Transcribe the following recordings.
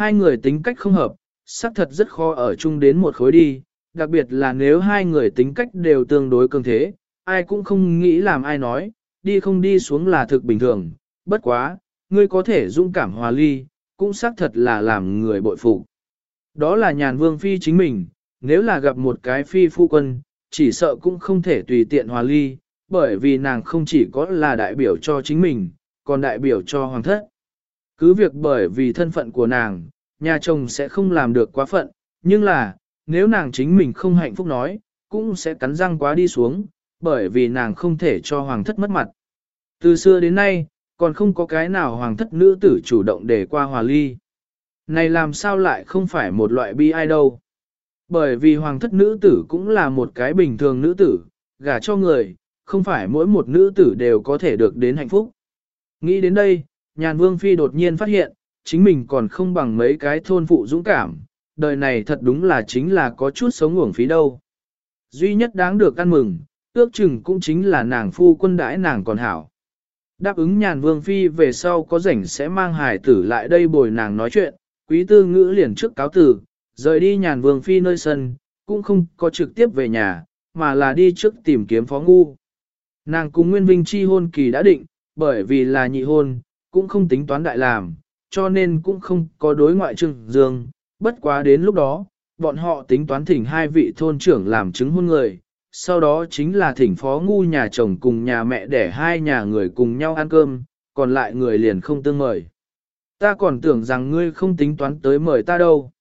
hai người tính cách không hợp, xác thật rất khó ở chung đến một khối đi, đặc biệt là nếu hai người tính cách đều tương đối cường thế, ai cũng không nghĩ làm ai nói, đi không đi xuống là thực bình thường, bất quá, ngươi có thể dung cảm hòa ly, cũng xác thật là làm người bội phụ. Đó là nhàn vương phi chính mình, nếu là gặp một cái phi phu quân, chỉ sợ cũng không thể tùy tiện hòa ly, bởi vì nàng không chỉ có là đại biểu cho chính mình, còn đại biểu cho hoàng thất. Cứ việc bởi vì thân phận của nàng, nhà chồng sẽ không làm được quá phận, nhưng là, nếu nàng chính mình không hạnh phúc nói, cũng sẽ cắn răng quá đi xuống, bởi vì nàng không thể cho hoàng thất mất mặt. Từ xưa đến nay, còn không có cái nào hoàng thất nữ tử chủ động để qua hòa ly. Này làm sao lại không phải một loại bi ai đâu. Bởi vì hoàng thất nữ tử cũng là một cái bình thường nữ tử, gả cho người, không phải mỗi một nữ tử đều có thể được đến hạnh phúc. Nghĩ đến đây, nhàn vương phi đột nhiên phát hiện, chính mình còn không bằng mấy cái thôn phụ dũng cảm, đời này thật đúng là chính là có chút sống uổng phí đâu. Duy nhất đáng được ăn mừng, ước chừng cũng chính là nàng phu quân đãi nàng còn hảo. Đáp ứng nhàn vương phi về sau có rảnh sẽ mang hải tử lại đây bồi nàng nói chuyện, quý tư ngữ liền trước cáo tử, rời đi nhàn vương phi nơi sân, cũng không có trực tiếp về nhà, mà là đi trước tìm kiếm phó ngu. Nàng cùng Nguyên Vinh chi hôn kỳ đã định, bởi vì là nhị hôn, cũng không tính toán đại làm, cho nên cũng không có đối ngoại trưng dương, bất quá đến lúc đó, bọn họ tính toán thỉnh hai vị thôn trưởng làm chứng hôn người, sau đó chính là thỉnh phó ngu nhà chồng cùng nhà mẹ để hai nhà người cùng nhau ăn cơm, còn lại người liền không tương mời. Ta còn tưởng rằng ngươi không tính toán tới mời ta đâu.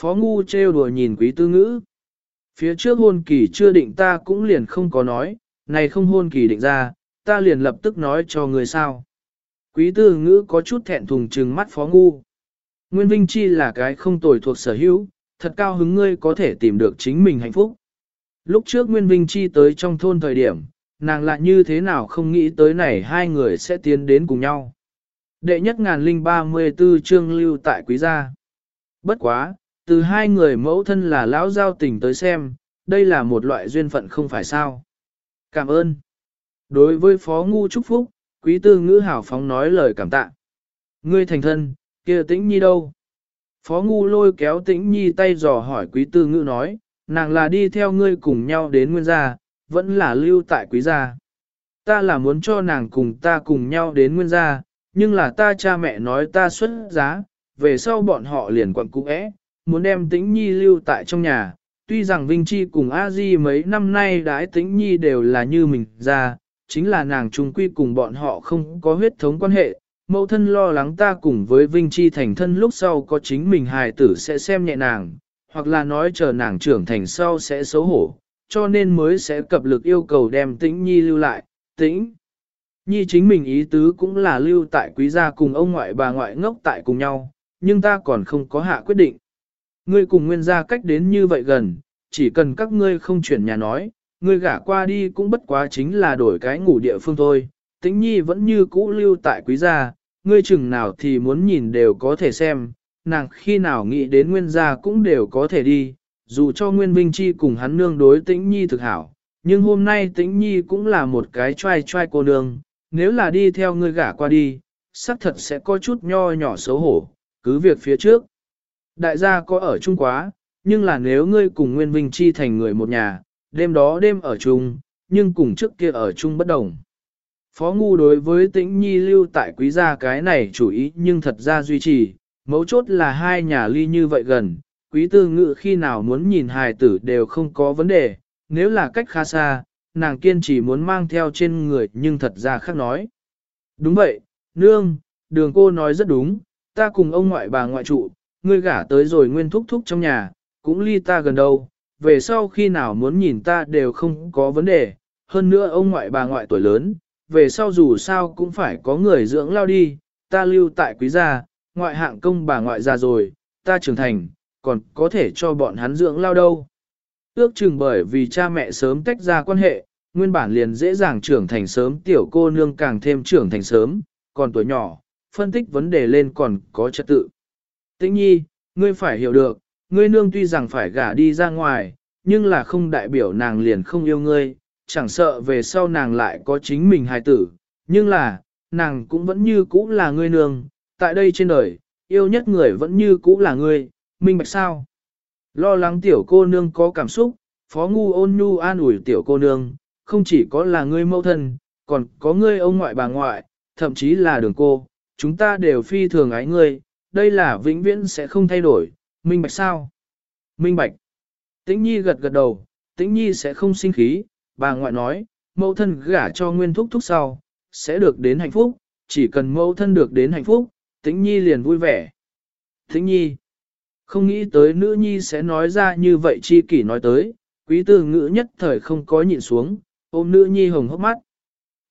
Phó ngu trêu đùa nhìn quý tư ngữ. Phía trước hôn kỳ chưa định ta cũng liền không có nói, này không hôn kỳ định ra, ta liền lập tức nói cho người sao. Quý tư ngữ có chút thẹn thùng trừng mắt phó ngu. Nguyên Vinh Chi là cái không tồi thuộc sở hữu, thật cao hứng ngươi có thể tìm được chính mình hạnh phúc. Lúc trước Nguyên Vinh Chi tới trong thôn thời điểm, nàng lại như thế nào không nghĩ tới này hai người sẽ tiến đến cùng nhau. Đệ nhất ngàn linh ba mươi tư chương lưu tại quý gia. Bất quá, từ hai người mẫu thân là lão giao tình tới xem, đây là một loại duyên phận không phải sao. Cảm ơn. Đối với phó ngu chúc phúc, quý tư ngữ hảo phóng nói lời cảm tạ. Ngươi thành thân, kia tĩnh nhi đâu? Phó ngu lôi kéo tĩnh nhi tay dò hỏi quý tư ngữ nói, nàng là đi theo ngươi cùng nhau đến nguyên gia, vẫn là lưu tại quý gia. Ta là muốn cho nàng cùng ta cùng nhau đến nguyên gia, nhưng là ta cha mẹ nói ta xuất giá, về sau bọn họ liền quặn cũ ẽ, muốn đem tĩnh nhi lưu tại trong nhà. Tuy rằng Vinh Chi cùng A Di mấy năm nay đãi tĩnh nhi đều là như mình ra, chính là nàng trung quy cùng bọn họ không có huyết thống quan hệ. Mẫu thân lo lắng ta cùng với Vinh Chi thành thân lúc sau có chính mình hài tử sẽ xem nhẹ nàng, hoặc là nói chờ nàng trưởng thành sau sẽ xấu hổ, cho nên mới sẽ cập lực yêu cầu đem tĩnh nhi lưu lại, tĩnh. Nhi chính mình ý tứ cũng là lưu tại quý gia cùng ông ngoại bà ngoại ngốc tại cùng nhau, nhưng ta còn không có hạ quyết định. Ngươi cùng nguyên gia cách đến như vậy gần, chỉ cần các ngươi không chuyển nhà nói, ngươi gả qua đi cũng bất quá chính là đổi cái ngủ địa phương thôi. Tĩnh nhi vẫn như cũ lưu tại quý gia, ngươi chừng nào thì muốn nhìn đều có thể xem, nàng khi nào nghĩ đến nguyên gia cũng đều có thể đi, dù cho Nguyên Vinh Chi cùng hắn nương đối tĩnh nhi thực hảo, nhưng hôm nay tĩnh nhi cũng là một cái trai trai cô nương, nếu là đi theo ngươi gả qua đi, xác thật sẽ có chút nho nhỏ xấu hổ, cứ việc phía trước. Đại gia có ở chung quá, nhưng là nếu ngươi cùng Nguyên Vinh Chi thành người một nhà, đêm đó đêm ở chung, nhưng cùng trước kia ở chung bất đồng. Phó Ngu đối với tĩnh nhi lưu tại quý gia cái này chủ ý nhưng thật ra duy trì, mấu chốt là hai nhà ly như vậy gần, quý tư ngự khi nào muốn nhìn hài tử đều không có vấn đề, nếu là cách khá xa, nàng kiên trì muốn mang theo trên người nhưng thật ra khác nói. Đúng vậy, nương, đường cô nói rất đúng, ta cùng ông ngoại bà ngoại trụ, ngươi gả tới rồi nguyên thúc thúc trong nhà, cũng ly ta gần đâu, về sau khi nào muốn nhìn ta đều không có vấn đề, hơn nữa ông ngoại bà ngoại tuổi lớn, về sau dù sao cũng phải có người dưỡng lao đi, ta lưu tại quý gia, ngoại hạng công bà ngoại già rồi, ta trưởng thành, còn có thể cho bọn hắn dưỡng lao đâu. Ước chừng bởi vì cha mẹ sớm tách ra quan hệ, nguyên bản liền dễ dàng trưởng thành sớm tiểu cô nương càng thêm trưởng thành sớm, còn tuổi nhỏ, phân tích vấn đề lên còn có trật tự. Tĩnh nhi, ngươi phải hiểu được, ngươi nương tuy rằng phải gả đi ra ngoài, nhưng là không đại biểu nàng liền không yêu ngươi, chẳng sợ về sau nàng lại có chính mình hài tử, nhưng là, nàng cũng vẫn như cũ là ngươi nương, tại đây trên đời, yêu nhất người vẫn như cũ là ngươi, minh bạch sao. Lo lắng tiểu cô nương có cảm xúc, phó ngu ôn nhu an ủi tiểu cô nương, không chỉ có là ngươi mẫu thân, còn có ngươi ông ngoại bà ngoại, thậm chí là đường cô, chúng ta đều phi thường ái ngươi, đây là vĩnh viễn sẽ không thay đổi, minh bạch sao? Minh bạch. Tĩnh Nhi gật gật đầu, Tĩnh Nhi sẽ không sinh khí, bà ngoại nói, mẫu thân gả cho nguyên thúc thúc sau, sẽ được đến hạnh phúc, chỉ cần mẫu thân được đến hạnh phúc, Tĩnh Nhi liền vui vẻ. Tĩnh Nhi, không nghĩ tới nữ nhi sẽ nói ra như vậy chi kỷ nói tới, quý tư ngữ nhất thời không có nhịn xuống, ôm nữ nhi hồng hốc mắt.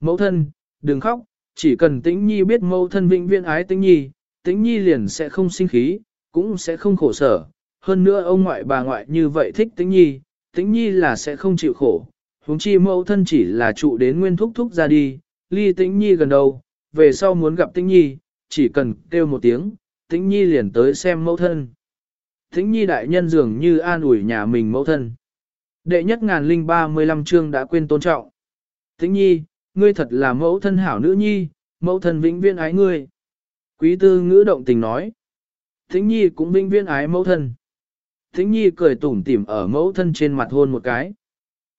Mẫu thân, đừng khóc, chỉ cần tĩnh nhi biết mẫu thân vĩnh viễn ái tĩnh nhi, tĩnh nhi liền sẽ không sinh khí, cũng sẽ không khổ sở. Hơn nữa ông ngoại bà ngoại như vậy thích tĩnh nhi, tĩnh nhi là sẽ không chịu khổ. huống chi mẫu thân chỉ là trụ đến nguyên thúc thúc ra đi, ly tĩnh nhi gần đầu, về sau muốn gặp tĩnh nhi, chỉ cần kêu một tiếng, tĩnh nhi liền tới xem mẫu thân. Tĩnh nhi đại nhân dường như an ủi nhà mình mẫu thân. Đệ nhất ngàn linh ba mươi lăm chương đã quên tôn trọng. Tĩnh nhi, ngươi thật là mẫu thân hảo nữ nhi, mẫu thân vĩnh viễn ái ngươi. Quý tư ngữ động tình nói. Thính nhi cũng minh viên ái mẫu thân. Thính nhi cười tủm tỉm ở mẫu thân trên mặt hôn một cái.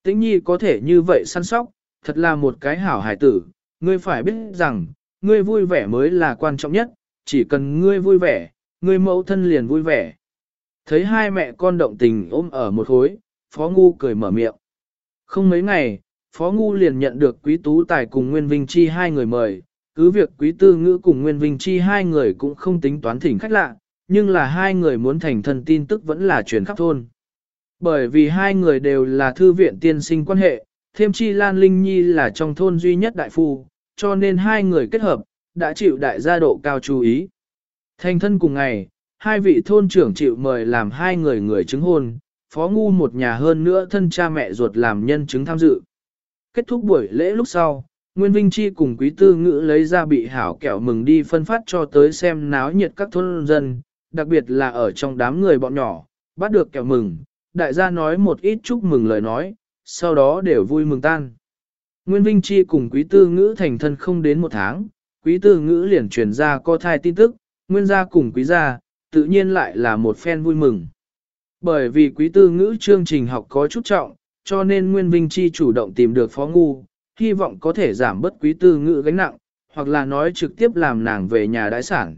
Thính nhi có thể như vậy săn sóc, thật là một cái hảo hài tử. Ngươi phải biết rằng, ngươi vui vẻ mới là quan trọng nhất, chỉ cần ngươi vui vẻ, ngươi mẫu thân liền vui vẻ. Thấy hai mẹ con động tình ôm ở một khối, Phó Ngu cười mở miệng. Không mấy ngày, Phó Ngu liền nhận được Quý Tú Tài cùng Nguyên Vinh Chi hai người mời, cứ việc Quý Tư Ngữ cùng Nguyên Vinh Chi hai người cũng không tính toán thỉnh khách lạ, nhưng là hai người muốn thành thân tin tức vẫn là truyền khắp thôn. Bởi vì hai người đều là thư viện tiên sinh quan hệ, thêm chi Lan Linh Nhi là trong thôn duy nhất đại phu, cho nên hai người kết hợp, đã chịu đại gia độ cao chú ý. Thành thân cùng ngày, hai vị thôn trưởng chịu mời làm hai người người chứng hôn, phó ngu một nhà hơn nữa thân cha mẹ ruột làm nhân chứng tham dự. Kết thúc buổi lễ lúc sau, Nguyên Vinh Chi cùng quý tư ngữ lấy ra bị hảo kẹo mừng đi phân phát cho tới xem náo nhiệt các thôn dân, đặc biệt là ở trong đám người bọn nhỏ, bắt được kẹo mừng, đại gia nói một ít chúc mừng lời nói, sau đó đều vui mừng tan. Nguyên Vinh Chi cùng quý tư ngữ thành thân không đến một tháng, quý tư ngữ liền truyền ra co thai tin tức, nguyên gia cùng quý gia, tự nhiên lại là một phen vui mừng. Bởi vì quý tư ngữ chương trình học có chút trọng, cho nên Nguyên Vinh Chi chủ động tìm được Phó Ngu, hy vọng có thể giảm bớt quý tư ngữ gánh nặng, hoặc là nói trực tiếp làm nàng về nhà đại sản.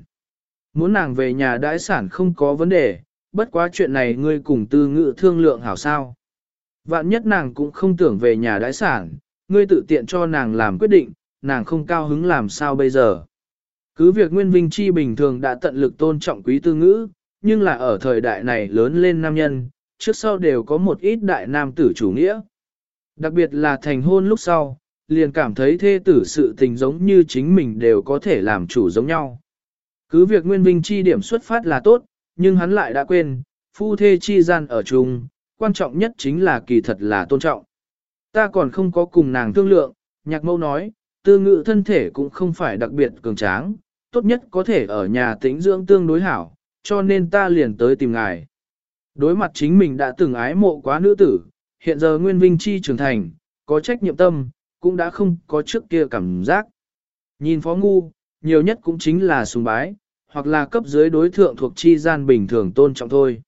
Muốn nàng về nhà đãi sản không có vấn đề, bất quá chuyện này ngươi cùng tư ngữ thương lượng hảo sao. Vạn nhất nàng cũng không tưởng về nhà đãi sản, ngươi tự tiện cho nàng làm quyết định, nàng không cao hứng làm sao bây giờ. Cứ việc Nguyên Vinh Chi bình thường đã tận lực tôn trọng quý tư ngữ, nhưng là ở thời đại này lớn lên nam nhân, trước sau đều có một ít đại nam tử chủ nghĩa. Đặc biệt là thành hôn lúc sau, liền cảm thấy thê tử sự tình giống như chính mình đều có thể làm chủ giống nhau. Cứ việc Nguyên Vinh chi điểm xuất phát là tốt, nhưng hắn lại đã quên, phu thê chi gian ở chung, quan trọng nhất chính là kỳ thật là tôn trọng. Ta còn không có cùng nàng thương lượng, nhạc mâu nói, tư ngự thân thể cũng không phải đặc biệt cường tráng, tốt nhất có thể ở nhà tĩnh dưỡng tương đối hảo, cho nên ta liền tới tìm ngài. Đối mặt chính mình đã từng ái mộ quá nữ tử, hiện giờ Nguyên Vinh Chi trưởng thành, có trách nhiệm tâm, cũng đã không có trước kia cảm giác. Nhìn phó ngu, nhiều nhất cũng chính là sùng bái, hoặc là cấp dưới đối thượng thuộc chi gian bình thường tôn trọng thôi.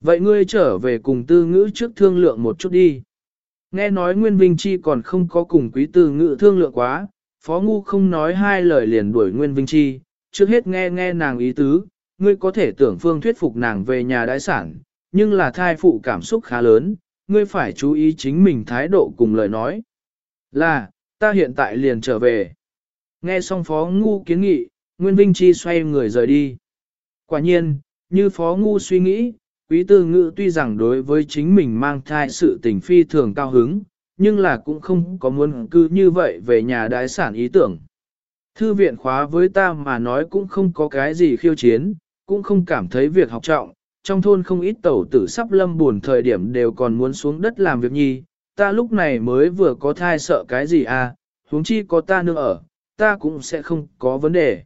Vậy ngươi trở về cùng tư ngữ trước thương lượng một chút đi. Nghe nói Nguyên Vinh Chi còn không có cùng quý tư ngữ thương lượng quá, phó ngu không nói hai lời liền đuổi Nguyên Vinh Chi, trước hết nghe nghe nàng ý tứ, ngươi có thể tưởng phương thuyết phục nàng về nhà đại sản, nhưng là thai phụ cảm xúc khá lớn, ngươi phải chú ý chính mình thái độ cùng lời nói. Là, ta hiện tại liền trở về. Nghe xong Phó Ngu kiến nghị, Nguyên Vinh Chi xoay người rời đi. Quả nhiên, như Phó Ngu suy nghĩ, Quý Tư Ngữ tuy rằng đối với chính mình mang thai sự tình phi thường cao hứng, nhưng là cũng không có muốn cư như vậy về nhà đại sản ý tưởng. Thư viện khóa với ta mà nói cũng không có cái gì khiêu chiến, cũng không cảm thấy việc học trọng, trong thôn không ít tẩu tử sắp lâm buồn thời điểm đều còn muốn xuống đất làm việc nhi, ta lúc này mới vừa có thai sợ cái gì à, huống chi có ta nương ở, ta cũng sẽ không có vấn đề.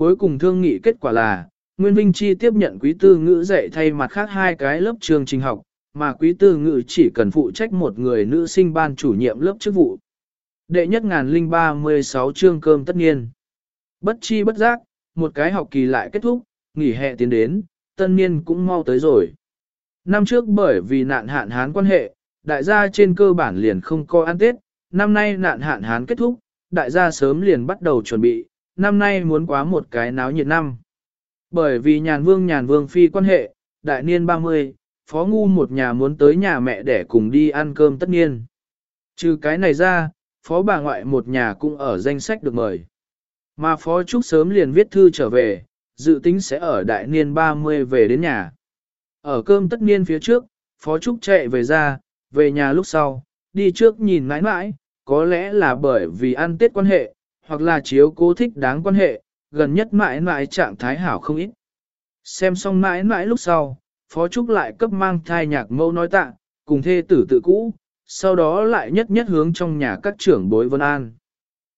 Cuối cùng thương nghị kết quả là, Nguyên Vinh Chi tiếp nhận quý tư ngữ dạy thay mặt khác hai cái lớp trường trình học, mà quý tư ngữ chỉ cần phụ trách một người nữ sinh ban chủ nhiệm lớp chức vụ. Đệ nhất ngàn linh ba mươi sáu chương cơm tất nhiên. Bất chi bất giác, một cái học kỳ lại kết thúc, nghỉ hè tiến đến, tân niên cũng mau tới rồi. Năm trước bởi vì nạn hạn hán quan hệ, đại gia trên cơ bản liền không có ăn Tết, năm nay nạn hạn hán kết thúc, đại gia sớm liền bắt đầu chuẩn bị, năm nay muốn quá một cái náo nhiệt năm. Bởi vì nhàn vương nhàn vương phi quan hệ, đại niên 30, phó ngu một nhà muốn tới nhà mẹ để cùng đi ăn cơm tất niên. Trừ cái này ra, phó bà ngoại một nhà cũng ở danh sách được mời. Mà phó trúc sớm liền viết thư trở về, dự tính sẽ ở đại niên 30 về đến nhà. Ở cơm tất niên phía trước, phó trúc chạy về ra, về nhà lúc sau, đi trước nhìn mãi mãi, có lẽ là bởi vì ăn tết quan hệ, hoặc là chiếu cố thích đáng quan hệ, gần nhất mãi mãi trạng thái hảo không ít. Xem xong mãi mãi lúc sau, Phó Trúc lại cấp mang thai nhạc mâu nói tạ, cùng thê tử tự cũ, sau đó lại nhất nhất hướng trong nhà các trưởng bối vân an.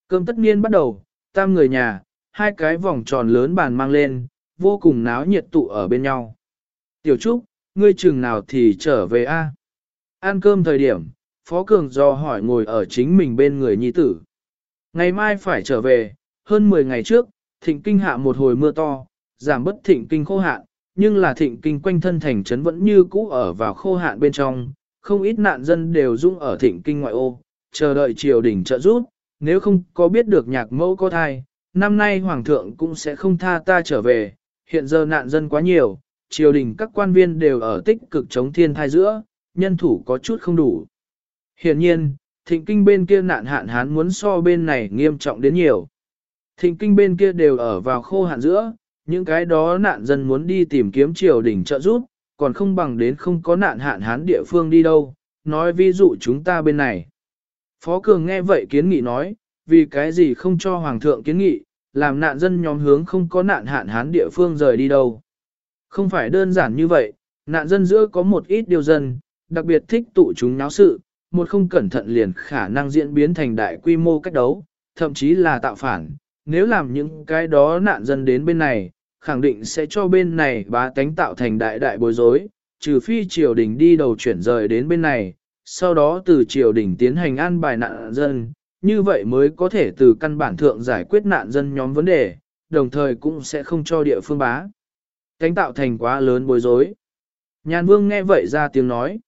Cơm tất niên bắt đầu, tam người nhà, hai cái vòng tròn lớn bàn mang lên, vô cùng náo nhiệt tụ ở bên nhau. Tiểu Trúc, ngươi chừng nào thì trở về a? Ăn cơm thời điểm, Phó Cường do hỏi ngồi ở chính mình bên người nhi tử. Ngày mai phải trở về, hơn 10 ngày trước, thịnh kinh hạ một hồi mưa to, giảm bất thịnh kinh khô hạn, nhưng là thịnh kinh quanh thân thành trấn vẫn như cũ ở vào khô hạn bên trong, không ít nạn dân đều dung ở thịnh kinh ngoại ô, chờ đợi triều đình trợ giúp, nếu không có biết được nhạc mẫu có thai, năm nay hoàng thượng cũng sẽ không tha ta trở về, hiện giờ nạn dân quá nhiều, triều đình các quan viên đều ở tích cực chống thiên thai giữa, nhân thủ có chút không đủ. Hiện nhiên, thịnh kinh bên kia nạn hạn hán muốn so bên này nghiêm trọng đến nhiều. Thịnh kinh bên kia đều ở vào khô hạn giữa, những cái đó nạn dân muốn đi tìm kiếm triều đình trợ giúp, còn không bằng đến không có nạn hạn hán địa phương đi đâu, nói ví dụ chúng ta bên này. Phó Cường nghe vậy kiến nghị nói, vì cái gì không cho Hoàng thượng kiến nghị, làm nạn dân nhóm hướng không có nạn hạn hán địa phương rời đi đâu. Không phải đơn giản như vậy, nạn dân giữa có một ít điều dân, đặc biệt thích tụ chúng náo sự, một không cẩn thận liền khả năng diễn biến thành đại quy mô cách đấu, thậm chí là tạo phản. Nếu làm những cái đó nạn dân đến bên này, khẳng định sẽ cho bên này bá tánh tạo thành đại đại bối rối, trừ phi triều đình đi đầu chuyển rời đến bên này, sau đó từ triều đình tiến hành an bài nạn dân, như vậy mới có thể từ căn bản thượng giải quyết nạn dân nhóm vấn đề, đồng thời cũng sẽ không cho địa phương bá. Tánh tạo thành quá lớn bối rối. Nhàn vương nghe vậy ra tiếng nói.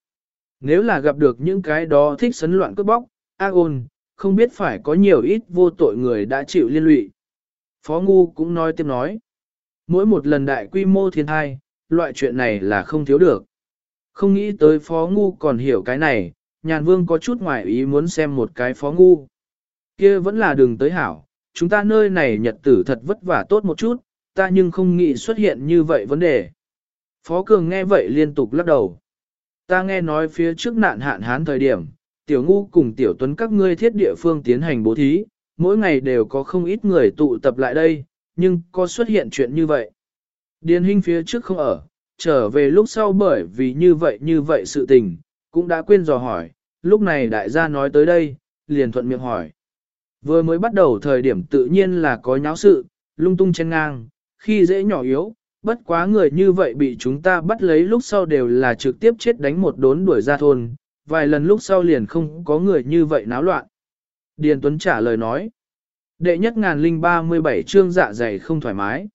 Nếu là gặp được những cái đó thích sấn loạn cướp bóc, ác ôn, không biết phải có nhiều ít vô tội người đã chịu liên lụy. Phó Ngu cũng nói tiếp nói. Mỗi một lần đại quy mô thiên thai, loại chuyện này là không thiếu được. Không nghĩ tới Phó Ngu còn hiểu cái này, nhàn vương có chút ngoài ý muốn xem một cái Phó Ngu. kia vẫn là đường tới hảo, chúng ta nơi này nhật tử thật vất vả tốt một chút, ta nhưng không nghĩ xuất hiện như vậy vấn đề. Phó Cường nghe vậy liên tục lắc đầu. Ta nghe nói phía trước nạn hạn hán thời điểm, tiểu ngu cùng tiểu tuấn các ngươi thiết địa phương tiến hành bố thí, mỗi ngày đều có không ít người tụ tập lại đây, nhưng có xuất hiện chuyện như vậy. Điền hình phía trước không ở, trở về lúc sau bởi vì như vậy như vậy sự tình, cũng đã quên dò hỏi, lúc này đại gia nói tới đây, liền thuận miệng hỏi. Vừa mới bắt đầu thời điểm tự nhiên là có nháo sự, lung tung chen ngang, khi dễ nhỏ yếu, bất quá người như vậy bị chúng ta bắt lấy lúc sau đều là trực tiếp chết đánh một đốn đuổi ra thôn, vài lần lúc sau liền không có người như vậy náo loạn. Điền Tuấn trả lời nói, đệ nhất ngàn linh ba mươi bảy chương dạ dày không thoải mái.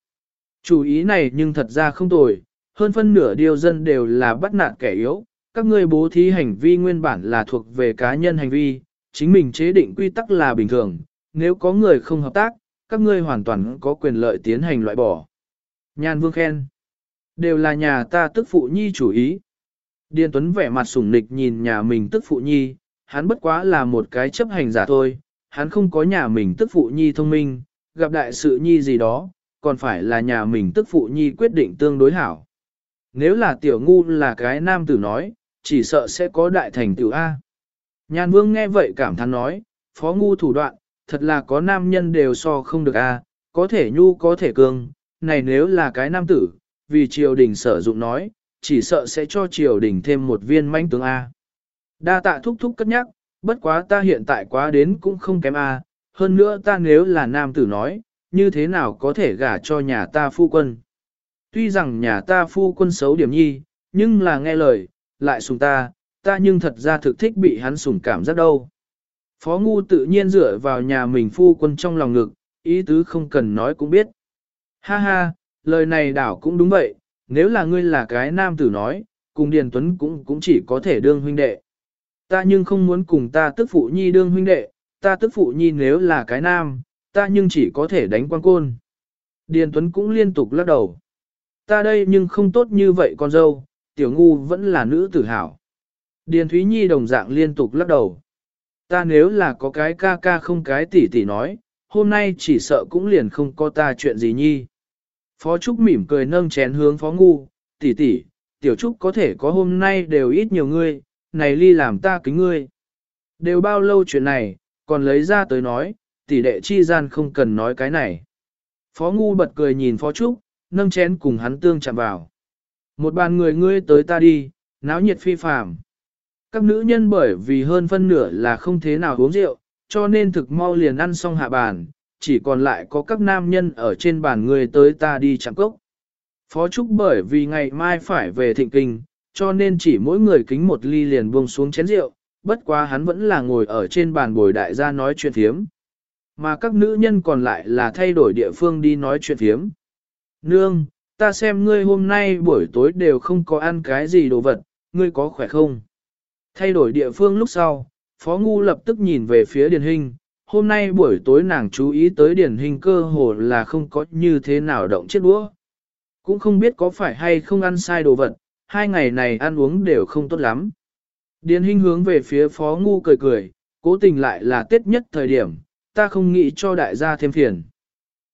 Chủ ý này nhưng thật ra không tồi, hơn phân nửa điều dân đều là bắt nạt kẻ yếu, các ngươi bố thí hành vi nguyên bản là thuộc về cá nhân hành vi, chính mình chế định quy tắc là bình thường, nếu có người không hợp tác, các ngươi hoàn toàn có quyền lợi tiến hành loại bỏ. Nhan Vương khen. Đều là nhà ta tức phụ nhi chủ ý. Điền Tuấn vẻ mặt sủng nịch nhìn nhà mình tức phụ nhi, hắn bất quá là một cái chấp hành giả thôi, hắn không có nhà mình tức phụ nhi thông minh, gặp đại sự nhi gì đó, còn phải là nhà mình tức phụ nhi quyết định tương đối hảo. Nếu là tiểu ngu là cái nam tử nói, chỉ sợ sẽ có đại thành tiểu A. Nhan Vương nghe vậy cảm thán nói, phó ngu thủ đoạn, thật là có nam nhân đều so không được A, có thể nhu có thể cường, này nếu là cái nam tử, vì triều đình sở dụng nói, chỉ sợ sẽ cho triều đình thêm một viên manh tướng A. Đa tạ thúc thúc cất nhắc, bất quá ta hiện tại quá đến cũng không kém A, hơn nữa ta nếu là nam tử nói, như thế nào có thể gả cho nhà ta phu quân. Tuy rằng nhà ta phu quân xấu điểm nhi, nhưng là nghe lời, lại sùng ta, ta nhưng thật ra thực thích bị hắn sùng cảm giác đâu. Phó Ngu tự nhiên dựa vào nhà mình phu quân trong lòng ngực, ý tứ không cần nói cũng biết. Ha ha, lời này đảo cũng đúng vậy, nếu là ngươi là cái nam tử nói, cùng Điền Tuấn cũng cũng chỉ có thể đương huynh đệ. Ta nhưng không muốn cùng ta tức phụ nhi đương huynh đệ, ta tức phụ nhi nếu là cái nam, ta nhưng chỉ có thể đánh quan côn. Điền Tuấn cũng liên tục lắc đầu. Ta đây nhưng không tốt như vậy con dâu, tiểu ngu vẫn là nữ tử hảo. Điền Thúy Nhi đồng dạng liên tục lắc đầu. Ta nếu là có cái ca ca không cái tỷ tỷ nói, hôm nay chỉ sợ cũng liền không có ta chuyện gì nhi. Phó Trúc mỉm cười nâng chén hướng Phó Ngu, tỷ tỷ, tiểu Trúc có thể có hôm nay đều ít nhiều ngươi, này ly làm ta kính ngươi. Đều bao lâu chuyện này, còn lấy ra tới nói, tỷ đệ chi gian không cần nói cái này. Phó Ngu bật cười nhìn Phó Trúc, nâng chén cùng hắn tương chạm vào. Một bàn người ngươi tới ta đi, náo nhiệt phi phàm. Các nữ nhân bởi vì hơn phân nửa là không thế nào uống rượu, cho nên thực mau liền ăn xong hạ bàn, chỉ còn lại có các nam nhân ở trên bàn người tới ta đi chạm cốc. Phó Trúc bởi vì ngày mai phải về thịnh kinh, cho nên chỉ mỗi người kính một ly liền buông xuống chén rượu, bất quá hắn vẫn là ngồi ở trên bàn bồi đại gia nói chuyện thiếm. Mà các nữ nhân còn lại là thay đổi địa phương đi nói chuyện thiếm. Nương, ta xem ngươi hôm nay buổi tối đều không có ăn cái gì đồ vật, ngươi có khỏe không? Thay đổi địa phương lúc sau, Phó Ngu lập tức nhìn về phía Điền Hình, hôm nay buổi tối nàng chú ý tới Điền Hình cơ hồ là không có như thế nào động chiếc đũa. Cũng không biết có phải hay không ăn sai đồ vật, hai ngày này ăn uống đều không tốt lắm. Điền Hình hướng về phía Phó Ngu cười cười, cố tình lại là tết nhất thời điểm, ta không nghĩ cho đại gia thêm phiền.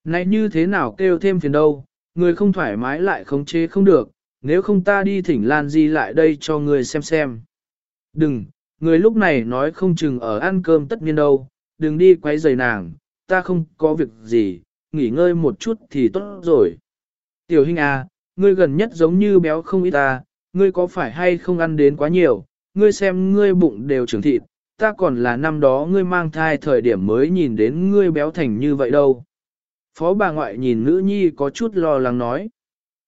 Này như thế nào kêu thêm phiền đâu, người không thoải mái lại khống chế không được, nếu không ta đi thỉnh Lan Di lại đây cho người xem xem. Đừng, người lúc này nói không chừng ở ăn cơm tất nhiên đâu, đừng đi quấy rầy nàng, ta không có việc gì, nghỉ ngơi một chút thì tốt rồi. Tiểu Hinh à, ngươi gần nhất giống như béo không ít ta, ngươi có phải hay không ăn đến quá nhiều, ngươi xem ngươi bụng đều trưởng thịt, ta còn là năm đó ngươi mang thai thời điểm mới nhìn đến ngươi béo thành như vậy đâu. Phó bà ngoại nhìn nữ nhi có chút lo lắng nói.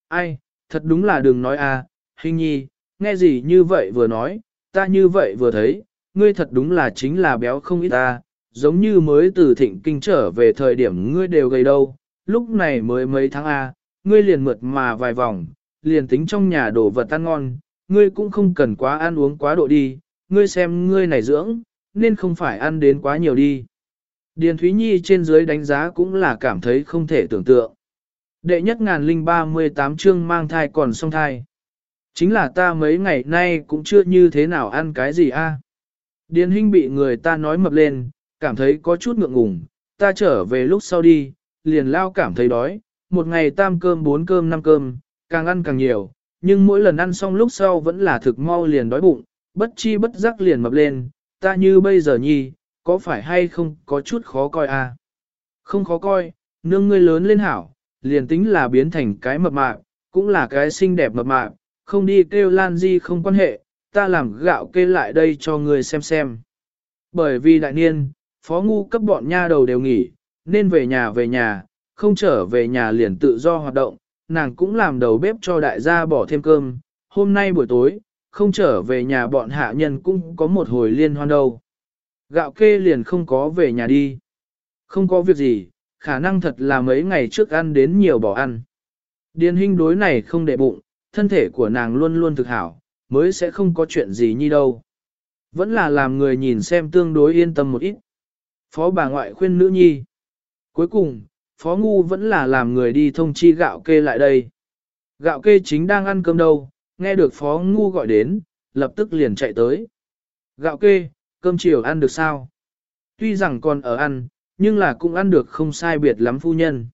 Ai, thật đúng là đừng nói à, hình nhi, nghe gì như vậy vừa nói, ta như vậy vừa thấy, ngươi thật đúng là chính là béo không ít ta, giống như mới từ thịnh kinh trở về thời điểm ngươi đều gầy đâu, lúc này mới mấy tháng A, ngươi liền mượt mà vài vòng, liền tính trong nhà đổ vật ăn ngon, ngươi cũng không cần quá ăn uống quá độ đi, ngươi xem ngươi này dưỡng, nên không phải ăn đến quá nhiều đi. Điền Thúy Nhi trên dưới đánh giá cũng là cảm thấy không thể tưởng tượng. Đệ nhất ngàn linh ba mươi tám chương mang thai còn song thai. Chính là ta mấy ngày nay cũng chưa như thế nào ăn cái gì a. Điền Hinh bị người ta nói mập lên, cảm thấy có chút ngượng ngùng, ta trở về lúc sau đi, liền lao cảm thấy đói, một ngày tam cơm bốn cơm năm cơm, càng ăn càng nhiều, nhưng mỗi lần ăn xong lúc sau vẫn là thực mau liền đói bụng, bất chi bất giác liền mập lên, ta như bây giờ nhi, có phải hay không có chút khó coi a? Không khó coi, nương ngươi lớn lên hảo, liền tính là biến thành cái mập mạp, cũng là cái xinh đẹp mập mạp, không đi kêu Lan Di không quan hệ, ta làm gạo kê lại đây cho người xem xem. Bởi vì đại niên, phó ngu cấp bọn nha đầu đều nghỉ, nên về nhà về nhà, không trở về nhà liền tự do hoạt động, nàng cũng làm đầu bếp cho đại gia bỏ thêm cơm, hôm nay buổi tối, không trở về nhà bọn hạ nhân cũng có một hồi liên hoan đâu. Gạo kê liền không có về nhà đi. Không có việc gì, khả năng thật là mấy ngày trước ăn đến nhiều bỏ ăn. Điền hình đối này không để bụng, thân thể của nàng luôn luôn thực hảo, mới sẽ không có chuyện gì như đâu. Vẫn là làm người nhìn xem tương đối yên tâm một ít. Phó bà ngoại khuyên nữ nhi. Cuối cùng, Phó Ngu vẫn là làm người đi thông chi gạo kê lại đây. Gạo kê chính đang ăn cơm đâu, nghe được Phó Ngu gọi đến, lập tức liền chạy tới. Gạo kê, cơm chiều ăn được sao? Tuy rằng còn ở ăn, nhưng là cũng ăn được không sai biệt lắm phu nhân.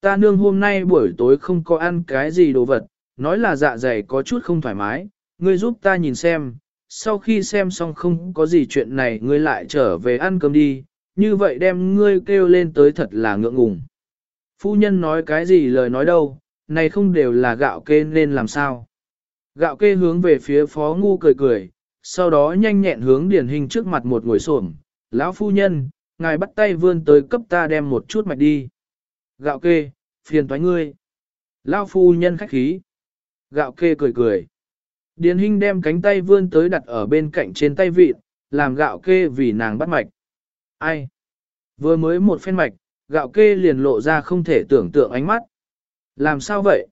Ta nương hôm nay buổi tối không có ăn cái gì đồ vật, nói là dạ dày có chút không thoải mái, ngươi giúp ta nhìn xem, sau khi xem xong không có gì chuyện này ngươi lại trở về ăn cơm đi, như vậy đem ngươi kêu lên tới thật là ngượng ngùng. Phu nhân nói cái gì lời nói đâu, này không đều là gạo kê nên làm sao. Gạo kê hướng về phía phó ngu cười cười, sau đó nhanh nhẹn hướng điển hình trước mặt một ngồi xổm lão phu nhân, ngài bắt tay vươn tới cấp ta đem một chút mạch đi. Gạo kê, phiền toái ngươi. Lão phu nhân khách khí. Gạo kê cười cười. Điền Hinh đem cánh tay vươn tới đặt ở bên cạnh trên tay vịt, làm gạo kê vì nàng bắt mạch. Ai? Vừa mới một phen mạch, gạo kê liền lộ ra không thể tưởng tượng ánh mắt. Làm sao vậy?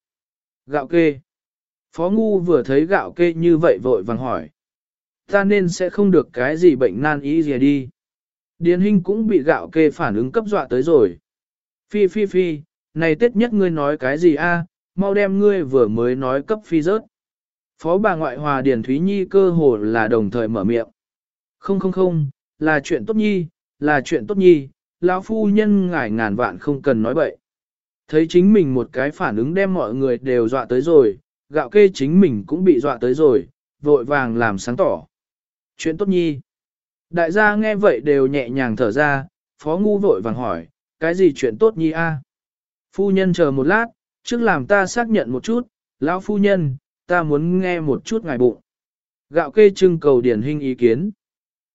Gạo kê. Phó Ngu vừa thấy gạo kê như vậy vội vàng hỏi. Ta nên sẽ không được cái gì bệnh nan ý gì đi. Điền Hinh cũng bị gạo kê phản ứng cấp dọa tới rồi. Phi phi phi, này tết nhất ngươi nói cái gì a? Mau đem ngươi vừa mới nói cấp phi rớt. Phó bà ngoại hòa Điền Thúy Nhi cơ hồ là đồng thời mở miệng. Không không không, là chuyện tốt nhi, là chuyện tốt nhi, lão phu nhân ngải ngàn vạn không cần nói bậy. Thấy chính mình một cái phản ứng đem mọi người đều dọa tới rồi, gạo kê chính mình cũng bị dọa tới rồi, vội vàng làm sáng tỏ. Chuyện tốt nhi. Đại gia nghe vậy đều nhẹ nhàng thở ra, phó ngu vội vàng hỏi, cái gì chuyện tốt nhi a? Phu nhân chờ một lát, trước làm ta xác nhận một chút, lão phu nhân, ta muốn nghe một chút ngài bụng. Gạo kê trưng cầu Điền Hinh ý kiến.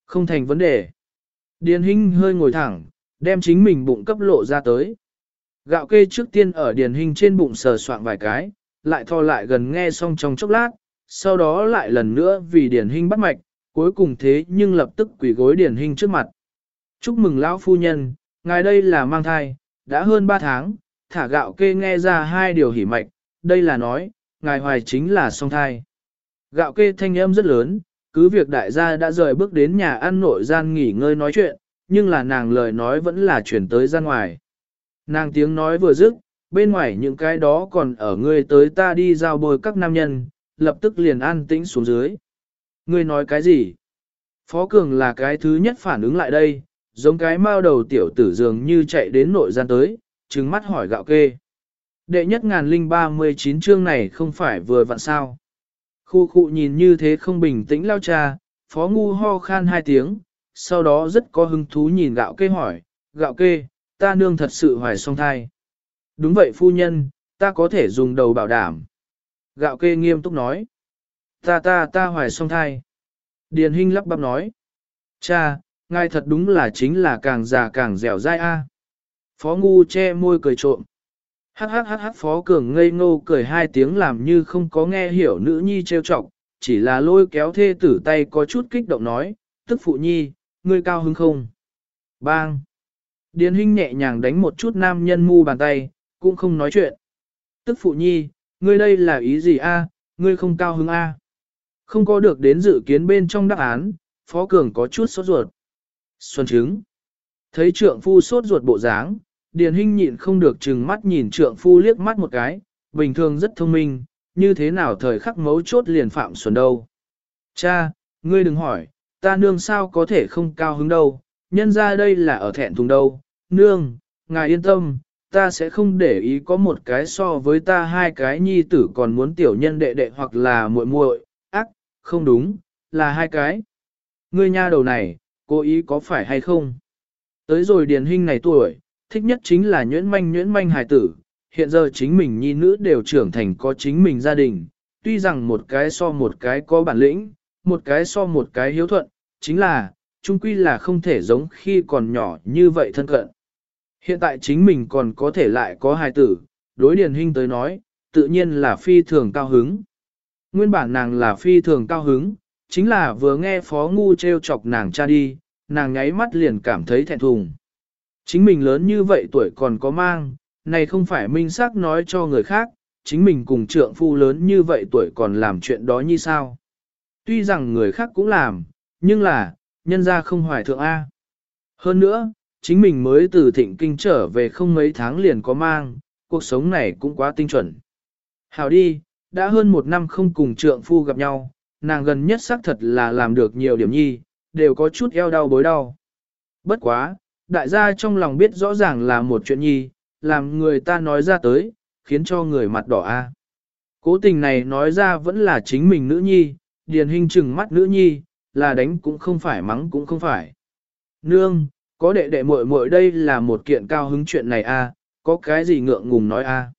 Không thành vấn đề. Điền Hinh hơi ngồi thẳng, đem chính mình bụng cấp lộ ra tới. Gạo kê trước tiên ở Điền Hinh trên bụng sờ soạn vài cái, lại thò lại gần nghe xong trong chốc lát, sau đó lại lần nữa vì Điền Hinh bắt mạch, cuối cùng thế nhưng lập tức quỳ gối Điền Hinh trước mặt. Chúc mừng lão phu nhân, ngài đây là mang thai, đã hơn 3 tháng, thả gạo kê nghe ra hai điều hỉ mạch, đây là nói, ngài hoài chính là song thai. Gạo kê thanh âm rất lớn, cứ việc đại gia đã rời bước đến nhà ăn nội gian nghỉ ngơi nói chuyện, nhưng là nàng lời nói vẫn là chuyển tới ra ngoài. Nàng tiếng nói vừa dứt, bên ngoài những cái đó còn ở ngươi tới ta đi giao bồi các nam nhân, lập tức liền an tĩnh xuống dưới. Ngươi nói cái gì? Phó Cường là cái thứ nhất phản ứng lại đây, giống cái mao đầu tiểu tử dường như chạy đến nội gian tới, trừng mắt hỏi gạo kê. Đệ nhất ngàn linh ba mươi chín chương này không phải vừa vặn sao. Khu khu nhìn như thế không bình tĩnh lao cha, phó ngu ho khan hai tiếng, sau đó rất có hứng thú nhìn gạo kê hỏi, gạo kê, ta nương thật sự hoài song thai. Đúng vậy phu nhân, ta có thể dùng đầu bảo đảm. Gạo kê nghiêm túc nói. Ta ta ta hoài song thai. Điền Hinh lắp bắp nói. Cha, ngài thật đúng là chính là càng già càng dẻo dai a. Phó ngu che môi cười trộm. Hắc hắc hắc hắc phó cường ngây ngô cười hai tiếng làm như không có nghe hiểu nữ nhi trêu chọc, chỉ là lôi kéo thê tử tay có chút kích động nói, tức phụ nhi, ngươi cao hứng không? Bang! Điền Hinh nhẹ nhàng đánh một chút nam nhân mu bàn tay, cũng không nói chuyện. Tức phụ nhi, ngươi đây là ý gì a? ngươi không cao hứng a? Không có được đến dự kiến bên trong đáp án, Phó Cường có chút sốt ruột. Xuân trứng. Thấy trượng phu sốt ruột bộ dáng, Điền Hinh nhịn không được chừng mắt nhìn trượng phu liếc mắt một cái, bình thường rất thông minh, như thế nào thời khắc mấu chốt liền phạm xuân đâu. Cha, ngươi đừng hỏi, ta nương sao có thể không cao hứng đâu, nhân ra đây là ở thẹn thùng đâu, nương, ngài yên tâm, ta sẽ không để ý có một cái so với ta hai cái nhi tử còn muốn tiểu nhân đệ đệ hoặc là muội muội, ác, không đúng, là hai cái. Ngươi nha đầu này, cố ý có phải hay không? Tới rồi điền hình này tuổi, thích nhất chính là nhuyễn manh nhuyễn manh hài tử, hiện giờ chính mình nhi nữ đều trưởng thành có chính mình gia đình, tuy rằng một cái so một cái có bản lĩnh, một cái so một cái hiếu thuận, chính là, chung quy là không thể giống khi còn nhỏ như vậy thân cận. Hiện tại chính mình còn có thể lại có hài tử, đối điền hình tới nói, tự nhiên là phi thường cao hứng. Nguyên bản nàng là phi thường cao hứng, chính là vừa nghe phó ngu treo chọc nàng cha đi, nàng nháy mắt liền cảm thấy thẹn thùng. Chính mình lớn như vậy tuổi còn có mang, này không phải minh xác nói cho người khác, chính mình cùng trượng phu lớn như vậy tuổi còn làm chuyện đó như sao. Tuy rằng người khác cũng làm, nhưng là, nhân ra không hoài thượng A. Hơn nữa, chính mình mới từ thịnh kinh trở về không mấy tháng liền có mang, cuộc sống này cũng quá tinh chuẩn. Hảo đi, đã hơn một năm không cùng trượng phu gặp nhau, nàng gần nhất xác thật là làm được nhiều điểm nhi, đều có chút eo đau bối đau. Bất quá, đại gia trong lòng biết rõ ràng là một chuyện nhi, làm người ta nói ra tới, khiến cho người mặt đỏ a. Cố tình này nói ra vẫn là chính mình nữ nhi, điền hình chừng mắt nữ nhi, là đánh cũng không phải mắng cũng không phải. Nương, có đệ đệ muội muội đây là một kiện cao hứng chuyện này a, có cái gì ngượng ngùng nói a.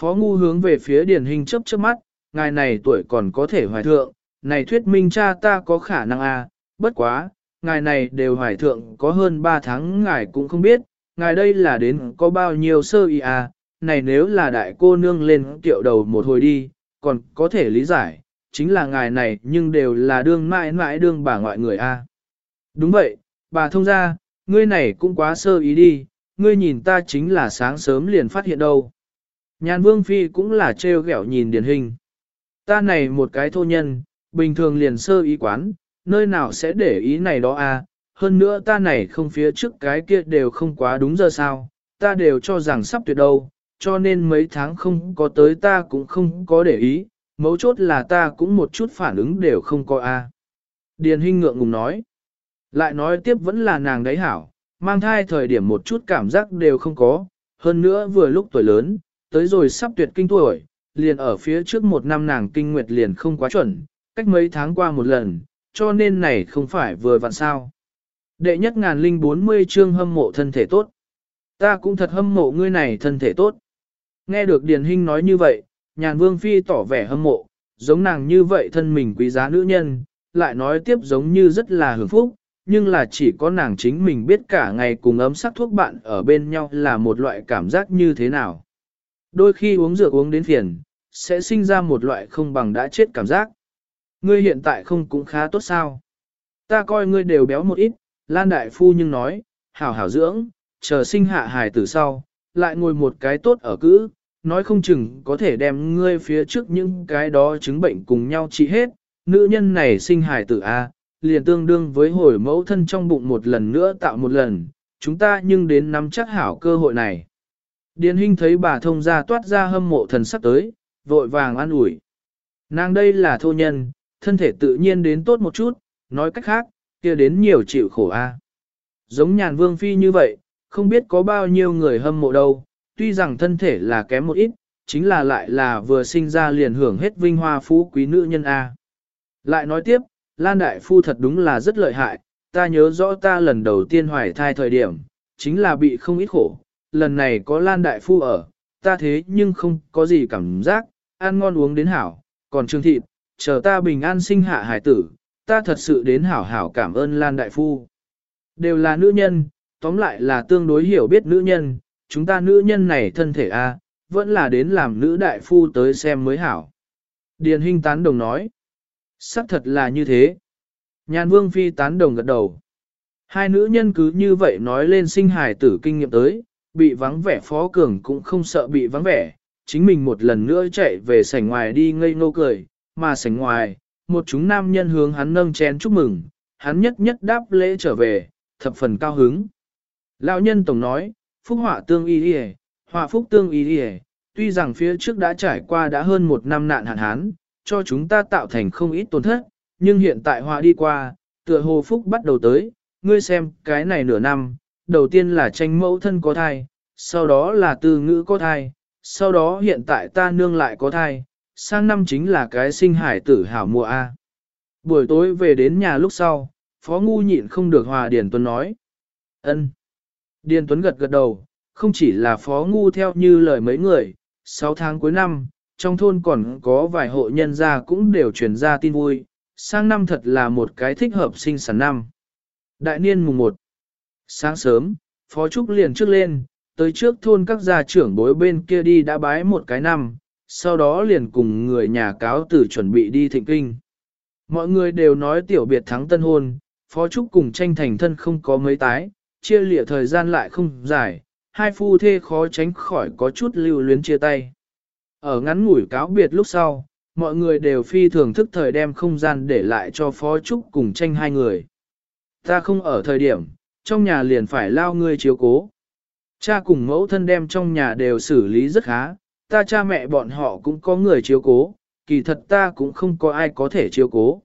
Phó ngu hướng về phía điền hình chớp chớp mắt, ngài này tuổi còn có thể hoài thượng, này thuyết minh cha ta có khả năng a, bất quá, ngài này đều hoài thượng có hơn 3 tháng ngài cũng không biết, ngài đây là đến có bao nhiêu sơ y à, này nếu là đại cô nương lên tiệu đầu một hồi đi, còn có thể lý giải, chính là ngài này nhưng đều là đương mãi mãi đương bà ngoại người a. Đúng vậy, bà thông ra, ngươi này cũng quá sơ ý đi, ngươi nhìn ta chính là sáng sớm liền phát hiện đâu. Nhàn vương phi cũng là trêu ghẹo nhìn điển hình. Ta này một cái thô nhân, bình thường liền sơ ý quán, nơi nào sẽ để ý này đó à, hơn nữa ta này không phía trước cái kia đều không quá đúng giờ sao, ta đều cho rằng sắp tuyệt đâu, cho nên mấy tháng không có tới ta cũng không có để ý, mấu chốt là ta cũng một chút phản ứng đều không có a. À. Điền Hinh ngượng ngùng nói, lại nói tiếp vẫn là nàng đấy hảo, mang thai thời điểm một chút cảm giác đều không có, hơn nữa vừa lúc tuổi lớn, tới rồi sắp tuyệt kinh tuổi, liền ở phía trước một năm nàng kinh nguyệt liền không quá chuẩn, cách mấy tháng qua một lần, cho nên này không phải vừa vặn sao. Đệ nhất ngàn linh bốn mươi chương hâm mộ thân thể tốt. Ta cũng thật hâm mộ ngươi này thân thể tốt. Nghe được Điền Hinh nói như vậy, nhàn vương phi tỏ vẻ hâm mộ, giống nàng như vậy thân mình quý giá nữ nhân, lại nói tiếp giống như rất là hưởng phúc, nhưng là chỉ có nàng chính mình biết cả ngày cùng ấm sắc thuốc bạn ở bên nhau là một loại cảm giác như thế nào. Đôi khi uống rượu uống đến phiền, sẽ sinh ra một loại không bằng đã chết cảm giác. Ngươi hiện tại không cũng khá tốt sao. Ta coi ngươi đều béo một ít, Lan Đại Phu nhưng nói, hảo hảo dưỡng, chờ sinh hạ hài tử sau, lại ngồi một cái tốt ở cữ, nói không chừng có thể đem ngươi phía trước những cái đó chứng bệnh cùng nhau trị hết. Nữ nhân này sinh hài tử A, liền tương đương với hồi mẫu thân trong bụng một lần nữa tạo một lần, chúng ta nhưng đến nắm chắc hảo cơ hội này. Điền Hinh thấy bà thông gia toát ra hâm mộ thần sắc tới, vội vàng an ủi. Nàng đây là thô nhân, thân thể tự nhiên đến tốt một chút, nói cách khác, kia đến nhiều chịu khổ a. Giống nhàn vương phi như vậy, không biết có bao nhiêu người hâm mộ đâu, tuy rằng thân thể là kém một ít, chính là lại là vừa sinh ra liền hưởng hết vinh hoa phú quý nữ nhân a. Lại nói tiếp, Lan Đại Phu thật đúng là rất lợi hại, ta nhớ rõ ta lần đầu tiên hoài thai thời điểm, chính là bị không ít khổ, lần này có Lan Đại Phu ở, ta thế nhưng không có gì cảm giác, ăn ngon uống đến hảo, còn trương thịt, chờ ta bình an sinh hạ hải tử, ta thật sự đến hảo hảo cảm ơn Lan Đại Phu. Đều là nữ nhân, tóm lại là tương đối hiểu biết nữ nhân, chúng ta nữ nhân này thân thể a vẫn là đến làm nữ đại phu tới xem mới hảo. Điền Hinh tán đồng nói, xác thật là như thế. Nhàn Vương Phi tán đồng gật đầu. Hai nữ nhân cứ như vậy nói lên sinh hài tử kinh nghiệm tới, bị vắng vẻ phó cường cũng không sợ bị vắng vẻ, chính mình một lần nữa chạy về sảnh ngoài đi ngây ngô cười, mà sảnh ngoài, một chúng nam nhân hướng hắn nâng chén chúc mừng, hắn nhất nhất đáp lễ trở về, thập phần cao hứng. Lão nhân tổng nói, phúc họa tương y đi họa phúc tương y đi tuy rằng phía trước đã trải qua đã hơn một năm nạn hạn hán, cho chúng ta tạo thành không ít tổn thất, nhưng hiện tại họa đi qua, tựa hồ phúc bắt đầu tới, ngươi xem cái này nửa năm, đầu tiên là tranh mẫu thân có thai, sau đó là tư ngữ có thai, sau đó hiện tại ta nương lại có thai, sang năm chính là cái sinh hải tử hảo mùa A. Buổi tối về đến nhà lúc sau, Phó Ngu nhịn không được Hòa Điền Tuấn nói. ân. Điền Tuấn gật gật đầu, không chỉ là Phó Ngu theo như lời mấy người, 6 tháng cuối năm, trong thôn còn có vài hộ nhân gia cũng đều truyền ra tin vui, sang năm thật là một cái thích hợp sinh sản năm. Đại niên mùng 1 Sáng sớm, Phó Trúc liền trước lên, tới trước thôn các gia trưởng bối bên kia đi đã bái một cái năm, sau đó liền cùng người nhà cáo tử chuẩn bị đi thịnh kinh. Mọi người đều nói tiểu biệt thắng tân hôn, Phó Trúc cùng tranh thành thân không có mấy tái, chia lịa thời gian lại không dài, hai phu thê khó tránh khỏi có chút lưu luyến chia tay. Ở ngắn ngủi cáo biệt lúc sau, mọi người đều phi thường thức thời đem không gian để lại cho Phó Trúc cùng tranh hai người. Ta không ở thời điểm, trong nhà liền phải lao ngươi chiếu cố. Cha cùng mẫu thân đem trong nhà đều xử lý rất khá, ta cha mẹ bọn họ cũng có người chiếu cố, kỳ thật ta cũng không có ai có thể chiếu cố.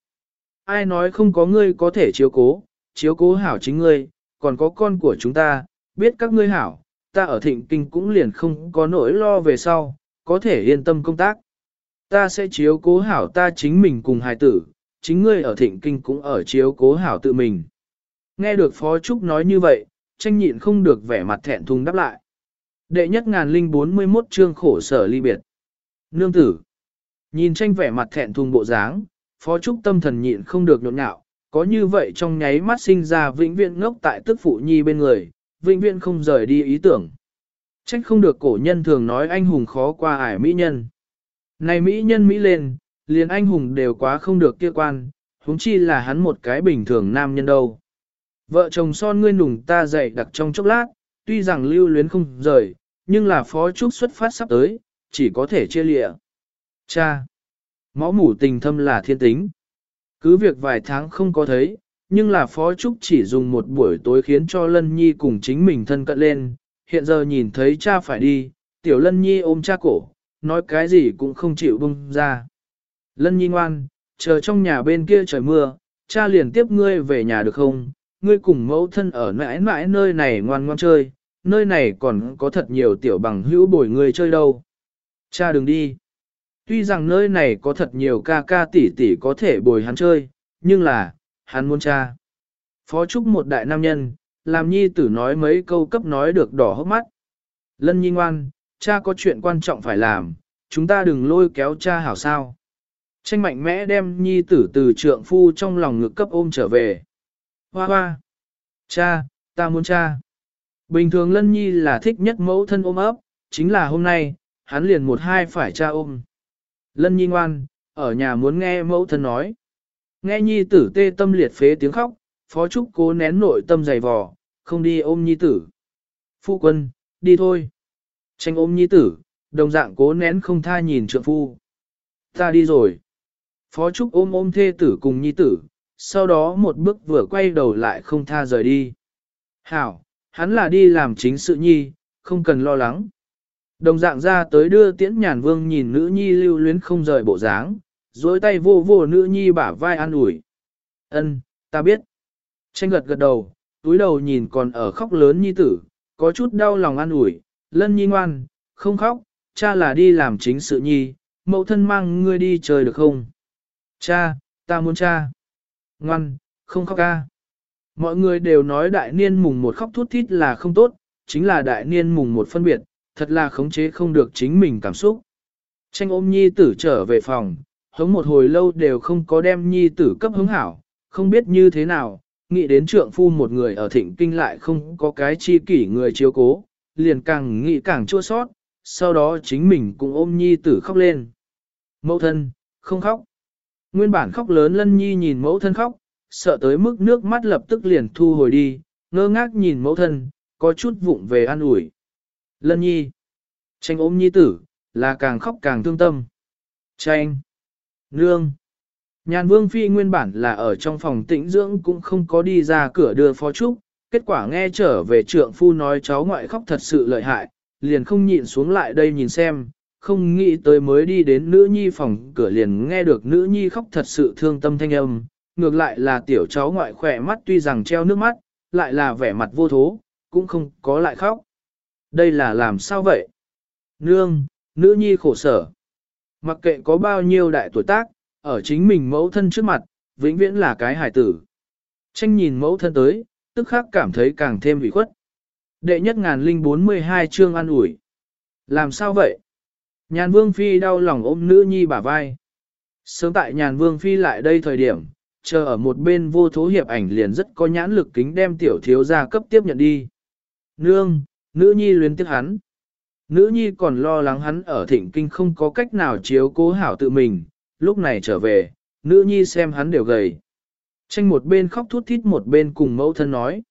Ai nói không có ngươi có thể chiếu cố, chiếu cố hảo chính ngươi, còn có con của chúng ta, biết các ngươi hảo, ta ở thịnh kinh cũng liền không có nỗi lo về sau, có thể yên tâm công tác. Ta sẽ chiếu cố hảo ta chính mình cùng hài tử, chính ngươi ở thịnh kinh cũng ở chiếu cố hảo tự mình. Nghe được Phó Trúc nói như vậy, tranh nhịn không được vẻ mặt thẹn thùng đáp lại. Đệ nhất ngàn linh bốn mươi 41 chương khổ sở ly biệt. Nương tử. Nhìn tranh vẻ mặt thẹn thùng bộ dáng, Phó Trúc tâm thần nhịn không được nhộn nhạo, có như vậy trong nháy mắt sinh ra vĩnh viễn ngốc tại tức phụ nhi bên người, vĩnh viễn không rời đi ý tưởng. Trách không được cổ nhân thường nói anh hùng khó qua ải mỹ nhân. Này mỹ nhân mỹ lên, liền anh hùng đều quá không được kia quan, huống chi là hắn một cái bình thường nam nhân đâu. Vợ chồng son ngươi nùng ta dậy đặc trong chốc lát, tuy rằng lưu luyến không rời, nhưng là phó trúc xuất phát sắp tới, chỉ có thể chia lịa. Cha! Máu mủ tình thâm là thiên tính. Cứ việc vài tháng không có thấy, nhưng là Phó Trúc chỉ dùng một buổi tối khiến cho Lân Nhi cùng chính mình thân cận lên, hiện giờ nhìn thấy cha phải đi, tiểu Lân Nhi ôm cha cổ, nói cái gì cũng không chịu bung ra. Lân Nhi ngoan, chờ trong nhà bên kia trời mưa, cha liền tiếp ngươi về nhà được không? Ngươi cùng mẫu thân ở mãi mãi nơi này ngoan ngoan chơi, nơi này còn có thật nhiều tiểu bằng hữu bồi người chơi đâu. Cha đừng đi. Tuy rằng nơi này có thật nhiều ca ca tỷ tỷ có thể bồi hắn chơi, nhưng là, hắn muốn cha. Phó Trúc một đại nam nhân, làm nhi tử nói mấy câu cấp nói được đỏ hốc mắt. Lân nhi ngoan, cha có chuyện quan trọng phải làm, chúng ta đừng lôi kéo cha hảo sao. Tranh mạnh mẽ đem nhi tử từ trượng phu trong lòng ngực cấp ôm trở về. Hoa hoa! Cha, ta muốn cha. Bình thường Lân Nhi là thích nhất mẫu thân ôm ấp, chính là hôm nay, hắn liền một hai phải cha ôm. Lân Nhi ngoan, ở nhà muốn nghe mẫu thân nói. Nghe Nhi tử tê tâm liệt phế tiếng khóc, Phó Trúc cố nén nội tâm dày vò, không đi ôm Nhi tử. Phu quân, đi thôi. Tranh ôm Nhi tử, đồng dạng cố nén không tha nhìn trượng phu. Ta đi rồi. Phó Trúc ôm ôm thê tử cùng Nhi tử, sau đó một bước vừa quay đầu lại không tha rời đi. Hảo, hắn là đi làm chính sự Nhi, không cần lo lắng. Đồng dạng ra tới đưa tiễn nhàn vương nhìn nữ nhi lưu luyến không rời bộ dáng, dối tay vô vô nữ nhi bả vai an ủi. Ân, ta biết. Tranh gật gật đầu, túi đầu nhìn còn ở khóc lớn nhi tử, có chút đau lòng an ủi, lân nhi ngoan, không khóc, cha là đi làm chính sự nhi, mẫu thân mang ngươi đi chơi được không? Cha, ta muốn cha. Ngoan, không khóc ca. Mọi người đều nói đại niên mùng một khóc thút thít là không tốt, chính là đại niên mùng một phân biệt, thật là khống chế không được chính mình cảm xúc. Tranh ôm nhi tử trở về phòng, hống một hồi lâu đều không có đem nhi tử cấp hứng hảo, không biết như thế nào, nghĩ đến trượng phu một người ở thịnh kinh lại không có cái chi kỷ người chiếu cố, liền càng nghĩ càng chua sót, sau đó chính mình cũng ôm nhi tử khóc lên. Mẫu thân, không khóc. Nguyên bản khóc lớn lân nhi nhìn mẫu thân khóc, sợ tới mức nước mắt lập tức liền thu hồi đi, ngơ ngác nhìn mẫu thân, có chút vụng về an ủi. Lân nhi. Tranh ôm nhi tử, là càng khóc càng thương tâm. Tranh. Nương. Nhàn vương phi nguyên bản là ở trong phòng tĩnh dưỡng cũng không có đi ra cửa đưa phó trúc, kết quả nghe trở về trượng phu nói cháu ngoại khóc thật sự lợi hại, liền không nhịn xuống lại đây nhìn xem, không nghĩ tới mới đi đến nữ nhi phòng cửa liền nghe được nữ nhi khóc thật sự thương tâm thanh âm, ngược lại là tiểu cháu ngoại khỏe mắt tuy rằng treo nước mắt, lại là vẻ mặt vô thố, cũng không có lại khóc. Đây là làm sao vậy? Nương, nữ nhi khổ sở. Mặc kệ có bao nhiêu đại tuổi tác, ở chính mình mẫu thân trước mặt, vĩnh viễn là cái hài tử. Tranh nhìn mẫu thân tới, tức khắc cảm thấy càng thêm ủy khuất. Đệ nhất ngàn linh bốn mươi hai chương ăn ủi. Làm sao vậy? Nhàn vương phi đau lòng ôm nữ nhi bả vai. Sớm tại nhàn vương phi lại đây thời điểm, chờ ở một bên vô thố hiệp ảnh liền rất có nhãn lực kính đem tiểu thiếu gia cấp tiếp nhận đi. Nương, Nữ nhi luyến tiếc hắn. Nữ nhi còn lo lắng hắn ở thịnh kinh không có cách nào chiếu cố hảo tự mình, lúc này trở về, nữ nhi xem hắn đều gầy. Tranh một bên khóc thút thít một bên cùng mẫu thân nói.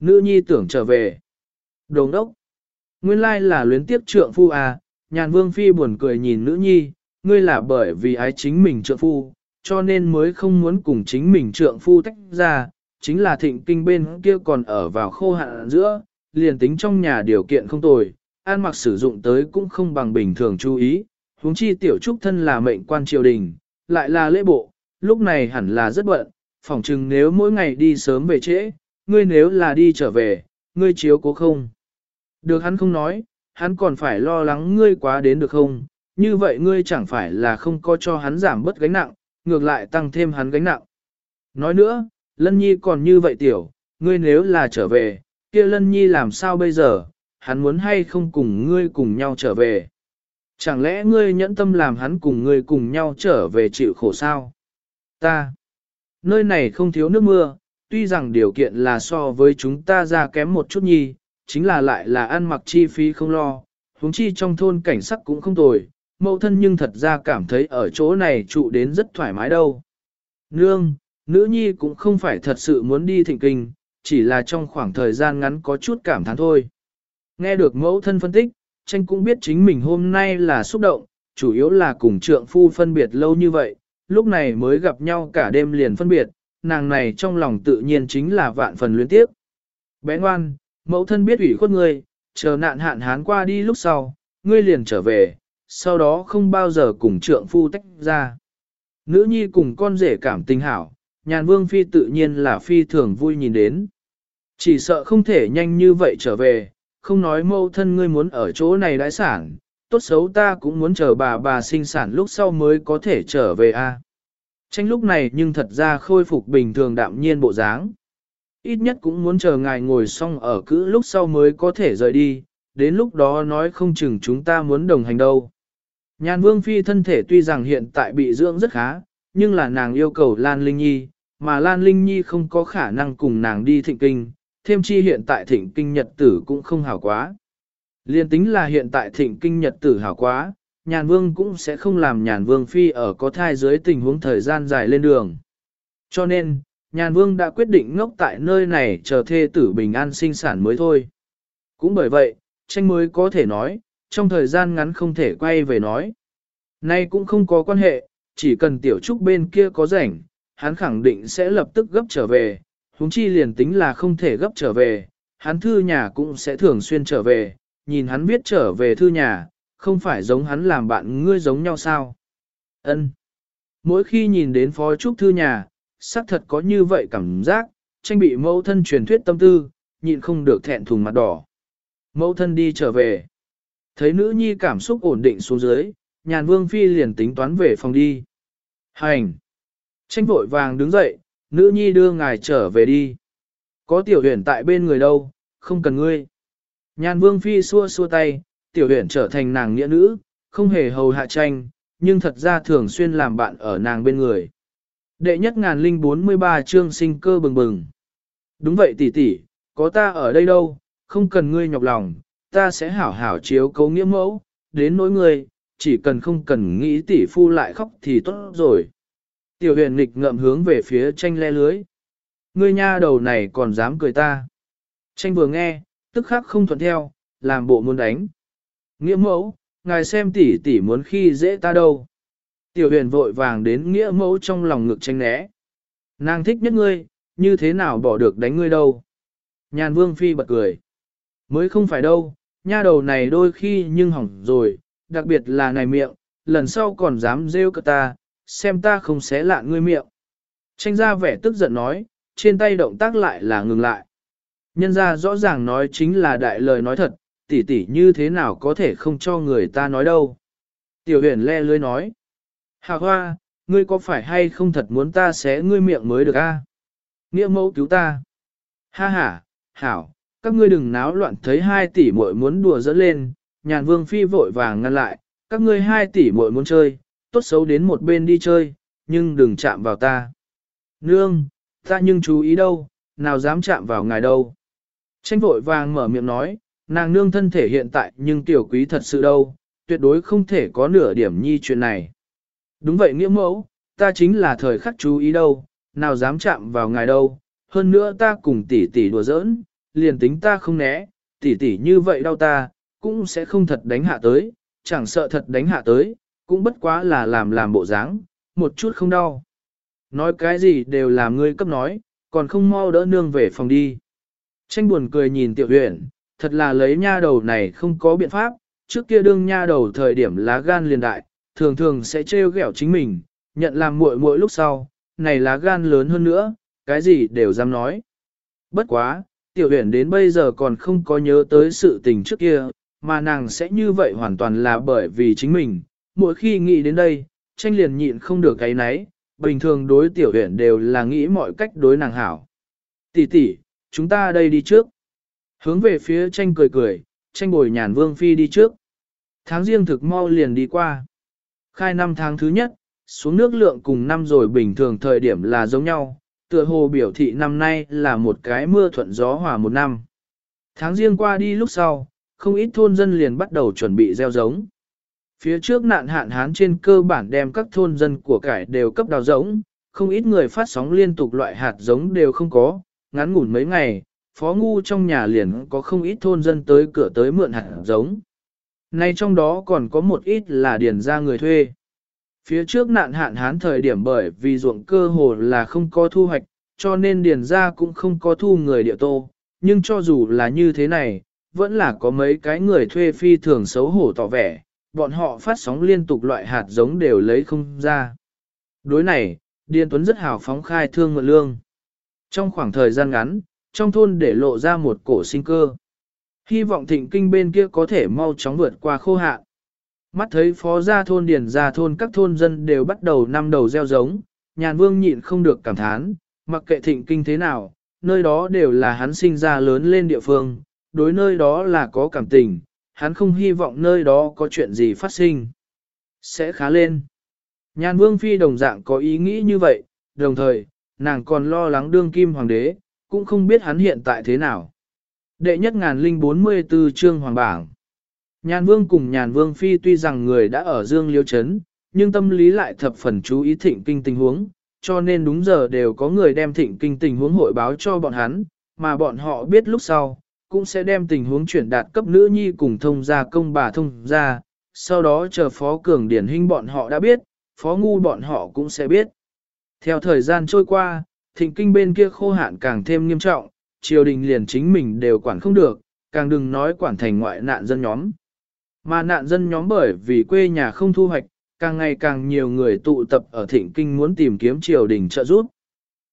Nữ nhi tưởng trở về. Đồng đốc. Nguyên lai là luyến tiếp trượng phu à, nhàn vương phi buồn cười nhìn nữ nhi, ngươi là bởi vì ái chính mình trượng phu, cho nên mới không muốn cùng chính mình trượng phu tách ra, chính là thịnh kinh bên kia còn ở vào khô hạn giữa, liền tính trong nhà điều kiện không tồi, an mặc sử dụng tới cũng không bằng bình thường chú ý, huống chi tiểu trúc thân là mệnh quan triều đình, lại là lễ bộ, lúc này hẳn là rất bận, phỏng chừng nếu mỗi ngày đi sớm về trễ, ngươi nếu là đi trở về, ngươi chiếu cố không. Được hắn không nói, hắn còn phải lo lắng ngươi quá đến được không, như vậy ngươi chẳng phải là không có cho hắn giảm bớt gánh nặng, ngược lại tăng thêm hắn gánh nặng. Nói nữa, Lân Nhi còn như vậy tiểu, ngươi nếu là trở về, kia lân nhi làm sao bây giờ, hắn muốn hay không cùng ngươi cùng nhau trở về. Chẳng lẽ ngươi nhẫn tâm làm hắn cùng ngươi cùng nhau trở về chịu khổ sao? Ta, nơi này không thiếu nước mưa, tuy rằng điều kiện là so với chúng ta ra kém một chút nhi, chính là lại là ăn mặc chi phí không lo, huống chi trong thôn cảnh sắc cũng không tồi, mẫu thân nhưng thật ra cảm thấy ở chỗ này trụ đến rất thoải mái đâu. Nương, nữ nhi cũng không phải thật sự muốn đi thịnh kinh, chỉ là trong khoảng thời gian ngắn có chút cảm thán thôi. Nghe được mẫu thân phân tích, tranh cũng biết chính mình hôm nay là xúc động, chủ yếu là cùng trượng phu phân biệt lâu như vậy, lúc này mới gặp nhau cả đêm liền phân biệt, nàng này trong lòng tự nhiên chính là vạn phần luyến tiếp. Bé ngoan, mẫu thân biết ủy khuất ngươi, chờ nạn hạn hán qua đi lúc sau, ngươi liền trở về, sau đó không bao giờ cùng trượng phu tách ra. Nữ nhi cùng con rể cảm tình hảo, nhàn vương phi tự nhiên là phi thường vui nhìn đến. Chỉ sợ không thể nhanh như vậy trở về, không nói mâu thân ngươi muốn ở chỗ này đãi sản, tốt xấu ta cũng muốn chờ bà bà sinh sản lúc sau mới có thể trở về a. Tranh lúc này nhưng thật ra khôi phục bình thường đạm nhiên bộ dáng. Ít nhất cũng muốn chờ ngài ngồi xong ở cữ lúc sau mới có thể rời đi, đến lúc đó nói không chừng chúng ta muốn đồng hành đâu. Nhàn vương phi thân thể tuy rằng hiện tại bị dưỡng rất khá, nhưng là nàng yêu cầu Lan Linh Nhi, mà Lan Linh Nhi không có khả năng cùng nàng đi thịnh kinh, thêm chi hiện tại thịnh kinh nhật tử cũng không hảo quá. Liên tính là hiện tại thịnh kinh nhật tử hảo quá, nhàn vương cũng sẽ không làm nhàn vương phi ở có thai dưới tình huống thời gian dài lên đường. Cho nên, nhàn vương đã quyết định ngốc tại nơi này chờ thê tử bình an sinh sản mới thôi. Cũng bởi vậy, tranh mới có thể nói, trong thời gian ngắn không thể quay về nói. Nay cũng không có quan hệ, chỉ cần tiểu trúc bên kia có rảnh, hắn khẳng định sẽ lập tức gấp trở về, huống chi liền tính là không thể gấp trở về, hắn thư nhà cũng sẽ thường xuyên trở về, nhìn hắn biết trở về thư nhà, không phải giống hắn làm bạn ngươi giống nhau sao. Ân. Mỗi khi nhìn đến phó trúc thư nhà, xác thật có như vậy cảm giác, tranh bị mẫu thân truyền thuyết tâm tư, nhịn không được thẹn thùng mặt đỏ. Mẫu thân đi trở về. Thấy nữ nhi cảm xúc ổn định xuống dưới, nhàn vương phi liền tính toán về phòng đi. Hành! Tranh vội vàng đứng dậy, nữ nhi đưa ngài trở về đi. Có tiểu huyền tại bên người đâu, không cần ngươi. Nhàn vương phi xua xua tay, tiểu huyền trở thành nàng nghĩa nữ, không hề hầu hạ tranh, nhưng thật ra thường xuyên làm bạn ở nàng bên người. Đệ nhất ngàn linh 43 chương sinh cơ bừng bừng. Đúng vậy tỷ tỷ, có ta ở đây đâu, không cần ngươi nhọc lòng, ta sẽ hảo hảo chiếu cấu nghĩa mẫu, đến nỗi người chỉ cần không cần nghĩ tỷ phu lại khóc thì tốt rồi. Tiểu huyền nghịch ngậm hướng về phía tranh le lưới. Ngươi nha đầu này còn dám cười ta. Tranh vừa nghe, tức khắc không thuận theo, làm bộ muốn đánh. Nghĩa mẫu, ngài xem tỷ tỷ muốn khi dễ ta đâu. Tiểu huyền vội vàng đến nghĩa mẫu trong lòng ngực tranh né. Nàng thích nhất ngươi, như thế nào bỏ được đánh ngươi đâu. Nhàn vương phi bật cười. Mới không phải đâu, nha đầu này đôi khi nhưng hỏng rồi, đặc biệt là này miệng, lần sau còn dám rêu cơ ta, xem ta không xé lạ ngươi miệng. Tranh ra vẻ tức giận nói, trên tay động tác lại là ngừng lại. Nhân ra rõ ràng nói chính là đại lời nói thật, tỉ tỉ như thế nào có thể không cho người ta nói đâu. Tiểu huyền le lưới nói, Hà hoa, ngươi có phải hay không thật muốn ta xé ngươi miệng mới được a? Nghĩa mẫu cứu ta. Ha ha, hảo, các ngươi đừng náo loạn thấy hai tỷ muội muốn đùa dẫn lên, nhàn vương phi vội vàng ngăn lại, các ngươi hai tỷ muội muốn chơi, tốt xấu đến một bên đi chơi, nhưng đừng chạm vào ta. Nương, ta nhưng chú ý đâu, nào dám chạm vào ngài đâu. Tranh vội vàng mở miệng nói, nàng nương thân thể hiện tại nhưng tiểu quý thật sự đâu, tuyệt đối không thể có nửa điểm nhi chuyện này. Đúng vậy nghĩa mẫu, ta chính là thời khắc chú ý đâu, nào dám chạm vào ngài đâu, hơn nữa ta cùng tỷ tỷ đùa giỡn, liền tính ta không né, tỉ tỉ như vậy đau ta, cũng sẽ không thật đánh hạ tới, chẳng sợ thật đánh hạ tới, cũng bất quá là làm làm bộ dáng, một chút không đau. Nói cái gì đều làm ngươi cấp nói, còn không mau đỡ nương về phòng đi. Tranh buồn cười nhìn tiểu huyện, thật là lấy nha đầu này không có biện pháp, trước kia đương nha đầu thời điểm lá gan liền đại, thường thường sẽ trêu ghẹo chính mình, nhận làm muội muội lúc sau, này lá gan lớn hơn nữa, cái gì đều dám nói. Bất quá, tiểu huyền đến bây giờ còn không có nhớ tới sự tình trước kia, mà nàng sẽ như vậy hoàn toàn là bởi vì chính mình. Mỗi khi nghĩ đến đây, tranh liền nhịn không được cái nấy, bình thường đối tiểu huyền đều là nghĩ mọi cách đối nàng hảo. Tỷ tỷ, chúng ta đây đi trước. Hướng về phía tranh cười cười, tranh bồi nhàn vương phi đi trước. Tháng riêng thực mau liền đi qua. Khai năm tháng thứ nhất, xuống nước lượng cùng năm rồi bình thường thời điểm là giống nhau, tựa hồ biểu thị năm nay là một cái mưa thuận gió hòa một năm. Tháng riêng qua đi lúc sau, không ít thôn dân liền bắt đầu chuẩn bị gieo giống. Phía trước nạn hạn hán trên cơ bản đem các thôn dân của cải đều cấp đào giống, không ít người phát sóng liên tục loại hạt giống đều không có, ngắn ngủn mấy ngày, phó ngu trong nhà liền có không ít thôn dân tới cửa tới mượn hạt giống. Nay trong đó còn có một ít là điền ra người thuê. Phía trước nạn hạn hán thời điểm bởi vì ruộng cơ hồ là không có thu hoạch, cho nên điền ra cũng không có thu người địa tô. Nhưng cho dù là như thế này, vẫn là có mấy cái người thuê phi thường xấu hổ tỏ vẻ, bọn họ phát sóng liên tục loại hạt giống đều lấy không ra. Đối này, Điền Tuấn rất hào phóng khai thương mượn lương. Trong khoảng thời gian ngắn, trong thôn để lộ ra một cổ sinh cơ. Hy vọng thịnh kinh bên kia có thể mau chóng vượt qua khô hạn. Mắt thấy phó gia thôn điền gia thôn các thôn dân đều bắt đầu năm đầu gieo giống, nhàn vương nhịn không được cảm thán, mặc kệ thịnh kinh thế nào, nơi đó đều là hắn sinh ra lớn lên địa phương, đối nơi đó là có cảm tình, hắn không hy vọng nơi đó có chuyện gì phát sinh. Sẽ khá lên. Nhàn vương phi đồng dạng có ý nghĩ như vậy, đồng thời, nàng còn lo lắng đương kim hoàng đế, cũng không biết hắn hiện tại thế nào. Đệ nhất ngàn linh 44 chương hoàng bảng. Nhàn vương cùng nhàn vương phi tuy rằng người đã ở dương liêu chấn, nhưng tâm lý lại thập phần chú ý thịnh kinh tình huống, cho nên đúng giờ đều có người đem thịnh kinh tình huống hội báo cho bọn hắn, mà bọn họ biết lúc sau, cũng sẽ đem tình huống chuyển đạt cấp nữ nhi cùng thông gia công bà thông gia, sau đó chờ phó cường điển hình bọn họ đã biết, phó ngu bọn họ cũng sẽ biết. Theo thời gian trôi qua, thịnh kinh bên kia khô hạn càng thêm nghiêm trọng, triều đình liền chính mình đều quản không được, càng đừng nói quản thành ngoại nạn dân nhóm. Mà nạn dân nhóm bởi vì quê nhà không thu hoạch, càng ngày càng nhiều người tụ tập ở thịnh kinh muốn tìm kiếm triều đình trợ giúp.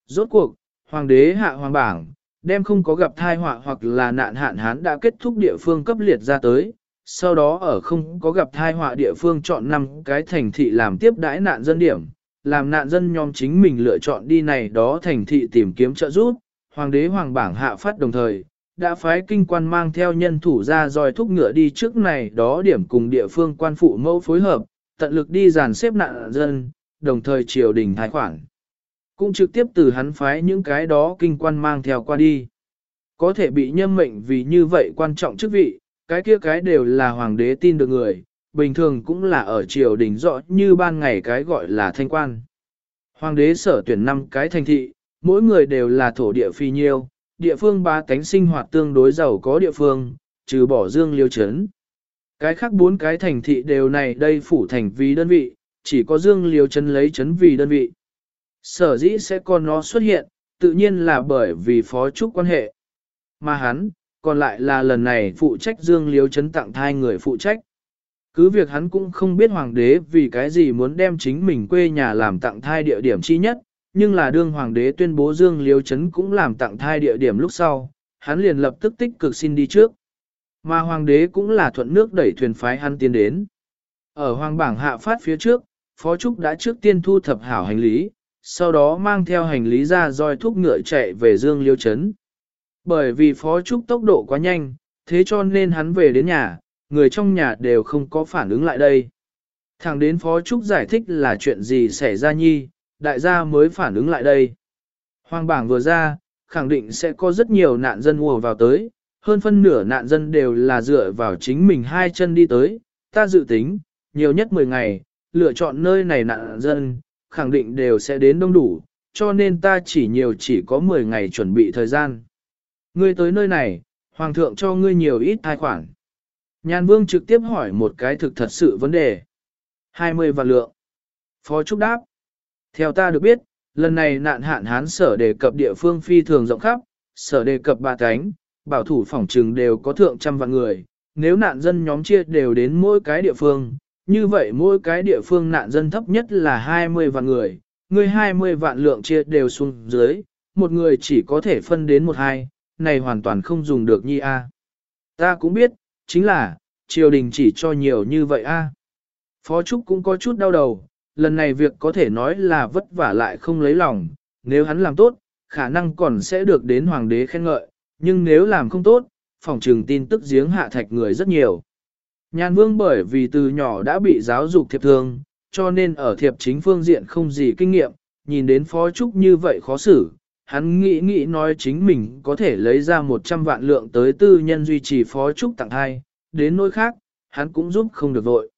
Rốt cuộc, hoàng đế hạ hoàng bảng, đem không có gặp thai họa hoặc là nạn hạn hán đã kết thúc địa phương cấp liệt ra tới, sau đó ở không có gặp thai họa địa phương chọn năm cái thành thị làm tiếp đãi nạn dân điểm, làm nạn dân nhóm chính mình lựa chọn đi này đó thành thị tìm kiếm trợ giúp, hoàng đế hoàng bảng hạ phát đồng thời, đã phái kinh quan mang theo nhân thủ ra dòi thúc ngựa đi trước này đó điểm cùng địa phương quan phụ mẫu phối hợp, tận lực đi dàn xếp nạn dân, đồng thời triều đình thái khoản. Cũng trực tiếp từ hắn phái những cái đó kinh quan mang theo qua đi. Có thể bị nhâm mệnh vì như vậy quan trọng chức vị, cái kia cái đều là hoàng đế tin được người, bình thường cũng là ở triều đình rõ như ban ngày cái gọi là thanh quan. Hoàng đế sở tuyển năm cái thành thị, mỗi người đều là thổ địa phi nhiêu, địa phương ba cánh sinh hoạt tương đối giàu có địa phương, trừ bỏ dương liêu chấn. Cái khác bốn cái thành thị đều này đây phủ thành vì đơn vị, chỉ có dương liêu chấn lấy chấn vì đơn vị. Sở dĩ sẽ còn nó xuất hiện, tự nhiên là bởi vì phó trúc quan hệ. Mà hắn, còn lại là lần này phụ trách dương liêu chấn tặng thai người phụ trách. Cứ việc hắn cũng không biết hoàng đế vì cái gì muốn đem chính mình quê nhà làm tặng thai địa điểm chi nhất, nhưng là đương hoàng đế tuyên bố Dương Liêu Trấn cũng làm tặng thai địa điểm lúc sau, hắn liền lập tức tích cực xin đi trước. Mà hoàng đế cũng là thuận nước đẩy thuyền phái hắn tiến đến. Ở hoàng bảng hạ phát phía trước, Phó Trúc đã trước tiên thu thập hảo hành lý, sau đó mang theo hành lý ra roi thúc ngựa chạy về Dương Liêu Trấn. Bởi vì Phó Trúc tốc độ quá nhanh, thế cho nên hắn về đến nhà, người trong nhà đều không có phản ứng lại đây. Thẳng đến Phó Trúc giải thích là chuyện gì xảy ra nhi, đại gia mới phản ứng lại đây. Hoàng bảng vừa ra, khẳng định sẽ có rất nhiều nạn dân ùa vào tới, hơn phân nửa nạn dân đều là dựa vào chính mình hai chân đi tới, ta dự tính, nhiều nhất 10 ngày, lựa chọn nơi này nạn dân, khẳng định đều sẽ đến đông đủ, cho nên ta chỉ nhiều chỉ có 10 ngày chuẩn bị thời gian. Ngươi tới nơi này, Hoàng thượng cho ngươi nhiều ít thai khoản. Nhan Vương trực tiếp hỏi một cái thực thật sự vấn đề. 20 vạn lượng. Phó Trúc đáp. Theo ta được biết, lần này nạn hạn hán sở đề cập địa phương phi thường rộng khắp, sở đề cập ba cánh, bảo thủ phòng trừng đều có thượng trăm vạn người. Nếu nạn dân nhóm chia đều đến mỗi cái địa phương, như vậy mỗi cái địa phương nạn dân thấp nhất là 20 vạn người, người 20 vạn lượng chia đều xuống dưới, một người chỉ có thể phân đến một hai, này hoàn toàn không dùng được nhi a. Ta cũng biết, chính là, triều đình chỉ cho nhiều như vậy a. Phó Trúc cũng có chút đau đầu, lần này việc có thể nói là vất vả lại không lấy lòng, nếu hắn làm tốt, khả năng còn sẽ được đến hoàng đế khen ngợi, nhưng nếu làm không tốt, phòng trường tin tức giếng hạ thạch người rất nhiều. Nhan vương bởi vì từ nhỏ đã bị giáo dục thiệp thương, cho nên ở thiệp chính phương diện không gì kinh nghiệm, nhìn đến phó trúc như vậy khó xử, hắn nghĩ nghĩ nói chính mình có thể lấy ra 100 vạn lượng tới tư nhân duy trì phó trúc tặng hai, đến nỗi khác, hắn cũng giúp không được vội.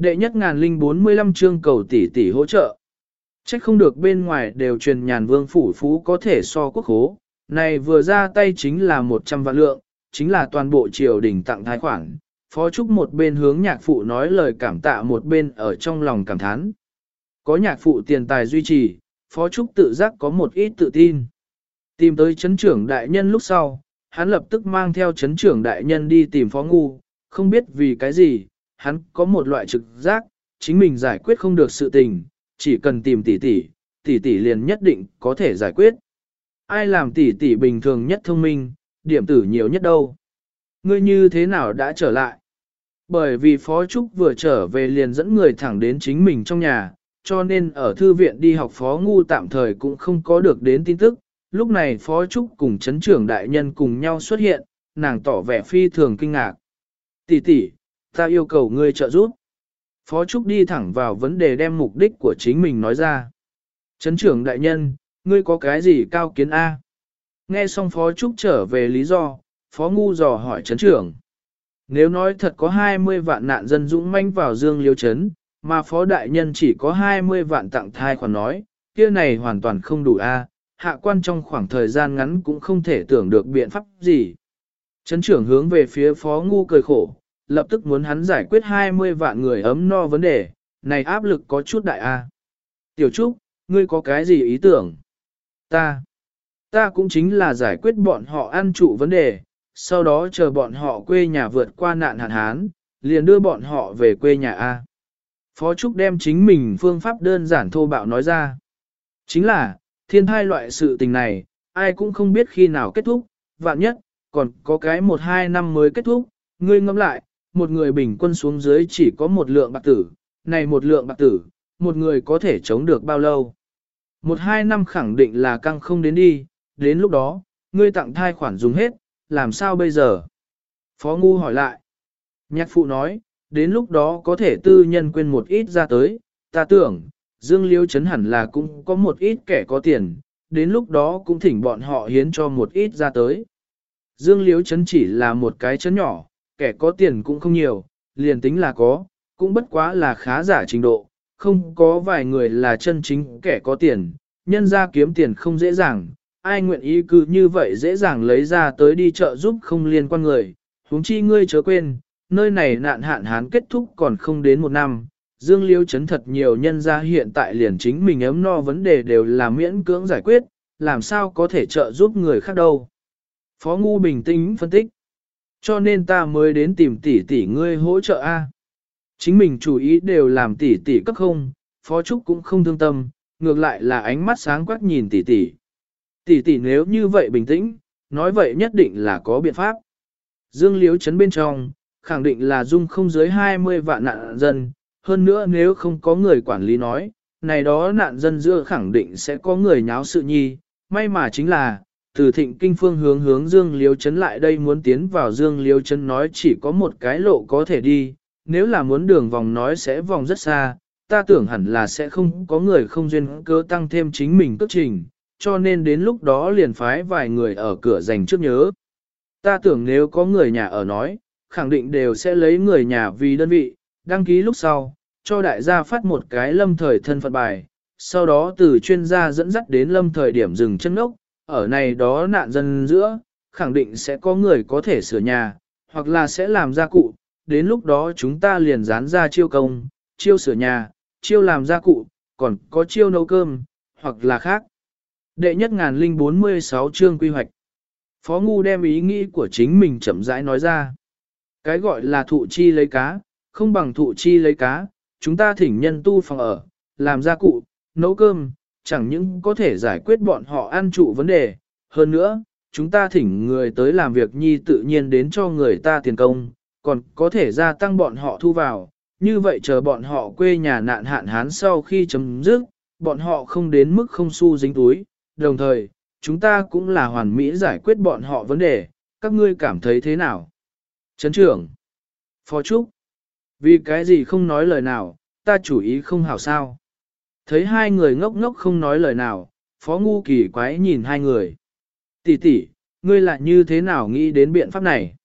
Đệ nhất ngàn linh 45 chương cầu tỷ tỷ hỗ trợ. Trách không được bên ngoài đều truyền nhàn vương phủ phú có thể so quốc hố, này vừa ra tay chính là 100 vạn lượng, chính là toàn bộ triều đình tặng thái khoản, Phó Trúc một bên hướng nhạc phụ nói lời cảm tạ một bên ở trong lòng cảm thán. Có nhạc phụ tiền tài duy trì, Phó Trúc tự giác có một ít tự tin. Tìm tới chấn trưởng đại nhân lúc sau, hắn lập tức mang theo chấn trưởng đại nhân đi tìm Phó Ngu, không biết vì cái gì, hắn có một loại trực giác, chính mình giải quyết không được sự tình, chỉ cần tìm tỷ tỷ, tỷ tỷ liền nhất định có thể giải quyết. Ai làm tỷ tỷ bình thường nhất thông minh, điểm tử nhiều nhất đâu. Ngươi như thế nào đã trở lại? Bởi vì Phó Trúc vừa trở về liền dẫn người thẳng đến chính mình trong nhà, cho nên ở thư viện đi học Phó Ngu tạm thời cũng không có được đến tin tức. Lúc này Phó Trúc cùng chấn trưởng đại nhân cùng nhau xuất hiện, nàng tỏ vẻ phi thường kinh ngạc. Tỷ tỷ, ta yêu cầu ngươi trợ giúp. Phó Trúc đi thẳng vào vấn đề đem mục đích của chính mình nói ra. Trấn trưởng đại nhân, ngươi có cái gì cao kiến A? Nghe xong Phó Trúc trở về lý do, Phó Ngu dò hỏi Trấn trưởng. Nếu nói thật có 20 vạn nạn dân dũng manh vào dương liêu Trấn, mà Phó Đại Nhân chỉ có 20 vạn tặng thai khoản nói, kia này hoàn toàn không đủ A, hạ quan trong khoảng thời gian ngắn cũng không thể tưởng được biện pháp gì. Trấn trưởng hướng về phía Phó Ngu cười khổ, lập tức muốn hắn giải quyết 20 vạn người ấm no vấn đề, này áp lực có chút đại A. Tiểu Trúc, ngươi có cái gì ý tưởng? Ta, ta cũng chính là giải quyết bọn họ ăn trụ vấn đề, sau đó chờ bọn họ quê nhà vượt qua nạn hạn hán, liền đưa bọn họ về quê nhà A. Phó Trúc đem chính mình phương pháp đơn giản thô bạo nói ra. Chính là, thiên thai loại sự tình này, ai cũng không biết khi nào kết thúc, vạn nhất, còn có cái một hai năm mới kết thúc, ngươi ngẫm lại, một người bình quân xuống dưới chỉ có một lượng bạc tử, này một lượng bạc tử, một người có thể chống được bao lâu. Một hai năm khẳng định là căng không đến đi, đến lúc đó, ngươi tặng thai khoản dùng hết, làm sao bây giờ? Phó Ngu hỏi lại. Nhạc phụ nói, đến lúc đó có thể tư nhân quên một ít ra tới, ta tưởng, Dương Liêu chấn hẳn là cũng có một ít kẻ có tiền, đến lúc đó cũng thỉnh bọn họ hiến cho một ít ra tới. Dương Liêu chấn chỉ là một cái chấn nhỏ, kẻ có tiền cũng không nhiều, liền tính là có, cũng bất quá là khá giả trình độ, không có vài người là chân chính kẻ có tiền, nhân ra kiếm tiền không dễ dàng, ai nguyện ý cứ như vậy dễ dàng lấy ra tới đi chợ giúp không liên quan người, huống chi ngươi chớ quên, nơi này nạn hạn hán kết thúc còn không đến một năm. Dương Liêu chấn thật nhiều nhân ra hiện tại liền chính mình ấm no vấn đề đều là miễn cưỡng giải quyết, làm sao có thể trợ giúp người khác đâu. Phó Ngu bình tĩnh phân tích. Cho nên ta mới đến tìm tỷ tỷ ngươi hỗ trợ A. Chính mình chủ ý đều làm tỷ tỷ cấp không, Phó Trúc cũng không thương tâm, ngược lại là ánh mắt sáng quắc nhìn tỷ tỷ. Tỷ tỷ nếu như vậy bình tĩnh, nói vậy nhất định là có biện pháp. Dương Liếu chấn bên trong, khẳng định là dung không dưới 20 vạn nạn dân, hơn nữa nếu không có người quản lý nói, này đó nạn dân giữa khẳng định sẽ có người nháo sự nhi, may mà chính là, từ thịnh kinh phương hướng hướng Dương Liêu Trấn lại đây muốn tiến vào Dương Liêu Trấn nói chỉ có một cái lộ có thể đi, nếu là muốn đường vòng nói sẽ vòng rất xa, ta tưởng hẳn là sẽ không có người không duyên cơ tăng thêm chính mình cước trình, cho nên đến lúc đó liền phái vài người ở cửa dành trước nhớ. Ta tưởng nếu có người nhà ở nói, khẳng định đều sẽ lấy người nhà vì đơn vị, đăng ký lúc sau, cho đại gia phát một cái lâm thời thân phận bài, sau đó từ chuyên gia dẫn dắt đến lâm thời điểm dừng chân ốc, ở này đó nạn dân giữa, khẳng định sẽ có người có thể sửa nhà, hoặc là sẽ làm gia cụ, đến lúc đó chúng ta liền dán ra chiêu công, chiêu sửa nhà, chiêu làm gia cụ, còn có chiêu nấu cơm, hoặc là khác. Đệ nhất ngàn linh 46 chương quy hoạch. Phó Ngu đem ý nghĩ của chính mình chậm rãi nói ra. Cái gọi là thụ chi lấy cá, không bằng thụ chi lấy cá, chúng ta thỉnh nhân tu phòng ở, làm gia cụ, nấu cơm, chẳng những có thể giải quyết bọn họ an trụ vấn đề. Hơn nữa, chúng ta thỉnh người tới làm việc nhi tự nhiên đến cho người ta tiền công, còn có thể gia tăng bọn họ thu vào. Như vậy chờ bọn họ quê nhà nạn hạn hán sau khi chấm dứt, bọn họ không đến mức không xu dính túi, đồng thời, chúng ta cũng là hoàn mỹ giải quyết bọn họ vấn đề, các ngươi cảm thấy thế nào? Trấn trưởng, Phó Trúc, vì cái gì không nói lời nào, ta chủ ý không hảo sao? Thấy hai người ngốc ngốc không nói lời nào, Phó Ngu kỳ quái nhìn hai người. Tỷ tỷ, ngươi lại như thế nào nghĩ đến biện pháp này?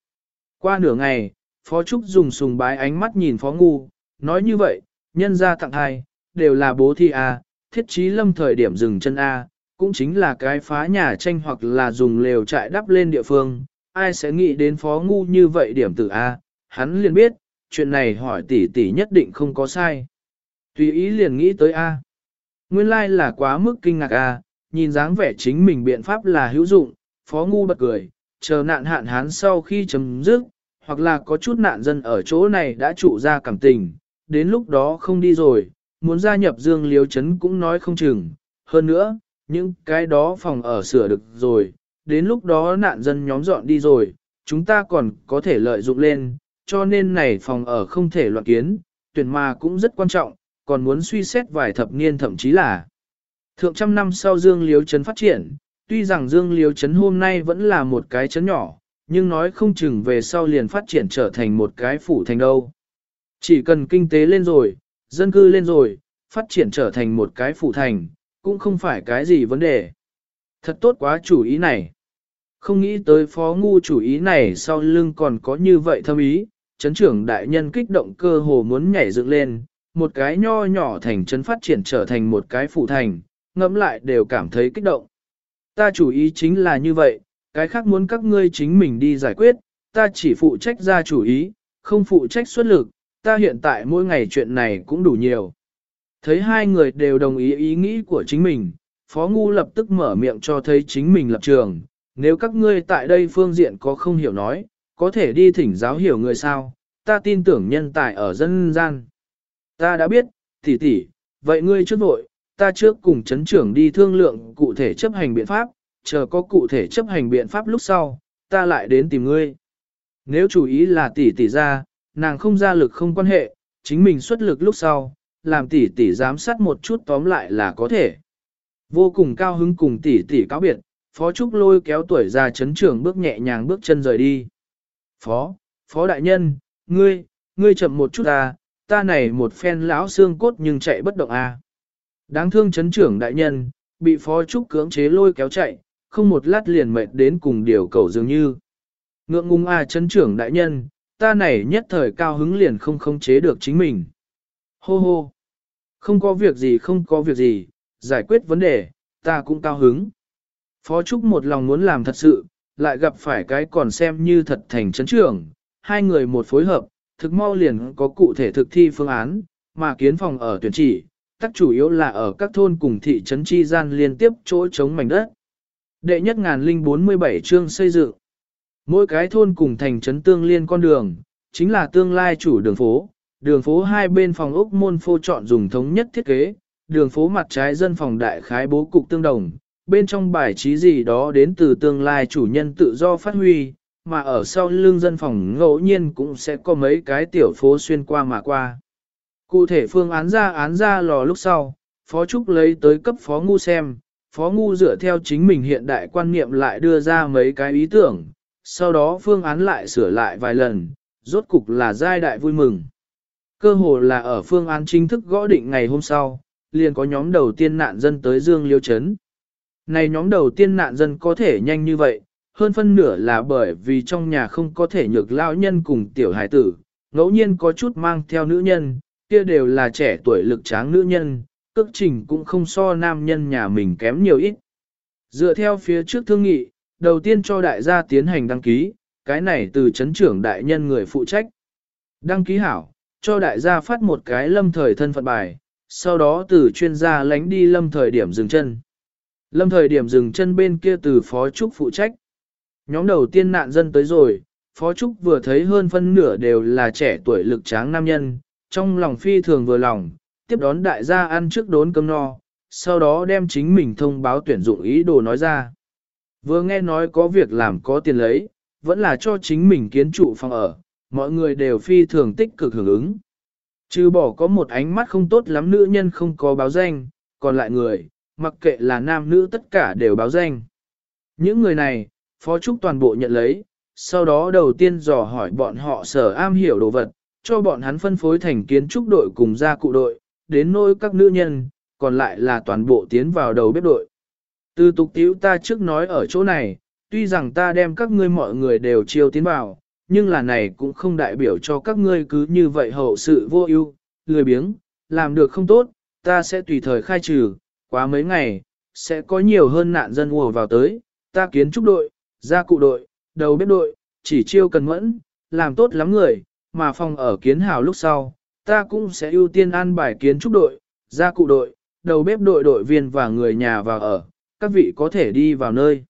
Qua nửa ngày, Phó Trúc dùng sùng bái ánh mắt nhìn Phó Ngu, nói như vậy, nhân gia tặng hai, đều là bố thi A, thiết trí lâm thời điểm dừng chân A, cũng chính là cái phá nhà tranh hoặc là dùng lều trại đắp lên địa phương, ai sẽ nghĩ đến phó ngu như vậy điểm tử A, hắn liền biết, chuyện này hỏi tỷ tỷ nhất định không có sai. Tùy ý liền nghĩ tới A. Nguyên lai like là quá mức kinh ngạc à? nhìn dáng vẻ chính mình biện pháp là hữu dụng, phó ngu bật cười, chờ nạn hạn hán sau khi chấm dứt, hoặc là có chút nạn dân ở chỗ này đã trụ ra cảm tình, đến lúc đó không đi rồi, muốn gia nhập dương liếu chấn cũng nói không chừng. Hơn nữa, những cái đó phòng ở sửa được rồi, đến lúc đó nạn dân nhóm dọn đi rồi, chúng ta còn có thể lợi dụng lên, cho nên này phòng ở không thể loạn kiến, tuyển mà cũng rất quan trọng, còn muốn suy xét vài thập niên thậm chí là thượng trăm năm sau Dương Liếu Trấn phát triển, tuy rằng Dương Liếu Trấn hôm nay vẫn là một cái trấn nhỏ, nhưng nói không chừng về sau liền phát triển trở thành một cái phủ thành đâu. Chỉ cần kinh tế lên rồi, dân cư lên rồi, phát triển trở thành một cái phủ thành, cũng không phải cái gì vấn đề. Thật tốt quá chủ ý này. Không nghĩ tới phó ngu chủ ý này sau lưng còn có như vậy thâm ý, chấn trưởng đại nhân kích động cơ hồ muốn nhảy dựng lên, một cái nho nhỏ thành trấn phát triển trở thành một cái phủ thành, ngẫm lại đều cảm thấy kích động. Ta chủ ý chính là như vậy, cái khác muốn các ngươi chính mình đi giải quyết, ta chỉ phụ trách ra chủ ý, không phụ trách xuất lực, ta hiện tại mỗi ngày chuyện này cũng đủ nhiều. Thấy hai người đều đồng ý ý nghĩ của chính mình, Phó Ngu lập tức mở miệng cho thấy chính mình lập trường, nếu các ngươi tại đây phương diện có không hiểu nói, có thể đi thỉnh giáo hiểu người sao, ta tin tưởng nhân tài ở dân gian. Ta đã biết, tỷ tỷ, vậy ngươi trước vội, ta trước cùng chấn trưởng đi thương lượng cụ thể chấp hành biện pháp, chờ có cụ thể chấp hành biện pháp lúc sau, ta lại đến tìm ngươi. Nếu chủ ý là tỷ tỷ ra, nàng không ra lực không quan hệ, chính mình xuất lực lúc sau, làm tỷ tỷ giám sát một chút tóm lại là có thể. Vô cùng cao hứng cùng tỷ tỷ cáo biệt, Phó Trúc lôi kéo tuổi già chấn trưởng bước nhẹ nhàng bước chân rời đi. Phó, Phó Đại Nhân, ngươi, ngươi chậm một chút ta, ta này một phen lão xương cốt nhưng chạy bất động à. Đáng thương chấn trưởng đại nhân, bị phó trúc cưỡng chế lôi kéo chạy, không một lát liền mệt đến cùng điều cầu dường như. Ngượng ngung à chấn trưởng đại nhân, ta này nhất thời cao hứng liền không khống chế được chính mình. Hô hô, không có việc gì không có việc gì, giải quyết vấn đề, ta cũng cao hứng. Phó Trúc một lòng muốn làm thật sự, lại gặp phải cái còn xem như thật thành chấn trưởng, hai người một phối hợp, thực mau liền có cụ thể thực thi phương án, mà kiến phòng ở tuyển chỉ, tác chủ yếu là ở các thôn cùng thị trấn chi gian liên tiếp chỗ chống mảnh đất. Đệ nhất ngàn linh 47 chương xây dựng. Mỗi cái thôn cùng thành trấn tương liên con đường, chính là tương lai chủ đường phố. Đường phố hai bên phòng ốc môn phô chọn dùng thống nhất thiết kế, đường phố mặt trái dân phòng đại khái bố cục tương đồng, bên trong bài trí gì đó đến từ tương lai chủ nhân tự do phát huy, mà ở sau lưng dân phòng ngẫu nhiên cũng sẽ có mấy cái tiểu phố xuyên qua mà qua. Cụ thể phương án ra án ra lò lúc sau, Phó Trúc lấy tới cấp Phó Ngu xem, Phó Ngu dựa theo chính mình hiện đại quan niệm lại đưa ra mấy cái ý tưởng, sau đó phương án lại sửa lại vài lần, rốt cục là giai đại vui mừng. Cơ hồ là ở phương án chính thức gõ định ngày hôm sau, liền có nhóm đầu tiên nạn dân tới Dương Liêu Trấn. Này nhóm đầu tiên nạn dân có thể nhanh như vậy, hơn phân nửa là bởi vì trong nhà không có thể nhược lao nhân cùng tiểu hải tử, ngẫu nhiên có chút mang theo nữ nhân, kia đều là trẻ tuổi lực tráng nữ nhân, cước trình cũng không so nam nhân nhà mình kém nhiều ít. Dựa theo phía trước thương nghị, đầu tiên cho đại gia tiến hành đăng ký, cái này từ chấn trưởng đại nhân người phụ trách. Đăng ký hảo, cho đại gia phát một cái lâm thời thân phận bài, sau đó từ chuyên gia lánh đi lâm thời điểm dừng chân. Lâm thời điểm dừng chân bên kia từ phó trúc phụ trách. Nhóm đầu tiên nạn dân tới rồi, phó trúc vừa thấy hơn phân nửa đều là trẻ tuổi lực tráng nam nhân, trong lòng phi thường vừa lòng, tiếp đón đại gia ăn trước đốn cơm no, sau đó đem chính mình thông báo tuyển dụng ý đồ nói ra. Vừa nghe nói có việc làm có tiền lấy, vẫn là cho chính mình kiến trụ phòng ở, mọi người đều phi thường tích cực hưởng ứng. Trừ bỏ có một ánh mắt không tốt lắm nữ nhân không có báo danh, còn lại người, mặc kệ là nam nữ tất cả đều báo danh. Những người này, Phó Trúc toàn bộ nhận lấy, sau đó đầu tiên dò hỏi bọn họ sở am hiểu đồ vật, cho bọn hắn phân phối thành kiến trúc đội cùng gia cụ đội, đến nỗi các nữ nhân, còn lại là toàn bộ tiến vào đầu bếp đội. Từ tục tiếu ta trước nói ở chỗ này, tuy rằng ta đem các ngươi mọi người đều chiêu tiến vào, nhưng là này cũng không đại biểu cho các ngươi cứ như vậy hậu sự vô ưu, lười biếng, làm được không tốt, ta sẽ tùy thời khai trừ, quá mấy ngày, sẽ có nhiều hơn nạn dân ùa vào tới, ta kiến trúc đội, gia cụ đội, đầu bếp đội, chỉ chiêu cần mẫn, làm tốt lắm người, mà phòng ở kiến hào lúc sau, ta cũng sẽ ưu tiên an bài kiến trúc đội, gia cụ đội, đầu bếp đội đội viên và người nhà vào ở, các vị có thể đi vào nơi.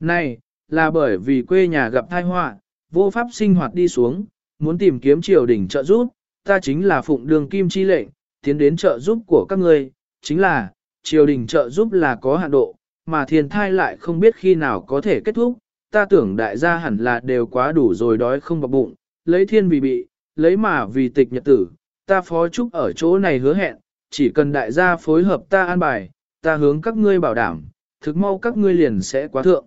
Này, là bởi vì quê nhà gặp tai họa, vô pháp sinh hoạt đi xuống, muốn tìm kiếm triều đình trợ giúp, ta chính là phụng đường kim chi lệnh, tiến đến trợ giúp của các ngươi, chính là, triều đình trợ giúp là có hạn độ, mà thiên thai lại không biết khi nào có thể kết thúc, ta tưởng đại gia hẳn là đều quá đủ rồi đói không bọc bụng, lấy thiên vì bị, lấy mà vì tịch nhật tử, ta phó trúc ở chỗ này hứa hẹn, chỉ cần đại gia phối hợp ta an bài, ta hướng các ngươi bảo đảm, thực mau các ngươi liền sẽ quá thượng.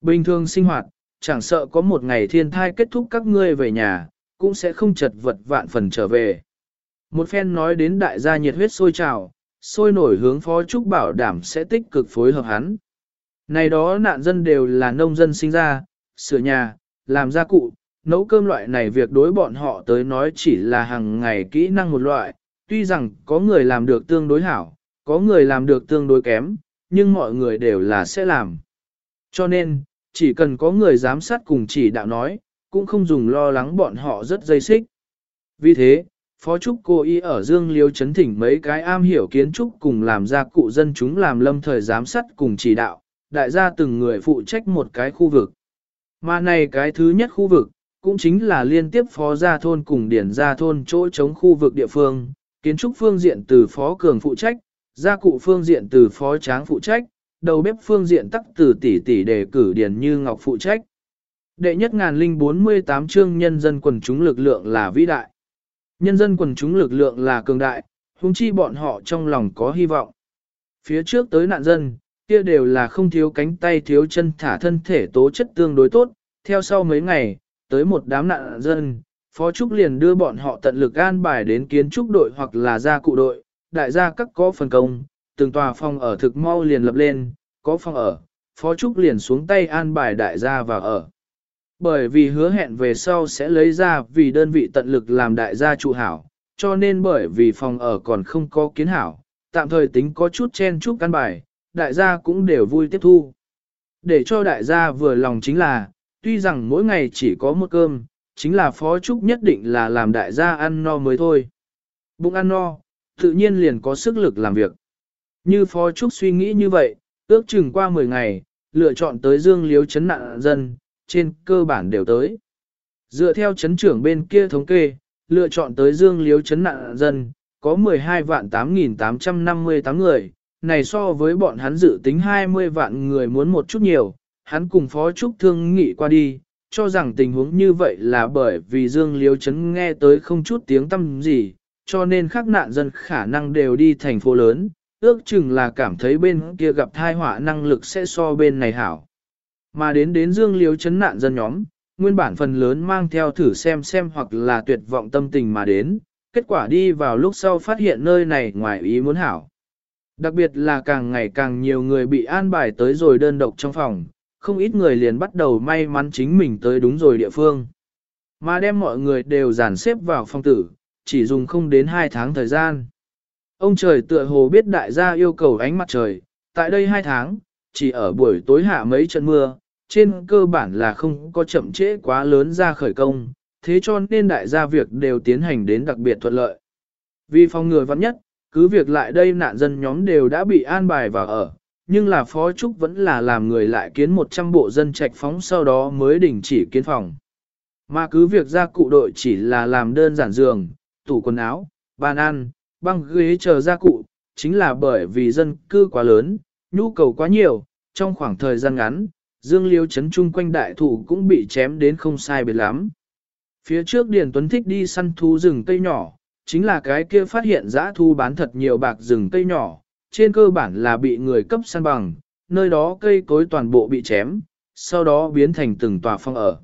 Bình thường sinh hoạt, chẳng sợ có một ngày thiên thai kết thúc các ngươi về nhà, cũng sẽ không chật vật vạn phần trở về. Một phen nói đến đại gia nhiệt huyết sôi trào, sôi nổi hướng phó trúc bảo đảm sẽ tích cực phối hợp hắn. Này đó nạn dân đều là nông dân sinh ra, sửa nhà, làm gia cụ, nấu cơm loại này việc đối bọn họ tới nói chỉ là hàng ngày kỹ năng một loại, tuy rằng có người làm được tương đối hảo, có người làm được tương đối kém, nhưng mọi người đều là sẽ làm. Cho nên, chỉ cần có người giám sát cùng chỉ đạo nói, cũng không dùng lo lắng bọn họ rất dây xích. Vì thế, Phó Trúc cô ý ở Dương Liêu chấn thỉnh mấy cái am hiểu kiến trúc cùng làm ra cụ dân chúng làm lâm thời giám sát cùng chỉ đạo, đại gia từng người phụ trách một cái khu vực. Mà này cái thứ nhất khu vực, cũng chính là liên tiếp phó gia thôn cùng điển gia thôn chỗ chống khu vực địa phương, kiến trúc phương diện từ phó cường phụ trách, gia cụ phương diện từ phó tráng phụ trách, đầu bếp phương diện tắc từ tỷ tỷ đề cử điển như ngọc phụ trách. Đệ nhất ngàn linh 48 chương nhân dân quần chúng lực lượng là vĩ đại. Nhân dân quần chúng lực lượng là cường đại, huống chi bọn họ trong lòng có hy vọng. Phía trước tới nạn dân, kia đều là không thiếu cánh tay thiếu chân thả thân thể tố chất tương đối tốt, theo sau mấy ngày, tới một đám nạn dân, Phó Trúc liền đưa bọn họ tận lực an bài đến kiến trúc đội hoặc là gia cụ đội, đại gia các có phần công, từng tòa phòng ở thực mau liền lập lên, có phòng ở, Phó Trúc liền xuống tay an bài đại gia vào ở. Bởi vì hứa hẹn về sau sẽ lấy ra vì đơn vị tận lực làm đại gia trụ hảo, cho nên bởi vì phòng ở còn không có kiến hảo, tạm thời tính có chút chen chúc căn bài, đại gia cũng đều vui tiếp thu. Để cho đại gia vừa lòng chính là, tuy rằng mỗi ngày chỉ có một cơm, chính là phó trúc nhất định là làm đại gia ăn no mới thôi. Bụng ăn no, tự nhiên liền có sức lực làm việc. Như phó trúc suy nghĩ như vậy, ước chừng qua 10 ngày, lựa chọn tới dương liếu chấn nạn dân, trên cơ bản đều tới. Dựa theo chấn trưởng bên kia thống kê, lựa chọn tới dương liếu chấn nạn dân, có 12 vạn 8.858 người, này so với bọn hắn dự tính 20 vạn người muốn một chút nhiều, hắn cùng Phó Trúc thương nghị qua đi, cho rằng tình huống như vậy là bởi vì Dương Liếu chấn nghe tới không chút tiếng tâm gì, cho nên các nạn dân khả năng đều đi thành phố lớn, ước chừng là cảm thấy bên kia gặp thai họa năng lực sẽ so bên này hảo. Mà đến đến Dương liếu Trấn nạn dân nhóm, nguyên bản phần lớn mang theo thử xem xem hoặc là tuyệt vọng tâm tình mà đến, kết quả đi vào lúc sau phát hiện nơi này ngoài ý muốn hảo. Đặc biệt là càng ngày càng nhiều người bị an bài tới rồi đơn độc trong phòng, không ít người liền bắt đầu may mắn chính mình tới đúng rồi địa phương. Mà đem mọi người đều dàn xếp vào phòng tử, chỉ dùng không đến 2 tháng thời gian. Ông trời tựa hồ biết đại gia yêu cầu ánh mặt trời, tại đây 2 tháng, chỉ ở buổi tối hạ mấy trận mưa, trên cơ bản là không có chậm trễ quá lớn ra khởi công, thế cho nên đại gia việc đều tiến hành đến đặc biệt thuận lợi. Vì phòng ngừa vắng nhất, cứ việc lại đây nạn dân nhóm đều đã bị an bài vào ở, nhưng là Phó Trúc vẫn là làm người lại kiến 100 bộ dân trạch phóng sau đó mới đình chỉ kiến phòng. Mà cứ việc ra cụ đội chỉ là làm đơn giản giường, tủ quần áo, bàn ăn, băng ghế chờ gia cụ, chính là bởi vì dân cư quá lớn, nhu cầu quá nhiều, trong khoảng thời gian ngắn, dương liêu chấn chung quanh đại thủ cũng bị chém đến không sai biệt lắm. Phía trước Điền Tuấn thích đi săn thú rừng cây nhỏ, chính là cái kia phát hiện giã thu bán thật nhiều bạc rừng cây nhỏ, trên cơ bản là bị người cấp săn bằng, nơi đó cây cối toàn bộ bị chém, sau đó biến thành từng tòa phong ở.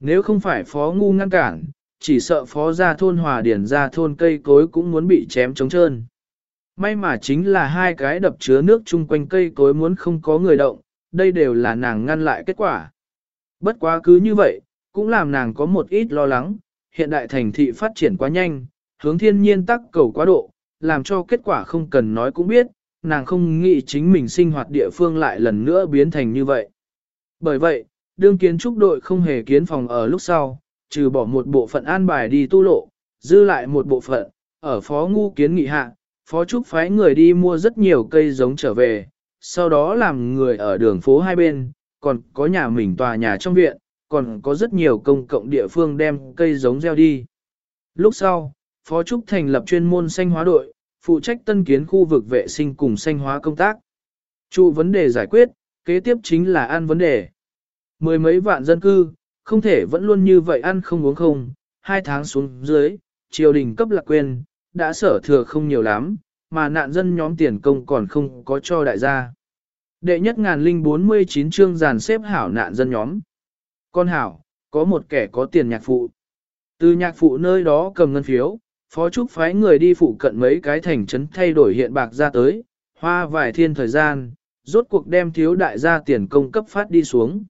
Nếu không phải phó ngu ngăn cản, chỉ sợ phó gia thôn hòa điển ra thôn cây cối cũng muốn bị chém trống trơn. May mà chính là hai cái đập chứa nước chung quanh cây cối muốn không có người động, đây đều là nàng ngăn lại kết quả. Bất quá cứ như vậy, cũng làm nàng có một ít lo lắng, hiện đại thành thị phát triển quá nhanh, hướng thiên nhiên tắc cầu quá độ, làm cho kết quả không cần nói cũng biết, nàng không nghĩ chính mình sinh hoạt địa phương lại lần nữa biến thành như vậy. Bởi vậy, đương kiến trúc đội không hề kiến phòng ở lúc sau, trừ bỏ một bộ phận an bài đi tu lộ, dư lại một bộ phận, ở phó ngu kiến nghị hạ, phó trúc phái người đi mua rất nhiều cây giống trở về, sau đó làm người ở đường phố hai bên, còn có nhà mình tòa nhà trong viện, còn có rất nhiều công cộng địa phương đem cây giống gieo đi. Lúc sau, Phó Trúc thành lập chuyên môn xanh hóa đội, phụ trách tân kiến khu vực vệ sinh cùng xanh hóa công tác. Trụ vấn đề giải quyết, kế tiếp chính là ăn vấn đề. Mười mấy vạn dân cư, không thể vẫn luôn như vậy ăn không uống không, hai tháng xuống dưới, triều đình cấp lạc quyền, đã sở thừa không nhiều lắm, mà nạn dân nhóm tiền công còn không có cho đại gia. Đệ nhất ngàn linh 49 chương giàn xếp hảo nạn dân nhóm. Con hảo, có một kẻ có tiền nhạc phụ. Từ nhạc phụ nơi đó cầm ngân phiếu, phó trúc phái người đi phụ cận mấy cái thành trấn thay đổi hiện bạc ra tới, hoa vài thiên thời gian, rốt cuộc đem thiếu đại gia tiền công cấp phát đi xuống.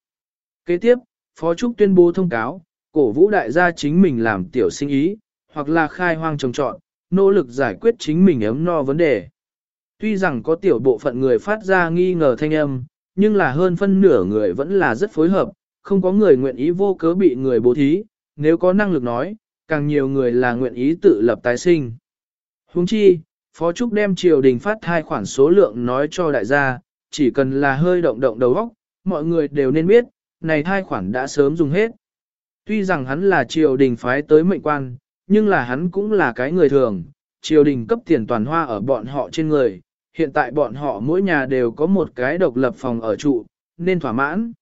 Kế tiếp, phó trúc tuyên bố thông cáo, cổ vũ đại gia chính mình làm tiểu sinh ý, hoặc là khai hoang trồng trọn, nỗ lực giải quyết chính mình ấm no vấn đề. Tuy rằng có tiểu bộ phận người phát ra nghi ngờ thanh âm, nhưng là hơn phân nửa người vẫn là rất phối hợp, không có người nguyện ý vô cớ bị người bố thí, nếu có năng lực nói, càng nhiều người là nguyện ý tự lập tái sinh. Huống chi, Phó Trúc đem triều đình phát thai khoản số lượng nói cho đại gia, chỉ cần là hơi động động đầu óc, mọi người đều nên biết, này thai khoản đã sớm dùng hết. Tuy rằng hắn là triều đình phái tới mệnh quan, nhưng là hắn cũng là cái người thường, triều đình cấp tiền toàn hoa ở bọn họ trên người, hiện tại bọn họ mỗi nhà đều có một cái độc lập phòng ở trụ, nên thỏa mãn.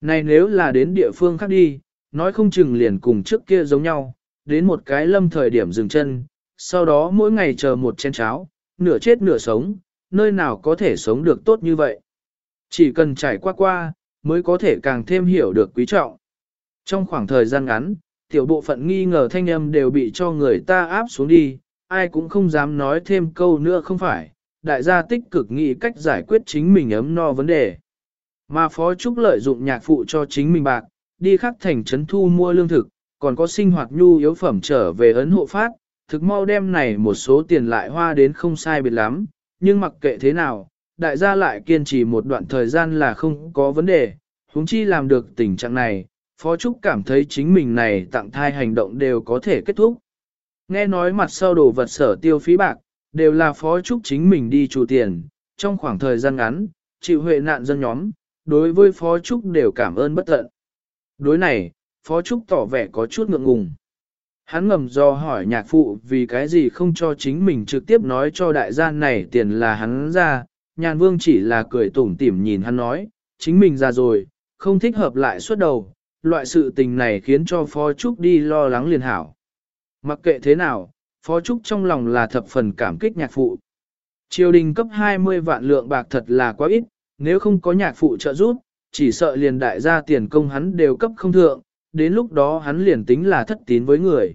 Này nếu là đến địa phương khác đi, nói không chừng liền cùng trước kia giống nhau, đến một cái lâm thời điểm dừng chân, sau đó mỗi ngày chờ một chén cháo, nửa chết nửa sống, nơi nào có thể sống được tốt như vậy. Chỉ cần trải qua qua, mới có thể càng thêm hiểu được quý trọng. Trong khoảng thời gian ngắn, tiểu bộ phận nghi ngờ thanh âm đều bị cho người ta áp xuống đi, ai cũng không dám nói thêm câu nữa không phải, đại gia tích cực nghĩ cách giải quyết chính mình ấm no vấn đề. Mà Phó Trúc lợi dụng nhạc phụ cho chính mình bạc, đi khắc thành trấn thu mua lương thực, còn có sinh hoạt nhu yếu phẩm trở về ấn hộ phát, thực mau đem này một số tiền lại hoa đến không sai biệt lắm, nhưng mặc kệ thế nào, đại gia lại kiên trì một đoạn thời gian là không có vấn đề, huống chi làm được tình trạng này, Phó Trúc cảm thấy chính mình này tặng thai hành động đều có thể kết thúc. Nghe nói mặt sau đồ vật sở tiêu phí bạc, đều là Phó Trúc chính mình đi chủ tiền, trong khoảng thời gian ngắn, chịu huệ nạn dân nhóm, đối với Phó Trúc đều cảm ơn bất tận. Đối này, Phó Trúc tỏ vẻ có chút ngượng ngùng. Hắn ngầm do hỏi nhạc phụ vì cái gì không cho chính mình trực tiếp nói cho đại Gia này tiền là hắn ra, nhàn vương chỉ là cười tủm tỉm nhìn hắn nói, chính mình ra rồi, không thích hợp lại suốt đầu, loại sự tình này khiến cho Phó Trúc đi lo lắng liền hảo. Mặc kệ thế nào, Phó Trúc trong lòng là thập phần cảm kích nhạc phụ. Triều đình cấp 20 vạn lượng bạc thật là quá ít, nếu không có nhạc phụ trợ giúp, chỉ sợ liền đại gia tiền công hắn đều cấp không thượng, đến lúc đó hắn liền tính là thất tín với người.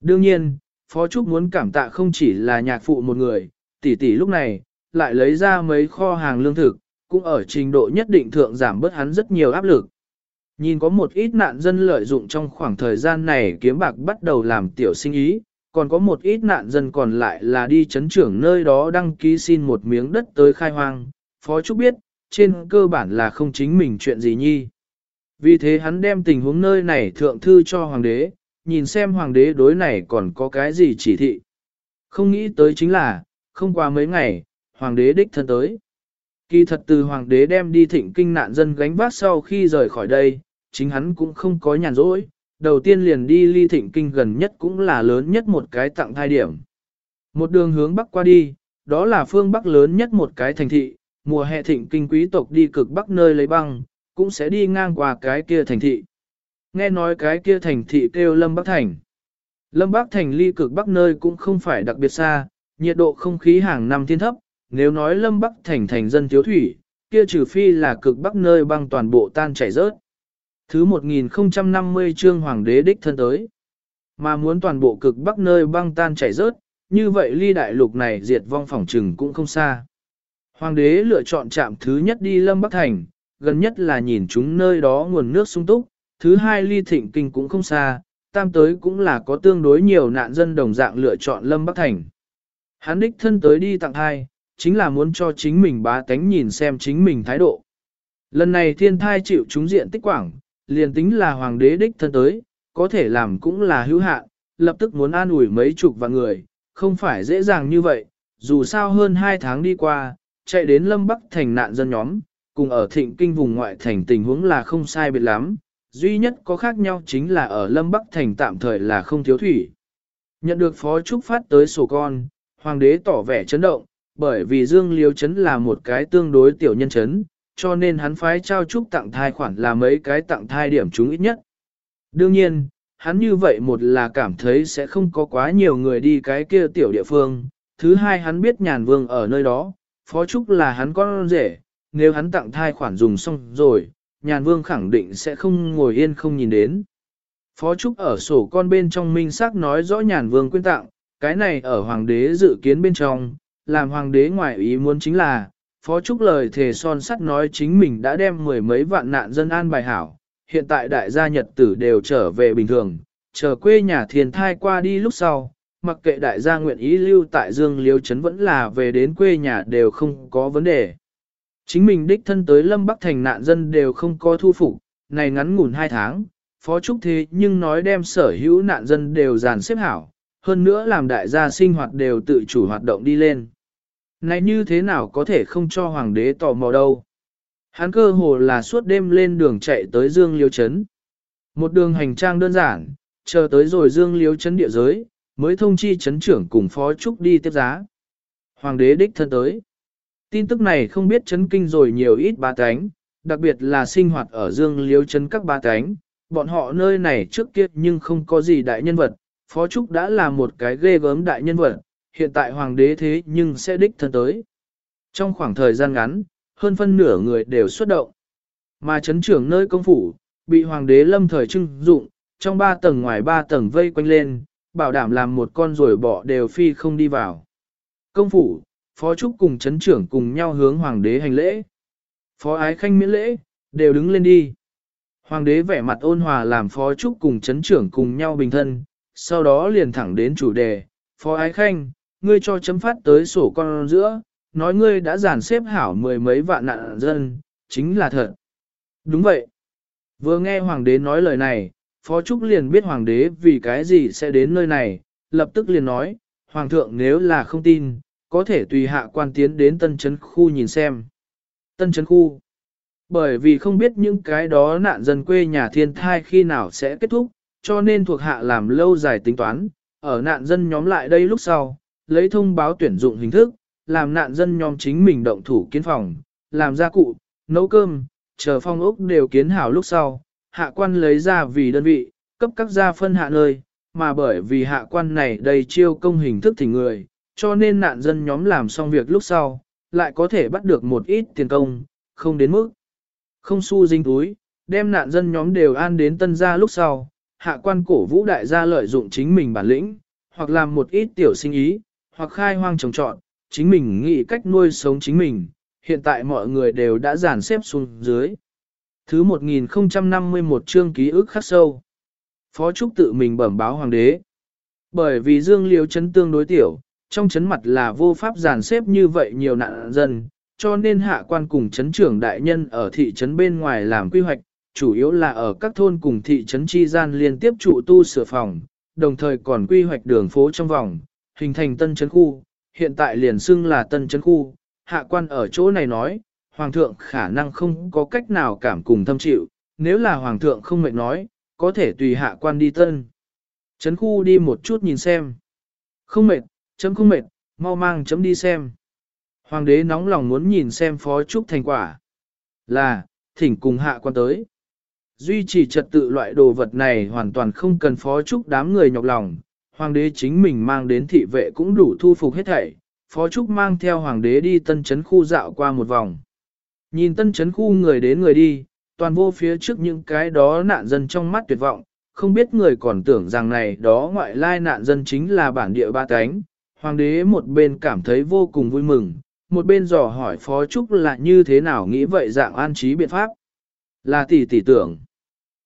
Đương nhiên, Phó Trúc muốn cảm tạ không chỉ là nhạc phụ một người, tỷ tỷ lúc này, lại lấy ra mấy kho hàng lương thực, cũng ở trình độ nhất định thượng giảm bớt hắn rất nhiều áp lực. Nhìn có một ít nạn dân lợi dụng trong khoảng thời gian này kiếm bạc bắt đầu làm tiểu sinh ý, còn có một ít nạn dân còn lại là đi chấn trưởng nơi đó đăng ký xin một miếng đất tới khai hoang. Phó Trúc biết, trên cơ bản là không chính mình chuyện gì nhi. Vì thế hắn đem tình huống nơi này thượng thư cho hoàng đế, nhìn xem hoàng đế đối này còn có cái gì chỉ thị. Không nghĩ tới chính là, không qua mấy ngày, hoàng đế đích thân tới. Kỳ thật từ hoàng đế đem đi thịnh kinh nạn dân gánh vác sau khi rời khỏi đây, chính hắn cũng không có nhàn rỗi, đầu tiên liền đi ly thịnh kinh gần nhất cũng là lớn nhất một cái tặng thai điểm. Một đường hướng bắc qua đi, đó là phương bắc lớn nhất một cái thành thị, mùa hè thịnh kinh quý tộc đi cực bắc nơi lấy băng, cũng sẽ đi ngang qua cái kia thành thị. Nghe nói cái kia thành thị kêu Lâm Bắc Thành. Lâm Bắc Thành ly cực bắc nơi cũng không phải đặc biệt xa, nhiệt độ không khí hàng năm thiên thấp, nếu nói Lâm Bắc Thành thành dân thiếu thủy, kia trừ phi là cực bắc nơi băng toàn bộ tan chảy rớt. Thứ 1050 chương hoàng đế đích thân tới. Mà muốn toàn bộ cực bắc nơi băng tan chảy rớt, như vậy ly đại lục này diệt vong phòng trừng cũng không xa. Hoàng đế lựa chọn trạm thứ nhất đi Lâm Bắc Thành, gần nhất là nhìn chúng nơi đó nguồn nước sung túc, thứ hai ly thịnh kinh cũng không xa, tam tới cũng là có tương đối nhiều nạn dân đồng dạng lựa chọn Lâm Bắc Thành. Hắn đích thân tới đi tặng hai, chính là muốn cho chính mình bá tánh nhìn xem chính mình thái độ. Lần này thiên thai chịu chúng diện tích quảng, liền tính là hoàng đế đích thân tới, có thể làm cũng là hữu hạn, lập tức muốn an ủi mấy chục vạn người, không phải dễ dàng như vậy, dù sao hơn 2 tháng đi qua, chạy đến Lâm Bắc thành nạn dân nhóm, cùng ở thịnh kinh vùng ngoại thành tình huống là không sai biệt lắm, duy nhất có khác nhau chính là ở Lâm Bắc thành tạm thời là không thiếu thủy. Nhận được Phó Trúc phát tới sổ con, Hoàng đế tỏ vẻ chấn động, bởi vì Dương Liêu Trấn là một cái tương đối tiểu nhân chấn, cho nên hắn phái trao chúc tặng thai khoản là mấy cái tặng thai điểm chúng ít nhất. Đương nhiên, hắn như vậy một là cảm thấy sẽ không có quá nhiều người đi cái kia tiểu địa phương, thứ hai hắn biết nhàn vương ở nơi đó, Phó Trúc là hắn con rể, nếu hắn tặng thai khoản dùng xong rồi, nhàn vương khẳng định sẽ không ngồi yên không nhìn đến. Phó Trúc ở sổ con bên trong minh xác nói rõ nhàn vương quyên tặng, cái này ở hoàng đế dự kiến bên trong, làm hoàng đế ngoại ý muốn chính là, Phó Trúc lời thề son sắt nói chính mình đã đem mười mấy vạn nạn dân an bài hảo, hiện tại đại gia nhật tử đều trở về bình thường, chờ quê nhà thiền thai qua đi lúc sau, mặc kệ đại gia nguyện ý lưu tại Dương Liêu Trấn vẫn là về đến quê nhà đều không có vấn đề. Chính mình đích thân tới Lâm Bắc Thành nạn dân đều không có thu phục, này ngắn ngủn hai tháng, Phó Trúc thế nhưng nói đem sở hữu nạn dân đều dàn xếp hảo, hơn nữa làm đại gia sinh hoạt đều tự chủ hoạt động đi lên. Này như thế nào có thể không cho hoàng đế tò mò đâu. Hắn cơ hồ là suốt đêm lên đường chạy tới Dương Liêu Trấn. Một đường hành trang đơn giản, chờ tới rồi Dương Liêu Trấn địa giới, mới thông chi chấn trưởng cùng Phó Trúc đi tiếp giá. Hoàng đế đích thân tới. Tin tức này không biết chấn kinh rồi nhiều ít ba cánh, đặc biệt là sinh hoạt ở Dương Liêu Trấn các ba cánh, bọn họ nơi này trước kia nhưng không có gì đại nhân vật, Phó Trúc đã là một cái ghê gớm đại nhân vật, hiện tại hoàng đế thế nhưng sẽ đích thân tới. Trong khoảng thời gian ngắn, hơn phân nửa người đều xuất động. Mà chấn trưởng nơi công phủ, bị hoàng đế lâm thời trưng dụng, trong ba tầng ngoài ba tầng vây quanh lên, bảo đảm làm một con rồi bỏ đều phi không đi vào. Công phủ, phó trúc cùng chấn trưởng cùng nhau hướng hoàng đế hành lễ. Phó ái khanh miễn lễ, đều đứng lên đi. Hoàng đế vẻ mặt ôn hòa làm phó trúc cùng chấn trưởng cùng nhau bình thân, sau đó liền thẳng đến chủ đề. Phó ái khanh, ngươi cho chấm phát tới sổ con giữa, nói ngươi đã giản xếp hảo mười mấy vạn nạn dân, chính là thật. Đúng vậy. Vừa nghe hoàng đế nói lời này, Phó Trúc liền biết hoàng đế vì cái gì sẽ đến nơi này, lập tức liền nói, hoàng thượng nếu là không tin, có thể tùy hạ quan tiến đến tân trấn khu nhìn xem. Tân trấn khu. Bởi vì không biết những cái đó nạn dân quê nhà thiên thai khi nào sẽ kết thúc, cho nên thuộc hạ làm lâu dài tính toán, ở nạn dân nhóm lại đây lúc sau, lấy thông báo tuyển dụng hình thức, làm nạn dân nhóm chính mình động thủ kiến phòng, làm gia cụ, nấu cơm, chờ phong ốc đều kiến hảo lúc sau, hạ quan lấy ra vì đơn vị, cấp các gia phân hạ nơi, mà bởi vì hạ quan này đầy chiêu công hình thức thỉnh người, cho nên nạn dân nhóm làm xong việc lúc sau, lại có thể bắt được một ít tiền công, không đến mức. Không xu dinh túi, đem nạn dân nhóm đều an đến tân gia lúc sau, hạ quan cổ vũ đại gia lợi dụng chính mình bản lĩnh, hoặc làm một ít tiểu sinh ý, hoặc khai hoang trồng trọt, chính mình nghĩ cách nuôi sống chính mình, hiện tại mọi người đều đã dàn xếp xuống dưới. Thứ 1051 chương ký ức khắc sâu. Phó Trúc tự mình bẩm báo hoàng đế. Bởi vì Dương Liêu chấn tương đối tiểu, trong chấn mặt là vô pháp dàn xếp như vậy nhiều nạn dân, cho nên hạ quan cùng chấn trưởng đại nhân ở thị trấn bên ngoài làm quy hoạch, chủ yếu là ở các thôn cùng thị trấn chi gian liên tiếp trụ tu sửa phòng, đồng thời còn quy hoạch đường phố trong vòng, hình thành tân trấn khu, hiện tại liền xưng là tân trấn khu, hạ quan ở chỗ này nói, hoàng thượng khả năng không có cách nào cảm cùng thâm chịu, nếu là hoàng thượng không mệt nói, có thể tùy hạ quan đi tân. Trấn khu đi một chút nhìn xem. Không mệt, chấm không mệt, mau mang chấm đi xem. Hoàng đế nóng lòng muốn nhìn xem phó trúc thành quả. Là, thỉnh cùng hạ quan tới. Duy trì trật tự loại đồ vật này hoàn toàn không cần phó trúc đám người nhọc lòng. Hoàng đế chính mình mang đến thị vệ cũng đủ thu phục hết thảy. Phó trúc mang theo hoàng đế đi tân trấn khu dạo qua một vòng. Nhìn tân trấn khu người đến người đi, toàn vô phía trước những cái đó nạn dân trong mắt tuyệt vọng, không biết người còn tưởng rằng này đó ngoại lai nạn dân chính là bản địa ba cánh. Hoàng đế một bên cảm thấy vô cùng vui mừng, một bên dò hỏi Phó Trúc là như thế nào nghĩ vậy dạng an trí biện pháp. Là tỷ tỷ tưởng.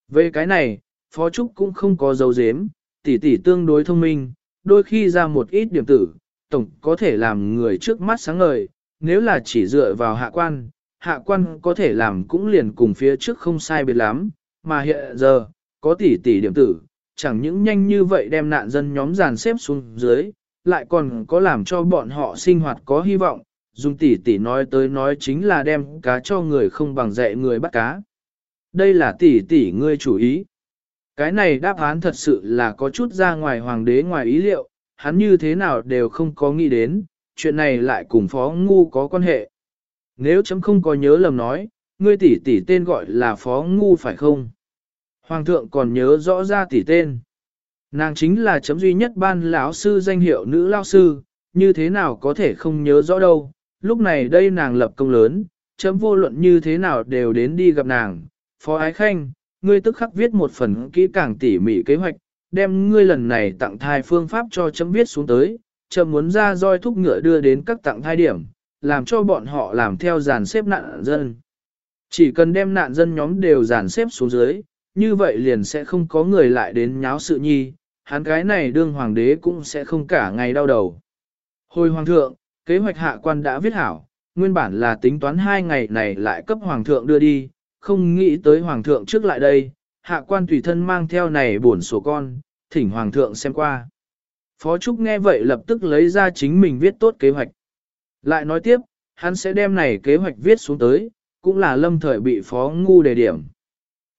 Về cái này, Phó Trúc cũng không có dấu dếm, tỷ tỷ tương đối thông minh, đôi khi ra một ít điểm tử, tổng có thể làm người trước mắt sáng ngời, nếu là chỉ dựa vào hạ quan, hạ quan có thể làm cũng liền cùng phía trước không sai biệt lắm, mà hiện giờ, có tỷ tỷ điểm tử, chẳng những nhanh như vậy đem nạn dân nhóm dàn xếp xuống dưới, lại còn có làm cho bọn họ sinh hoạt có hy vọng, dùng tỷ tỷ nói tới nói chính là đem cá cho người không bằng dạy người bắt cá. Đây là tỷ tỷ ngươi chủ ý. Cái này đáp án thật sự là có chút ra ngoài hoàng đế ngoài ý liệu, hắn như thế nào đều không có nghĩ đến, chuyện này lại cùng phó ngu có quan hệ. Nếu chấm không có nhớ lầm nói, ngươi tỷ tỷ tên gọi là phó ngu phải không? Hoàng thượng còn nhớ rõ ra tỷ tên. Nàng chính là chấm duy nhất ban lão sư danh hiệu nữ lao sư, như thế nào có thể không nhớ rõ đâu. Lúc này đây nàng lập công lớn, chấm vô luận như thế nào đều đến đi gặp nàng. Phó Ái Khanh, ngươi tức khắc viết một phần kỹ càng tỉ mỉ kế hoạch, đem ngươi lần này tặng thai phương pháp cho chấm viết xuống tới, chấm muốn ra roi thúc ngựa đưa đến các tặng thai điểm, làm cho bọn họ làm theo dàn xếp nạn dân. Chỉ cần đem nạn dân nhóm đều dàn xếp xuống dưới, như vậy liền sẽ không có người lại đến nháo sự nhi, hắn cái này đương hoàng đế cũng sẽ không cả ngày đau đầu. Hồi hoàng thượng, kế hoạch hạ quan đã viết hảo, nguyên bản là tính toán hai ngày này lại cấp hoàng thượng đưa đi, không nghĩ tới hoàng thượng trước lại đây, hạ quan tùy thân mang theo này buồn sổ con, thỉnh hoàng thượng xem qua. Phó Trúc nghe vậy lập tức lấy ra chính mình viết tốt kế hoạch. Lại nói tiếp, hắn sẽ đem này kế hoạch viết xuống tới, cũng là lâm thời bị phó ngu đề điểm.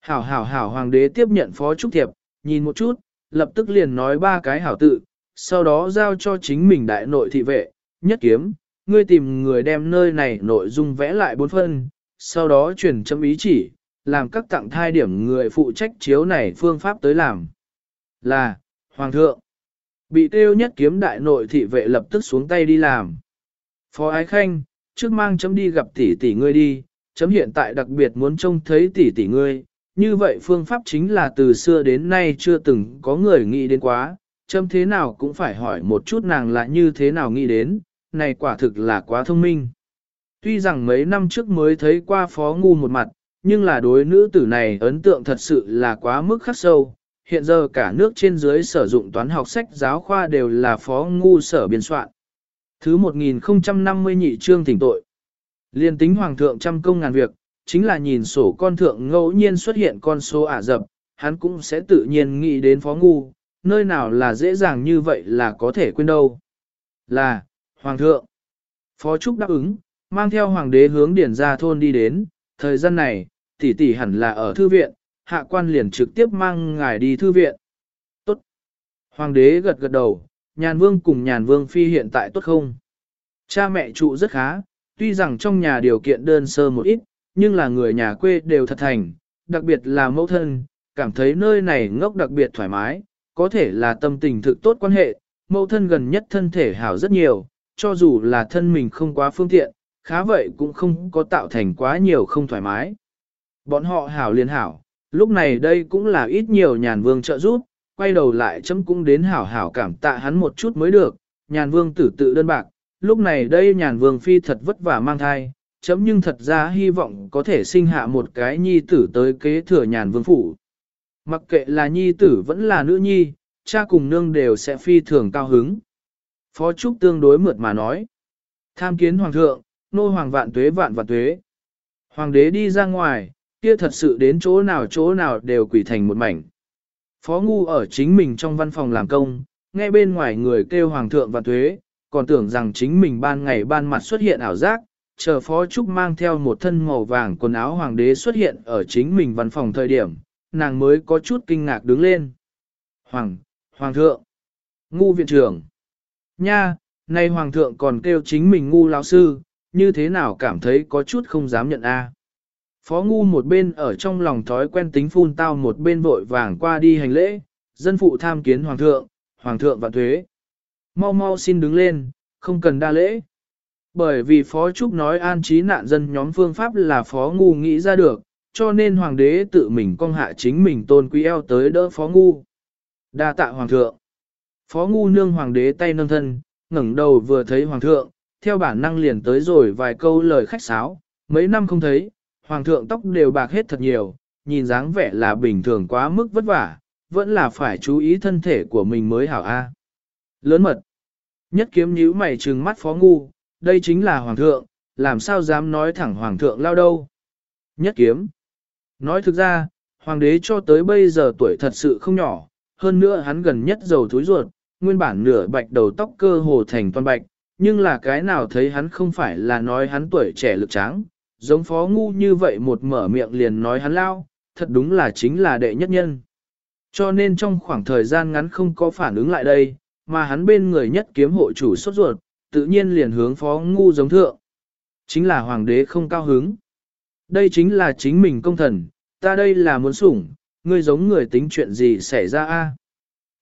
Hảo hảo hảo hoàng đế tiếp nhận phó trúc thiệp, nhìn một chút, lập tức liền nói ba cái hảo tự, sau đó giao cho chính mình đại nội thị vệ, nhất kiếm, ngươi tìm người đem nơi này nội dung vẽ lại bốn phân, sau đó chuyển châm ý chỉ, làm các tặng thai điểm người phụ trách chiếu này phương pháp tới làm. Là, Hoàng thượng, bị tiêu nhất kiếm đại nội thị vệ lập tức xuống tay đi làm. Phó Ái Khanh, trước mang chấm đi gặp tỷ tỷ ngươi đi, chấm hiện tại đặc biệt muốn trông thấy tỷ tỷ ngươi, như vậy phương pháp chính là từ xưa đến nay chưa từng có người nghĩ đến quá, chấm thế nào cũng phải hỏi một chút nàng là như thế nào nghĩ đến, này quả thực là quá thông minh. Tuy rằng mấy năm trước mới thấy qua phó ngu một mặt, nhưng là đối nữ tử này ấn tượng thật sự là quá mức khắc sâu. Hiện giờ cả nước trên dưới sử dụng toán học sách giáo khoa đều là phó ngu sở biên soạn. Thứ 1050 nhị trương thỉnh tội. Liên tính hoàng thượng trăm công ngàn việc, chính là nhìn sổ con thượng ngẫu nhiên xuất hiện con số ả dập, hắn cũng sẽ tự nhiên nghĩ đến phó ngu, nơi nào là dễ dàng như vậy là có thể quên đâu. Là, hoàng thượng. Phó Trúc đáp ứng, mang theo hoàng đế hướng điển ra thôn đi đến, thời gian này, tỷ tỷ hẳn là ở thư viện, hạ quan liền trực tiếp mang ngài đi thư viện. Tốt. Hoàng đế gật gật đầu, nhàn vương cùng nhàn vương phi hiện tại tốt không? Cha mẹ trụ rất khá, tuy rằng trong nhà điều kiện đơn sơ một ít, nhưng là người nhà quê đều thật thành, đặc biệt là mẫu thân, cảm thấy nơi này ngốc đặc biệt thoải mái, có thể là tâm tình thực tốt quan hệ, mẫu thân gần nhất thân thể hảo rất nhiều, cho dù là thân mình không quá phương tiện, khá vậy cũng không có tạo thành quá nhiều không thoải mái. Bọn họ hảo liền hảo, lúc này đây cũng là ít nhiều nhàn vương trợ giúp, quay đầu lại chấm cũng đến hảo hảo cảm tạ hắn một chút mới được, nhàn vương tử tự đơn bạc, lúc này đây nhàn vương phi thật vất vả mang thai, chấm nhưng thật ra hy vọng có thể sinh hạ một cái nhi tử tới kế thừa nhàn vương phủ. Mặc kệ là nhi tử vẫn là nữ nhi, cha cùng nương đều sẽ phi thường cao hứng. Phó Trúc tương đối mượt mà nói. Tham kiến hoàng thượng, nô hoàng vạn tuế vạn vạn tuế. Hoàng đế đi ra ngoài, kia thật sự đến chỗ nào chỗ nào đều quỷ thành một mảnh. Phó ngu ở chính mình trong văn phòng làm công, nghe bên ngoài người kêu hoàng thượng vạn tuế, còn tưởng rằng chính mình ban ngày ban mặt xuất hiện ảo giác, chờ phó trúc mang theo một thân màu vàng quần áo hoàng đế xuất hiện ở chính mình văn phòng thời điểm, nàng mới có chút kinh ngạc đứng lên. Hoàng, hoàng thượng, ngu viện trưởng, nha, nay hoàng thượng còn kêu chính mình ngu lão sư, như thế nào cảm thấy có chút không dám nhận a. Phó ngu một bên ở trong lòng thói quen tính phun tao một bên vội vàng qua đi hành lễ, dân phụ tham kiến hoàng thượng, hoàng thượng vạn thuế. Mau mau xin đứng lên, không cần đa lễ. Bởi vì Phó Trúc nói an trí nạn dân nhóm phương pháp là Phó Ngu nghĩ ra được, cho nên Hoàng đế tự mình cong hạ chính mình tôn quý eo tới đỡ Phó Ngu. đa tạ Hoàng thượng. Phó Ngu nương Hoàng đế tay nâng thân, ngẩng đầu vừa thấy Hoàng thượng, theo bản năng liền tới rồi vài câu lời khách sáo, mấy năm không thấy, Hoàng thượng tóc đều bạc hết thật nhiều, nhìn dáng vẻ là bình thường quá mức vất vả, vẫn là phải chú ý thân thể của mình mới hảo a. Lớn mật. Nhất kiếm nhíu mày trừng mắt phó ngu, đây chính là hoàng thượng, làm sao dám nói thẳng hoàng thượng lao đâu. Nhất kiếm. Nói thực ra, hoàng đế cho tới bây giờ tuổi thật sự không nhỏ, hơn nữa hắn gần nhất dầu thúi ruột, nguyên bản nửa bạch đầu tóc cơ hồ thành toàn bạch, nhưng là cái nào thấy hắn không phải là nói hắn tuổi trẻ lực tráng, giống phó ngu như vậy một mở miệng liền nói hắn lao, thật đúng là chính là đệ nhất nhân. Cho nên trong khoảng thời gian ngắn không có phản ứng lại đây, mà hắn bên người nhất kiếm hộ chủ sốt ruột, tự nhiên liền hướng phó ngu giống thượng. Chính là hoàng đế không cao hứng. Đây chính là chính mình công thần, ta đây là muốn sủng, ngươi giống người tính chuyện gì xảy ra a?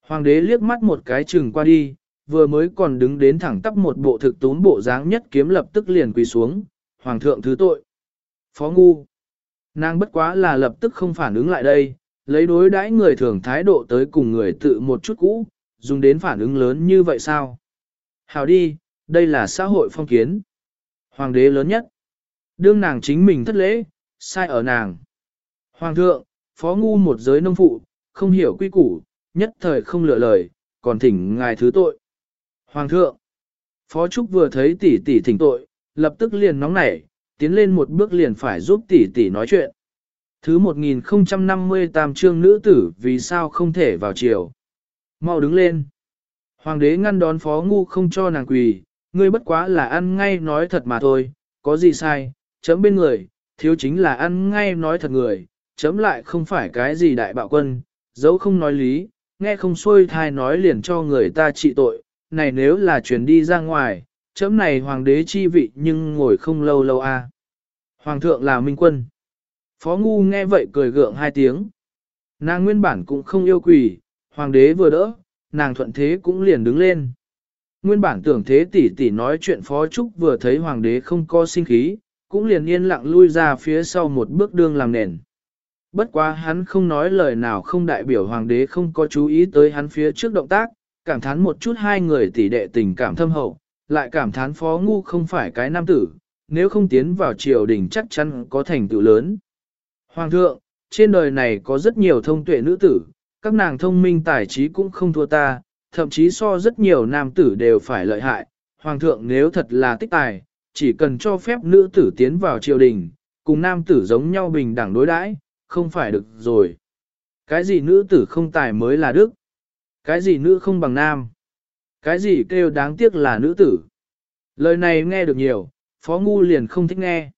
Hoàng đế liếc mắt một cái chừng qua đi, vừa mới còn đứng đến thẳng tắp một bộ thực tún bộ dáng nhất kiếm lập tức liền quỳ xuống, hoàng thượng thứ tội. Phó ngu. Nàng bất quá là lập tức không phản ứng lại đây, lấy đối đãi người thường thái độ tới cùng người tự một chút cũ, dùng đến phản ứng lớn như vậy sao? Hào đi, đây là xã hội phong kiến. Hoàng đế lớn nhất. Đương nàng chính mình thất lễ, sai ở nàng. Hoàng thượng, phó ngu một giới nông phụ, không hiểu quy củ, nhất thời không lựa lời, còn thỉnh ngài thứ tội. Hoàng thượng, phó trúc vừa thấy tỷ tỷ thỉnh tội, lập tức liền nóng nảy, tiến lên một bước liền phải giúp tỷ tỷ nói chuyện. Thứ 1058 chương nữ tử vì sao không thể vào chiều. Mau đứng lên. Hoàng đế ngăn đón phó ngu không cho nàng quỳ, ngươi bất quá là ăn ngay nói thật mà thôi, có gì sai, chấm bên người, thiếu chính là ăn ngay nói thật người, chấm lại không phải cái gì đại bạo quân, dấu không nói lý, nghe không xuôi thai nói liền cho người ta trị tội, này nếu là chuyển đi ra ngoài, chấm này hoàng đế chi vị nhưng ngồi không lâu lâu a. À. Hoàng thượng là minh quân. Phó ngu nghe vậy cười gượng hai tiếng. Nàng nguyên bản cũng không yêu quỷ, hoàng đế vừa đỡ, nàng thuận thế cũng liền đứng lên. Nguyên bản tưởng thế tỷ tỷ nói chuyện phó trúc vừa thấy hoàng đế không có sinh khí, cũng liền yên lặng lui ra phía sau một bước đương làm nền. Bất quá hắn không nói lời nào không đại biểu hoàng đế không có chú ý tới hắn phía trước động tác, cảm thán một chút hai người tỷ đệ tình cảm thâm hậu, lại cảm thán phó ngu không phải cái nam tử, nếu không tiến vào triều đình chắc chắn có thành tựu lớn. Hoàng thượng, trên đời này có rất nhiều thông tuệ nữ tử, các nàng thông minh tài trí cũng không thua ta, thậm chí so rất nhiều nam tử đều phải lợi hại. Hoàng thượng nếu thật là tích tài, chỉ cần cho phép nữ tử tiến vào triều đình, cùng nam tử giống nhau bình đẳng đối đãi, không phải được rồi. Cái gì nữ tử không tài mới là đức? Cái gì nữ không bằng nam? Cái gì kêu đáng tiếc là nữ tử? Lời này nghe được nhiều, Phó Ngu liền không thích nghe.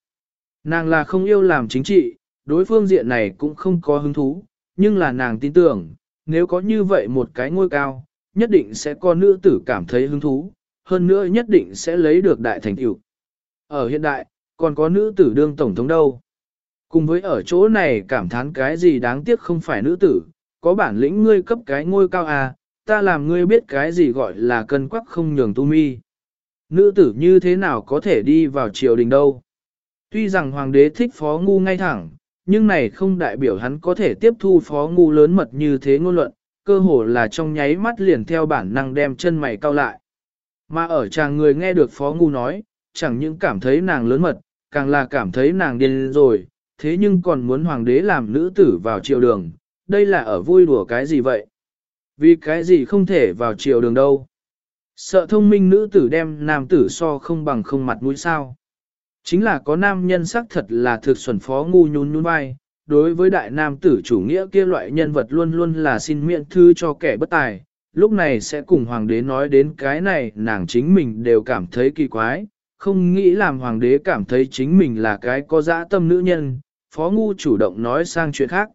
Nàng là không yêu làm chính trị, đối phương diện này cũng không có hứng thú, nhưng là nàng tin tưởng, nếu có như vậy một cái ngôi cao, nhất định sẽ có nữ tử cảm thấy hứng thú, hơn nữa nhất định sẽ lấy được đại thành tựu. Ở hiện đại, còn có nữ tử đương tổng thống đâu. Cùng với ở chỗ này cảm thán cái gì đáng tiếc không phải nữ tử, có bản lĩnh ngươi cấp cái ngôi cao à, ta làm ngươi biết cái gì gọi là cân quắc không nhường tu mi. Nữ tử như thế nào có thể đi vào triều đình đâu. Tuy rằng hoàng đế thích phó ngu ngay thẳng, nhưng này không đại biểu hắn có thể tiếp thu phó ngu lớn mật như thế ngôn luận, cơ hồ là trong nháy mắt liền theo bản năng đem chân mày cao lại. Mà ở chàng người nghe được phó ngu nói, chẳng những cảm thấy nàng lớn mật, càng là cảm thấy nàng điên rồi, thế nhưng còn muốn hoàng đế làm nữ tử vào triều đường, đây là ở vui đùa cái gì vậy? Vì cái gì không thể vào triều đường đâu? Sợ thông minh nữ tử đem nam tử so không bằng không mặt mũi sao? Chính là có nam nhân sắc thật là thực xuẩn phó ngu nhún nhún vai, đối với đại nam tử chủ nghĩa kia loại nhân vật luôn luôn là xin miễn thư cho kẻ bất tài, lúc này sẽ cùng hoàng đế nói đến cái này nàng chính mình đều cảm thấy kỳ quái, không nghĩ làm hoàng đế cảm thấy chính mình là cái có dã tâm nữ nhân, phó ngu chủ động nói sang chuyện khác.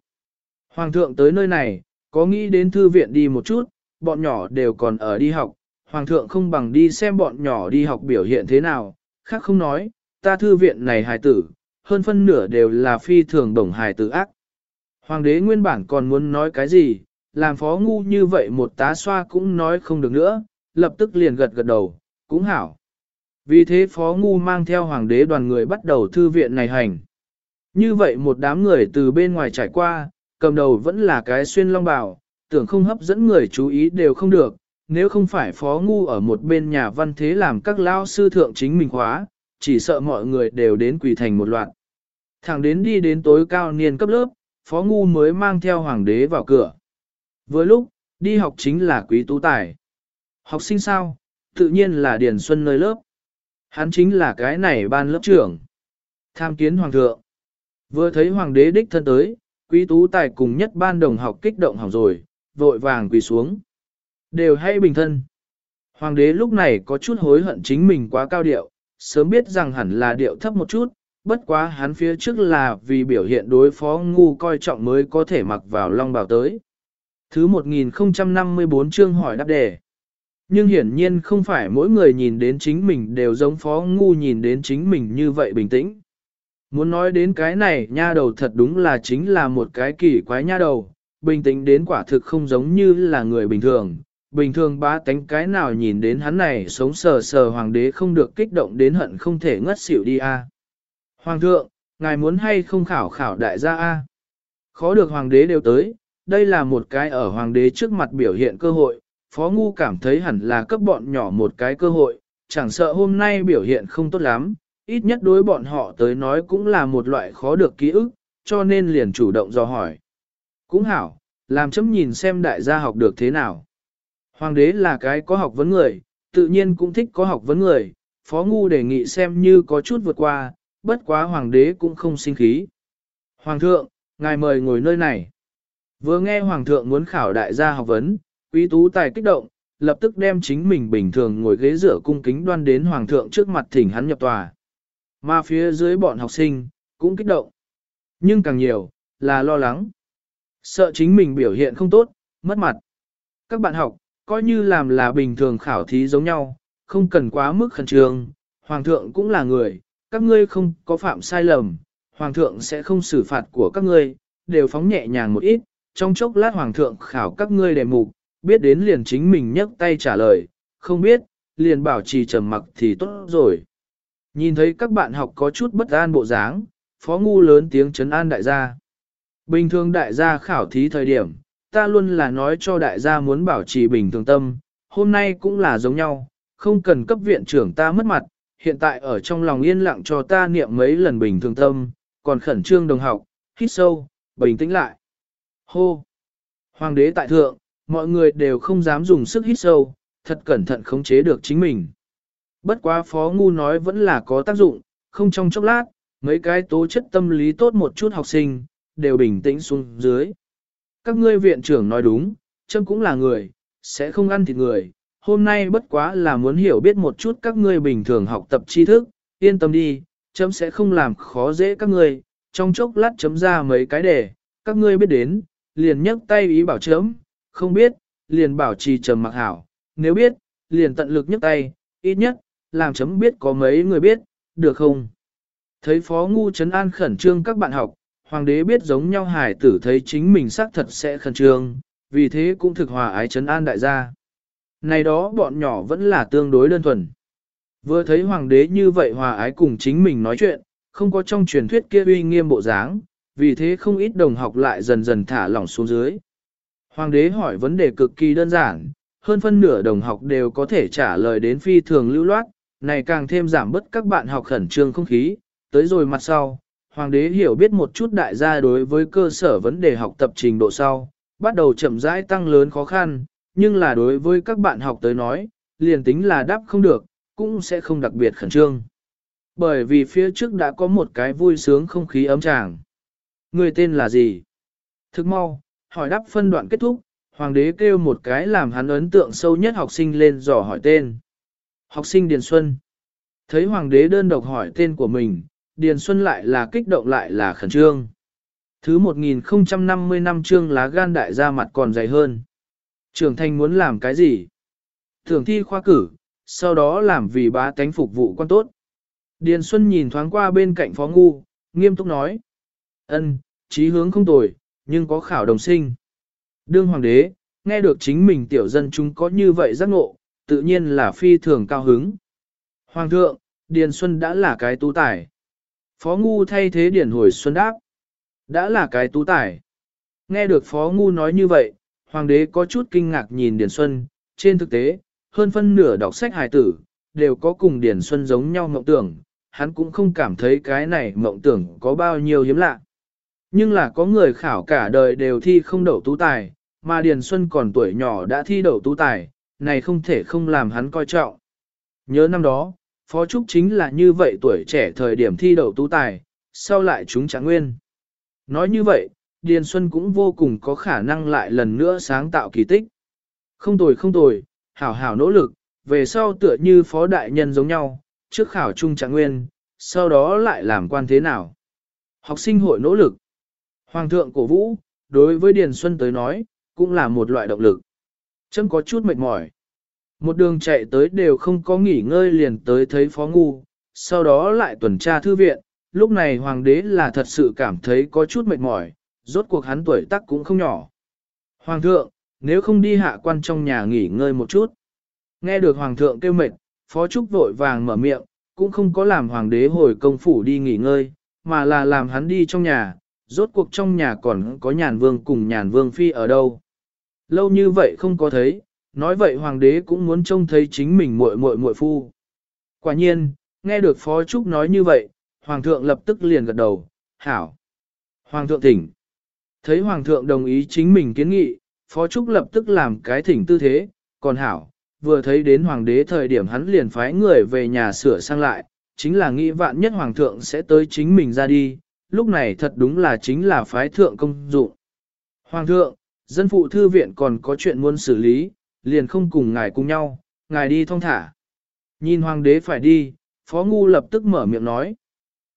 Hoàng thượng tới nơi này, có nghĩ đến thư viện đi một chút, bọn nhỏ đều còn ở đi học, hoàng thượng không bằng đi xem bọn nhỏ đi học biểu hiện thế nào, khác không nói, ta thư viện này hài tử, hơn phân nửa đều là phi thường đồng hài tử ác. Hoàng đế nguyên bản còn muốn nói cái gì, làm phó ngu như vậy một tá xoa cũng nói không được nữa, lập tức liền gật gật đầu, cũng hảo. Vì thế phó ngu mang theo hoàng đế đoàn người bắt đầu thư viện này hành. Như vậy một đám người từ bên ngoài trải qua, cầm đầu vẫn là cái xuyên long bào, tưởng không hấp dẫn người chú ý đều không được, nếu không phải phó ngu ở một bên nhà văn thế làm các lao sư thượng chính mình khóa, chỉ sợ mọi người đều đến quỳ thành một loạt. Thẳng đến đi đến tối cao niên cấp lớp, phó ngu mới mang theo hoàng đế vào cửa. Với lúc, đi học chính là quý tú tài. Học sinh sao, tự nhiên là Điền Xuân nơi lớp. Hắn chính là cái này ban lớp trưởng. Tham kiến hoàng thượng. Vừa thấy hoàng đế đích thân tới, quý tú tài cùng nhất ban đồng học kích động hỏng rồi, vội vàng quỳ xuống. Đều hay bình thân. Hoàng đế lúc này có chút hối hận chính mình quá cao điệu, sớm biết rằng hẳn là điệu thấp một chút, bất quá hắn phía trước là vì biểu hiện đối phó ngu coi trọng mới có thể mặc vào long bào tới. Thứ 1054 chương hỏi đáp đề. Nhưng hiển nhiên không phải mỗi người nhìn đến chính mình đều giống phó ngu nhìn đến chính mình như vậy bình tĩnh. Muốn nói đến cái này nha đầu thật đúng là chính là một cái kỳ quái nha đầu, bình tĩnh đến quả thực không giống như là người bình thường. Bình thường ba tánh cái nào nhìn đến hắn này sống sờ sờ hoàng đế không được kích động đến hận không thể ngất xỉu đi a. Hoàng thượng, ngài muốn hay không khảo khảo đại gia a? Khó được hoàng đế đều tới, đây là một cái ở hoàng đế trước mặt biểu hiện cơ hội, phó ngu cảm thấy hẳn là cấp bọn nhỏ một cái cơ hội, chẳng sợ hôm nay biểu hiện không tốt lắm, ít nhất đối bọn họ tới nói cũng là một loại khó được ký ức, cho nên liền chủ động dò hỏi. Cũng hảo, làm chấm nhìn xem đại gia học được thế nào. Hoàng đế là cái có học vấn người, tự nhiên cũng thích có học vấn người, phó ngu đề nghị xem như có chút vượt qua, bất quá hoàng đế cũng không sinh khí. Hoàng thượng, ngài mời ngồi nơi này. Vừa nghe hoàng thượng muốn khảo đại gia học vấn, quý tú tài kích động, lập tức đem chính mình bình thường ngồi ghế rửa cung kính đoan đến hoàng thượng trước mặt thỉnh hắn nhập tòa. Mà phía dưới bọn học sinh, cũng kích động. Nhưng càng nhiều, là lo lắng. Sợ chính mình biểu hiện không tốt, mất mặt. Các bạn học, coi như làm là bình thường khảo thí giống nhau, không cần quá mức khẩn trương. Hoàng thượng cũng là người, các ngươi không có phạm sai lầm, hoàng thượng sẽ không xử phạt của các ngươi, đều phóng nhẹ nhàng một ít, trong chốc lát hoàng thượng khảo các ngươi đề mục, biết đến liền chính mình nhấc tay trả lời, không biết, liền bảo trì trầm mặc thì tốt rồi. Nhìn thấy các bạn học có chút bất an bộ dáng, phó ngu lớn tiếng chấn an đại gia. Bình thường đại gia khảo thí thời điểm, ta luôn là nói cho đại gia muốn bảo trì bình thường tâm, hôm nay cũng là giống nhau, không cần cấp viện trưởng ta mất mặt, hiện tại ở trong lòng yên lặng cho ta niệm mấy lần bình thường tâm, còn khẩn trương đồng học, hít sâu, bình tĩnh lại. Hô! Hoàng đế tại thượng, mọi người đều không dám dùng sức hít sâu, thật cẩn thận khống chế được chính mình. Bất quá phó ngu nói vẫn là có tác dụng, không trong chốc lát, mấy cái tố chất tâm lý tốt một chút học sinh, đều bình tĩnh xuống dưới. Các ngươi viện trưởng nói đúng, châm cũng là người, sẽ không ăn thịt người, hôm nay bất quá là muốn hiểu biết một chút các ngươi bình thường học tập tri thức, yên tâm đi, chấm sẽ không làm khó dễ các ngươi, trong chốc lát chấm ra mấy cái đề, các ngươi biết đến, liền nhấc tay ý bảo chấm, không biết, liền bảo trì trầm mặc hảo, nếu biết, liền tận lực nhấc tay, ít nhất, làm chấm biết có mấy người biết, được không? Thấy phó ngu trấn an khẩn trương các bạn học, hoàng đế biết giống nhau hải tử thấy chính mình xác thật sẽ khẩn trương, vì thế cũng thực hòa ái trấn an đại gia. Này đó bọn nhỏ vẫn là tương đối đơn thuần. Vừa thấy hoàng đế như vậy hòa ái cùng chính mình nói chuyện, không có trong truyền thuyết kia uy nghiêm bộ dáng, vì thế không ít đồng học lại dần dần thả lỏng xuống dưới. Hoàng đế hỏi vấn đề cực kỳ đơn giản, hơn phân nửa đồng học đều có thể trả lời đến phi thường lưu loát, này càng thêm giảm bớt các bạn học khẩn trương không khí, tới rồi mặt sau, hoàng đế hiểu biết một chút đại gia đối với cơ sở vấn đề học tập trình độ sau, bắt đầu chậm rãi tăng lớn khó khăn, nhưng là đối với các bạn học tới nói, liền tính là đáp không được, cũng sẽ không đặc biệt khẩn trương. Bởi vì phía trước đã có một cái vui sướng không khí ấm tràng. Người tên là gì? Thức mau, hỏi đáp phân đoạn kết thúc, hoàng đế kêu một cái làm hắn ấn tượng sâu nhất học sinh lên dò hỏi tên. Học sinh Điền Xuân. Thấy hoàng đế đơn độc hỏi tên của mình, Điền Xuân lại là kích động lại là khẩn trương. Thứ 1050 năm trương lá gan đại ra mặt còn dày hơn. Trưởng thành muốn làm cái gì? Thường thi khoa cử, sau đó làm vì bá tánh phục vụ quan tốt. Điền Xuân nhìn thoáng qua bên cạnh phó ngu, nghiêm túc nói. ân, trí hướng không tồi, nhưng có khảo đồng sinh. Đương hoàng đế, nghe được chính mình tiểu dân chúng có như vậy giác ngộ, tự nhiên là phi thường cao hứng. Hoàng thượng, Điền Xuân đã là cái tú tài. Phó Ngu thay thế Điền Hồi Xuân đáp. Đã là cái tú tài. Nghe được Phó Ngu nói như vậy, Hoàng đế có chút kinh ngạc nhìn Điền Xuân. Trên thực tế, hơn phân nửa đọc sách hài tử, đều có cùng Điền Xuân giống nhau mộng tưởng. Hắn cũng không cảm thấy cái này mộng tưởng có bao nhiêu hiếm lạ. Nhưng là có người khảo cả đời đều thi không đậu tú tài, mà Điền Xuân còn tuổi nhỏ đã thi đậu tú tài, này không thể không làm hắn coi trọng. Nhớ năm đó, Phó Trúc chính là như vậy tuổi trẻ thời điểm thi đậu tú tài, sau lại chúng chẳng nguyên. Nói như vậy, Điền Xuân cũng vô cùng có khả năng lại lần nữa sáng tạo kỳ tích. Không tồi không tồi, hảo hảo nỗ lực, về sau tựa như phó đại nhân giống nhau, trước khảo trung trạng nguyên, sau đó lại làm quan thế nào. Học sinh hội nỗ lực. Hoàng thượng cổ vũ, đối với Điền Xuân tới nói, cũng là một loại động lực. Chấm có chút mệt mỏi. Một đường chạy tới đều không có nghỉ ngơi liền tới thấy phó ngu, sau đó lại tuần tra thư viện, lúc này hoàng đế là thật sự cảm thấy có chút mệt mỏi, rốt cuộc hắn tuổi tác cũng không nhỏ. Hoàng thượng, nếu không đi hạ quan trong nhà nghỉ ngơi một chút. Nghe được hoàng thượng kêu mệt, phó trúc vội vàng mở miệng, cũng không có làm hoàng đế hồi công phủ đi nghỉ ngơi, mà là làm hắn đi trong nhà, rốt cuộc trong nhà còn có nhàn vương cùng nhàn vương phi ở đâu. Lâu như vậy không có thấy, nói vậy hoàng đế cũng muốn trông thấy chính mình muội muội muội phu. Quả nhiên, nghe được phó trúc nói như vậy, hoàng thượng lập tức liền gật đầu, hảo. Hoàng thượng thỉnh. Thấy hoàng thượng đồng ý chính mình kiến nghị, phó trúc lập tức làm cái thỉnh tư thế, còn hảo, vừa thấy đến hoàng đế thời điểm hắn liền phái người về nhà sửa sang lại, chính là nghĩ vạn nhất hoàng thượng sẽ tới chính mình ra đi, lúc này thật đúng là chính là phái thượng công dụng. Hoàng thượng, dân phụ thư viện còn có chuyện muốn xử lý, liền không cùng ngài cùng nhau, ngài đi thông thả. Nhìn hoàng đế phải đi, phó ngu lập tức mở miệng nói.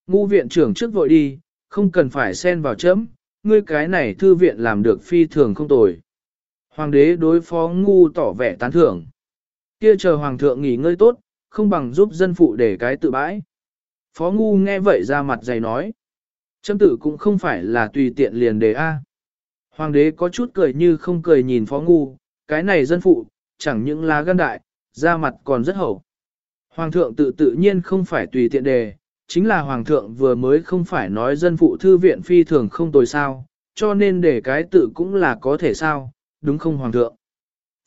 Ngu viện trưởng trước vội đi, không cần phải xen vào chấm, ngươi cái này thư viện làm được phi thường không tồi. Hoàng đế đối phó ngu tỏ vẻ tán thưởng. Kia chờ hoàng thượng nghỉ ngơi tốt, không bằng giúp dân phụ để cái tự bãi. Phó ngu nghe vậy ra mặt dày nói. Châm tử cũng không phải là tùy tiện liền đề A. Hoàng đế có chút cười như không cười nhìn phó ngu, cái này dân phụ, chẳng những lá gan đại, da mặt còn rất hậu. Hoàng thượng tự tự nhiên không phải tùy tiện đề, chính là hoàng thượng vừa mới không phải nói dân phụ thư viện phi thường không tồi sao, cho nên để cái tự cũng là có thể sao, đúng không hoàng thượng.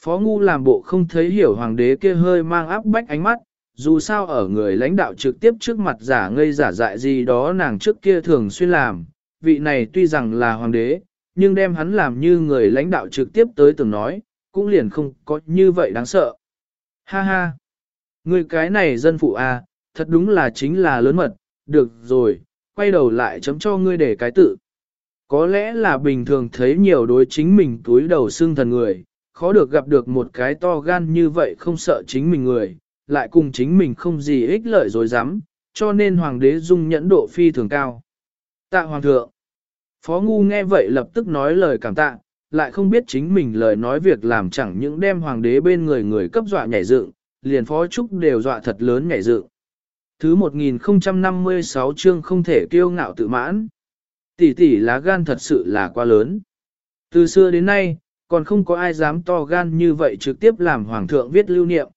Phó Ngu làm bộ không thấy hiểu hoàng đế kia hơi mang áp bách ánh mắt, dù sao ở người lãnh đạo trực tiếp trước mặt giả ngây giả dại gì đó nàng trước kia thường xuyên làm, vị này tuy rằng là hoàng đế, nhưng đem hắn làm như người lãnh đạo trực tiếp tới từng nói, cũng liền không có như vậy đáng sợ. Ha ha! Người cái này dân phụ à, thật đúng là chính là lớn mật, được rồi, quay đầu lại chấm cho ngươi để cái tự. Có lẽ là bình thường thấy nhiều đối chính mình túi đầu xương thần người, khó được gặp được một cái to gan như vậy không sợ chính mình người, lại cùng chính mình không gì ích lợi rồi dám, cho nên hoàng đế dung nhẫn độ phi thường cao. Tạ hoàng thượng. Phó ngu nghe vậy lập tức nói lời cảm tạ, lại không biết chính mình lời nói việc làm chẳng những đem hoàng đế bên người người cấp dọa nhảy dựng, liền phó trúc đều dọa thật lớn nhảy dựng. Thứ 1056 chương không thể kiêu ngạo tự mãn. Tỷ tỷ lá gan thật sự là quá lớn. Từ xưa đến nay, còn không có ai dám to gan như vậy trực tiếp làm hoàng thượng viết lưu niệm.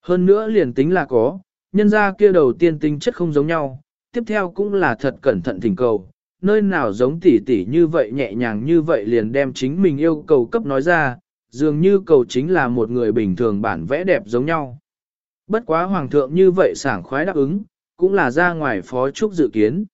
Hơn nữa liền tính là có, nhân ra kia đầu tiên tính chất không giống nhau, tiếp theo cũng là thật cẩn thận thỉnh cầu, nơi nào giống tỷ tỷ như vậy nhẹ nhàng như vậy liền đem chính mình yêu cầu cấp nói ra, dường như cầu chính là một người bình thường bản vẽ đẹp giống nhau. Bất quá hoàng thượng như vậy sảng khoái đáp ứng, cũng là ra ngoài phó trúc dự kiến.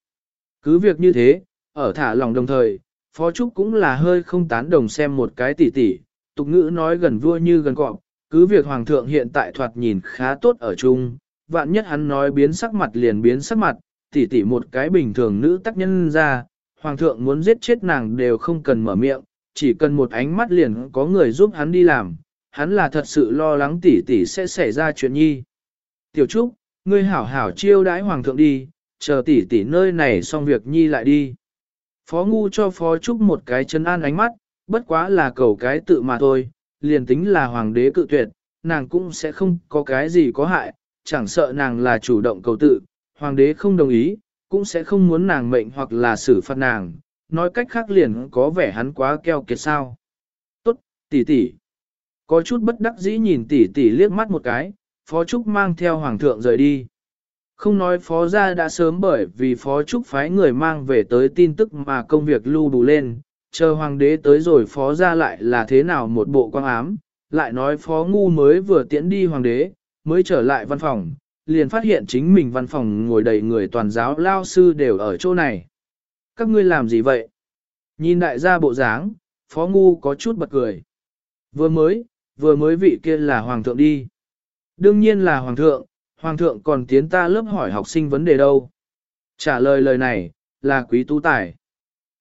Cứ việc như thế, ở thả lòng đồng thời, phó trúc cũng là hơi không tán đồng xem một cái tỷ tỷ, tục ngữ nói gần vua như gần cọp, cứ việc hoàng thượng hiện tại thoạt nhìn khá tốt ở chung, vạn nhất hắn nói biến sắc mặt liền biến sắc mặt, tỷ tỷ một cái bình thường nữ tác nhân ra, hoàng thượng muốn giết chết nàng đều không cần mở miệng, chỉ cần một ánh mắt liền có người giúp hắn đi làm, hắn là thật sự lo lắng tỷ tỷ sẽ xảy ra chuyện nhi. Tiểu Trúc, ngươi hảo hảo chiêu đãi hoàng thượng đi, chờ tỷ tỷ nơi này xong việc nhi lại đi. Phó ngu cho Phó Trúc một cái chân an ánh mắt, bất quá là cầu cái tự mà thôi, liền tính là hoàng đế cự tuyệt, nàng cũng sẽ không có cái gì có hại, chẳng sợ nàng là chủ động cầu tự, hoàng đế không đồng ý, cũng sẽ không muốn nàng mệnh hoặc là xử phạt nàng, nói cách khác liền có vẻ hắn quá keo kiệt sao. Tốt, tỷ tỷ. Có chút bất đắc dĩ nhìn tỷ tỷ liếc mắt một cái, Phó Trúc mang theo Hoàng thượng rời đi. Không nói Phó gia đã sớm bởi vì Phó Trúc phái người mang về tới tin tức mà công việc lưu bù lên, chờ Hoàng đế tới rồi Phó gia lại là thế nào một bộ quang ám, lại nói Phó Ngu mới vừa tiễn đi Hoàng đế, mới trở lại văn phòng, liền phát hiện chính mình văn phòng ngồi đầy người toàn giáo lao sư đều ở chỗ này. Các ngươi làm gì vậy? Nhìn đại gia bộ dáng, Phó Ngu có chút bật cười. Vừa mới, vừa mới vị kia là Hoàng thượng đi. Đương nhiên là Hoàng thượng, Hoàng thượng còn tiến ta lớp hỏi học sinh vấn đề đâu. Trả lời lời này, là quý tú tài.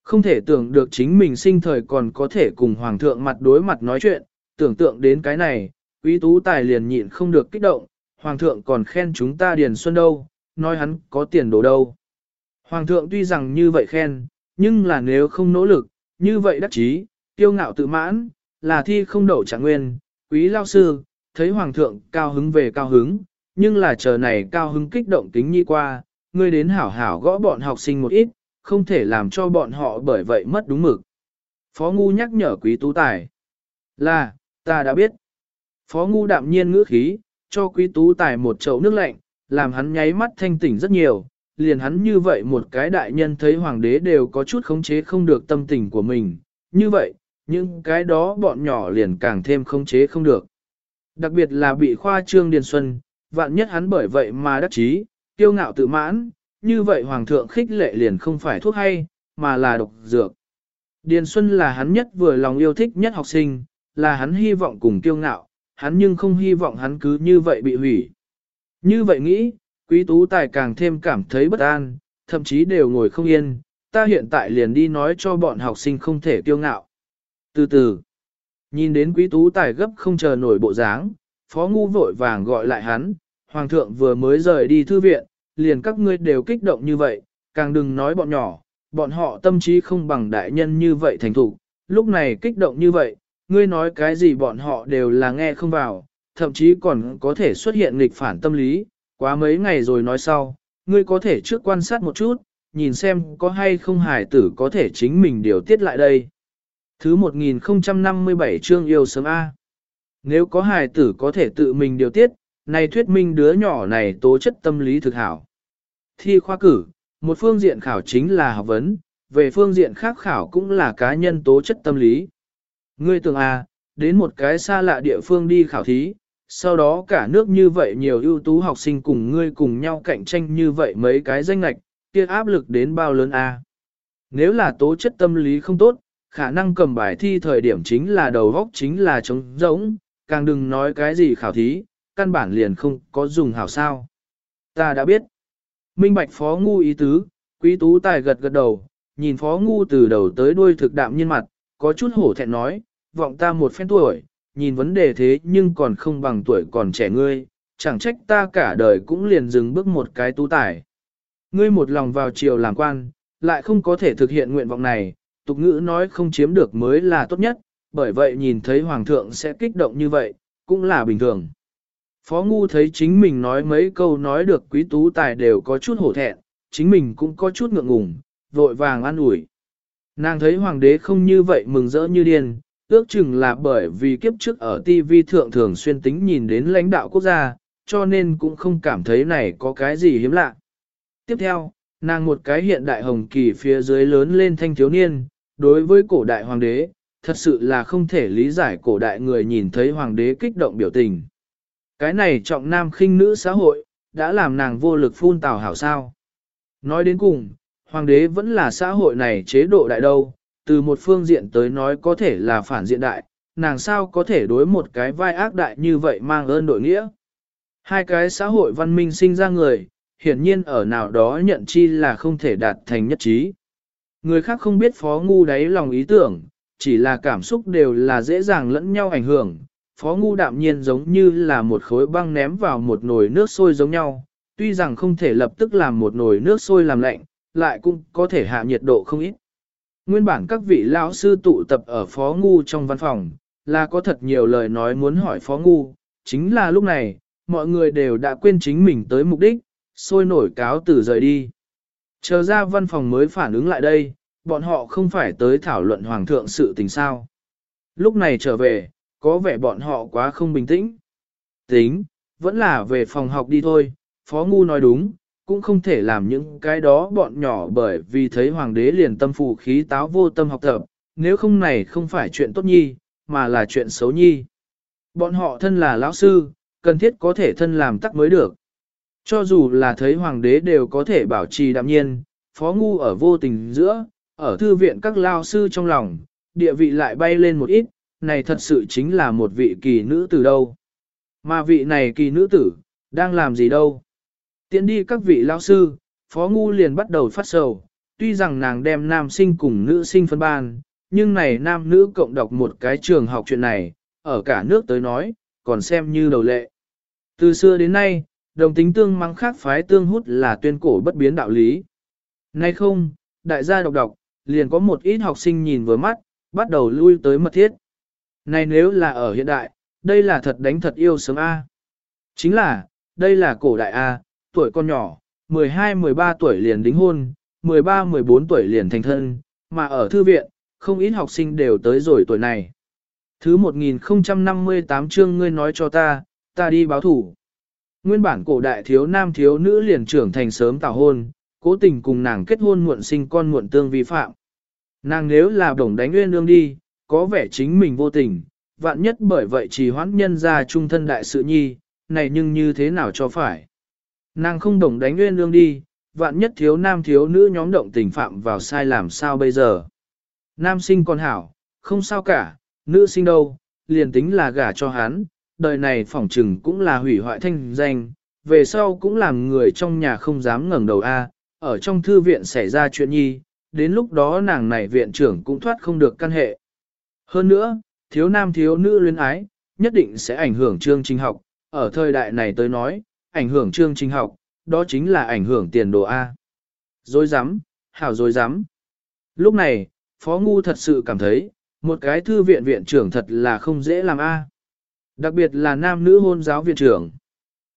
Không thể tưởng được chính mình sinh thời còn có thể cùng hoàng thượng mặt đối mặt nói chuyện, tưởng tượng đến cái này, quý tú tài liền nhịn không được kích động, hoàng thượng còn khen chúng ta Điền Xuân đâu, nói hắn có tiền đồ đâu. Hoàng thượng tuy rằng như vậy khen, nhưng là nếu không nỗ lực, như vậy đắc chí, tiêu ngạo tự mãn, là thi không đậu trạng nguyên, quý lao sư, thấy hoàng thượng cao hứng về cao hứng, nhưng là chờ này cao hứng kích động tính nhi qua, ngươi đến hảo hảo gõ bọn học sinh một ít, không thể làm cho bọn họ bởi vậy mất đúng mực. Phó Ngu nhắc nhở quý tú tài. Là, ta đã biết. Phó Ngu đạm nhiên ngữ khí, cho quý tú tài một chậu nước lạnh, làm hắn nháy mắt thanh tỉnh rất nhiều, liền hắn như vậy một cái đại nhân thấy hoàng đế đều có chút khống chế không được tâm tình của mình, như vậy, những cái đó bọn nhỏ liền càng thêm khống chế không được. Đặc biệt là bị khoa trương Điền Xuân, vạn nhất hắn bởi vậy mà đắc chí, tiêu ngạo tự mãn, như vậy hoàng thượng khích lệ liền không phải thuốc hay, mà là độc dược. Điền Xuân là hắn nhất vừa lòng yêu thích nhất học sinh, là hắn hy vọng cùng kiêu ngạo, hắn nhưng không hy vọng hắn cứ như vậy bị hủy. Như vậy nghĩ, quý tú tài càng thêm cảm thấy bất an, thậm chí đều ngồi không yên, ta hiện tại liền đi nói cho bọn học sinh không thể kiêu ngạo. Từ từ, nhìn đến quý tú tài gấp không chờ nổi bộ dáng, phó ngu vội vàng gọi lại hắn, hoàng thượng vừa mới rời đi thư viện, liền các ngươi đều kích động như vậy, càng đừng nói bọn nhỏ, bọn họ tâm trí không bằng đại nhân như vậy thành thủ, lúc này kích động như vậy, ngươi nói cái gì bọn họ đều là nghe không vào, thậm chí còn có thể xuất hiện nghịch phản tâm lý, quá mấy ngày rồi nói sau, ngươi có thể trước quan sát một chút, nhìn xem có hay không hải tử có thể chính mình điều tiết lại đây. Thứ 1057 chương yêu sớm A. Nếu có hài tử có thể tự mình điều tiết, này thuyết minh đứa nhỏ này tố chất tâm lý thực hảo. Thi khoa cử, một phương diện khảo chính là học vấn, về phương diện khác khảo cũng là cá nhân tố chất tâm lý. Ngươi tưởng à, đến một cái xa lạ địa phương đi khảo thí, sau đó cả nước như vậy nhiều ưu tú học sinh cùng ngươi cùng nhau cạnh tranh như vậy mấy cái danh lạch, kia áp lực đến bao lớn à. Nếu là tố chất tâm lý không tốt, khả năng cầm bài thi thời điểm chính là đầu góc chính là trống rỗng, càng đừng nói cái gì khảo thí, căn bản liền không có dùng hảo sao. Ta đã biết. Minh bạch phó ngu ý tứ, quý tú tài gật gật đầu, nhìn phó ngu từ đầu tới đuôi thực đạm nhiên mặt, có chút hổ thẹn nói, vọng ta một phen tuổi, nhìn vấn đề thế nhưng còn không bằng tuổi còn trẻ ngươi, chẳng trách ta cả đời cũng liền dừng bước một cái tú tài. Ngươi một lòng vào triều làm quan, lại không có thể thực hiện nguyện vọng này, tục ngữ nói không chiếm được mới là tốt nhất, bởi vậy nhìn thấy hoàng thượng sẽ kích động như vậy, cũng là bình thường. Phó Ngu thấy chính mình nói mấy câu nói được quý tú tài đều có chút hổ thẹn, chính mình cũng có chút ngượng ngùng, vội vàng an ủi. Nàng thấy hoàng đế không như vậy mừng rỡ như điên, ước chừng là bởi vì kiếp trước ở TV thượng thường xuyên tính nhìn đến lãnh đạo quốc gia, cho nên cũng không cảm thấy này có cái gì hiếm lạ. Tiếp theo, nàng một cái hiện đại hồng kỳ phía dưới lớn lên thanh thiếu niên, đối với cổ đại hoàng đế, thật sự là không thể lý giải cổ đại người nhìn thấy hoàng đế kích động biểu tình. Cái này trọng nam khinh nữ xã hội, đã làm nàng vô lực phun tào hảo sao. Nói đến cùng, hoàng đế vẫn là xã hội này chế độ đại đâu, từ một phương diện tới nói có thể là phản diện đại, nàng sao có thể đối một cái vai ác đại như vậy mang ơn đội nghĩa. Hai cái xã hội văn minh sinh ra người, hiển nhiên ở nào đó nhận chi là không thể đạt thành nhất trí. Người khác không biết phó ngu đáy lòng ý tưởng, chỉ là cảm xúc đều là dễ dàng lẫn nhau ảnh hưởng, Phó Ngu đạm nhiên giống như là một khối băng ném vào một nồi nước sôi giống nhau, tuy rằng không thể lập tức làm một nồi nước sôi làm lạnh, lại cũng có thể hạ nhiệt độ không ít. Nguyên bản các vị lão sư tụ tập ở Phó Ngu trong văn phòng, là có thật nhiều lời nói muốn hỏi Phó Ngu, chính là lúc này, mọi người đều đã quên chính mình tới mục đích, sôi nổi cáo từ rời đi. Chờ ra văn phòng mới phản ứng lại đây, bọn họ không phải tới thảo luận hoàng thượng sự tình sao. Lúc này trở về, có vẻ bọn họ quá không bình tĩnh. Tính, vẫn là về phòng học đi thôi, Phó Ngu nói đúng, cũng không thể làm những cái đó bọn nhỏ bởi vì thấy hoàng đế liền tâm phù khí táo vô tâm học tập, nếu không này không phải chuyện tốt nhi, mà là chuyện xấu nhi. Bọn họ thân là lão sư, cần thiết có thể thân làm tắc mới được. Cho dù là thấy hoàng đế đều có thể bảo trì đạm nhiên, Phó Ngu ở vô tình giữa, ở thư viện các lao sư trong lòng, địa vị lại bay lên một ít, này thật sự chính là một vị kỳ nữ tử đâu. Mà vị này kỳ nữ tử, đang làm gì đâu? Tiến đi các vị lao sư, Phó Ngu liền bắt đầu phát sầu, tuy rằng nàng đem nam sinh cùng nữ sinh phân ban, nhưng này nam nữ cộng đọc một cái trường học chuyện này, ở cả nước tới nói, còn xem như đầu lệ. Từ xưa đến nay, đồng tính tương mang khác phái tương hút là tuyên cổ bất biến đạo lý. Nay không, đại gia đọc đọc, liền có một ít học sinh nhìn vừa mắt, bắt đầu lui tới mật thiết. Này nếu là ở hiện đại, đây là thật đánh thật yêu sớm A. Chính là, đây là cổ đại A, tuổi con nhỏ, 12-13 tuổi liền đính hôn, 13-14 tuổi liền thành thân, mà ở thư viện, không ít học sinh đều tới rồi tuổi này. Thứ 1058 chương ngươi nói cho ta, ta đi báo thủ. Nguyên bản cổ đại thiếu nam thiếu nữ liền trưởng thành sớm tảo hôn, cố tình cùng nàng kết hôn muộn sinh con muộn tương vi phạm. Nàng nếu là đồng đánh nguyên lương đi, có vẻ chính mình vô tình, vạn nhất bởi vậy chỉ hoãn nhân ra trung thân đại sự nhi, này nhưng như thế nào cho phải. Nàng không đồng đánh nguyên lương đi, vạn nhất thiếu nam thiếu nữ nhóm động tình phạm vào sai làm sao bây giờ. Nam sinh còn hảo, không sao cả, nữ sinh đâu, liền tính là gả cho hắn, đời này phỏng trừng cũng là hủy hoại thanh danh, về sau cũng làm người trong nhà không dám ngẩng đầu a. ở trong thư viện xảy ra chuyện nhi, đến lúc đó nàng này viện trưởng cũng thoát không được căn hệ. Hơn nữa, thiếu nam thiếu nữ luyến ái, nhất định sẽ ảnh hưởng chương trình học, ở thời đại này tới nói, ảnh hưởng chương trình học, đó chính là ảnh hưởng tiền đồ A. Dối rắm hảo dối rắm Lúc này, Phó Ngu thật sự cảm thấy, một cái thư viện viện trưởng thật là không dễ làm A. Đặc biệt là nam nữ hôn giáo viện trưởng.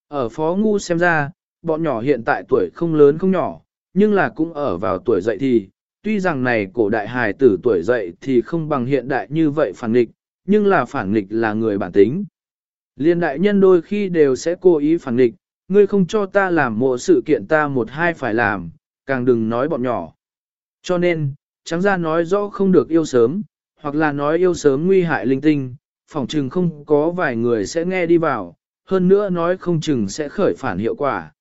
Ở Phó Ngu xem ra, bọn nhỏ hiện tại tuổi không lớn không nhỏ, nhưng là cũng ở vào tuổi dậy thì, tuy rằng này cổ đại hài tử tuổi dậy thì không bằng hiện đại như vậy phản nghịch, nhưng là phản nghịch là người bản tính. Liên đại nhân đôi khi đều sẽ cố ý phản nghịch, ngươi không cho ta làm mộ sự kiện ta một hai phải làm, càng đừng nói bọn nhỏ. Cho nên, trắng ra nói rõ không được yêu sớm, hoặc là nói yêu sớm nguy hại linh tinh, phỏng chừng không có vài người sẽ nghe đi vào, hơn nữa nói không chừng sẽ khởi phản hiệu quả.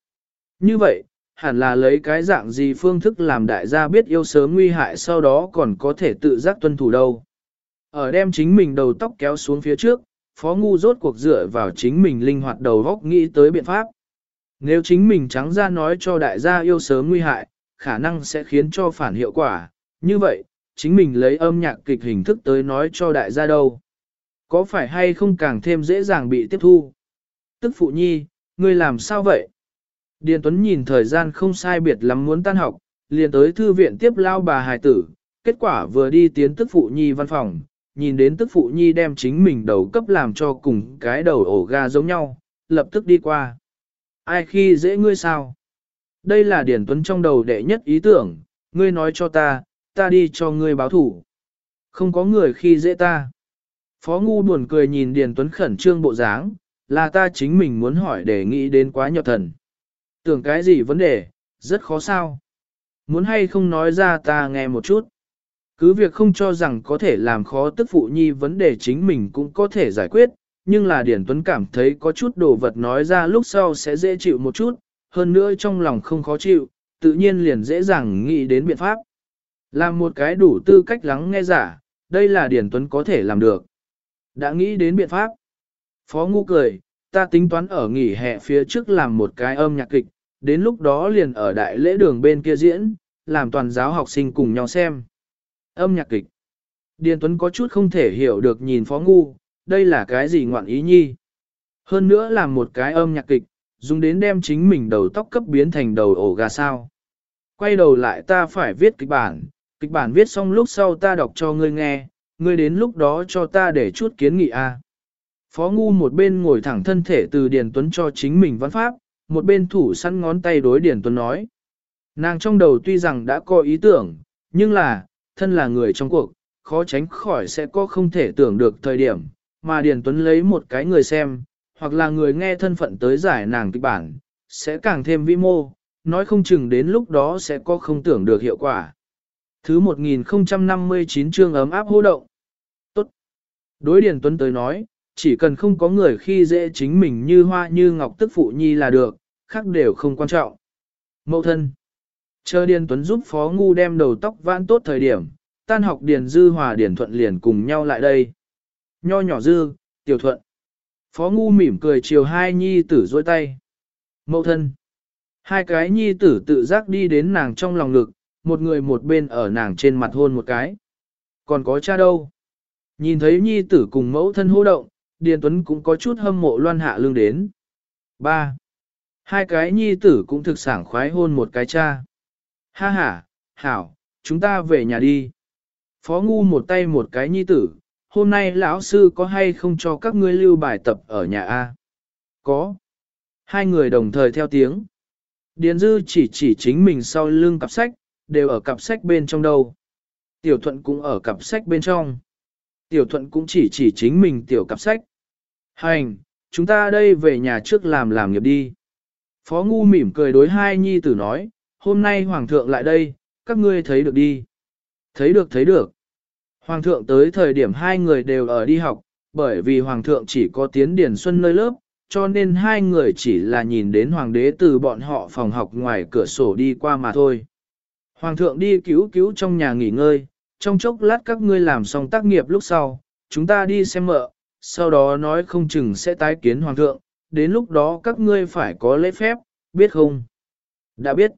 Như vậy, hẳn là lấy cái dạng gì phương thức làm đại gia biết yêu sớm nguy hại sau đó còn có thể tự giác tuân thủ đâu. Ở đem chính mình đầu tóc kéo xuống phía trước, Phó Ngu rốt cuộc dựa vào chính mình linh hoạt đầu góc nghĩ tới biện pháp. Nếu chính mình trắng ra nói cho đại gia yêu sớm nguy hại, khả năng sẽ khiến cho phản hiệu quả. Như vậy, chính mình lấy âm nhạc kịch hình thức tới nói cho đại gia đâu. Có phải hay không càng thêm dễ dàng bị tiếp thu? Tức phụ nhi, ngươi làm sao vậy? Điền Tuấn nhìn thời gian không sai biệt lắm muốn tan học, liền tới thư viện tiếp lao bà hài tử, kết quả vừa đi tiến tức phụ nhi văn phòng, nhìn đến tức phụ nhi đem chính mình đầu cấp làm cho cùng cái đầu ổ ga giống nhau, lập tức đi qua. Ai khi dễ ngươi sao? Đây là Điền Tuấn trong đầu đệ nhất ý tưởng, ngươi nói cho ta, ta đi cho ngươi báo thủ. Không có người khi dễ ta. Phó Ngu buồn cười nhìn Điền Tuấn khẩn trương bộ dáng, là ta chính mình muốn hỏi để nghĩ đến quá nhập thần. Tưởng cái gì vấn đề, rất khó sao. Muốn hay không nói ra ta nghe một chút. Cứ việc không cho rằng có thể làm khó tức phụ nhi vấn đề chính mình cũng có thể giải quyết, nhưng là Điển Tuấn cảm thấy có chút đồ vật nói ra lúc sau sẽ dễ chịu một chút, hơn nữa trong lòng không khó chịu, tự nhiên liền dễ dàng nghĩ đến biện pháp. Làm một cái đủ tư cách lắng nghe giả, đây là Điển Tuấn có thể làm được. Đã nghĩ đến biện pháp. Phó Ngu cười, ta tính toán ở nghỉ hè phía trước làm một cái âm nhạc kịch, đến lúc đó liền ở đại lễ đường bên kia diễn, làm toàn giáo học sinh cùng nhau xem. Âm nhạc kịch. Điền Tuấn có chút không thể hiểu được nhìn Phó Ngu, đây là cái gì ngoạn ý nhi. Hơn nữa là một cái âm nhạc kịch, dùng đến đem chính mình đầu tóc cấp biến thành đầu ổ gà sao. Quay đầu lại ta phải viết kịch bản, kịch bản viết xong lúc sau ta đọc cho ngươi nghe, ngươi đến lúc đó cho ta để chút kiến nghị a. Phó Ngu một bên ngồi thẳng thân thể từ Điền Tuấn cho chính mình văn pháp, một bên thủ săn ngón tay đối Điền Tuấn nói. Nàng trong đầu tuy rằng đã có ý tưởng, nhưng là, thân là người trong cuộc, khó tránh khỏi sẽ có không thể tưởng được thời điểm, mà Điền Tuấn lấy một cái người xem, hoặc là người nghe thân phận tới giải nàng kịch bản, sẽ càng thêm vi mô, nói không chừng đến lúc đó sẽ có không tưởng được hiệu quả. Thứ 1059 chương ấm áp hô động. Tốt. Đối Điền Tuấn tới nói, chỉ cần không có người khi dễ chính mình như hoa như ngọc tức phụ nhi là được, khác đều không quan trọng. Mậu thân. Chờ Điền Tuấn giúp Phó Ngu đem đầu tóc vãn tốt thời điểm, tan học Điền Dư Hòa Điền Thuận liền cùng nhau lại đây. Nho nhỏ Dư, Tiểu Thuận. Phó Ngu mỉm cười chiều hai nhi tử dôi tay. Mậu thân. Hai cái nhi tử tự giác đi đến nàng trong lòng ngực, một người một bên ở nàng trên mặt hôn một cái. Còn có cha đâu? Nhìn thấy nhi tử cùng mẫu thân hô động, Điền Tuấn cũng có chút hâm mộ loan hạ lương đến. 3. Hai cái nhi tử cũng thực sảng khoái hôn một cái cha. Ha ha, hảo, chúng ta về nhà đi. Phó ngu một tay một cái nhi tử, hôm nay lão sư có hay không cho các ngươi lưu bài tập ở nhà A? Có. Hai người đồng thời theo tiếng. Điền dư chỉ chỉ chính mình sau lưng cặp sách, đều ở cặp sách bên trong đâu. Tiểu thuận cũng ở cặp sách bên trong. Tiểu thuận cũng chỉ chỉ chính mình tiểu cặp sách. Hành, chúng ta đây về nhà trước làm làm nghiệp đi. Phó Ngu mỉm cười đối hai nhi tử nói, hôm nay Hoàng thượng lại đây, các ngươi thấy được đi. Thấy được thấy được. Hoàng thượng tới thời điểm hai người đều ở đi học, bởi vì Hoàng thượng chỉ có tiến điển xuân nơi lớp, cho nên hai người chỉ là nhìn đến Hoàng đế từ bọn họ phòng học ngoài cửa sổ đi qua mà thôi. Hoàng thượng đi cứu cứu trong nhà nghỉ ngơi, trong chốc lát các ngươi làm xong tác nghiệp lúc sau, chúng ta đi xem mợ, sau đó nói không chừng sẽ tái kiến Hoàng thượng, đến lúc đó các ngươi phải có lễ phép, biết không? Đã biết.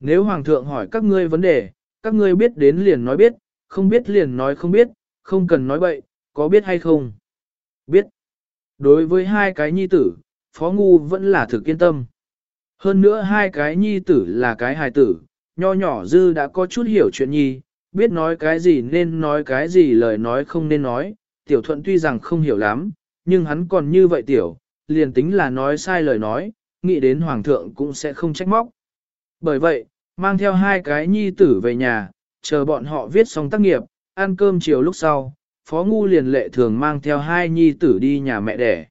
Nếu Hoàng thượng hỏi các ngươi vấn đề, các ngươi biết đến liền nói biết, không biết liền nói không biết, không cần nói bậy, có biết hay không? Biết. Đối với hai cái nhi tử, Phó Ngu vẫn là thực yên tâm. Hơn nữa hai cái nhi tử là cái hài tử, nho nhỏ dư đã có chút hiểu chuyện nhi, biết nói cái gì nên nói cái gì lời nói không nên nói, tiểu thuận tuy rằng không hiểu lắm, nhưng hắn còn như vậy tiểu, liền tính là nói sai lời nói, nghĩ đến hoàng thượng cũng sẽ không trách móc. Bởi vậy, mang theo hai cái nhi tử về nhà, chờ bọn họ viết xong tác nghiệp, ăn cơm chiều lúc sau, Phó Ngu liền lệ thường mang theo hai nhi tử đi nhà mẹ đẻ.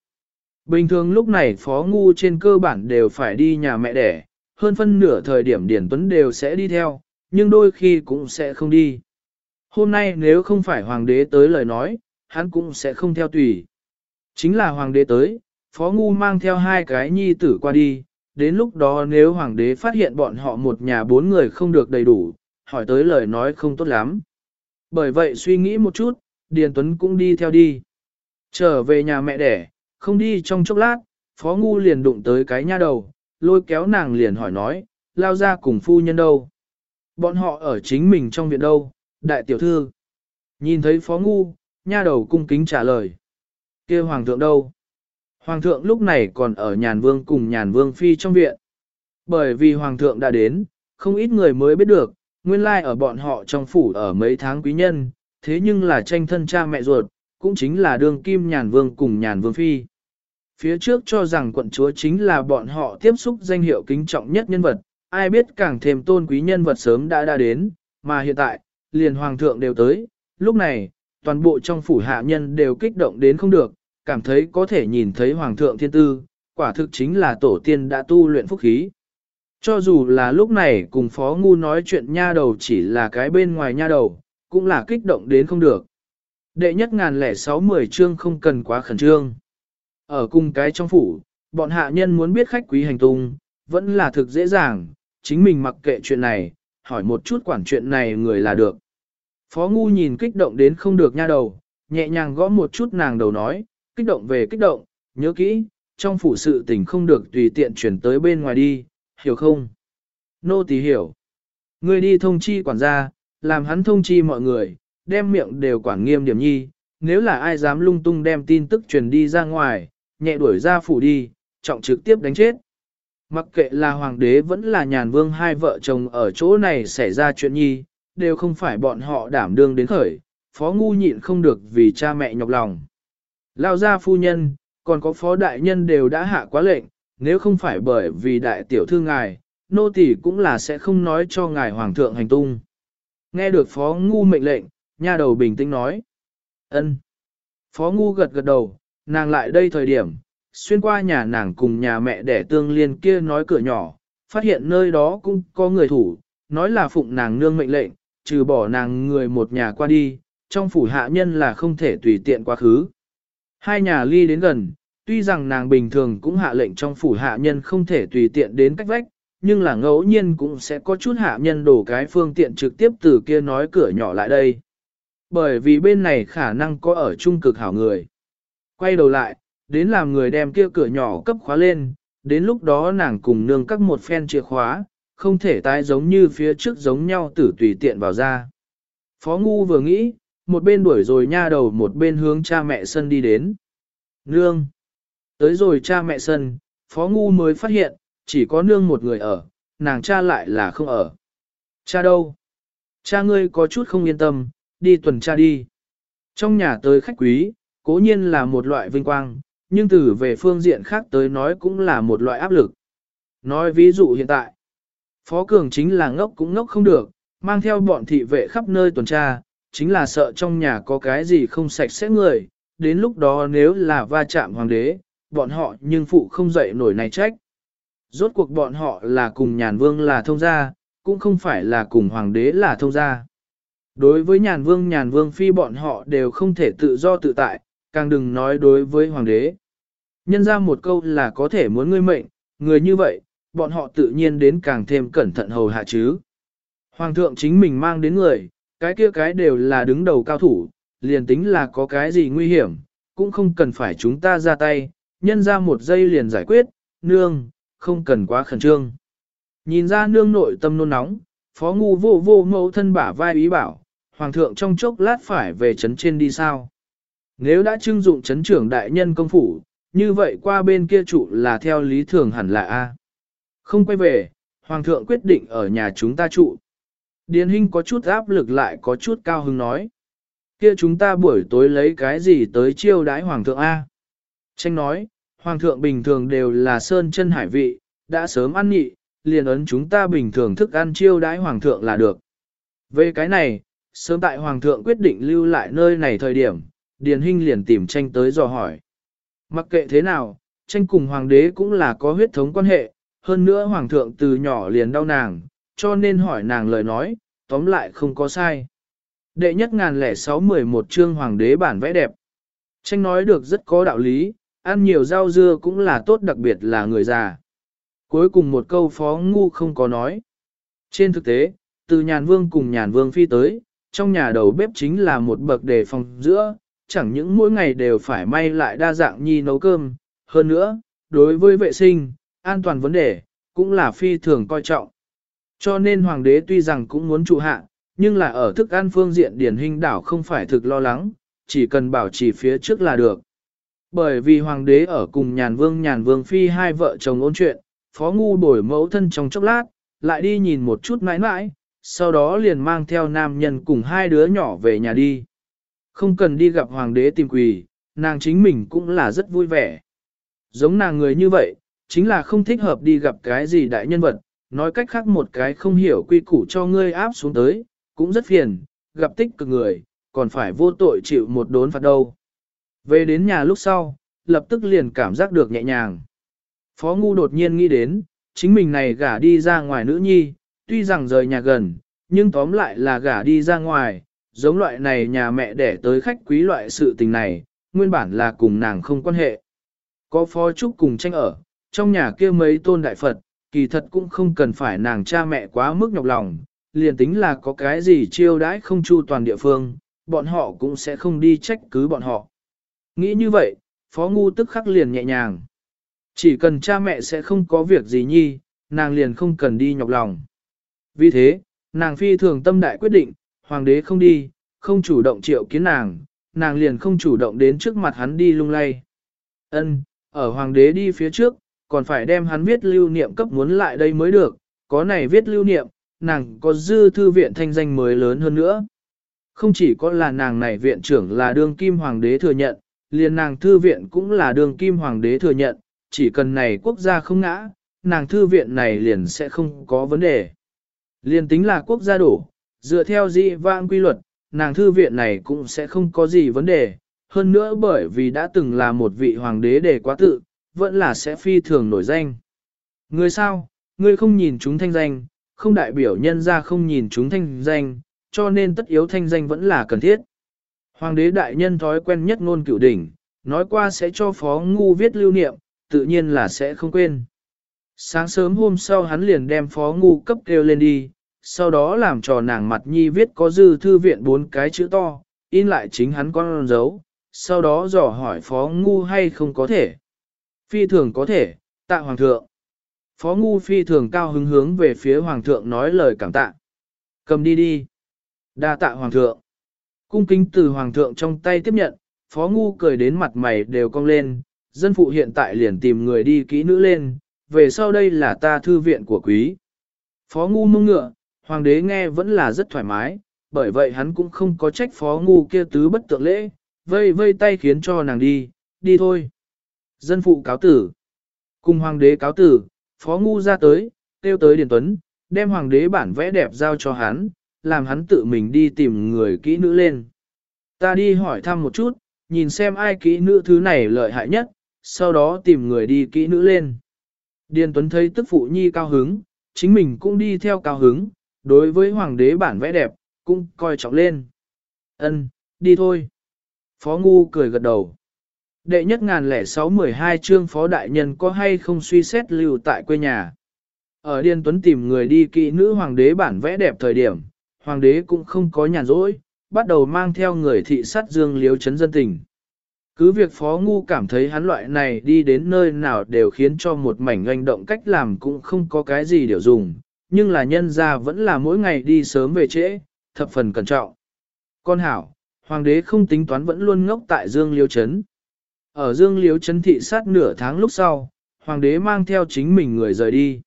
Bình thường lúc này Phó Ngu trên cơ bản đều phải đi nhà mẹ đẻ, hơn phân nửa thời điểm Điển Tuấn đều sẽ đi theo, nhưng đôi khi cũng sẽ không đi. Hôm nay nếu không phải Hoàng đế tới lời nói, hắn cũng sẽ không theo tùy. Chính là Hoàng đế tới, Phó Ngu mang theo hai cái nhi tử qua đi, đến lúc đó nếu Hoàng đế phát hiện bọn họ một nhà bốn người không được đầy đủ, hỏi tới lời nói không tốt lắm. Bởi vậy suy nghĩ một chút, Điền Tuấn cũng đi theo đi. Trở về nhà mẹ đẻ, không đi trong chốc lát, Phó Ngu liền đụng tới cái nha đầu, lôi kéo nàng liền hỏi nói, lao ra cùng phu nhân đâu. Bọn họ ở chính mình trong viện đâu, đại tiểu thư. Nhìn thấy Phó Ngu, nha đầu cung kính trả lời. kia hoàng thượng đâu? Hoàng thượng lúc này còn ở nhàn vương cùng nhàn vương phi trong viện. Bởi vì hoàng thượng đã đến, không ít người mới biết được, nguyên lai ở bọn họ trong phủ ở mấy tháng quý nhân, thế nhưng là tranh thân cha mẹ ruột, cũng chính là đương kim nhàn vương cùng nhàn vương phi. Phía trước cho rằng quận chúa chính là bọn họ tiếp xúc danh hiệu kính trọng nhất nhân vật, ai biết càng thêm tôn quý nhân vật sớm đã đã đến, mà hiện tại, liền hoàng thượng đều tới, lúc này, toàn bộ trong phủ hạ nhân đều kích động đến không được, cảm thấy có thể nhìn thấy hoàng thượng thiên tư, quả thực chính là tổ tiên đã tu luyện phúc khí. Cho dù là lúc này cùng phó ngu nói chuyện nha đầu chỉ là cái bên ngoài nha đầu, cũng là kích động đến không được. Đệ nhất ngàn lẻ sáu mười chương không cần quá khẩn trương. Ở cùng cái trong phủ, bọn hạ nhân muốn biết khách quý hành tung, vẫn là thực dễ dàng, chính mình mặc kệ chuyện này, hỏi một chút quản chuyện này người là được. Phó ngu nhìn kích động đến không được nha đầu, nhẹ nhàng gõ một chút nàng đầu nói, kích động về kích động, nhớ kỹ, trong phủ sự tình không được tùy tiện chuyển tới bên ngoài đi, hiểu không? Nô tỳ hiểu. Ngươi đi thông chi quản gia, làm hắn thông chi mọi người, đem miệng đều quản nghiêm điểm nhi, nếu là ai dám lung tung đem tin tức truyền đi ra ngoài, nhẹ đuổi ra phủ đi, trọng trực tiếp đánh chết. Mặc kệ là hoàng đế vẫn là nhàn vương hai vợ chồng ở chỗ này xảy ra chuyện nhi, đều không phải bọn họ đảm đương đến khởi, phó ngu nhịn không được vì cha mẹ nhọc lòng. Lao gia phu nhân, còn có phó đại nhân đều đã hạ quá lệnh, nếu không phải bởi vì đại tiểu thư ngài, nô tỳ cũng là sẽ không nói cho ngài hoàng thượng hành tung. Nghe được phó ngu mệnh lệnh, nha đầu bình tĩnh nói. ân. Phó ngu gật gật đầu, nàng lại đây thời điểm, xuyên qua nhà nàng cùng nhà mẹ đẻ tương liên kia nói cửa nhỏ, phát hiện nơi đó cũng có người thủ, nói là phụng nàng nương mệnh lệnh, trừ bỏ nàng người một nhà qua đi, trong phủ hạ nhân là không thể tùy tiện quá khứ. Hai nhà ly đến gần, tuy rằng nàng bình thường cũng hạ lệnh trong phủ hạ nhân không thể tùy tiện đến cách vách, nhưng là ngẫu nhiên cũng sẽ có chút hạ nhân đổ cái phương tiện trực tiếp từ kia nói cửa nhỏ lại đây. Bởi vì bên này khả năng có ở trung cực hảo người. Quay đầu lại, đến làm người đem kia cửa nhỏ cấp khóa lên, đến lúc đó nàng cùng nương các một phen chìa khóa, Không thể tái giống như phía trước giống nhau tử tùy tiện vào ra. Phó Ngu vừa nghĩ, một bên đuổi rồi nha đầu một bên hướng cha mẹ sân đi đến. Nương! Tới rồi cha mẹ sân, Phó Ngu mới phát hiện, chỉ có nương một người ở, nàng cha lại là không ở. Cha đâu? Cha ngươi có chút không yên tâm, đi tuần tra đi. Trong nhà tới khách quý, cố nhiên là một loại vinh quang, nhưng từ về phương diện khác tới nói cũng là một loại áp lực. Nói ví dụ hiện tại, Phó Cường chính là ngốc cũng ngốc không được, mang theo bọn thị vệ khắp nơi tuần tra, chính là sợ trong nhà có cái gì không sạch sẽ người, đến lúc đó nếu là va chạm hoàng đế, bọn họ nhưng phụ không dậy nổi này trách. Rốt cuộc bọn họ là cùng nhàn vương là thông gia, cũng không phải là cùng hoàng đế là thông gia. Đối với nhàn vương nhàn vương phi bọn họ đều không thể tự do tự tại, càng đừng nói đối với hoàng đế. Nhân ra một câu là có thể muốn ngươi mệnh, người như vậy, bọn họ tự nhiên đến càng thêm cẩn thận hầu hạ chứ. Hoàng thượng chính mình mang đến người, cái kia cái đều là đứng đầu cao thủ, liền tính là có cái gì nguy hiểm, cũng không cần phải chúng ta ra tay, nhân ra một giây liền giải quyết, nương, không cần quá khẩn trương. Nhìn ra nương nội tâm nôn nóng, phó ngu vô vô mẫu thân bả vai ý bảo, hoàng thượng trong chốc lát phải về chấn trên đi sao. Nếu đã trưng dụng chấn trưởng đại nhân công phủ, như vậy qua bên kia trụ là theo lý thường hẳn là A. Không quay về, hoàng thượng quyết định ở nhà chúng ta trụ. Điền Hinh có chút áp lực lại có chút cao hứng nói. Kia chúng ta buổi tối lấy cái gì tới chiêu đái hoàng thượng A. Tranh nói, hoàng thượng bình thường đều là sơn chân hải vị, đã sớm ăn nhị, liền ấn chúng ta bình thường thức ăn chiêu đãi hoàng thượng là được. Về cái này, sớm tại hoàng thượng quyết định lưu lại nơi này thời điểm, Điền Hinh liền tìm tranh tới dò hỏi. Mặc kệ thế nào, tranh cùng hoàng đế cũng là có huyết thống quan hệ, hơn nữa hoàng thượng từ nhỏ liền đau nàng, cho nên hỏi nàng lời nói, tóm lại không có sai. Đệ nhất ngàn lẻ sáu mười một chương hoàng đế bản vẽ đẹp. Tranh nói được rất có đạo lý, ăn nhiều rau dưa cũng là tốt đặc biệt là người già. Cuối cùng một câu phó ngu không có nói. Trên thực tế, từ nhàn vương cùng nhàn vương phi tới, trong nhà đầu bếp chính là một bậc đề phòng giữa, chẳng những mỗi ngày đều phải may lại đa dạng nhi nấu cơm, hơn nữa, đối với vệ sinh, an toàn vấn đề, cũng là phi thường coi trọng. Cho nên hoàng đế tuy rằng cũng muốn trụ hạ, nhưng là ở thức ăn phương diện điển hình đảo không phải thực lo lắng, chỉ cần bảo trì phía trước là được. Bởi vì hoàng đế ở cùng nhàn vương nhàn vương phi hai vợ chồng ôn chuyện, phó ngu đổi mẫu thân trong chốc lát, lại đi nhìn một chút mãi mãi, sau đó liền mang theo nam nhân cùng hai đứa nhỏ về nhà đi. Không cần đi gặp hoàng đế tìm quỳ, nàng chính mình cũng là rất vui vẻ. Giống nàng người như vậy, chính là không thích hợp đi gặp cái gì đại nhân vật, nói cách khác một cái không hiểu quy củ cho ngươi áp xuống tới, cũng rất phiền, gặp tích cực người, còn phải vô tội chịu một đốn phạt đâu. Về đến nhà lúc sau, lập tức liền cảm giác được nhẹ nhàng. Phó Ngu đột nhiên nghĩ đến, chính mình này gả đi ra ngoài nữ nhi, tuy rằng rời nhà gần, nhưng tóm lại là gả đi ra ngoài, giống loại này nhà mẹ đẻ tới khách quý loại sự tình này, nguyên bản là cùng nàng không quan hệ. Có phó trúc cùng tranh ở, trong nhà kia mấy tôn đại Phật, kỳ thật cũng không cần phải nàng cha mẹ quá mức nhọc lòng, liền tính là có cái gì chiêu đãi không chu toàn địa phương, bọn họ cũng sẽ không đi trách cứ bọn họ. Nghĩ như vậy, phó ngu tức khắc liền nhẹ nhàng. Chỉ cần cha mẹ sẽ không có việc gì nhi, nàng liền không cần đi nhọc lòng. Vì thế, nàng phi thường tâm đại quyết định, hoàng đế không đi, không chủ động triệu kiến nàng, nàng liền không chủ động đến trước mặt hắn đi lung lay. Ân, ở hoàng đế đi phía trước, còn phải đem hắn viết lưu niệm cấp muốn lại đây mới được, có này viết lưu niệm, nàng có dư thư viện thanh danh mới lớn hơn nữa. Không chỉ có là nàng này viện trưởng là đương kim hoàng đế thừa nhận, liền nàng thư viện cũng là đường kim hoàng đế thừa nhận, chỉ cần này quốc gia không ngã, nàng thư viện này liền sẽ không có vấn đề. Liền tính là quốc gia đổ, dựa theo dị vãng quy luật, nàng thư viện này cũng sẽ không có gì vấn đề, hơn nữa bởi vì đã từng là một vị hoàng đế để quá tự, vẫn là sẽ phi thường nổi danh. Người sao, người không nhìn chúng thanh danh, không đại biểu nhân ra không nhìn chúng thanh danh, cho nên tất yếu thanh danh vẫn là cần thiết. Hoàng đế đại nhân thói quen nhất ngôn cửu đỉnh, nói qua sẽ cho phó ngu viết lưu niệm, tự nhiên là sẽ không quên. Sáng sớm hôm sau hắn liền đem phó ngu cấp kêu lên đi, sau đó làm trò nàng mặt nhi viết có dư thư viện bốn cái chữ to, in lại chính hắn con dấu, sau đó dò hỏi phó ngu hay không có thể. Phi thường có thể, tạ hoàng thượng. Phó Ngu phi thường cao hứng hướng về phía Hoàng thượng nói lời cảm tạ. Cầm đi đi. Đa tạ Hoàng thượng. Cung kính từ Hoàng thượng trong tay tiếp nhận, Phó Ngu cười đến mặt mày đều cong lên, dân phụ hiện tại liền tìm người đi kỹ nữ lên, về sau đây là ta thư viện của quý. Phó Ngu mông ngựa, Hoàng đế nghe vẫn là rất thoải mái, bởi vậy hắn cũng không có trách Phó Ngu kia tứ bất tượng lễ, vây vây tay khiến cho nàng đi, đi thôi. Dân phụ cáo tử. Cùng Hoàng đế cáo tử, Phó Ngu ra tới, kêu tới Điền Tuấn, đem Hoàng đế bản vẽ đẹp giao cho hắn, làm hắn tự mình đi tìm người kỹ nữ lên. Ta đi hỏi thăm một chút, nhìn xem ai kỹ nữ thứ này lợi hại nhất, sau đó tìm người đi kỹ nữ lên. Điền Tuấn thấy tức phụ nhi cao hứng, chính mình cũng đi theo cao hứng, đối với hoàng đế bản vẽ đẹp, cũng coi trọng lên. Ân, đi thôi. Phó Ngu cười gật đầu. Đệ nhất ngàn lẻ sáu mười hai chương phó đại nhân có hay không suy xét lưu tại quê nhà. Ở Điền Tuấn tìm người đi kỹ nữ hoàng đế bản vẽ đẹp thời điểm, hoàng đế cũng không có nhàn rỗi, bắt đầu mang theo người thị sát dương liếu chấn dân tình. Cứ việc Phó Ngu cảm thấy hắn loại này đi đến nơi nào đều khiến cho một mảnh doanh động cách làm cũng không có cái gì điều dùng, nhưng là nhân ra vẫn là mỗi ngày đi sớm về trễ, thập phần cẩn trọng. Con hảo, hoàng đế không tính toán vẫn luôn ngốc tại Dương Liêu Trấn. Ở Dương Liêu Trấn thị sát nửa tháng lúc sau, hoàng đế mang theo chính mình người rời đi.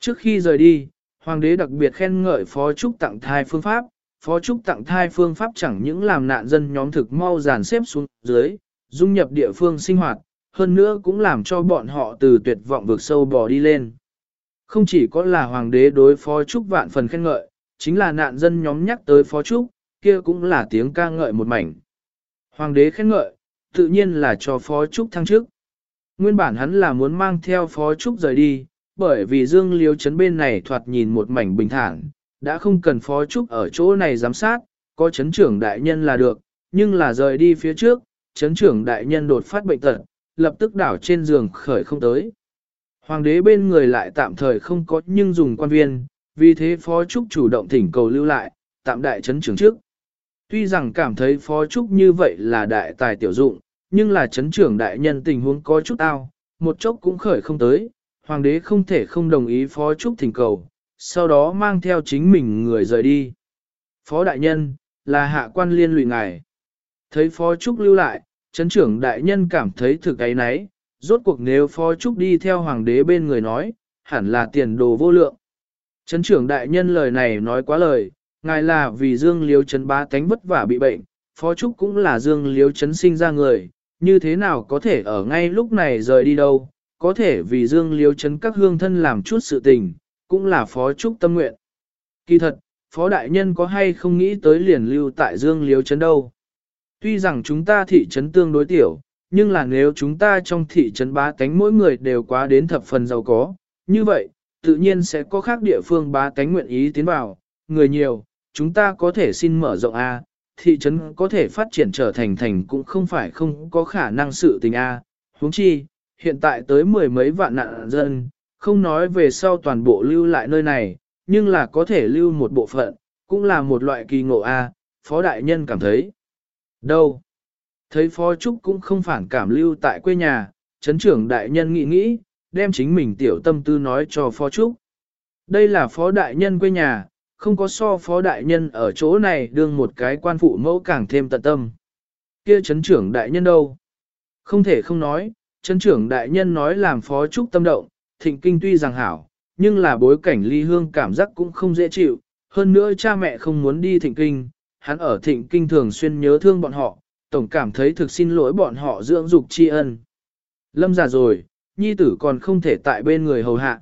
Trước khi rời đi, hoàng đế đặc biệt khen ngợi Phó Trúc tặng thai phương pháp, Phó Trúc tặng thai phương pháp chẳng những làm nạn dân nhóm thực mau dàn xếp xuống dưới, dung nhập địa phương sinh hoạt, hơn nữa cũng làm cho bọn họ từ tuyệt vọng vượt sâu bò đi lên. Không chỉ có là hoàng đế đối phó trúc vạn phần khen ngợi, chính là nạn dân nhóm nhắc tới phó trúc, kia cũng là tiếng ca ngợi một mảnh. Hoàng đế khen ngợi, tự nhiên là cho phó trúc thăng chức. Nguyên bản hắn là muốn mang theo phó trúc rời đi, bởi vì dương liêu chấn bên này thoạt nhìn một mảnh bình thản, đã không cần phó trúc ở chỗ này giám sát, có chấn trưởng đại nhân là được, nhưng là rời đi phía trước, chấn trưởng đại nhân đột phát bệnh tật, lập tức đảo trên giường khởi không tới. Hoàng đế bên người lại tạm thời không có nhưng dùng quan viên, vì thế Phó Trúc chủ động thỉnh cầu lưu lại, tạm đại chấn trưởng trước. Tuy rằng cảm thấy Phó Trúc như vậy là đại tài tiểu dụng, nhưng là chấn trưởng đại nhân tình huống có chút ao, một chốc cũng khởi không tới, hoàng đế không thể không đồng ý Phó Trúc thỉnh cầu, sau đó mang theo chính mình người rời đi. Phó đại nhân, là hạ quan liên lụy ngài. Thấy Phó Trúc lưu lại, chấn trưởng đại nhân cảm thấy thực ấy nấy, rốt cuộc nếu Phó Trúc đi theo hoàng đế bên người nói, hẳn là tiền đồ vô lượng. Chấn trưởng đại nhân lời này nói quá lời, ngài là vì Dương Liếu chấn bá tánh vất vả bị bệnh, Phó Trúc cũng là Dương Liếu chấn sinh ra người, như thế nào có thể ở ngay lúc này rời đi đâu, có thể vì Dương liêu Trấn các hương thân làm chút sự tình, cũng là Phó Trúc tâm nguyện. Kỳ thật, Phó Đại Nhân có hay không nghĩ tới liền lưu tại Dương liêu Trấn đâu. Tuy rằng chúng ta thị trấn tương đối tiểu, nhưng là nếu chúng ta trong thị trấn bá tánh mỗi người đều quá đến thập phần giàu có, như vậy, tự nhiên sẽ có khác địa phương bá tánh nguyện ý tiến vào, người nhiều, chúng ta có thể xin mở rộng A, thị trấn có thể phát triển trở thành thành cũng không phải không có khả năng sự tình A, huống chi, hiện tại tới mười mấy vạn nạn dân, không nói về sau toàn bộ lưu lại nơi này, nhưng là có thể lưu một bộ phận, cũng là một loại kỳ ngộ A, Phó Đại Nhân cảm thấy. Đâu? Thấy Phó Trúc cũng không phản cảm lưu tại quê nhà, chấn trưởng đại nhân nghĩ nghĩ, đem chính mình tiểu tâm tư nói cho Phó Trúc. Đây là Phó Đại Nhân quê nhà, không có so Phó Đại Nhân ở chỗ này đương một cái quan phụ mẫu càng thêm tận tâm. Kia chấn trưởng đại nhân đâu? Không thể không nói, Chân trưởng đại nhân nói làm Phó Trúc tâm động, thịnh kinh tuy rằng hảo, nhưng là bối cảnh ly hương cảm giác cũng không dễ chịu, hơn nữa cha mẹ không muốn đi thịnh kinh, hắn ở thịnh kinh thường xuyên nhớ thương bọn họ, tổng cảm thấy thực xin lỗi bọn họ dưỡng dục tri ân. Lâm già rồi, nhi tử còn không thể tại bên người hầu hạ.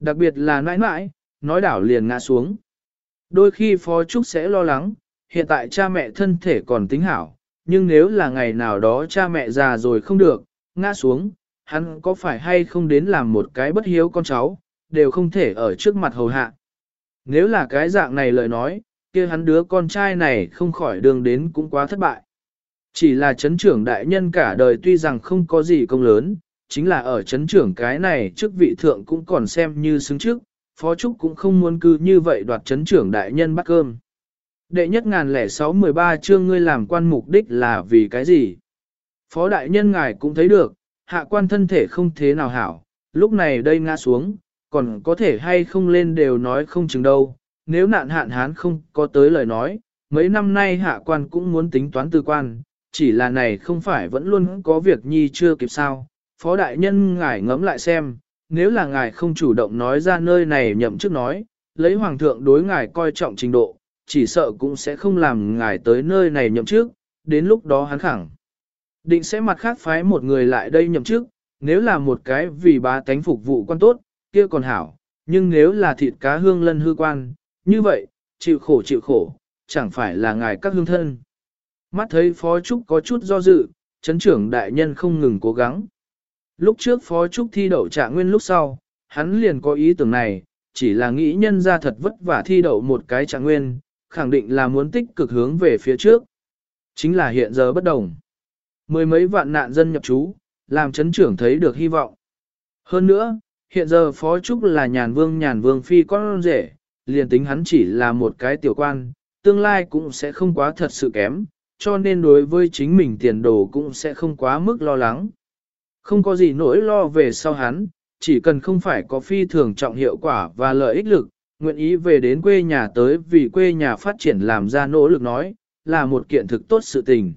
Đặc biệt là nãi nãi, nói đảo liền ngã xuống. Đôi khi Phó Trúc sẽ lo lắng, hiện tại cha mẹ thân thể còn tính hảo, nhưng nếu là ngày nào đó cha mẹ già rồi không được, ngã xuống, hắn có phải hay không đến làm một cái bất hiếu con cháu, đều không thể ở trước mặt hầu hạ. Nếu là cái dạng này lời nói, kia hắn đứa con trai này không khỏi đường đến cũng quá thất bại. Chỉ là chấn trưởng đại nhân cả đời tuy rằng không có gì công lớn, chính là ở chấn trưởng cái này chức vị thượng cũng còn xem như xứng trước, phó trúc cũng không muốn cư như vậy đoạt chấn trưởng đại nhân bắt cơm. Đệ nhất ngàn lẻ sáu mười ba chương ngươi làm quan mục đích là vì cái gì? Phó đại nhân ngài cũng thấy được, hạ quan thân thể không thế nào hảo, lúc này đây ngã xuống, còn có thể hay không lên đều nói không chừng đâu, nếu nạn hạn hán không có tới lời nói, mấy năm nay hạ quan cũng muốn tính toán tư quan, chỉ là này không phải vẫn luôn có việc nhi chưa kịp sao, phó đại nhân ngài ngẫm lại xem, nếu là ngài không chủ động nói ra nơi này nhậm chức nói, lấy hoàng thượng đối ngài coi trọng trình độ, chỉ sợ cũng sẽ không làm ngài tới nơi này nhậm chức, đến lúc đó hắn khẳng. Định sẽ mặt khác phái một người lại đây nhậm chức, nếu là một cái vì bá tánh phục vụ quan tốt, kia còn hảo, nhưng nếu là thịt cá hương lân hư quan, như vậy, chịu khổ chịu khổ, chẳng phải là ngài các hương thân. Mắt thấy Phó Trúc có chút do dự, chấn trưởng đại nhân không ngừng cố gắng. Lúc trước Phó Trúc thi đậu trạng nguyên lúc sau, hắn liền có ý tưởng này, chỉ là nghĩ nhân ra thật vất vả thi đậu một cái trạng nguyên, khẳng định là muốn tích cực hướng về phía trước. Chính là hiện giờ bất đồng. Mười mấy vạn nạn dân nhập trú, làm chấn trưởng thấy được hy vọng. Hơn nữa, hiện giờ Phó Trúc là nhàn vương nhàn vương phi con rể, liền tính hắn chỉ là một cái tiểu quan, tương lai cũng sẽ không quá thật sự kém, cho nên đối với chính mình tiền đồ cũng sẽ không quá mức lo lắng. Không có gì nỗi lo về sau hắn, chỉ cần không phải có phi thường trọng hiệu quả và lợi ích lực, nguyện ý về đến quê nhà tới vì quê nhà phát triển làm ra nỗ lực nói, là một kiện thực tốt sự tình.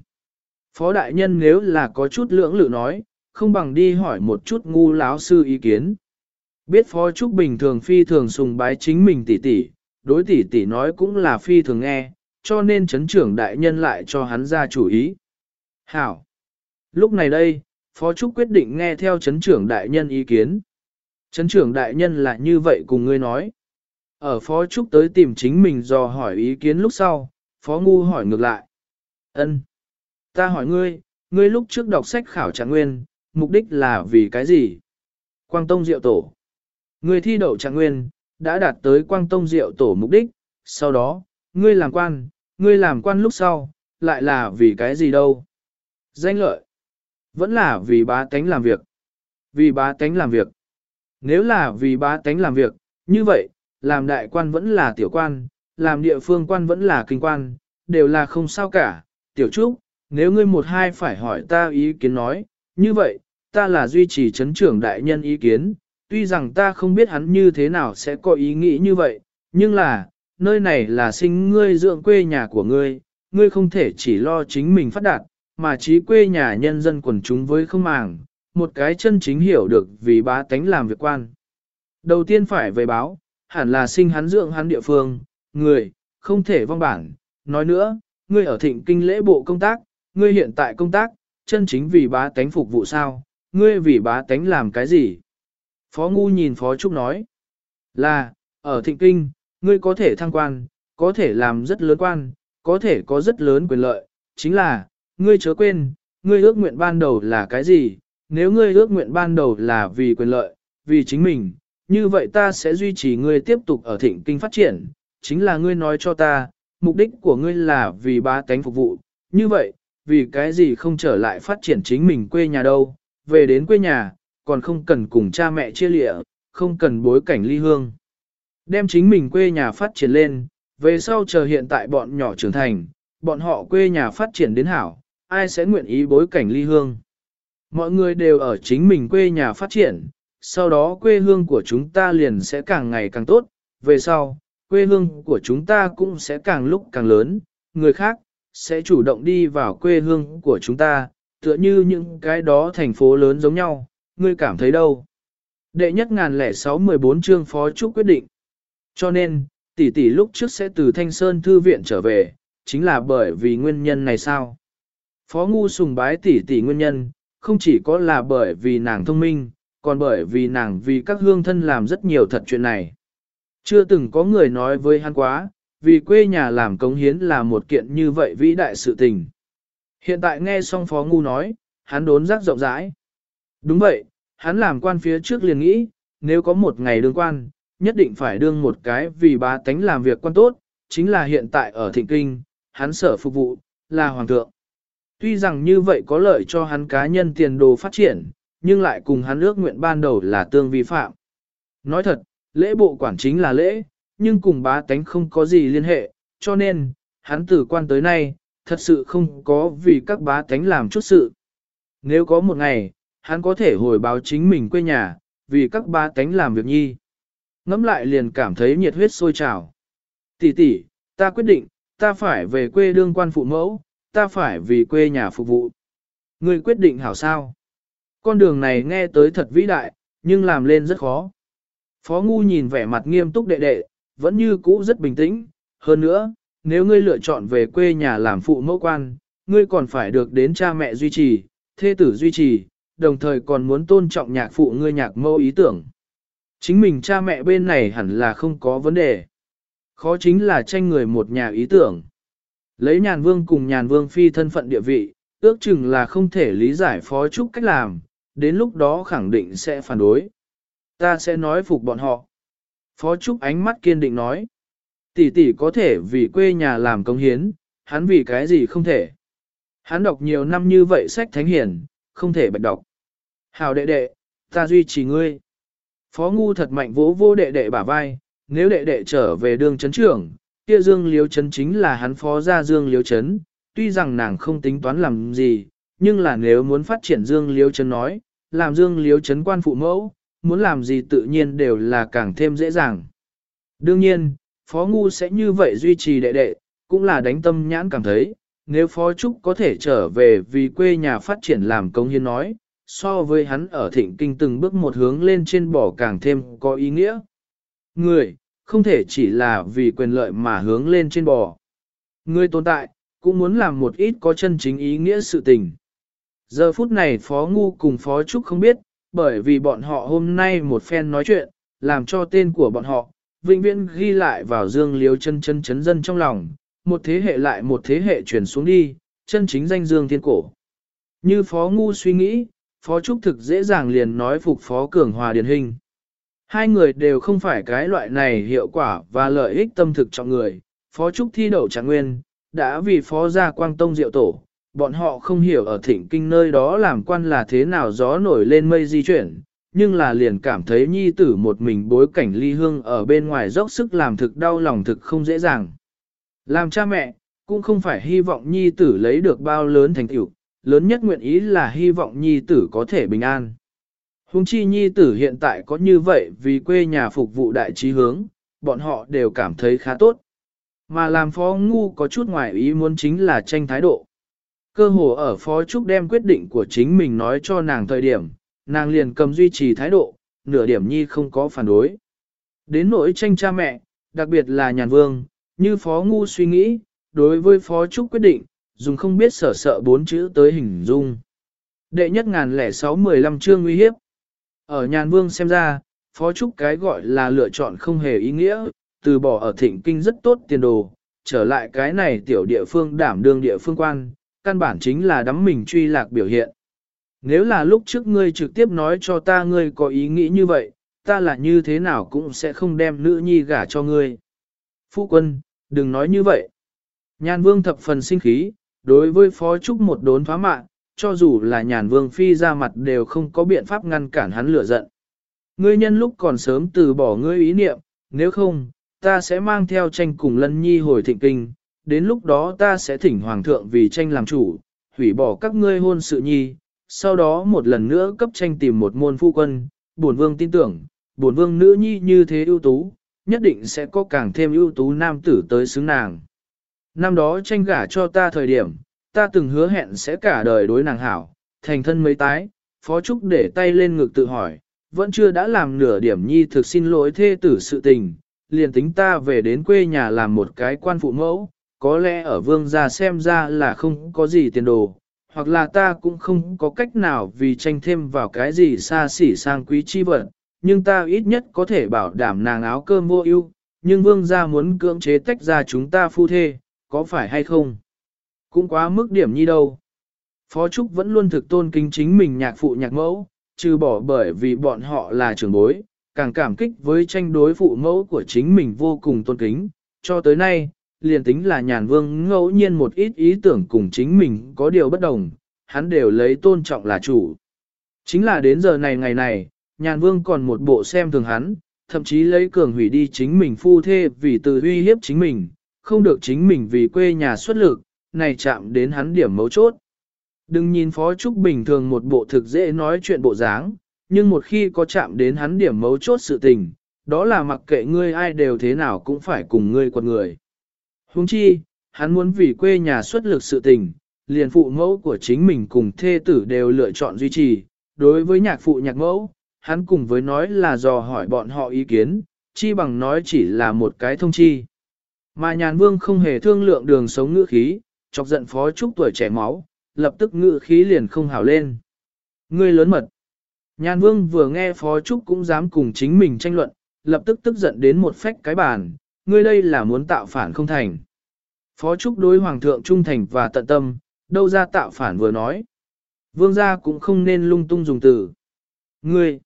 Phó đại nhân nếu là có chút lưỡng lự nói, không bằng đi hỏi một chút ngu láo sư ý kiến. Biết Phó Trúc bình thường phi thường sùng bái chính mình tỷ tỷ, đối tỷ tỷ nói cũng là phi thường nghe, cho nên chấn trưởng đại nhân lại cho hắn ra chủ ý. Hảo! Lúc này đây, Phó Trúc quyết định nghe theo chấn trưởng đại nhân ý kiến. Chấn trưởng đại nhân là như vậy cùng ngươi nói. Ở Phó Trúc tới tìm chính mình dò hỏi ý kiến lúc sau, Phó Ngu hỏi ngược lại. ân Ta hỏi ngươi, ngươi lúc trước đọc sách khảo trạng nguyên, mục đích là vì cái gì? Quang Tông Diệu Tổ. Ngươi thi đậu trạng nguyên, đã đạt tới Quang Tông Diệu Tổ mục đích, sau đó, ngươi làm quan, ngươi làm quan lúc sau, lại là vì cái gì đâu? Danh lợi. Vẫn là vì bá tánh làm việc. Vì bá tánh làm việc. Nếu là vì bá tánh làm việc, như vậy, làm đại quan vẫn là tiểu quan, làm địa phương quan vẫn là kinh quan, đều là không sao cả. Tiểu Trúc, nếu ngươi một hai phải hỏi ta ý kiến nói, như vậy, ta là duy trì chấn trưởng đại nhân ý kiến, tuy rằng ta không biết hắn như thế nào sẽ có ý nghĩ như vậy, nhưng là, nơi này là sinh ngươi dưỡng quê nhà của ngươi, ngươi không thể chỉ lo chính mình phát đạt, mà trí quê nhà nhân dân quần chúng với không màng, một cái chân chính hiểu được vì bá tánh làm việc quan. Đầu tiên phải về báo, hẳn là sinh hắn dưỡng hắn địa phương, người, không thể vong bản. Nói nữa, ngươi ở thịnh kinh lễ bộ công tác, ngươi hiện tại công tác, chân chính vì bá tánh phục vụ sao, ngươi vì bá tánh làm cái gì? Phó Ngu nhìn Phó Trúc nói, là, ở thịnh kinh, ngươi có thể thăng quan, có thể làm rất lớn quan, có thể có rất lớn quyền lợi, chính là, ngươi chớ quên, ngươi ước nguyện ban đầu là cái gì, nếu ngươi ước nguyện ban đầu là vì quyền lợi, vì chính mình, như vậy ta sẽ duy trì ngươi tiếp tục ở thịnh kinh phát triển, chính là ngươi nói cho ta, mục đích của ngươi là vì ba tánh phục vụ, như vậy, vì cái gì không trở lại phát triển chính mình quê nhà đâu, về đến quê nhà, còn không cần cùng cha mẹ chia lịa, không cần bối cảnh ly hương. Đem chính mình quê nhà phát triển lên, về sau chờ hiện tại bọn nhỏ trưởng thành, bọn họ quê nhà phát triển đến hảo, ai sẽ nguyện ý bối cảnh ly hương. Mọi người đều ở chính mình quê nhà phát triển, sau đó quê hương của chúng ta liền sẽ càng ngày càng tốt, về sau, quê hương của chúng ta cũng sẽ càng lúc càng lớn, người khác sẽ chủ động đi vào quê hương của chúng ta, tựa như những cái đó thành phố lớn giống nhau, ngươi cảm thấy đâu? Đệ nhất ngàn lẻ sáu mười bốn chương phó trúc quyết định. Cho nên, tỷ tỷ lúc trước sẽ từ Thanh Sơn Thư viện trở về, chính là bởi vì nguyên nhân này sao? Phó Ngu sùng bái tỷ tỷ nguyên nhân, không chỉ có là bởi vì nàng thông minh, còn bởi vì nàng vì các hương thân làm rất nhiều thật chuyện này. Chưa từng có người nói với hắn quá, vì quê nhà làm cống hiến là một kiện như vậy vĩ đại sự tình. Hiện tại nghe xong Phó Ngu nói, hắn đốn giác rộng rãi. Đúng vậy, hắn làm quan phía trước liền nghĩ, nếu có một ngày đương quan, nhất định phải đương một cái vì bá tánh làm việc quan tốt, chính là hiện tại ở thịnh kinh, hắn sở phục vụ, là hoàng thượng. Tuy rằng như vậy có lợi cho hắn cá nhân tiền đồ phát triển, nhưng lại cùng hắn ước nguyện ban đầu là tương vi phạm. Nói thật, lễ bộ quản chính là lễ, nhưng cùng bá tánh không có gì liên hệ, cho nên, hắn từ quan tới nay, thật sự không có vì các bá tánh làm chút sự. Nếu có một ngày, hắn có thể hồi báo chính mình quê nhà, vì các bá tánh làm việc nhi. Ngắm lại liền cảm thấy nhiệt huyết sôi trào. Tỷ tỷ, ta quyết định, ta phải về quê đương quan phụ mẫu, ta phải vì quê nhà phục vụ. Ngươi quyết định hảo sao? Con đường này nghe tới thật vĩ đại, nhưng làm lên rất khó. Phó Ngu nhìn vẻ mặt nghiêm túc đệ đệ, vẫn như cũ rất bình tĩnh. Hơn nữa, nếu ngươi lựa chọn về quê nhà làm phụ mẫu quan, ngươi còn phải được đến cha mẹ duy trì, thê tử duy trì, đồng thời còn muốn tôn trọng nhạc phụ ngươi nhạc mâu ý tưởng. Chính mình cha mẹ bên này hẳn là không có vấn đề. Khó chính là tranh người một nhà ý tưởng. Lấy nhàn vương cùng nhàn vương phi thân phận địa vị, ước chừng là không thể lý giải phó trúc cách làm, đến lúc đó khẳng định sẽ phản đối. Ta sẽ nói phục bọn họ. Phó trúc ánh mắt kiên định nói. Tỷ tỷ có thể vì quê nhà làm công hiến, hắn vì cái gì không thể. Hắn đọc nhiều năm như vậy sách thánh hiển, không thể bạch đọc. Hào đệ đệ, ta duy trì ngươi. Phó ngu thật mạnh vỗ vô đệ đệ bả vai, nếu đệ đệ trở về đường chấn trưởng, kia dương liếu chấn chính là hắn phó ra dương liếu chấn, tuy rằng nàng không tính toán làm gì, nhưng là nếu muốn phát triển dương liếu chấn nói, làm dương liếu chấn quan phụ mẫu, muốn làm gì tự nhiên đều là càng thêm dễ dàng. Đương nhiên, phó ngu sẽ như vậy duy trì đệ đệ, cũng là đánh tâm nhãn cảm thấy, nếu phó trúc có thể trở về vì quê nhà phát triển làm công hiến nói, so với hắn ở thịnh kinh từng bước một hướng lên trên bỏ càng thêm có ý nghĩa. Người, không thể chỉ là vì quyền lợi mà hướng lên trên bò. Người tồn tại, cũng muốn làm một ít có chân chính ý nghĩa sự tình. Giờ phút này Phó Ngu cùng Phó Trúc không biết, bởi vì bọn họ hôm nay một phen nói chuyện, làm cho tên của bọn họ, vĩnh viễn ghi lại vào dương liếu chân chân chấn dân trong lòng, một thế hệ lại một thế hệ chuyển xuống đi, chân chính danh dương thiên cổ. Như Phó Ngu suy nghĩ, Phó Trúc thực dễ dàng liền nói phục Phó Cường Hòa điển hình. Hai người đều không phải cái loại này hiệu quả và lợi ích tâm thực cho người. Phó Trúc thi đậu trạng nguyên, đã vì Phó gia quang tông diệu tổ, bọn họ không hiểu ở thịnh kinh nơi đó làm quan là thế nào gió nổi lên mây di chuyển, nhưng là liền cảm thấy nhi tử một mình bối cảnh ly hương ở bên ngoài dốc sức làm thực đau lòng thực không dễ dàng. Làm cha mẹ, cũng không phải hy vọng nhi tử lấy được bao lớn thành tựu, lớn nhất nguyện ý là hy vọng nhi tử có thể bình an. Hùng chi nhi tử hiện tại có như vậy vì quê nhà phục vụ đại trí hướng, bọn họ đều cảm thấy khá tốt. Mà làm phó ngu có chút ngoài ý muốn chính là tranh thái độ. Cơ hồ ở phó trúc đem quyết định của chính mình nói cho nàng thời điểm, nàng liền cầm duy trì thái độ, nửa điểm nhi không có phản đối. Đến nỗi tranh cha mẹ, đặc biệt là nhàn vương, như phó ngu suy nghĩ, đối với phó trúc quyết định, dùng không biết sở sợ bốn chữ tới hình dung. Đệ nhất ngàn lẻ sáu mười lăm chương nguy hiếp. Ở nhàn vương xem ra, phó trúc cái gọi là lựa chọn không hề ý nghĩa, từ bỏ ở thịnh kinh rất tốt tiền đồ, trở lại cái này tiểu địa phương đảm đương địa phương quan, căn bản chính là đắm mình truy lạc biểu hiện. Nếu là lúc trước ngươi trực tiếp nói cho ta ngươi có ý nghĩ như vậy, ta là như thế nào cũng sẽ không đem nữ nhi gả cho ngươi. Phu quân, đừng nói như vậy. Nhàn vương thập phần sinh khí, đối với phó trúc một đốn phá mạng, cho dù là nhàn vương phi ra mặt đều không có biện pháp ngăn cản hắn lửa giận. Ngươi nhân lúc còn sớm từ bỏ ngươi ý niệm, nếu không, ta sẽ mang theo tranh cùng lân nhi hồi thịnh kinh, đến lúc đó ta sẽ thỉnh hoàng thượng vì tranh làm chủ, hủy bỏ các ngươi hôn sự nhi, sau đó một lần nữa cấp tranh tìm một môn phu quân, bổn vương tin tưởng, bổn vương nữ nhi như thế ưu tú, nhất định sẽ có càng thêm ưu tú nam tử tới xứng nàng. Năm đó tranh gả cho ta thời điểm, ta từng hứa hẹn sẽ cả đời đối nàng hảo, thành thân mấy tái, phó trúc để tay lên ngực tự hỏi, vẫn chưa đã làm nửa điểm nhi thực xin lỗi thê tử sự tình, liền tính ta về đến quê nhà làm một cái quan phụ mẫu, có lẽ ở vương gia xem ra là không có gì tiền đồ, hoặc là ta cũng không có cách nào vì tranh thêm vào cái gì xa xỉ sang quý chi vật, nhưng ta ít nhất có thể bảo đảm nàng áo cơm vô ưu, nhưng vương gia muốn cưỡng chế tách ra chúng ta phu thê, có phải hay không? Cũng quá mức điểm nhi đâu. Phó Trúc vẫn luôn thực tôn kính chính mình nhạc phụ nhạc mẫu, trừ bỏ bởi vì bọn họ là trưởng bối, càng cảm kích với tranh đối phụ mẫu của chính mình vô cùng tôn kính, cho tới nay, liền tính là nhàn vương ngẫu nhiên một ít ý tưởng cùng chính mình có điều bất đồng, hắn đều lấy tôn trọng là chủ. Chính là đến giờ này ngày này, nhàn vương còn một bộ xem thường hắn, thậm chí lấy cường hủy đi chính mình phu thê vì từ uy hiếp chính mình, không được chính mình vì quê nhà xuất lực, này chạm đến hắn điểm mấu chốt. Đừng nhìn Phó Trúc bình thường một bộ thực dễ nói chuyện bộ dáng, nhưng một khi có chạm đến hắn điểm mấu chốt sự tình, đó là mặc kệ ngươi ai đều thế nào cũng phải cùng ngươi quật người. Huống chi, hắn muốn vì quê nhà xuất lực sự tình, liền phụ mẫu của chính mình cùng thê tử đều lựa chọn duy trì. Đối với nhạc phụ nhạc mẫu, hắn cùng với nói là dò hỏi bọn họ ý kiến, chi bằng nói chỉ là một cái thông chi. Mà nhàn vương không hề thương lượng đường sống ngữ khí, chọc giận phó trúc tuổi trẻ máu, lập tức ngữ khí liền không hào lên. Ngươi lớn mật. Nhàn vương vừa nghe phó trúc cũng dám cùng chính mình tranh luận, lập tức tức giận đến một phách cái bàn, ngươi đây là muốn tạo phản không thành. Phó trúc đối hoàng thượng trung thành và tận tâm, đâu ra tạo phản vừa nói. Vương gia cũng không nên lung tung dùng từ. Ngươi,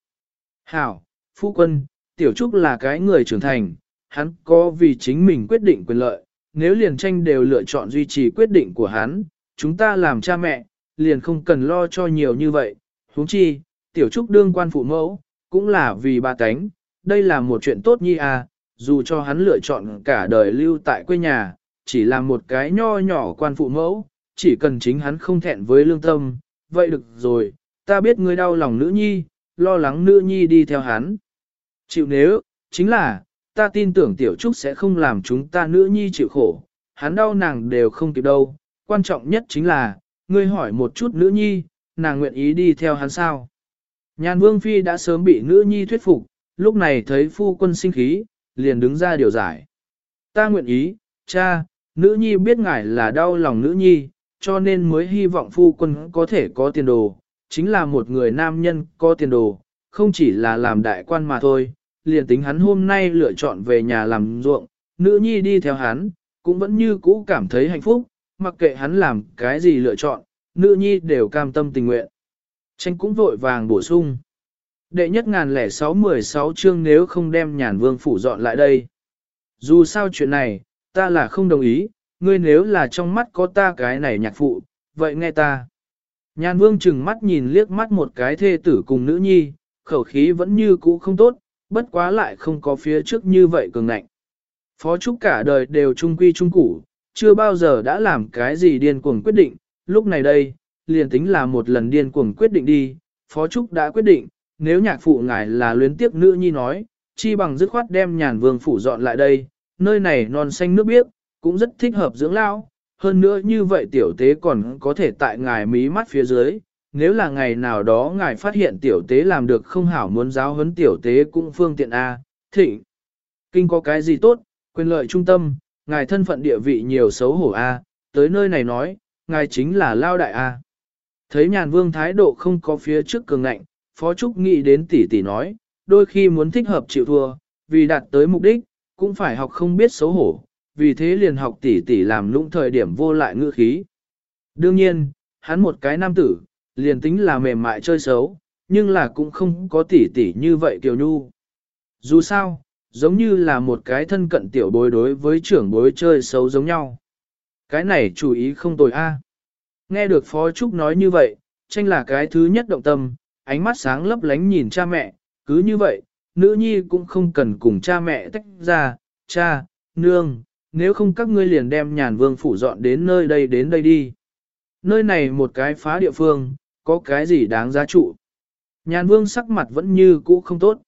hảo, phu quân, tiểu trúc là cái người trưởng thành, hắn có vì chính mình quyết định quyền lợi, nếu liền tranh đều lựa chọn duy trì quyết định của hắn, chúng ta làm cha mẹ, liền không cần lo cho nhiều như vậy. huống chi, tiểu trúc đương quan phụ mẫu, cũng là vì ba tánh, đây là một chuyện tốt nhi à, dù cho hắn lựa chọn cả đời lưu tại quê nhà, chỉ là một cái nho nhỏ quan phụ mẫu, chỉ cần chính hắn không thẹn với lương tâm, vậy được rồi, ta biết ngươi đau lòng nữ nhi, lo lắng nữ nhi đi theo hắn. Chịu nếu, chính là, ta tin tưởng tiểu trúc sẽ không làm chúng ta nữ nhi chịu khổ, hắn đau nàng đều không kịp đâu, quan trọng nhất chính là, ngươi hỏi một chút nữ nhi, nàng nguyện ý đi theo hắn sao. Nhàn vương phi đã sớm bị nữ nhi thuyết phục, lúc này thấy phu quân sinh khí, liền đứng ra điều giải. Ta nguyện ý, cha, nữ nhi biết ngài là đau lòng nữ nhi, cho nên mới hy vọng phu quân có thể có tiền đồ, chính là một người nam nhân có tiền đồ, không chỉ là làm đại quan mà thôi, liền tính hắn hôm nay lựa chọn về nhà làm ruộng, nữ nhi đi theo hắn, cũng vẫn như cũ cảm thấy hạnh phúc, mặc kệ hắn làm cái gì lựa chọn, nữ nhi đều cam tâm tình nguyện. Tranh cũng vội vàng bổ sung. Đệ nhất ngàn lẻ sáu mười sáu chương nếu không đem nhàn vương phủ dọn lại đây. Dù sao chuyện này, ta là không đồng ý, ngươi nếu là trong mắt có ta cái này nhạc phụ, vậy nghe ta. Nhàn vương chừng mắt nhìn liếc mắt một cái thê tử cùng nữ nhi, khẩu khí vẫn như cũ không tốt, bất quá lại không có phía trước như vậy cường ngạnh. Phó Trúc cả đời đều trung quy trung củ, chưa bao giờ đã làm cái gì điên cuồng quyết định, lúc này đây, liền tính là một lần điên cuồng quyết định đi, Phó Trúc đã quyết định, nếu nhạc phụ ngài là luyến tiếp nữ nhi nói, chi bằng dứt khoát đem nhàn vương phủ dọn lại đây, nơi này non xanh nước biếc, cũng rất thích hợp dưỡng lao, hơn nữa như vậy tiểu tế còn có thể tại ngài mí mắt phía dưới, nếu là ngày nào đó ngài phát hiện tiểu tế làm được không hảo muốn giáo huấn tiểu tế cũng phương tiện A, thịnh. Kinh có cái gì tốt, quyền lợi trung tâm, ngài thân phận địa vị nhiều xấu hổ A, tới nơi này nói, ngài chính là lao đại A. Thấy nhàn vương thái độ không có phía trước cường ngạnh, Phó Trúc nghĩ đến tỷ tỷ nói, đôi khi muốn thích hợp chịu thua, vì đạt tới mục đích, cũng phải học không biết xấu hổ, vì thế liền học tỷ tỷ làm lũng thời điểm vô lại ngữ khí. Đương nhiên, hắn một cái nam tử, liền tính là mềm mại chơi xấu, nhưng là cũng không có tỷ tỷ như vậy kiều nhu. Dù sao, giống như là một cái thân cận tiểu bối đối với trưởng bối chơi xấu giống nhau. Cái này chủ ý không tồi a. Nghe được Phó Trúc nói như vậy, tranh là cái thứ nhất động tâm, ánh mắt sáng lấp lánh nhìn cha mẹ, cứ như vậy, nữ nhi cũng không cần cùng cha mẹ tách ra, cha, nương, nếu không các ngươi liền đem nhàn vương phủ dọn đến nơi đây đến đây đi. Nơi này một cái phá địa phương, có cái gì đáng giá trụ. Nhàn vương sắc mặt vẫn như cũ không tốt.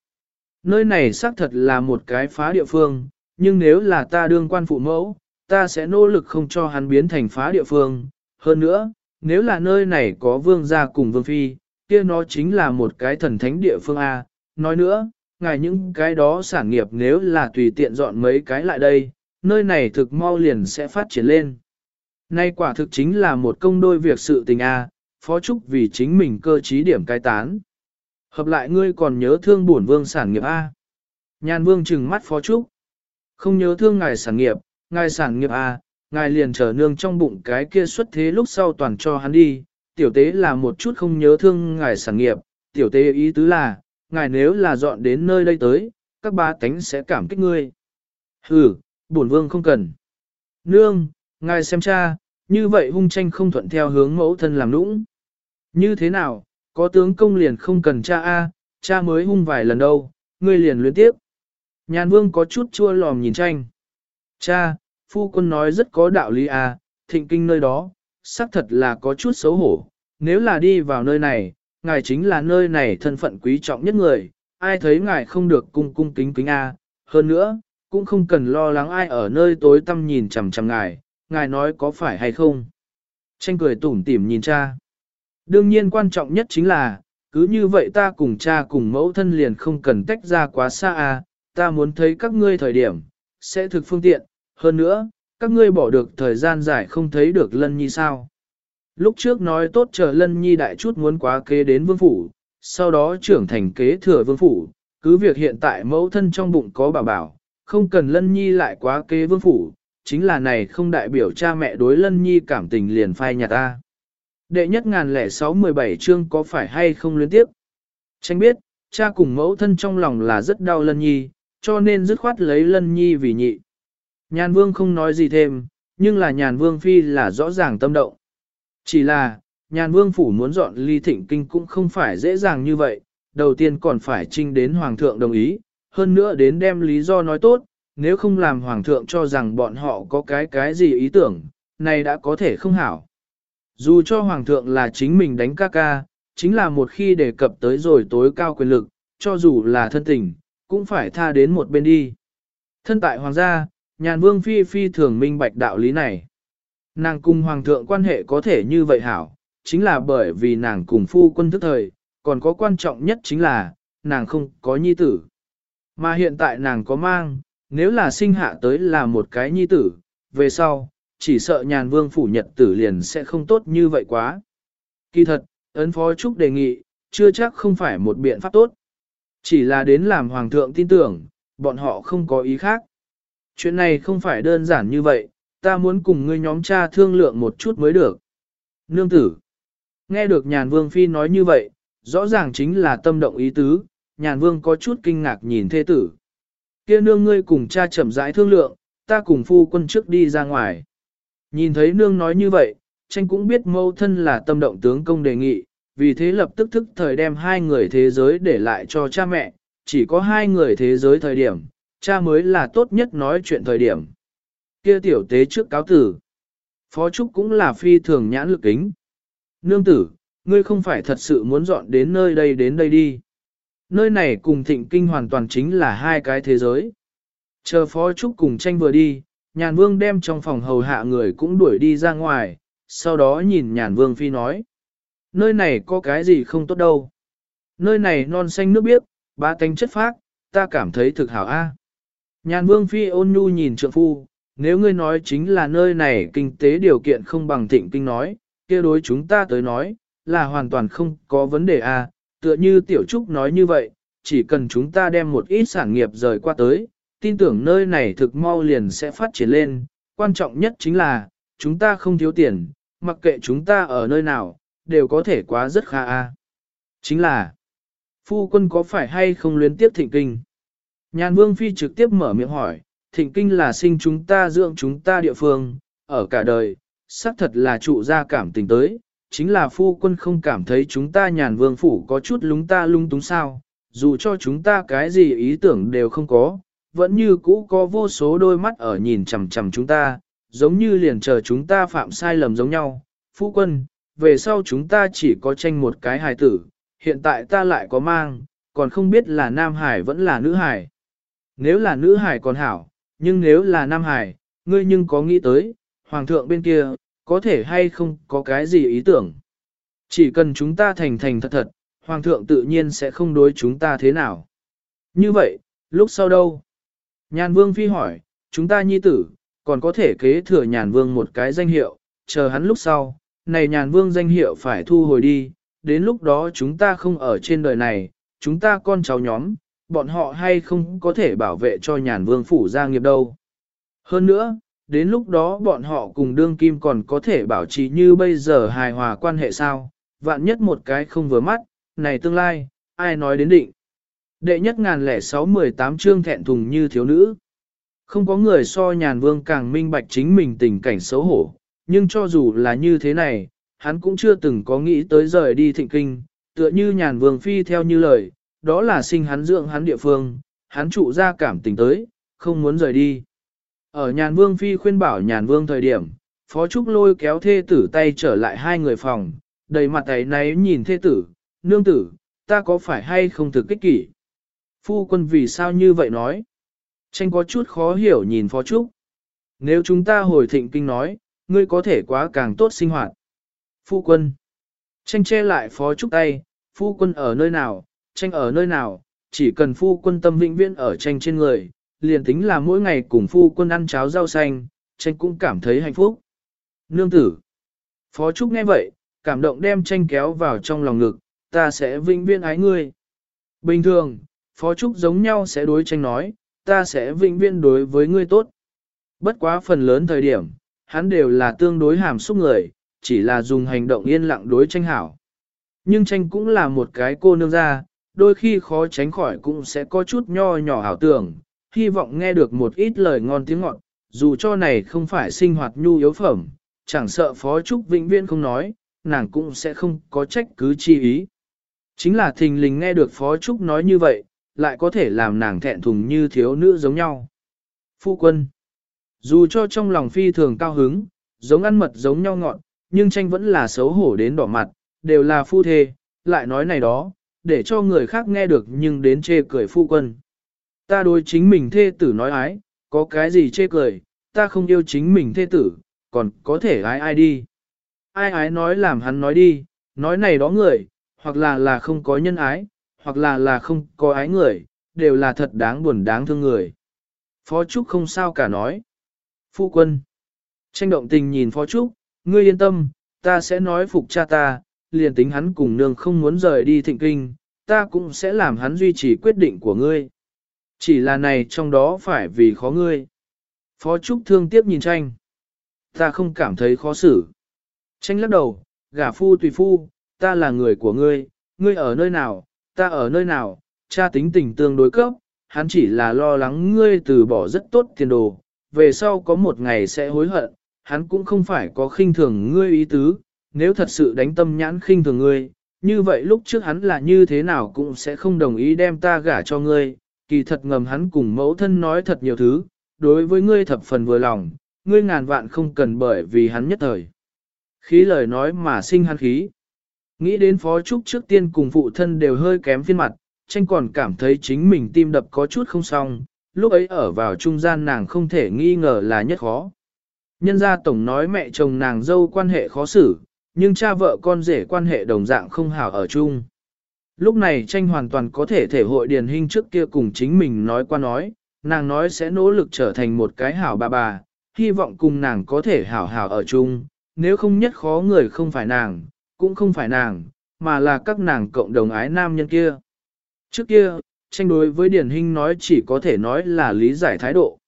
Nơi này xác thật là một cái phá địa phương, nhưng nếu là ta đương quan phụ mẫu, ta sẽ nỗ lực không cho hắn biến thành phá địa phương. Hơn nữa, nếu là nơi này có vương gia cùng vương phi, kia nó chính là một cái thần thánh địa phương A. Nói nữa, ngài những cái đó sản nghiệp nếu là tùy tiện dọn mấy cái lại đây, nơi này thực mau liền sẽ phát triển lên. Nay quả thực chính là một công đôi việc sự tình A, phó trúc vì chính mình cơ trí điểm cai tán. Hợp lại ngươi còn nhớ thương bổn vương sản nghiệp A. nhàn vương trừng mắt phó trúc. Không nhớ thương ngài sản nghiệp, ngài sản nghiệp A, ngài liền trở nương trong bụng cái kia xuất thế lúc sau toàn cho hắn đi. Tiểu tế là một chút không nhớ thương ngài sản nghiệp, tiểu tế ý tứ là, ngài nếu là dọn đến nơi đây tới, các ba tánh sẽ cảm kích ngươi. Hừ, bổn vương không cần. Nương, ngài xem cha, như vậy hung tranh không thuận theo hướng mẫu thân làm nũng. Như thế nào, có tướng công liền không cần cha A, cha mới hung vài lần đâu, ngươi liền luyến tiếp. Nhàn vương có chút chua lòm nhìn tranh. Cha, phu quân nói rất có đạo lý A, thịnh kinh nơi đó, xác thật là có chút xấu hổ. Nếu là đi vào nơi này, ngài chính là nơi này thân phận quý trọng nhất người, ai thấy ngài không được cung cung kính kính a, hơn nữa, cũng không cần lo lắng ai ở nơi tối tăm nhìn chằm chằm ngài, ngài nói có phải hay không. Tranh cười tủm tỉm nhìn cha. Đương nhiên quan trọng nhất chính là, cứ như vậy ta cùng cha cùng mẫu thân liền không cần tách ra quá xa à, ta muốn thấy các ngươi thời điểm, sẽ thực phương tiện, hơn nữa, các ngươi bỏ được thời gian dài không thấy được lân nhi sao. Lúc trước nói tốt chờ lân nhi đại chút muốn quá kế đến vương phủ, sau đó trưởng thành kế thừa vương phủ, cứ việc hiện tại mẫu thân trong bụng có bảo bảo, không cần lân nhi lại quá kế vương phủ, chính là này không đại biểu cha mẹ đối lân nhi cảm tình liền phai nhà ta. Đệ nhất ngàn lẻ sáu mười bảy chương có phải hay không liên tiếp? Tranh biết, cha cùng mẫu thân trong lòng là rất đau lân nhi, cho nên dứt khoát lấy lân nhi vì nhị. Nhàn vương không nói gì thêm, nhưng là nhàn vương phi là rõ ràng tâm động. Chỉ là, nhàn vương phủ muốn dọn ly thịnh kinh cũng không phải dễ dàng như vậy, đầu tiên còn phải trinh đến hoàng thượng đồng ý, hơn nữa đến đem lý do nói tốt, nếu không làm hoàng thượng cho rằng bọn họ có cái cái gì ý tưởng, này đã có thể không hảo. Dù cho hoàng thượng là chính mình đánh ca ca, chính là một khi đề cập tới rồi tối cao quyền lực, cho dù là thân tình, cũng phải tha đến một bên đi. Thân tại hoàng gia, nhàn vương phi phi thường minh bạch đạo lý này. Nàng cùng hoàng thượng quan hệ có thể như vậy hảo, chính là bởi vì nàng cùng phu quân thức thời, còn có quan trọng nhất chính là, nàng không có nhi tử. Mà hiện tại nàng có mang, nếu là sinh hạ tới là một cái nhi tử, về sau, chỉ sợ nhàn vương phủ nhật tử liền sẽ không tốt như vậy quá. Kỳ thật, ấn phó Trúc đề nghị, chưa chắc không phải một biện pháp tốt. Chỉ là đến làm hoàng thượng tin tưởng, bọn họ không có ý khác. Chuyện này không phải đơn giản như vậy, ta muốn cùng ngươi nhóm cha thương lượng một chút mới được. Nương tử. Nghe được nhàn vương phi nói như vậy, rõ ràng chính là tâm động ý tứ, nhàn vương có chút kinh ngạc nhìn thê tử. kia nương ngươi cùng cha chậm rãi thương lượng, ta cùng phu quân trước đi ra ngoài. Nhìn thấy nương nói như vậy, tranh cũng biết mâu thân là tâm động tướng công đề nghị, vì thế lập tức thức thời đem hai người thế giới để lại cho cha mẹ, chỉ có hai người thế giới thời điểm, cha mới là tốt nhất nói chuyện thời điểm. Kia tiểu tế trước cáo tử. Phó Trúc cũng là phi thường nhãn lực kính. Nương tử, ngươi không phải thật sự muốn dọn đến nơi đây đến đây đi. Nơi này cùng thịnh kinh hoàn toàn chính là hai cái thế giới. Chờ Phó Trúc cùng tranh vừa đi, nhàn vương đem trong phòng hầu hạ người cũng đuổi đi ra ngoài, sau đó nhìn nhàn vương phi nói. Nơi này có cái gì không tốt đâu. Nơi này non xanh nước biếc, ba tánh chất phác, ta cảm thấy thực hảo a. Nhàn vương phi ôn nhu nhìn trượng phu, nếu ngươi nói chính là nơi này kinh tế điều kiện không bằng thịnh kinh nói, kia đối chúng ta tới nói, là hoàn toàn không có vấn đề a. tựa như tiểu trúc nói như vậy, chỉ cần chúng ta đem một ít sản nghiệp rời qua tới, tin tưởng nơi này thực mau liền sẽ phát triển lên, quan trọng nhất chính là, chúng ta không thiếu tiền, mặc kệ chúng ta ở nơi nào, đều có thể quá rất khá a. Chính là, phu quân có phải hay không luyến tiếp thịnh kinh? Nhàn vương phi trực tiếp mở miệng hỏi, thịnh kinh là sinh chúng ta dưỡng chúng ta địa phương, ở cả đời, xác thật là trụ gia cảm tình tới, chính là phu quân không cảm thấy chúng ta nhàn vương phủ có chút lúng ta lung túng sao, dù cho chúng ta cái gì ý tưởng đều không có, vẫn như cũ có vô số đôi mắt ở nhìn chằm chằm chúng ta, giống như liền chờ chúng ta phạm sai lầm giống nhau. Phu quân, về sau chúng ta chỉ có tranh một cái hài tử, hiện tại ta lại có mang, còn không biết là nam hải vẫn là nữ hải. Nếu là nữ hải còn hảo, nhưng nếu là nam hải, ngươi nhưng có nghĩ tới, hoàng thượng bên kia, có thể hay không có cái gì ý tưởng. Chỉ cần chúng ta thành thành thật thật, hoàng thượng tự nhiên sẽ không đối chúng ta thế nào. Như vậy, lúc sau đâu? Nhàn vương phi hỏi, chúng ta nhi tử, còn có thể kế thừa nhàn vương một cái danh hiệu, chờ hắn lúc sau, này nhàn vương danh hiệu phải thu hồi đi, đến lúc đó chúng ta không ở trên đời này, chúng ta con cháu nhóm, bọn họ hay không có thể bảo vệ cho nhàn vương phủ gia nghiệp đâu. Hơn nữa, đến lúc đó bọn họ cùng đương kim còn có thể bảo trì như bây giờ hài hòa quan hệ sao, vạn nhất một cái không vừa mắt, này tương lai, ai nói đến định. Đệ nhất ngàn lẻ sáu mười tám chương thẹn thùng như thiếu nữ. Không có người so nhàn vương càng minh bạch chính mình tình cảnh xấu hổ, nhưng cho dù là như thế này, hắn cũng chưa từng có nghĩ tới rời đi thịnh kinh, tựa như nhàn vương phi theo như lời, đó là sinh hắn dưỡng hắn địa phương, hắn trụ ra cảm tình tới, không muốn rời đi. Ở nhàn vương phi khuyên bảo nhàn vương thời điểm, phó trúc lôi kéo thê tử tay trở lại hai người phòng, đầy mặt ấy náy nhìn thê tử, nương tử, ta có phải hay không thực kích kỷ. Phu quân vì sao như vậy nói? Tranh có chút khó hiểu nhìn Phó Trúc. Nếu chúng ta hồi thịnh kinh nói, ngươi có thể quá càng tốt sinh hoạt. Phu quân. Tranh che lại Phó Trúc tay, phu quân ở nơi nào, tranh ở nơi nào, chỉ cần phu quân tâm vĩnh viễn ở tranh trên người, liền tính là mỗi ngày cùng phu quân ăn cháo rau xanh, tranh cũng cảm thấy hạnh phúc. Nương tử. Phó Trúc nghe vậy, cảm động đem tranh kéo vào trong lòng ngực, ta sẽ vĩnh viễn ái ngươi. Bình thường, Phó Trúc giống nhau sẽ đối tranh nói, ta sẽ vĩnh viễn đối với ngươi tốt. Bất quá phần lớn thời điểm, hắn đều là tương đối hàm xúc người, chỉ là dùng hành động yên lặng đối tranh hảo. Nhưng tranh cũng là một cái cô nương ra, đôi khi khó tránh khỏi cũng sẽ có chút nho nhỏ ảo tưởng, hy vọng nghe được một ít lời ngon tiếng ngọt, dù cho này không phải sinh hoạt nhu yếu phẩm, chẳng sợ Phó Trúc vĩnh viễn không nói, nàng cũng sẽ không có trách cứ chi ý. Chính là thình lình nghe được Phó Trúc nói như vậy, lại có thể làm nàng thẹn thùng như thiếu nữ giống nhau. Phu quân Dù cho trong lòng phi thường cao hứng, giống ăn mật giống nhau ngọn, nhưng tranh vẫn là xấu hổ đến đỏ mặt, đều là phu thê, lại nói này đó, để cho người khác nghe được nhưng đến chê cười phu quân. Ta đối chính mình thê tử nói ái, có cái gì chê cười, ta không yêu chính mình thê tử, còn có thể ái ai đi. Ai ái nói làm hắn nói đi, nói này đó người, hoặc là là không có nhân ái, hoặc là là không có ái người, đều là thật đáng buồn đáng thương người. Phó Trúc không sao cả nói. Phu quân. Tranh động tình nhìn Phó Trúc, ngươi yên tâm, ta sẽ nói phục cha ta, liền tính hắn cùng nương không muốn rời đi thịnh kinh, ta cũng sẽ làm hắn duy trì quyết định của ngươi. Chỉ là này trong đó phải vì khó ngươi. Phó Trúc thương tiếc nhìn tranh. Ta không cảm thấy khó xử. Tranh lắc đầu, gả phu tùy phu, ta là người của ngươi, ngươi ở nơi nào, ta ở nơi nào, cha tính tình tương đối cấp, hắn chỉ là lo lắng ngươi từ bỏ rất tốt tiền đồ, về sau có một ngày sẽ hối hận, hắn cũng không phải có khinh thường ngươi ý tứ, nếu thật sự đánh tâm nhãn khinh thường ngươi, như vậy lúc trước hắn là như thế nào cũng sẽ không đồng ý đem ta gả cho ngươi, kỳ thật ngầm hắn cùng mẫu thân nói thật nhiều thứ, đối với ngươi thập phần vừa lòng, ngươi ngàn vạn không cần bởi vì hắn nhất thời. Khí lời nói mà sinh hắn khí. Nghĩ đến phó trúc trước tiên cùng phụ thân đều hơi kém phiên mặt, tranh còn cảm thấy chính mình tim đập có chút không xong, lúc ấy ở vào trung gian nàng không thể nghi ngờ là nhất khó. Nhân gia tổng nói mẹ chồng nàng dâu quan hệ khó xử, nhưng cha vợ con rể quan hệ đồng dạng không hảo ở chung. Lúc này tranh hoàn toàn có thể thể hội điền hình trước kia cùng chính mình nói qua nói, nàng nói sẽ nỗ lực trở thành một cái hảo bà bà, hy vọng cùng nàng có thể hảo hảo ở chung, nếu không nhất khó người không phải nàng, cũng không phải nàng, mà là các nàng cộng đồng ái nam nhân kia. Trước kia, tranh đối với điển hình nói chỉ có thể nói là lý giải thái độ.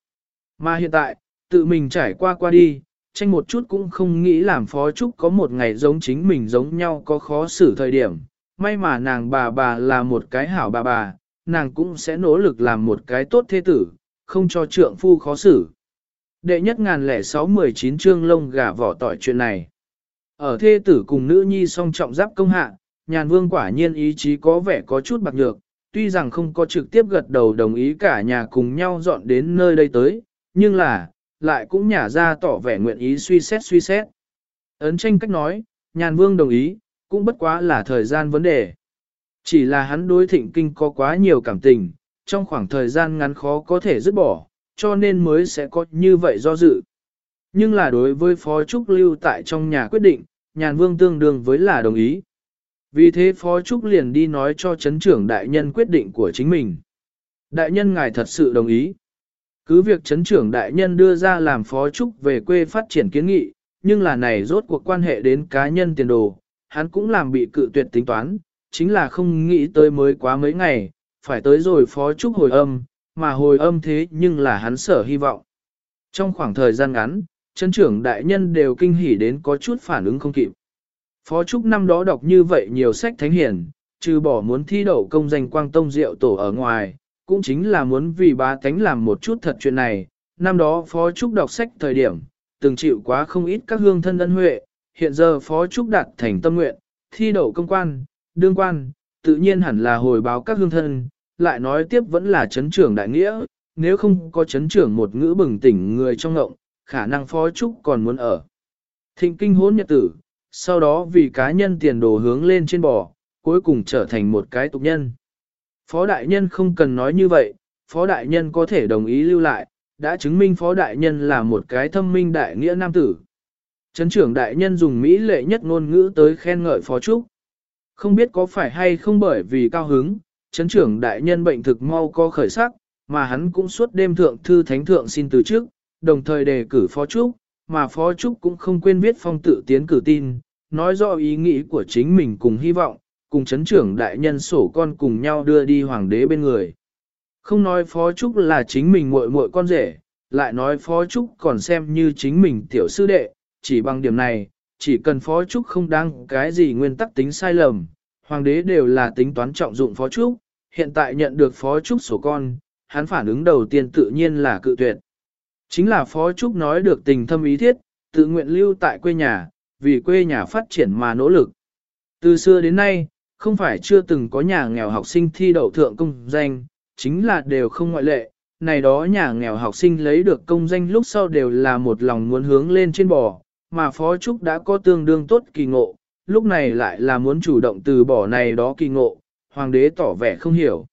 Mà hiện tại, tự mình trải qua qua đi, tranh một chút cũng không nghĩ làm phó trúc có một ngày giống chính mình giống nhau có khó xử thời điểm. May mà nàng bà bà là một cái hảo bà bà, nàng cũng sẽ nỗ lực làm một cái tốt thế tử, không cho trượng phu khó xử. Đệ nhất ngàn lẻ sáu mười chín chương lông gà vỏ tỏi chuyện này. Ở thê tử cùng nữ nhi song trọng giáp công hạ, nhàn vương quả nhiên ý chí có vẻ có chút bạc nhược, tuy rằng không có trực tiếp gật đầu đồng ý cả nhà cùng nhau dọn đến nơi đây tới, nhưng là, lại cũng nhả ra tỏ vẻ nguyện ý suy xét suy xét. Ấn tranh cách nói, nhàn vương đồng ý, cũng bất quá là thời gian vấn đề. Chỉ là hắn đối thịnh kinh có quá nhiều cảm tình, trong khoảng thời gian ngắn khó có thể dứt bỏ, cho nên mới sẽ có như vậy do dự. Nhưng là đối với Phó Trúc lưu tại trong nhà quyết định, nhàn vương tương đương với là đồng ý. Vì thế Phó Trúc liền đi nói cho chấn trưởng đại nhân quyết định của chính mình. Đại nhân ngài thật sự đồng ý. Cứ việc chấn trưởng đại nhân đưa ra làm Phó Trúc về quê phát triển kiến nghị, nhưng là này rốt cuộc quan hệ đến cá nhân tiền đồ, hắn cũng làm bị cự tuyệt tính toán, chính là không nghĩ tới mới quá mấy ngày, phải tới rồi Phó Trúc hồi âm, mà hồi âm thế nhưng là hắn sở hy vọng. Trong khoảng thời gian ngắn, chân trưởng đại nhân đều kinh hỉ đến có chút phản ứng không kịp. Phó Trúc năm đó đọc như vậy nhiều sách thánh hiển, trừ bỏ muốn thi đậu công danh quang tông diệu tổ ở ngoài, cũng chính là muốn vì bá tánh làm một chút thật chuyện này. Năm đó Phó Trúc đọc sách thời điểm, từng chịu quá không ít các hương thân ân huệ, hiện giờ Phó Trúc đạt thành tâm nguyện, thi đậu công quan, đương quan, tự nhiên hẳn là hồi báo các hương thân, lại nói tiếp vẫn là chấn trưởng đại nghĩa, nếu không có chấn trưởng một ngữ bừng tỉnh người trong ngộng, khả năng phó trúc còn muốn ở. Thịnh kinh hốn nhật tử, sau đó vì cá nhân tiền đồ hướng lên trên bò, cuối cùng trở thành một cái tục nhân. Phó đại nhân không cần nói như vậy, phó đại nhân có thể đồng ý lưu lại, đã chứng minh phó đại nhân là một cái thâm minh đại nghĩa nam tử. Trấn trưởng đại nhân dùng mỹ lệ nhất ngôn ngữ tới khen ngợi phó trúc. Không biết có phải hay không bởi vì cao hứng, trấn trưởng đại nhân bệnh thực mau có khởi sắc, mà hắn cũng suốt đêm thượng thư thánh thượng xin từ trước, đồng thời đề cử phó trúc, mà phó trúc cũng không quên viết phong tự tiến cử tin, nói rõ ý nghĩ của chính mình cùng hy vọng, cùng chấn trưởng đại nhân sổ con cùng nhau đưa đi hoàng đế bên người. Không nói phó trúc là chính mình muội muội con rể, lại nói phó trúc còn xem như chính mình tiểu sư đệ, chỉ bằng điểm này, chỉ cần phó trúc không đăng cái gì nguyên tắc tính sai lầm, hoàng đế đều là tính toán trọng dụng phó trúc, hiện tại nhận được phó trúc sổ con, hắn phản ứng đầu tiên tự nhiên là cự tuyệt. Chính là phó trúc nói được tình thâm ý thiết, tự nguyện lưu tại quê nhà, vì quê nhà phát triển mà nỗ lực. Từ xưa đến nay, không phải chưa từng có nhà nghèo học sinh thi đậu thượng công danh, chính là đều không ngoại lệ. Này đó nhà nghèo học sinh lấy được công danh lúc sau đều là một lòng muốn hướng lên trên bò, mà Phó Trúc đã có tương đương tốt kỳ ngộ, lúc này lại là muốn chủ động từ bỏ này đó kỳ ngộ, hoàng đế tỏ vẻ không hiểu.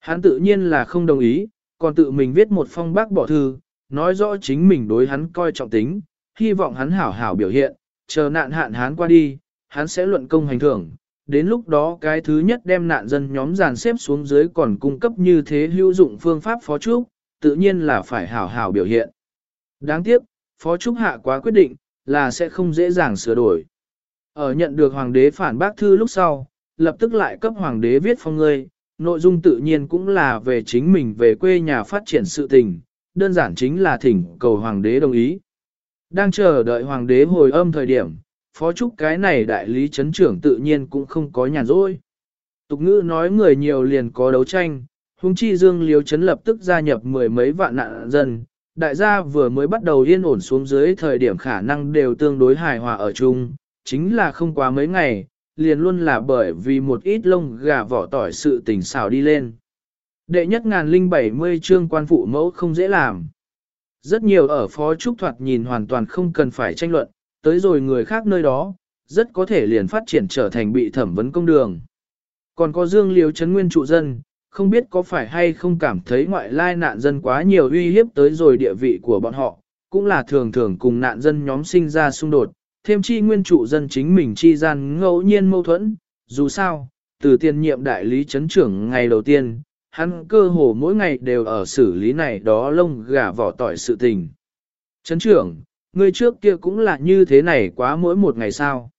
Hắn tự nhiên là không đồng ý, còn tự mình viết một phong bác bỏ thư, nói rõ chính mình đối hắn coi trọng tính, hy vọng hắn hảo hảo biểu hiện, chờ nạn hạn hắn qua đi, hắn sẽ luận công hành thưởng. Đến lúc đó cái thứ nhất đem nạn dân nhóm dàn xếp xuống dưới còn cung cấp như thế hữu dụng phương pháp phó trúc, tự nhiên là phải hảo hảo biểu hiện. Đáng tiếc, phó trúc hạ quá quyết định, là sẽ không dễ dàng sửa đổi. Ở nhận được hoàng đế phản bác thư lúc sau, lập tức lại cấp hoàng đế viết phong ngươi, nội dung tự nhiên cũng là về chính mình về quê nhà phát triển sự tình, đơn giản chính là thỉnh cầu hoàng đế đồng ý. Đang chờ đợi hoàng đế hồi âm thời điểm, phó trúc cái này đại lý chấn trưởng tự nhiên cũng không có nhàn rỗi. Tục ngữ nói người nhiều liền có đấu tranh, hung chi dương liếu chấn lập tức gia nhập mười mấy vạn nạn dân, đại gia vừa mới bắt đầu yên ổn xuống dưới thời điểm khả năng đều tương đối hài hòa ở chung, chính là không quá mấy ngày, liền luôn là bởi vì một ít lông gà vỏ tỏi sự tình xào đi lên. Đệ nhất ngàn linh bảy mươi chương quan phụ mẫu không dễ làm. Rất nhiều ở phó trúc thoạt nhìn hoàn toàn không cần phải tranh luận, tới rồi người khác nơi đó, rất có thể liền phát triển trở thành bị thẩm vấn công đường. Còn có dương liếu chấn nguyên trụ dân, không biết có phải hay không cảm thấy ngoại lai nạn dân quá nhiều uy hiếp tới rồi địa vị của bọn họ, cũng là thường thường cùng nạn dân nhóm sinh ra xung đột, thêm chi nguyên trụ dân chính mình chi gian ngẫu nhiên mâu thuẫn, dù sao, từ tiền nhiệm đại lý chấn trưởng ngày đầu tiên, hắn cơ hồ mỗi ngày đều ở xử lý này đó lông gà vỏ tỏi sự tình. Chấn trưởng, Ngươi trước kia cũng là như thế này quá mỗi một ngày sao?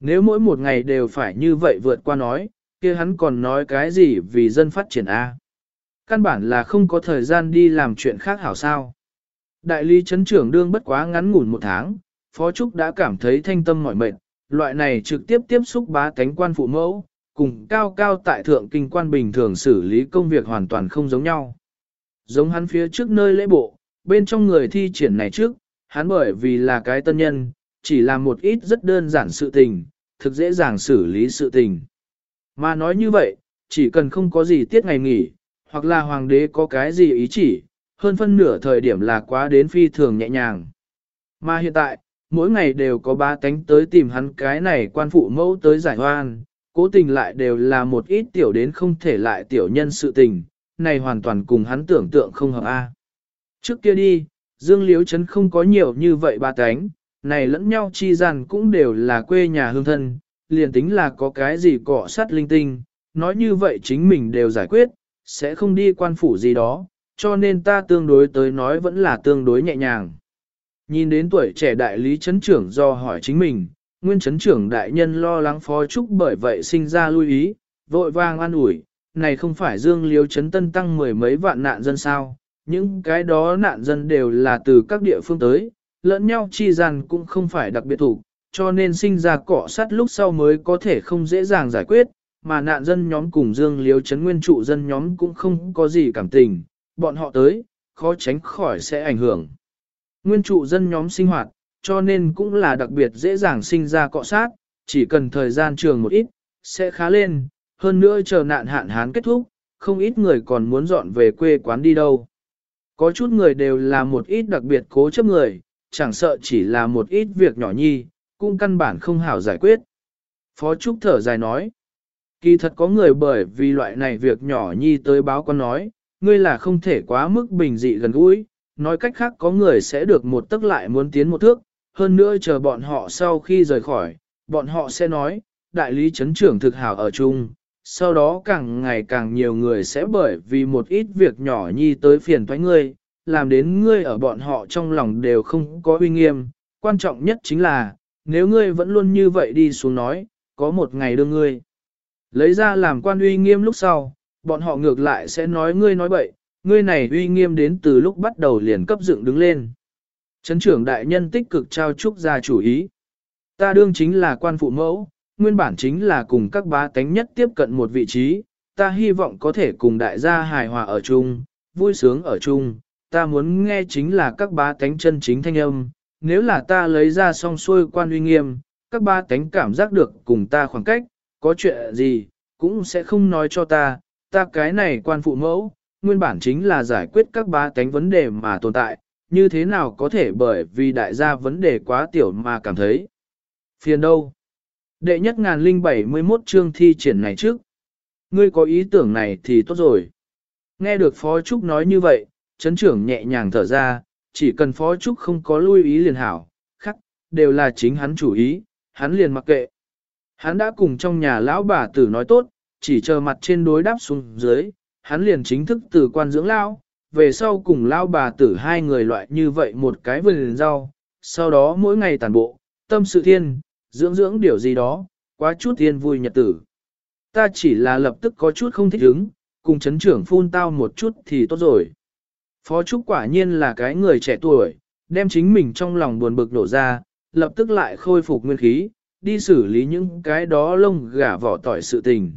Nếu mỗi một ngày đều phải như vậy vượt qua nói, kia hắn còn nói cái gì vì dân phát triển A? Căn bản là không có thời gian đi làm chuyện khác hảo sao. Đại lý chấn trưởng đương bất quá ngắn ngủn một tháng, Phó Trúc đã cảm thấy thanh tâm mỏi mệt, loại này trực tiếp tiếp xúc bá tánh quan phụ mẫu, cùng cao cao tại thượng kinh quan bình thường xử lý công việc hoàn toàn không giống nhau. Giống hắn phía trước nơi lễ bộ, bên trong người thi triển này trước, hắn bởi vì là cái tân nhân, chỉ làm một ít rất đơn giản sự tình, thực dễ dàng xử lý sự tình. Mà nói như vậy, chỉ cần không có gì tiết ngày nghỉ, hoặc là hoàng đế có cái gì ý chỉ, hơn phân nửa thời điểm là quá đến phi thường nhẹ nhàng. Mà hiện tại, mỗi ngày đều có ba tánh tới tìm hắn cái này quan phụ mẫu tới giải hoan, cố tình lại đều là một ít tiểu đến không thể lại tiểu nhân sự tình, này hoàn toàn cùng hắn tưởng tượng không hợp a. Trước kia đi, Dương Liếu Trấn không có nhiều như vậy ba tánh, này lẫn nhau chi rằng cũng đều là quê nhà hương thân, liền tính là có cái gì cọ sát linh tinh, nói như vậy chính mình đều giải quyết, sẽ không đi quan phủ gì đó, cho nên ta tương đối tới nói vẫn là tương đối nhẹ nhàng. Nhìn đến tuổi trẻ đại lý chấn trưởng do hỏi chính mình, nguyên chấn trưởng đại nhân lo lắng phó trúc bởi vậy sinh ra lưu ý, vội vàng an ủi, này không phải dương liếu chấn tân tăng mười mấy vạn nạn dân sao, những cái đó nạn dân đều là từ các địa phương tới, lẫn nhau chi rằng cũng không phải đặc biệt thủ, cho nên sinh ra cọ sát lúc sau mới có thể không dễ dàng giải quyết, mà nạn dân nhóm cùng dương liếu chấn nguyên trụ dân nhóm cũng không có gì cảm tình, bọn họ tới, khó tránh khỏi sẽ ảnh hưởng. Nguyên trụ dân nhóm sinh hoạt, cho nên cũng là đặc biệt dễ dàng sinh ra cọ sát, chỉ cần thời gian trường một ít, sẽ khá lên, hơn nữa chờ nạn hạn hán kết thúc, không ít người còn muốn dọn về quê quán đi đâu. Có chút người đều là một ít đặc biệt cố chấp người, chẳng sợ chỉ là một ít việc nhỏ nhi, cũng căn bản không hảo giải quyết. Phó Trúc thở dài nói, Kỳ thật có người bởi vì loại này việc nhỏ nhi tới báo con nói, ngươi là không thể quá mức bình dị gần gũi, nói cách khác có người sẽ được một tức lại muốn tiến một thước, hơn nữa chờ bọn họ sau khi rời khỏi, bọn họ sẽ nói, đại lý chấn trưởng thực hảo ở chung, sau đó càng ngày càng nhiều người sẽ bởi vì một ít việc nhỏ nhi tới phiền thoái ngươi, làm đến ngươi ở bọn họ trong lòng đều không có uy nghiêm, quan trọng nhất chính là, nếu ngươi vẫn luôn như vậy đi xuống nói, có một ngày đưa ngươi. Lấy ra làm quan uy nghiêm lúc sau, bọn họ ngược lại sẽ nói ngươi nói bậy, ngươi này uy nghiêm đến từ lúc bắt đầu liền cấp dựng đứng lên. Trấn trưởng đại nhân tích cực trao chúc ra chủ ý. Ta đương chính là quan phụ mẫu, nguyên bản chính là cùng các bá tánh nhất tiếp cận một vị trí, ta hy vọng có thể cùng đại gia hài hòa ở chung, vui sướng ở chung, ta muốn nghe chính là các bá tánh chân chính thanh âm, nếu là ta lấy ra song xuôi quan uy nghiêm, các bá tánh cảm giác được cùng ta khoảng cách, có chuyện gì, cũng sẽ không nói cho ta, ta cái này quan phụ mẫu, nguyên bản chính là giải quyết các bá tánh vấn đề mà tồn tại, như thế nào có thể bởi vì đại gia vấn đề quá tiểu mà cảm thấy? Phiền đâu. Đệ nhất ngàn linh bảy mươi 71 chương thi triển này trước. Ngươi có ý tưởng này thì tốt rồi. Nghe được Phó Trúc nói như vậy, chấn trưởng nhẹ nhàng thở ra, chỉ cần Phó Trúc không có lui ý liền hảo, khắc, đều là chính hắn chủ ý, hắn liền mặc kệ. Hắn đã cùng trong nhà lão bà tử nói tốt, chỉ chờ mặt trên đối đáp xuống dưới, hắn liền chính thức từ quan dưỡng lao về sau cùng lão bà tử hai người loại như vậy một cái vườn rau, sau đó mỗi ngày tàn bộ, tâm sự thiên, dưỡng dưỡng điều gì đó, quá chút thiên vui nhật tử. Ta chỉ là lập tức có chút không thích ứng, cùng chấn trưởng phun tao một chút thì tốt rồi. Phó Trúc quả nhiên là cái người trẻ tuổi, đem chính mình trong lòng buồn bực đổ ra, lập tức lại khôi phục nguyên khí, đi xử lý những cái đó lông gà vỏ tỏi sự tình.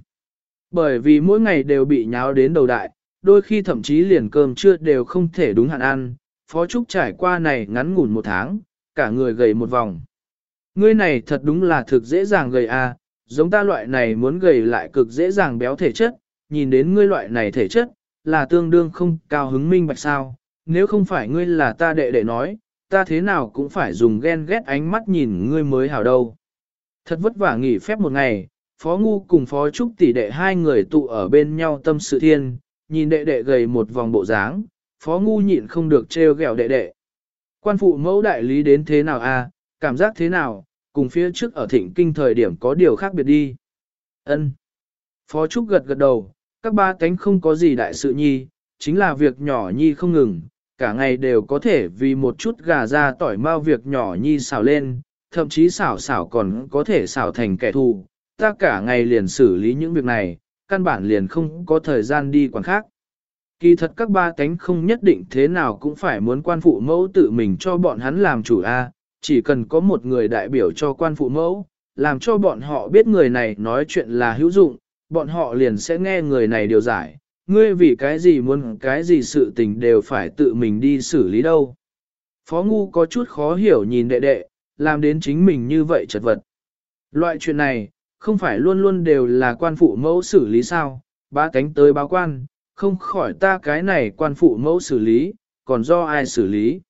Bởi vì mỗi ngày đều bị nháo đến đầu đại, đôi khi thậm chí liền cơm trưa đều không thể đúng hạn ăn, Phó Trúc trải qua này ngắn ngủn một tháng, cả người gầy một vòng. Ngươi này thật đúng là thực dễ dàng gầy à, giống ta loại này muốn gầy lại cực dễ dàng béo thể chất, nhìn đến ngươi loại này thể chất, là tương đương không cao hứng minh bạch sao, nếu không phải ngươi là ta đệ đệ nói, ta thế nào cũng phải dùng ghen ghét ánh mắt nhìn ngươi mới hảo đâu. Thật vất vả nghỉ phép một ngày, Phó Ngu cùng Phó Trúc tỷ đệ hai người tụ ở bên nhau tâm sự thiên, nhìn đệ đệ gầy một vòng bộ dáng, Phó Ngu nhịn không được trêu ghẹo đệ đệ. Quan phụ mẫu đại lý đến thế nào a? À, cảm giác thế nào, cùng phía trước ở thịnh kinh thời điểm có điều khác biệt đi. Ân. Phó Trúc gật gật đầu, các ba cánh không có gì đại sự nhi, chính là việc nhỏ nhi không ngừng, cả ngày đều có thể vì một chút gà ra tỏi mau việc nhỏ nhi xào lên, thậm chí xảo xảo còn có thể xảo thành kẻ thù. Ta cả ngày liền xử lý những việc này, căn bản liền không có thời gian đi quản khác. Kỳ thật các ba cánh không nhất định thế nào cũng phải muốn quan phụ mẫu tự mình cho bọn hắn làm chủ A, chỉ cần có một người đại biểu cho quan phụ mẫu, làm cho bọn họ biết người này nói chuyện là hữu dụng, bọn họ liền sẽ nghe người này điều giải, ngươi vì cái gì muốn cái gì sự tình đều phải tự mình đi xử lý đâu. Phó Ngu có chút khó hiểu nhìn đệ đệ, làm đến chính mình như vậy chật vật. Loại chuyện này, không phải luôn luôn đều là quan phụ mẫu xử lý sao, ba cánh tới báo quan, không khỏi ta cái này quan phụ mẫu xử lý, còn do ai xử lý.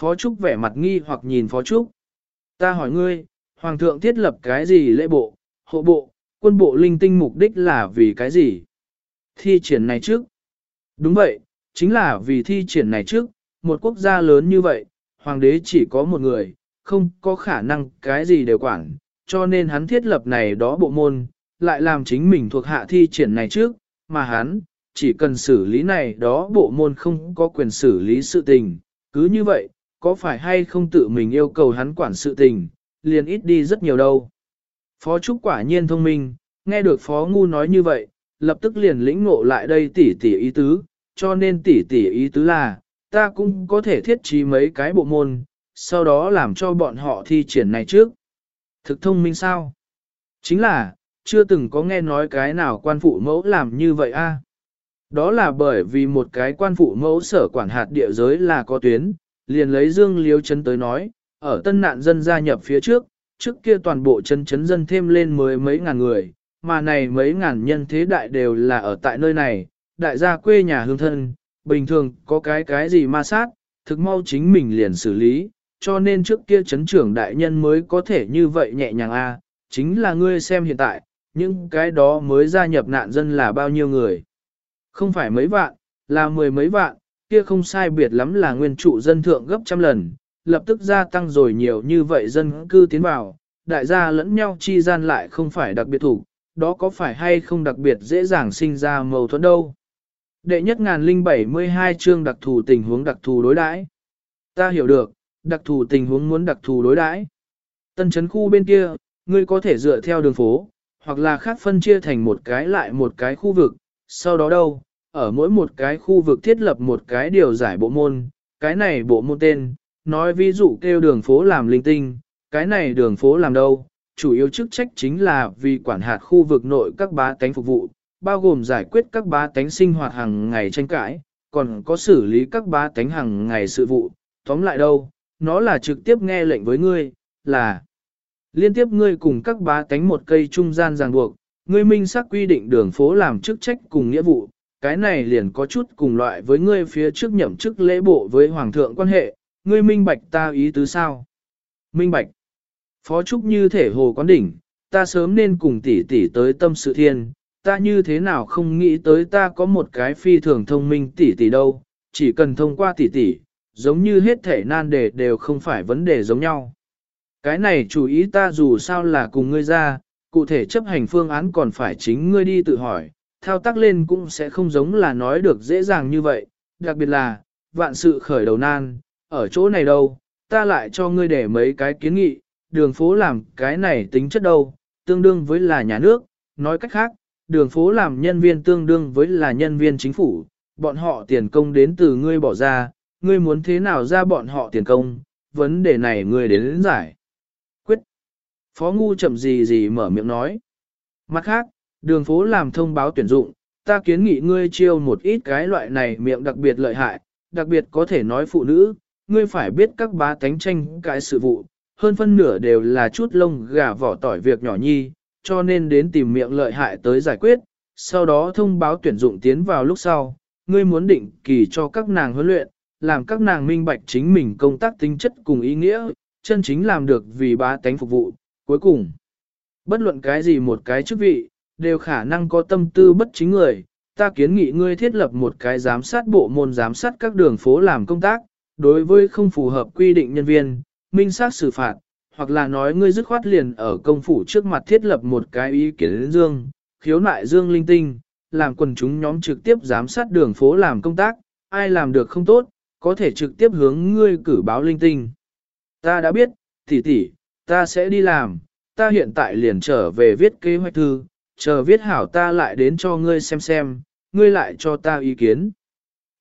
Phó Trúc vẻ mặt nghi hoặc nhìn Phó Trúc. Ta hỏi ngươi, Hoàng thượng thiết lập cái gì lễ bộ, hộ bộ, quân bộ linh tinh mục đích là vì cái gì? Thi triển này trước. Đúng vậy, chính là vì thi triển này trước, một quốc gia lớn như vậy, hoàng đế chỉ có một người, không có khả năng cái gì đều quản, cho nên hắn thiết lập này đó bộ môn, lại làm chính mình thuộc hạ thi triển này trước, mà hắn, chỉ cần xử lý này đó bộ môn không có quyền xử lý sự tình, cứ như vậy, có phải hay không tự mình yêu cầu hắn quản sự tình, liền ít đi rất nhiều đâu. Phó Trúc quả nhiên thông minh, nghe được Phó Ngu nói như vậy, lập tức liền lĩnh ngộ lại đây tỉ tỉ ý tứ, cho nên tỉ tỉ ý tứ là, ta cũng có thể thiết trí mấy cái bộ môn, sau đó làm cho bọn họ thi triển này trước. Thực thông minh sao? Chính là, chưa từng có nghe nói cái nào quan phụ mẫu làm như vậy a. Đó là bởi vì một cái quan phụ mẫu sở quản hạt địa giới là có tuyến, liền lấy Dương Liếu Trấn tới nói, ở tân nạn dân gia nhập phía trước, trước kia toàn bộ chân chấn dân thêm lên mới mấy ngàn người, mà này mấy ngàn nhân thế đại đều là ở tại nơi này, đại gia quê nhà hương thân, bình thường có cái cái gì ma sát, thực mau chính mình liền xử lý, cho nên trước kia chấn trưởng đại nhân mới có thể như vậy nhẹ nhàng a chính là ngươi xem hiện tại, những cái đó mới gia nhập nạn dân là bao nhiêu người. Không phải mấy vạn, là mười mấy vạn, kia không sai biệt lắm là nguyên trụ dân thượng gấp trăm lần, lập tức gia tăng rồi nhiều như vậy dân cư tiến vào, đại gia lẫn nhau chi gian lại không phải đặc biệt thủ, đó có phải hay không đặc biệt dễ dàng sinh ra mâu thuẫn đâu. Đệ nhất ngàn linh bảy mươi hai chương đặc thù tình huống đặc thù đối đãi. Ta hiểu được, đặc thù tình huống muốn đặc thù đối đãi. Tân chấn khu bên kia, ngươi có thể dựa theo đường phố, hoặc là khác phân chia thành một cái lại một cái khu vực, sau đó đâu, ở mỗi một cái khu vực thiết lập một cái điều giải bộ môn, cái này bộ môn tên, nói ví dụ kêu đường phố làm linh tinh, cái này đường phố làm đâu, chủ yếu chức trách chính là vì quản hạt khu vực nội các bá tánh phục vụ, bao gồm giải quyết các bá tánh sinh hoạt hàng ngày tranh cãi, còn có xử lý các bá tánh hàng ngày sự vụ, tóm lại đâu, nó là trực tiếp nghe lệnh với ngươi, là liên tiếp ngươi cùng các bá tánh một cây trung gian ràng buộc, ngươi minh xác quy định đường phố làm chức trách cùng nghĩa vụ, cái này liền có chút cùng loại với ngươi phía trước nhậm chức lễ bộ với hoàng thượng quan hệ, ngươi minh bạch ta ý tứ sao? Minh bạch. Phó Trúc như thể hồ quán đỉnh, ta sớm nên cùng tỷ tỷ tới tâm sự thiên, ta như thế nào không nghĩ tới ta có một cái phi thường thông minh tỷ tỷ đâu, chỉ cần thông qua tỷ tỷ, giống như hết thể nan đề đều không phải vấn đề giống nhau. Cái này chủ ý ta dù sao là cùng ngươi ra, cụ thể chấp hành phương án còn phải chính ngươi đi tự hỏi, thao tác lên cũng sẽ không giống là nói được dễ dàng như vậy, đặc biệt là, vạn sự khởi đầu nan, ở chỗ này đâu, ta lại cho ngươi để mấy cái kiến nghị, đường phố làm cái này tính chất đâu, tương đương với là nhà nước, nói cách khác, đường phố làm nhân viên tương đương với là nhân viên chính phủ, bọn họ tiền công đến từ ngươi bỏ ra, ngươi muốn thế nào ra bọn họ tiền công, vấn đề này ngươi đến, đến giải. Quyết. Phó Ngu chậm gì gì mở miệng nói. Mặt khác, đường phố làm thông báo tuyển dụng, ta kiến nghị ngươi chiêu một ít cái loại này miệng đặc biệt lợi hại, đặc biệt có thể nói phụ nữ, ngươi phải biết các bá tánh tranh cái sự vụ, hơn phân nửa đều là chút lông gà vỏ tỏi việc nhỏ nhi, cho nên đến tìm miệng lợi hại tới giải quyết, sau đó thông báo tuyển dụng tiến vào lúc sau, ngươi muốn định kỳ cho các nàng huấn luyện, làm các nàng minh bạch chính mình công tác tính chất cùng ý nghĩa, chân chính làm được vì bá tánh phục vụ, cuối cùng. Bất luận cái gì một cái chức vị, đều khả năng có tâm tư bất chính người, ta kiến nghị ngươi thiết lập một cái giám sát bộ môn giám sát các đường phố làm công tác, đối với không phù hợp quy định nhân viên, minh xác xử phạt, hoặc là nói ngươi dứt khoát liền ở công phủ trước mặt thiết lập một cái ý kiến dương, khiếu nại dương linh tinh, làm quần chúng nhóm trực tiếp giám sát đường phố làm công tác, ai làm được không tốt, có thể trực tiếp hướng ngươi cử báo linh tinh. Ta đã biết, tỷ tỷ, ta sẽ đi làm, ta hiện tại liền trở về viết kế hoạch thư, chờ viết hảo ta lại đến cho ngươi xem xem, ngươi lại cho ta ý kiến.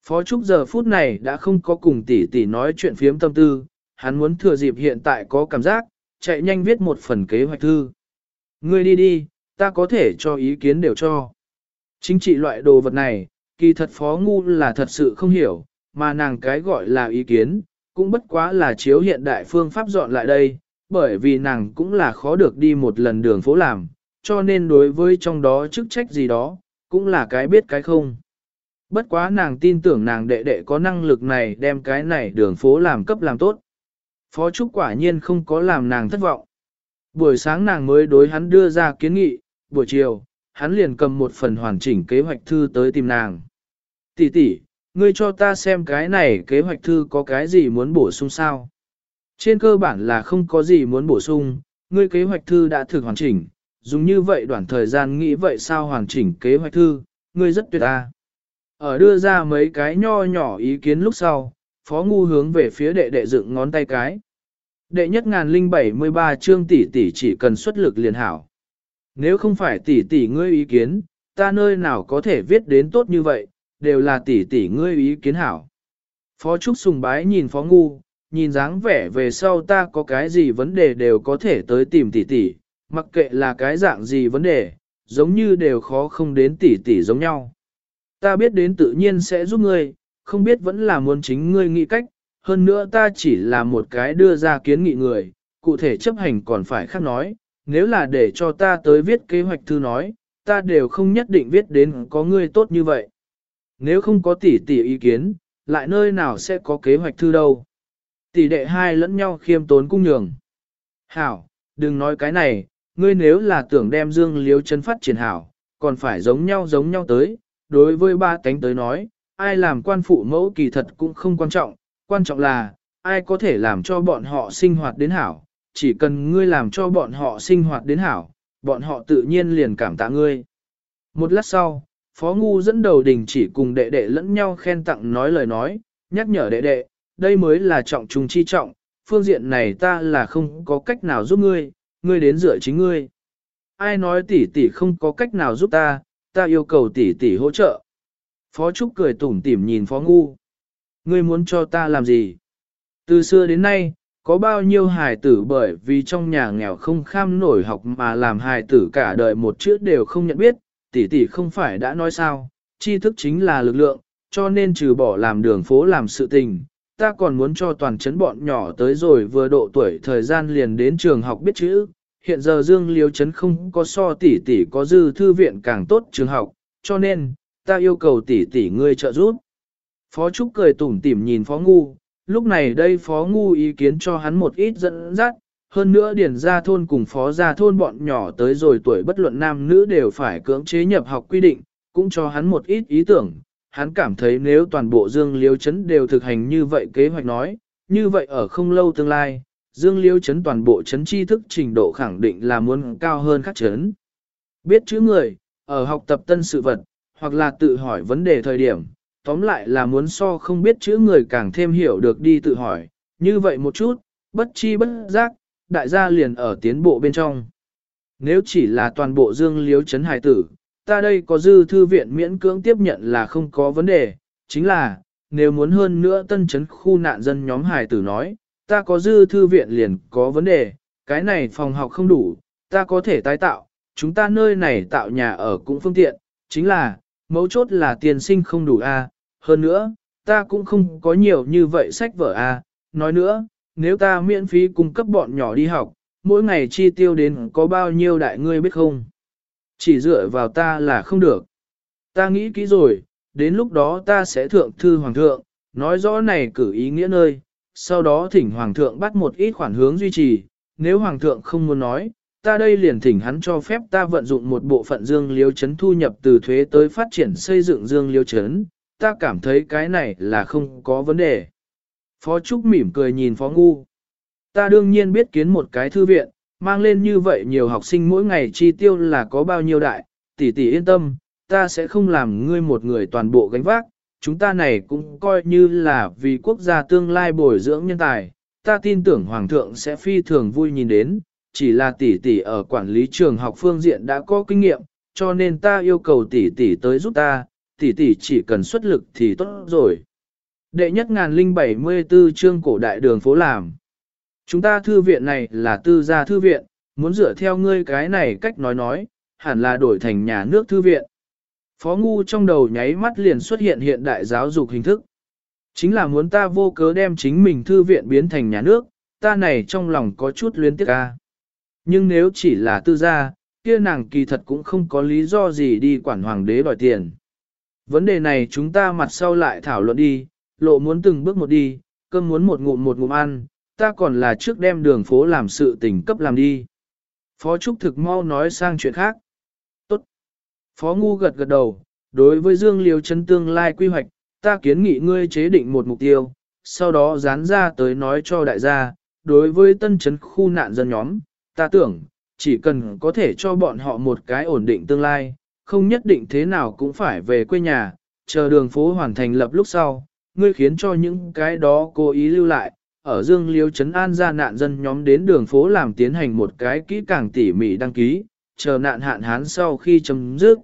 Phó Trúc giờ phút này đã không có cùng tỷ tỷ nói chuyện phiếm tâm tư, hắn muốn thừa dịp hiện tại có cảm giác, chạy nhanh viết một phần kế hoạch thư. Ngươi đi đi, ta có thể cho ý kiến đều cho. Chính trị loại đồ vật này, kỳ thật phó ngu là thật sự không hiểu, mà nàng cái gọi là ý kiến, cũng bất quá là chiếu hiện đại phương pháp dọn lại đây, bởi vì nàng cũng là khó được đi một lần đường phố làm, cho nên đối với trong đó chức trách gì đó, cũng là cái biết cái không. Bất quá nàng tin tưởng nàng đệ đệ có năng lực này đem cái này đường phố làm cấp làm tốt. Phó Trúc quả nhiên không có làm nàng thất vọng. Buổi sáng nàng mới đối hắn đưa ra kiến nghị, buổi chiều, hắn liền cầm một phần hoàn chỉnh kế hoạch thư tới tìm nàng. Tỷ tỷ, ngươi cho ta xem cái này kế hoạch thư có cái gì muốn bổ sung sao? Trên cơ bản là không có gì muốn bổ sung, ngươi kế hoạch thư đã thực hoàn chỉnh, dùng như vậy đoạn thời gian nghĩ vậy sao hoàn chỉnh kế hoạch thư, ngươi rất tuyệt ta. Ở đưa ra mấy cái nho nhỏ ý kiến lúc sau, phó ngu hướng về phía đệ đệ dựng ngón tay cái. Đệ nhất ngàn linh bảy mươi ba chương tỷ tỷ chỉ cần xuất lực liền hảo. Nếu không phải tỷ tỷ ngươi ý kiến, ta nơi nào có thể viết đến tốt như vậy, đều là tỷ tỷ ngươi ý kiến hảo. Phó Trúc sùng bái nhìn phó ngu, nhìn dáng vẻ về sau ta có cái gì vấn đề đều có thể tới tìm tỷ tỷ, mặc kệ là cái dạng gì vấn đề, giống như đều khó không đến tỷ tỷ giống nhau. Ta biết đến tự nhiên sẽ giúp ngươi, không biết vẫn là muốn chính ngươi nghĩ cách, hơn nữa ta chỉ là một cái đưa ra kiến nghị người, cụ thể chấp hành còn phải khác nói, nếu là để cho ta tới viết kế hoạch thư nói, ta đều không nhất định viết đến có ngươi tốt như vậy. Nếu không có tỷ tỷ ý kiến, lại nơi nào sẽ có kế hoạch thư đâu. Tỷ đệ hai lẫn nhau khiêm tốn cung nhường. Hảo, đừng nói cái này, ngươi nếu là tưởng đem dương liếu chân phát triển hảo, còn phải giống nhau giống nhau tới, đối với ba cánh tới nói, ai làm quan phụ mẫu kỳ thật cũng không quan trọng, quan trọng là, ai có thể làm cho bọn họ sinh hoạt đến hảo, chỉ cần ngươi làm cho bọn họ sinh hoạt đến hảo, bọn họ tự nhiên liền cảm tạ ngươi. Một lát sau, Phó Ngu dẫn đầu đình chỉ cùng đệ đệ lẫn nhau khen tặng nói lời nói, nhắc nhở đệ đệ, đây mới là trọng trùng chi trọng, phương diện này ta là không có cách nào giúp ngươi, ngươi đến dựa chính ngươi. Ai nói tỷ tỷ không có cách nào giúp ta, ta yêu cầu tỷ tỷ hỗ trợ. Phó Trúc cười tủm tỉm nhìn Phó Ngu. Ngươi muốn cho ta làm gì? Từ xưa đến nay, có bao nhiêu hài tử bởi vì trong nhà nghèo không kham nổi học mà làm hài tử cả đời một chữ đều không nhận biết, tỷ tỷ không phải đã nói sao, tri thức chính là lực lượng, cho nên trừ bỏ làm đường phố làm sự tình, ta còn muốn cho toàn chấn bọn nhỏ tới rồi vừa độ tuổi thời gian liền đến trường học biết chữ. Hiện giờ Dương Liêu Trấn không có so tỷ tỷ có dư thư viện càng tốt trường học, cho nên, ta yêu cầu tỷ tỷ ngươi trợ giúp. Phó Trúc cười tủm tỉm nhìn Phó Ngu, lúc này đây Phó Ngu ý kiến cho hắn một ít dẫn dắt, hơn nữa điển ra thôn cùng phó ra thôn bọn nhỏ tới rồi tuổi bất luận nam nữ đều phải cưỡng chế nhập học quy định, cũng cho hắn một ít ý tưởng. Hắn cảm thấy nếu toàn bộ Dương Liêu Trấn đều thực hành như vậy kế hoạch nói, như vậy ở không lâu tương lai, Dương Liêu chấn toàn bộ chấn tri thức trình độ khẳng định là muốn cao hơn các chấn, Biết chữ người, ở học tập tân sự vật, hoặc là tự hỏi vấn đề thời điểm, tóm lại là muốn so không biết chữ người càng thêm hiểu được đi tự hỏi, như vậy một chút, bất chi bất giác, đại gia liền ở tiến bộ bên trong. Nếu chỉ là toàn bộ dương Liêu chấn hài tử, ta đây có dư thư viện miễn cưỡng tiếp nhận là không có vấn đề, chính là, nếu muốn hơn nữa tân chấn khu nạn dân nhóm hài tử nói, ta có dư thư viện liền có vấn đề, cái này phòng học không đủ, ta có thể tái tạo, chúng ta nơi này tạo nhà ở cũng phương tiện, chính là, mấu chốt là tiền sinh không đủ a. hơn nữa, ta cũng không có nhiều như vậy sách vở a. nói nữa, nếu ta miễn phí cung cấp bọn nhỏ đi học, mỗi ngày chi tiêu đến có bao nhiêu đại ngươi biết không? Chỉ dựa vào ta là không được. Ta nghĩ kỹ rồi, đến lúc đó ta sẽ thượng thư hoàng thượng, nói rõ này cử ý nghĩa nơi, sau đó thỉnh hoàng thượng bắt một ít khoản hướng duy trì, nếu hoàng thượng không muốn nói, ta đây liền thỉnh hắn cho phép ta vận dụng một bộ phận dương liêu chấn thu nhập từ thuế tới phát triển xây dựng dương liêu chấn, ta cảm thấy cái này là không có vấn đề. Phó Trúc mỉm cười nhìn Phó Ngu. Ta đương nhiên biết kiến một cái thư viện, mang lên như vậy nhiều học sinh mỗi ngày chi tiêu là có bao nhiêu đại, tỷ tỷ yên tâm, ta sẽ không làm ngươi một người toàn bộ gánh vác, chúng ta này cũng coi như là vì quốc gia tương lai bồi dưỡng nhân tài, ta tin tưởng Hoàng thượng sẽ phi thường vui nhìn đến, chỉ là tỷ tỷ ở quản lý trường học phương diện đã có kinh nghiệm, cho nên ta yêu cầu tỷ tỷ tới giúp ta, tỷ tỷ chỉ cần xuất lực thì tốt rồi. Đệ nhất ngàn linh bảy mươi tư chương cổ đại đường phố làm. Chúng ta thư viện này là tư gia thư viện, muốn dựa theo ngươi cái này cách nói nói, hẳn là đổi thành nhà nước thư viện. Phó Ngu trong đầu nháy mắt liền xuất hiện hiện đại giáo dục hình thức. Chính là muốn ta vô cớ đem chính mình thư viện biến thành nhà nước, ta này trong lòng có chút luyến tiếc ca. Nhưng nếu chỉ là tư gia, kia nàng kỳ thật cũng không có lý do gì đi quản hoàng đế đòi tiền. Vấn đề này chúng ta mặt sau lại thảo luận đi, lộ muốn từng bước một đi, cơm muốn một ngụm một ngụm ăn, ta còn là trước đem đường phố làm sự tình cấp làm đi. Phó Trúc thực mau nói sang chuyện khác. Phó Ngu gật gật đầu, đối với Dương Liêu Trấn tương lai quy hoạch, ta kiến nghị ngươi chế định một mục tiêu, sau đó dán ra tới nói cho đại gia, đối với tân Trấn khu nạn dân nhóm, ta tưởng, chỉ cần có thể cho bọn họ một cái ổn định tương lai, không nhất định thế nào cũng phải về quê nhà, chờ đường phố hoàn thành lập lúc sau, ngươi khiến cho những cái đó cố ý lưu lại, ở Dương Liêu Trấn An ra nạn dân nhóm đến đường phố làm tiến hành một cái kỹ càng tỉ mỉ đăng ký, chờ nạn hạn hán sau khi chấm dứt.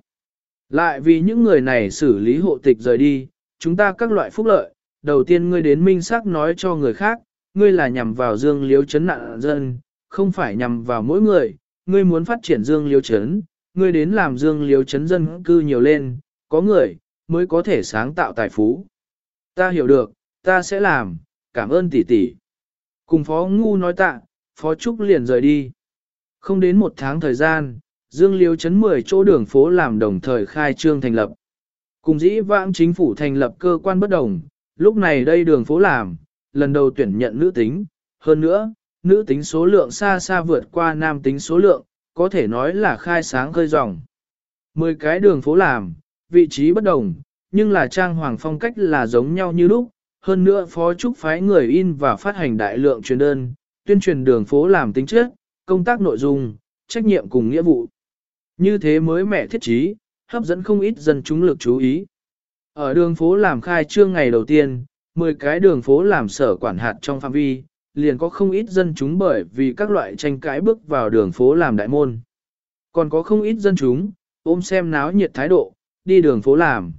Lại vì những người này xử lý hộ tịch rời đi, chúng ta các loại phúc lợi, đầu tiên ngươi đến minh xác nói cho người khác, ngươi là nhằm vào Dương Liêu chấn nạn dân, không phải nhằm vào mỗi người, ngươi muốn phát triển Dương Liêu chấn, ngươi đến làm Dương Liêu chấn dân cư nhiều lên, có người, mới có thể sáng tạo tài phú. Ta hiểu được, ta sẽ làm, cảm ơn tỷ tỷ. Cùng Phó Ngu nói tạ, Phó Trúc liền rời đi. Không đến một tháng thời gian, Dương Liêu chấn 10 chỗ đường phố làm đồng thời khai trương thành lập. Cùng dĩ vãng chính phủ thành lập cơ quan bất đồng, lúc này đây đường phố làm, lần đầu tuyển nhận nữ tính, hơn nữa, nữ tính số lượng xa xa vượt qua nam tính số lượng, có thể nói là khai sáng khơi dòng. Mười cái đường phố làm, vị trí bất đồng, nhưng là trang hoàng phong cách là giống nhau như lúc, hơn nữa phó trúc phái người in và phát hành đại lượng truyền đơn, tuyên truyền đường phố làm tính chất, công tác nội dung, trách nhiệm cùng nghĩa vụ. Như thế mới mẹ thiết trí, hấp dẫn không ít dân chúng lực chú ý. Ở đường phố làm khai trương ngày đầu tiên, 10 cái đường phố làm sở quản hạt trong phạm vi, liền có không ít dân chúng bởi vì các loại tranh cãi bước vào đường phố làm đại môn. Còn có không ít dân chúng, ôm xem náo nhiệt thái độ, đi đường phố làm.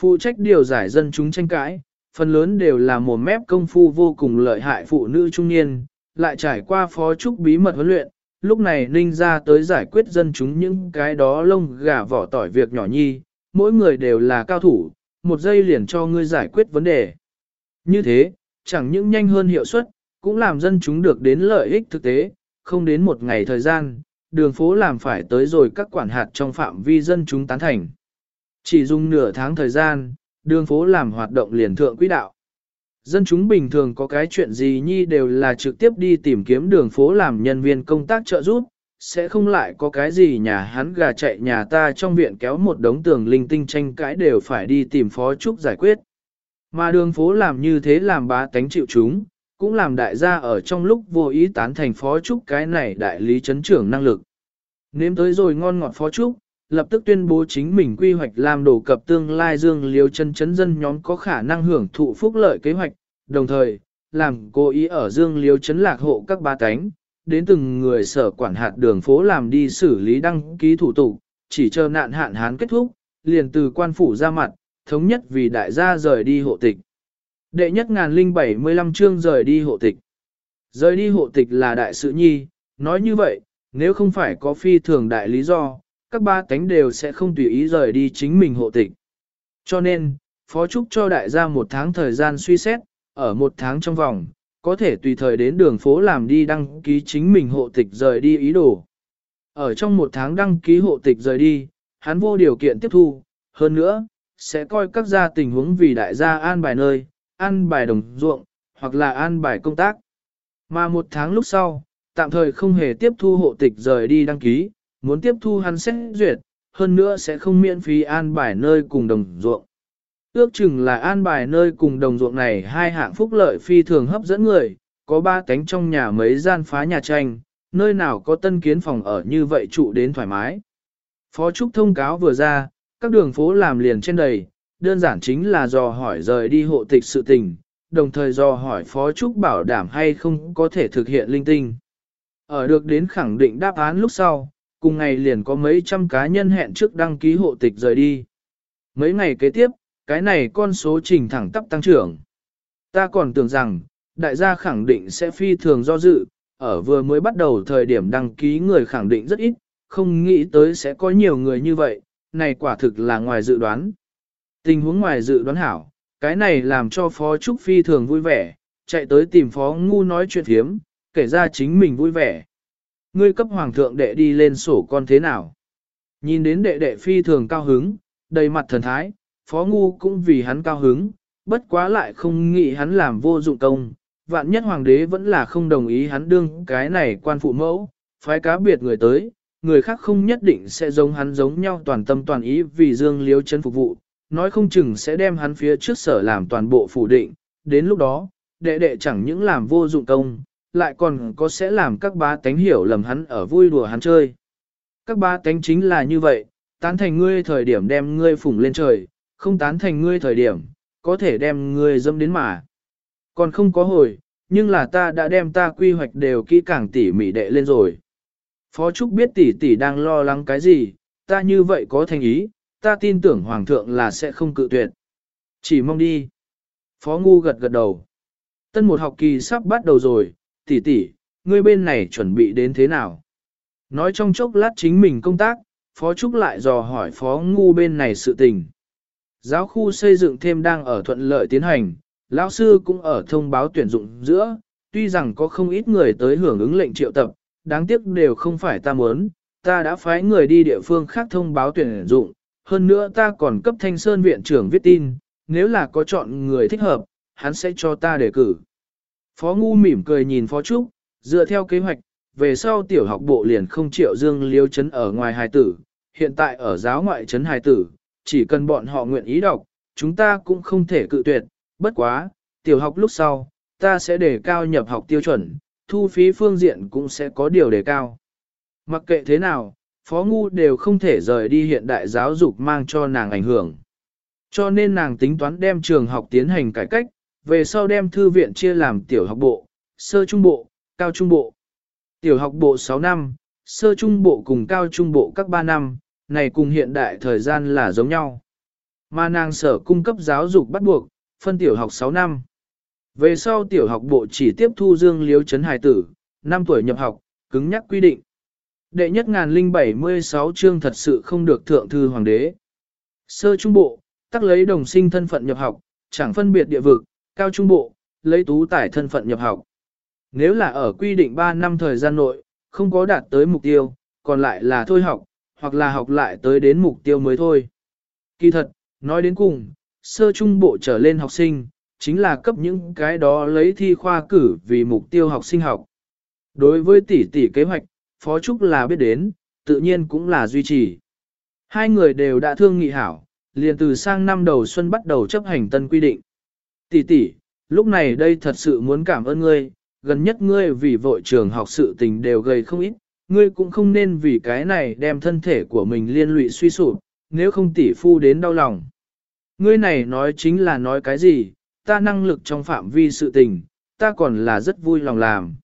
Phụ trách điều giải dân chúng tranh cãi, phần lớn đều là một mép công phu vô cùng lợi hại phụ nữ trung niên, lại trải qua phó trúc bí mật huấn luyện, lúc này ninh ra tới giải quyết dân chúng những cái đó lông gà vỏ tỏi việc nhỏ nhi, mỗi người đều là cao thủ, một giây liền cho ngươi giải quyết vấn đề. Như thế, chẳng những nhanh hơn hiệu suất, cũng làm dân chúng được đến lợi ích thực tế, không đến một ngày thời gian, đường phố làm phải tới rồi các quản hạt trong phạm vi dân chúng tán thành. Chỉ dùng nửa tháng thời gian, đường phố làm hoạt động liền thượng quỹ đạo. Dân chúng bình thường có cái chuyện gì nhi đều là trực tiếp đi tìm kiếm đường phố làm nhân viên công tác trợ giúp, sẽ không lại có cái gì nhà hắn gà chạy nhà ta trong viện kéo một đống tường linh tinh tranh cãi đều phải đi tìm phó trúc giải quyết. Mà đường phố làm như thế làm bá tánh chịu chúng, cũng làm đại gia ở trong lúc vô ý tán thành phó trúc cái này đại lý chấn trưởng năng lực. Nếm tới rồi ngon ngọt phó trúc, lập tức tuyên bố chính mình quy hoạch làm đổ cập tương lai dương liêu chân chấn dân nhóm có khả năng hưởng thụ phúc lợi kế hoạch, đồng thời, làm cố ý ở dương liêu chấn lạc hộ các ba cánh, đến từng người sở quản hạt đường phố làm đi xử lý đăng ký thủ tục, chỉ chờ nạn hạn hán kết thúc, liền từ quan phủ ra mặt, thống nhất vì đại gia rời đi hộ tịch. Đệ nhất ngàn linh 75 chương rời đi hộ tịch. Rời đi hộ tịch là đại sự nhi, nói như vậy, nếu không phải có phi thường đại lý do, các ba tánh đều sẽ không tùy ý rời đi chính mình hộ tịch. Cho nên, Phó Trúc cho đại gia một tháng thời gian suy xét, ở một tháng trong vòng, có thể tùy thời đến đường phố làm đi đăng ký chính mình hộ tịch rời đi ý đồ. Ở trong một tháng đăng ký hộ tịch rời đi, hắn vô điều kiện tiếp thu, hơn nữa, sẽ coi các gia tình huống vì đại gia an bài nơi, an bài đồng ruộng, hoặc là an bài công tác. Mà một tháng lúc sau, tạm thời không hề tiếp thu hộ tịch rời đi đăng ký, muốn tiếp thu hắn xét duyệt, hơn nữa sẽ không miễn phí an bài nơi cùng đồng ruộng. Ước chừng là an bài nơi cùng đồng ruộng này hai hạng phúc lợi phi thường hấp dẫn người, có ba cánh trong nhà mấy gian phá nhà tranh, nơi nào có tân kiến phòng ở như vậy trụ đến thoải mái. Phó Trúc thông cáo vừa ra, các đường phố làm liền trên đầy, đơn giản chính là dò hỏi rời đi hộ tịch sự tình, đồng thời dò hỏi Phó Trúc bảo đảm hay không có thể thực hiện linh tinh. Ở được đến khẳng định đáp án lúc sau, cùng ngày liền có mấy trăm cá nhân hẹn trước đăng ký hộ tịch rời đi. Mấy ngày kế tiếp, cái này con số trình thẳng tắp tăng trưởng. Ta còn tưởng rằng, đại gia khẳng định sẽ phi thường do dự, ở vừa mới bắt đầu thời điểm đăng ký người khẳng định rất ít, không nghĩ tới sẽ có nhiều người như vậy, này quả thực là ngoài dự đoán. Tình huống ngoài dự đoán hảo, cái này làm cho Phó Trúc phi thường vui vẻ, chạy tới tìm Phó Ngu nói chuyện thiếm, kể ra chính mình vui vẻ. Ngươi cấp hoàng thượng đệ đi lên sổ con thế nào? Nhìn đến đệ đệ phi thường cao hứng, đầy mặt thần thái, phó ngu cũng vì hắn cao hứng, bất quá lại không nghĩ hắn làm vô dụng công. Vạn nhất hoàng đế vẫn là không đồng ý hắn đương cái này quan phụ mẫu, phái cá biệt người tới, người khác không nhất định sẽ giống hắn giống nhau toàn tâm toàn ý vì dương liếu chân phục vụ, nói không chừng sẽ đem hắn phía trước sở làm toàn bộ phủ định, đến lúc đó, đệ đệ chẳng những làm vô dụng công, lại còn có sẽ làm các bá tánh hiểu lầm hắn ở vui đùa hắn chơi. Các bá tánh chính là như vậy, tán thành ngươi thời điểm đem ngươi phủng lên trời, không tán thành ngươi thời điểm, có thể đem ngươi dâm đến mà. Còn không có hồi, nhưng là ta đã đem ta quy hoạch đều kỹ càng tỉ mỉ đệ lên rồi. Phó Trúc biết tỷ tỷ đang lo lắng cái gì, ta như vậy có thành ý, ta tin tưởng Hoàng thượng là sẽ không cự tuyệt. Chỉ mong đi. Phó Ngu gật gật đầu. Tân một học kỳ sắp bắt đầu rồi, tỷ tỷ, ngươi bên này chuẩn bị đến thế nào? Nói trong chốc lát chính mình công tác, Phó Trúc lại dò hỏi Phó Ngu bên này sự tình. Giáo khu xây dựng thêm đang ở thuận lợi tiến hành, lão sư cũng ở thông báo tuyển dụng giữa, tuy rằng có không ít người tới hưởng ứng lệnh triệu tập, đáng tiếc đều không phải ta muốn, ta đã phái người đi địa phương khác thông báo tuyển dụng, hơn nữa ta còn cấp thanh sơn viện trưởng viết tin, nếu là có chọn người thích hợp, hắn sẽ cho ta đề cử. Phó Ngu mỉm cười nhìn Phó Trúc, dựa theo kế hoạch, về sau tiểu học bộ liền không triệu dương liêu chấn ở ngoài hài tử, hiện tại ở giáo ngoại chấn hài tử, chỉ cần bọn họ nguyện ý đọc, chúng ta cũng không thể cự tuyệt, bất quá, tiểu học lúc sau, ta sẽ đề cao nhập học tiêu chuẩn, thu phí phương diện cũng sẽ có điều đề cao. Mặc kệ thế nào, Phó Ngu đều không thể rời đi hiện đại giáo dục mang cho nàng ảnh hưởng. Cho nên nàng tính toán đem trường học tiến hành cải cách, về sau đem thư viện chia làm tiểu học bộ, sơ trung bộ, cao trung bộ. Tiểu học bộ 6 năm, sơ trung bộ cùng cao trung bộ các 3 năm, này cùng hiện đại thời gian là giống nhau. Mà nàng sở cung cấp giáo dục bắt buộc, phân tiểu học 6 năm. Về sau tiểu học bộ chỉ tiếp thu dương liếu chấn hài tử, 5 tuổi nhập học, cứng nhắc quy định. Đệ nhất ngàn linh 76 chương thật sự không được thượng thư hoàng đế. Sơ trung bộ, tắc lấy đồng sinh thân phận nhập học, chẳng phân biệt địa vực, cao trung bộ, lấy tú tải thân phận nhập học. Nếu là ở quy định 3 năm thời gian nội, không có đạt tới mục tiêu, còn lại là thôi học, hoặc là học lại tới đến mục tiêu mới thôi. Kỳ thật, nói đến cùng, sơ trung bộ trở lên học sinh, chính là cấp những cái đó lấy thi khoa cử vì mục tiêu học sinh học. Đối với tỷ tỷ kế hoạch, Phó Trúc là biết đến, tự nhiên cũng là duy trì. Hai người đều đã thương nghị hảo, liền từ sang năm đầu xuân bắt đầu chấp hành tân quy định. Tỷ tỷ, lúc này đây thật sự muốn cảm ơn ngươi, gần nhất ngươi vì vội trường học sự tình đều gầy không ít, ngươi cũng không nên vì cái này đem thân thể của mình liên lụy suy sụp, nếu không tỷ phu đến đau lòng. Ngươi này nói chính là nói cái gì, ta năng lực trong phạm vi sự tình, ta còn là rất vui lòng làm.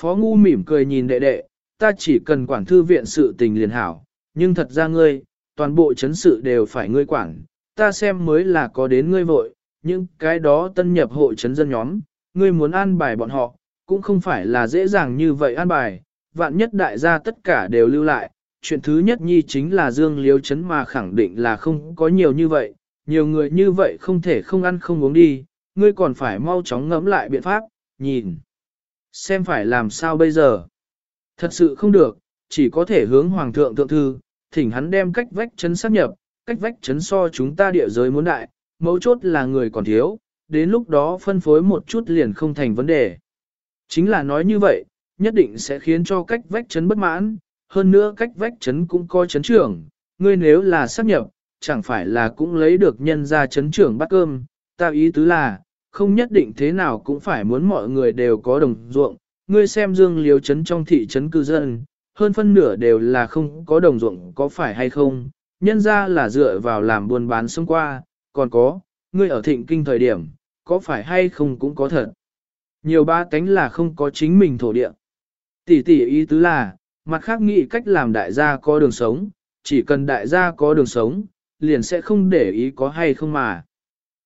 Phó Ngu mỉm cười nhìn đệ đệ, ta chỉ cần quản thư viện sự tình liền hảo, nhưng thật ra ngươi, toàn bộ chấn sự đều phải ngươi quản, ta xem mới là có đến ngươi vội, nhưng cái đó tân nhập hội chấn dân nhóm, ngươi muốn an bài bọn họ, cũng không phải là dễ dàng như vậy an bài, vạn nhất đại gia tất cả đều lưu lại, chuyện thứ nhất nhi chính là Dương Liếu chấn mà khẳng định là không có nhiều như vậy, nhiều người như vậy không thể không ăn không uống đi, ngươi còn phải mau chóng ngẫm lại biện pháp, nhìn. Xem phải làm sao bây giờ. Thật sự không được, chỉ có thể hướng Hoàng thượng thượng thư, thỉnh hắn đem cách vách chấn xác nhập, cách vách chấn so chúng ta địa giới muốn đại, mấu chốt là người còn thiếu, đến lúc đó phân phối một chút liền không thành vấn đề. Chính là nói như vậy, nhất định sẽ khiến cho cách vách chấn bất mãn, hơn nữa cách vách chấn cũng coi chấn trưởng, ngươi nếu là xác nhập, chẳng phải là cũng lấy được nhân ra chấn trưởng bắt cơm, ta ý tứ là, không nhất định thế nào cũng phải muốn mọi người đều có đồng ruộng, ngươi xem dương liếu chấn trong thị trấn cư dân, hơn phân nửa đều là không có đồng ruộng có phải hay không, nhân ra là dựa vào làm buôn bán xung qua, còn có, ngươi ở thịnh kinh thời điểm, có phải hay không cũng có thật. Nhiều ba cánh là không có chính mình thổ địa. Tỷ tỷ ý tứ là, mặt khác nghĩ cách làm đại gia có đường sống, chỉ cần đại gia có đường sống, liền sẽ không để ý có hay không mà.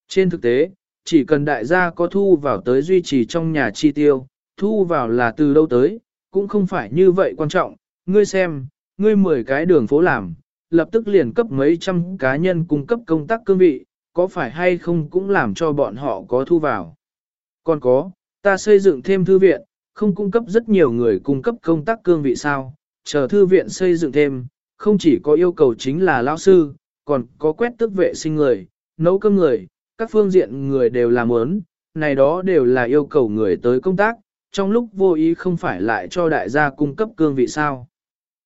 Trên thực tế, chỉ cần đại gia có thu vào tới duy trì trong nhà chi tiêu, thu vào là từ đâu tới, cũng không phải như vậy quan trọng, ngươi xem, ngươi 10 cái đường phố làm, lập tức liền cấp mấy trăm cá nhân cung cấp công tác cương vị, có phải hay không cũng làm cho bọn họ có thu vào. Còn có, ta xây dựng thêm thư viện, không cung cấp rất nhiều người cung cấp công tác cương vị sao, chờ thư viện xây dựng thêm, không chỉ có yêu cầu chính là lão sư, còn có quét tước vệ sinh người, nấu cơm người, các phương diện người đều làm muốn, này đó đều là yêu cầu người tới công tác, trong lúc vô ý không phải lại cho đại gia cung cấp cương vị sao.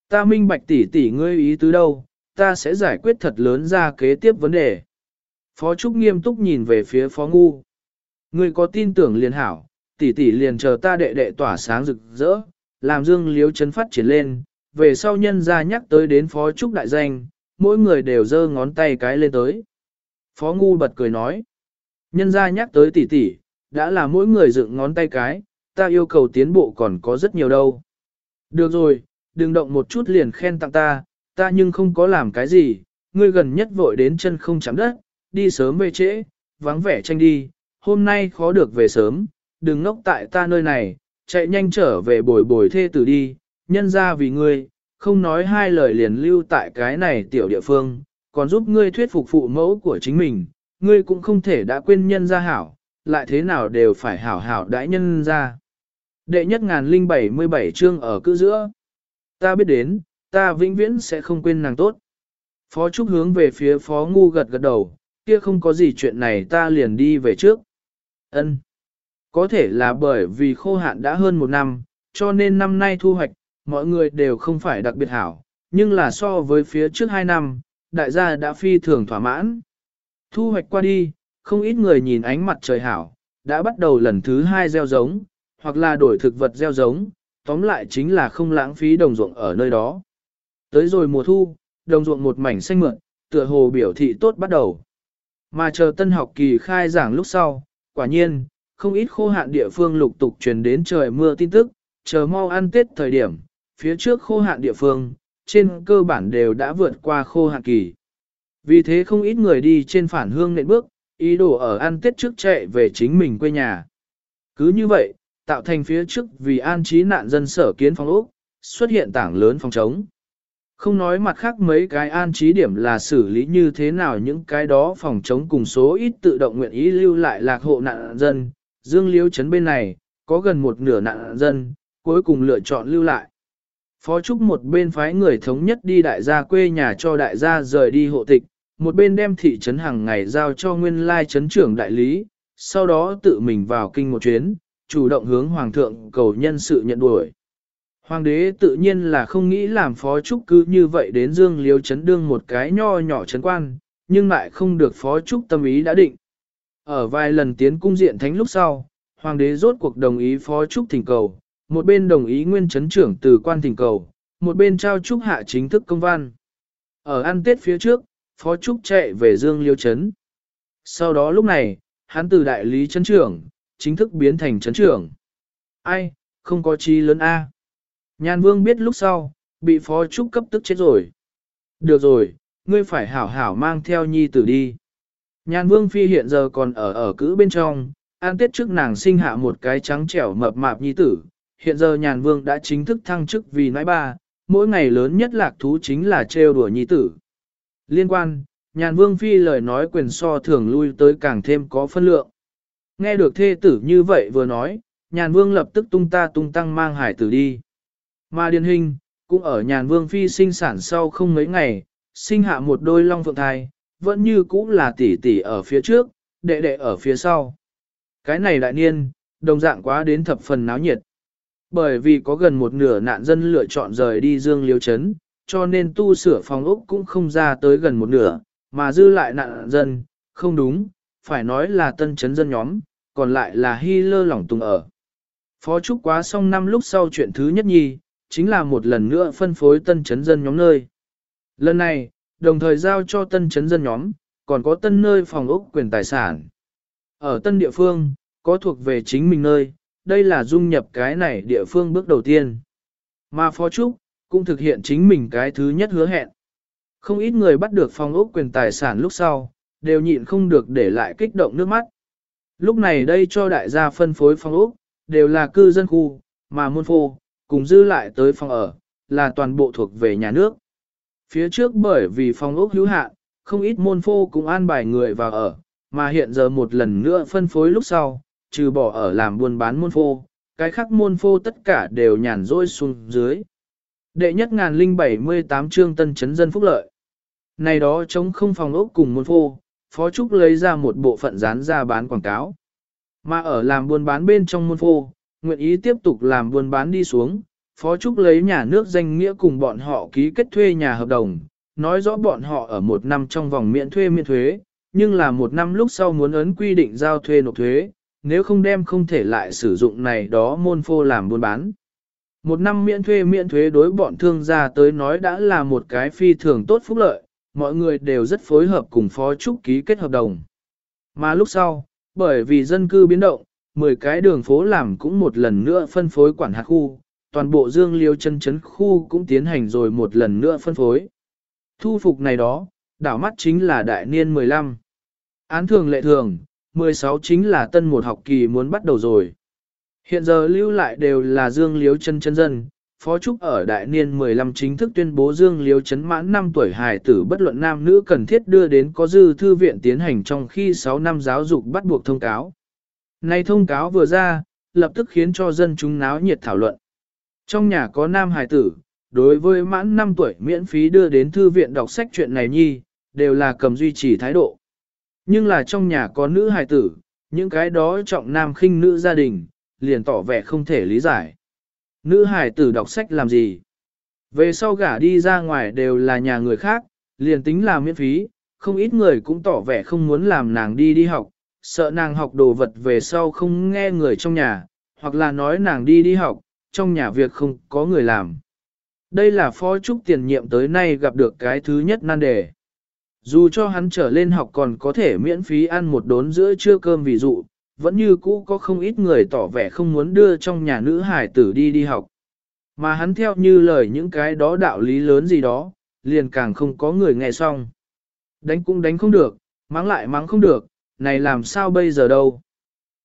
Ta minh bạch tỷ tỷ ngươi ý tứ đâu, ta sẽ giải quyết thật lớn ra kế tiếp vấn đề. Phó Trúc nghiêm túc nhìn về phía Phó Ngu. Ngươi có tin tưởng liền hảo, tỷ tỷ liền chờ ta đệ đệ tỏa sáng rực rỡ, làm dương liếu chấn phát triển lên, về sau nhân ra nhắc tới đến Phó Trúc đại danh, mỗi người đều giơ ngón tay cái lên tới. Phó Ngu bật cười nói. Nhân ra nhắc tới tỷ tỷ, đã là mỗi người dựng ngón tay cái, ta yêu cầu tiến bộ còn có rất nhiều đâu. Được rồi, đừng động một chút liền khen tặng ta, ta nhưng không có làm cái gì, ngươi gần nhất vội đến chân không chạm đất, đi sớm về trễ, vắng vẻ tranh đi, hôm nay khó được về sớm, đừng ngốc tại ta nơi này, chạy nhanh trở về bồi bồi thê tử đi, nhân ra vì ngươi, không nói hai lời liền lưu tại cái này tiểu địa phương, còn giúp ngươi thuyết phục phụ mẫu của chính mình, ngươi cũng không thể đã quên nhân ra hảo, lại thế nào đều phải hảo hảo đãi nhân ra. Đệ nhất ngàn linh bảy mươi bảy chương ở cư giữa. Ta biết đến, ta vĩnh viễn sẽ không quên nàng tốt. Phó Trúc hướng về phía Phó Ngu gật gật đầu, kia không có gì chuyện này ta liền đi về trước. Ân. Có thể là bởi vì khô hạn đã hơn một năm, cho nên năm nay thu hoạch, mọi người đều không phải đặc biệt hảo, nhưng là so với phía trước hai năm, đại gia đã phi thường thỏa mãn. Thu hoạch qua đi, không ít người nhìn ánh mặt trời hảo, đã bắt đầu lần thứ hai gieo giống, hoặc là đổi thực vật gieo giống, tóm lại chính là không lãng phí đồng ruộng ở nơi đó. Tới rồi mùa thu, đồng ruộng một mảnh xanh mượn, tựa hồ biểu thị tốt bắt đầu. Mà chờ tân học kỳ khai giảng lúc sau, quả nhiên, không ít khô hạn địa phương lục tục truyền đến trời mưa tin tức, chờ mau ăn tết thời điểm, phía trước khô hạn địa phương, trên cơ bản đều đã vượt qua khô hạn kỳ. Vì thế không ít người đi trên phản hương nện bước, ý đồ ở ăn tết trước chạy về chính mình quê nhà. Cứ như vậy, tạo thành phía trước vì an trí nạn dân sở kiến phòng ốc, xuất hiện tảng lớn phòng trống. Không nói mặt khác mấy cái an trí điểm là xử lý như thế nào những cái đó phòng chống cùng số ít tự động nguyện ý lưu lại lạc hộ nạn dân, dương liêu chấn bên này, có gần một nửa nạn dân, cuối cùng lựa chọn lưu lại. Phó Trúc một bên phái người thống nhất đi đại gia quê nhà cho đại gia rời đi hộ tịch, một bên đem thị trấn hàng ngày giao cho nguyên lai trấn trưởng đại lý, sau đó tự mình vào kinh một chuyến, chủ động hướng hoàng thượng cầu nhân sự nhận đuổi. Hoàng đế tự nhiên là không nghĩ làm phó trúc cứ như vậy đến dương liếu chấn đương một cái nho nhỏ chấn quan, nhưng lại không được phó trúc tâm ý đã định. Ở vài lần tiến cung diện thánh lúc sau, hoàng đế rốt cuộc đồng ý phó trúc thỉnh cầu, một bên đồng ý nguyên chấn trưởng từ quan thỉnh cầu, một bên trao trúc hạ chính thức công văn. Ở ăn tết phía trước, phó trúc chạy về dương liêu chấn. Sau đó lúc này, hắn từ đại lý chấn trưởng, chính thức biến thành chấn trưởng. Ai, không có chi lớn A. Nhan vương biết lúc sau, bị phó trúc cấp tức chết rồi. Được rồi, ngươi phải hảo hảo mang theo nhi tử đi. Nhan vương phi hiện giờ còn ở ở cữ bên trong, an tết trước nàng sinh hạ một cái trắng trẻo mập mạp nhi tử. Hiện giờ nhàn vương đã chính thức thăng chức vì nãi ba, mỗi ngày lớn nhất lạc thú chính là trêu đùa nhi tử. Liên quan, nhàn vương phi lời nói quyền so thường lui tới càng thêm có phân lượng. Nghe được thê tử như vậy vừa nói, nhàn vương lập tức tung ta tung tăng mang hải tử đi. Mà điển hình, cũng ở nhàn vương phi sinh sản sau không mấy ngày, sinh hạ một đôi long phượng thai, vẫn như cũ là tỷ tỷ ở phía trước, đệ đệ ở phía sau. Cái này đại niên, đồng dạng quá đến thập phần náo nhiệt. Bởi vì có gần một nửa nạn dân lựa chọn rời đi dương liêu chấn, cho nên tu sửa phòng ốc cũng không ra tới gần một nửa, mà dư lại nạn dân, không đúng, phải nói là tân chấn dân nhóm, còn lại là hy lơ lỏng tung ở. Phó Trúc quá xong năm lúc sau chuyện thứ nhất nhi, chính là một lần nữa phân phối tân chấn dân nhóm nơi. Lần này, đồng thời giao cho tân chấn dân nhóm, còn có tân nơi phòng ốc quyền tài sản. Ở tân địa phương, có thuộc về chính mình nơi, đây là dung nhập cái này địa phương bước đầu tiên. Mà Phó Trúc, cũng thực hiện chính mình cái thứ nhất hứa hẹn. Không ít người bắt được phòng ốc quyền tài sản lúc sau, đều nhịn không được để lại kích động nước mắt. Lúc này đây cho đại gia phân phối phòng ốc, đều là cư dân khu, mà môn phô, cùng dư lại tới phòng ở, là toàn bộ thuộc về nhà nước. Phía trước bởi vì phòng ốc hữu hạn, không ít môn phô cũng an bài người vào ở, mà hiện giờ một lần nữa phân phối lúc sau, trừ bỏ ở làm buôn bán môn phô, cái khác môn phô tất cả đều nhàn rỗi xuống dưới. Đệ nhất ngàn linh 78 chương tân chấn dân phúc lợi. Này đó chống không phòng ốc cùng môn phô, Phó Trúc lấy ra một bộ phận dán ra bán quảng cáo. Mà ở làm buôn bán bên trong môn phô, nguyện ý tiếp tục làm buôn bán đi xuống, Phó Trúc lấy nhà nước danh nghĩa cùng bọn họ ký kết thuê nhà hợp đồng, nói rõ bọn họ ở một năm trong vòng miễn thuê miễn thuế, nhưng là một năm lúc sau muốn ấn quy định giao thuê nộp thuế, nếu không đem không thể lại sử dụng này đó môn phô làm buôn bán. Một năm miễn thuê miễn thuế đối bọn thương gia tới nói đã là một cái phi thường tốt phúc lợi, mọi người đều rất phối hợp cùng Phó Trúc ký kết hợp đồng. Mà lúc sau, bởi vì dân cư biến động, 10 cái đường phố làm cũng một lần nữa phân phối quản hạt khu, toàn bộ dương liêu chân chấn khu cũng tiến hành rồi một lần nữa phân phối. Thu phục này đó, đảo mắt chính là đại niên 15. Án thường lệ thường, 16 chính là tân một học kỳ muốn bắt đầu rồi. Hiện giờ lưu lại đều là dương liếu chân chân dân, Phó Trúc ở đại niên 15 chính thức tuyên bố Dương Liếu chấn mãn 5 tuổi hài tử bất luận nam nữ cần thiết đưa đến có dư thư viện tiến hành trong khi 6 năm giáo dục bắt buộc thông cáo. Này thông cáo vừa ra, lập tức khiến cho dân chúng náo nhiệt thảo luận. Trong nhà có nam hài tử, đối với mãn 5 tuổi miễn phí đưa đến thư viện đọc sách chuyện này nhi, đều là cầm duy trì thái độ. Nhưng là trong nhà có nữ hài tử, những cái đó trọng nam khinh nữ gia đình, liền tỏ vẻ không thể lý giải. Nữ hải tử đọc sách làm gì? Về sau gả đi ra ngoài đều là nhà người khác, liền tính là miễn phí, không ít người cũng tỏ vẻ không muốn làm nàng đi đi học, sợ nàng học đồ vật về sau không nghe người trong nhà, hoặc là nói nàng đi đi học, trong nhà việc không có người làm. Đây là phó trúc tiền nhiệm tới nay gặp được cái thứ nhất nan đề. Dù cho hắn trở lên học còn có thể miễn phí ăn một đốn giữa trưa cơm ví dụ, vẫn như cũ có không ít người tỏ vẻ không muốn đưa trong nhà nữ hải tử đi đi học. Mà hắn theo như lời những cái đó đạo lý lớn gì đó, liền càng không có người nghe xong. Đánh cũng đánh không được, mắng lại mắng không được, này làm sao bây giờ đâu.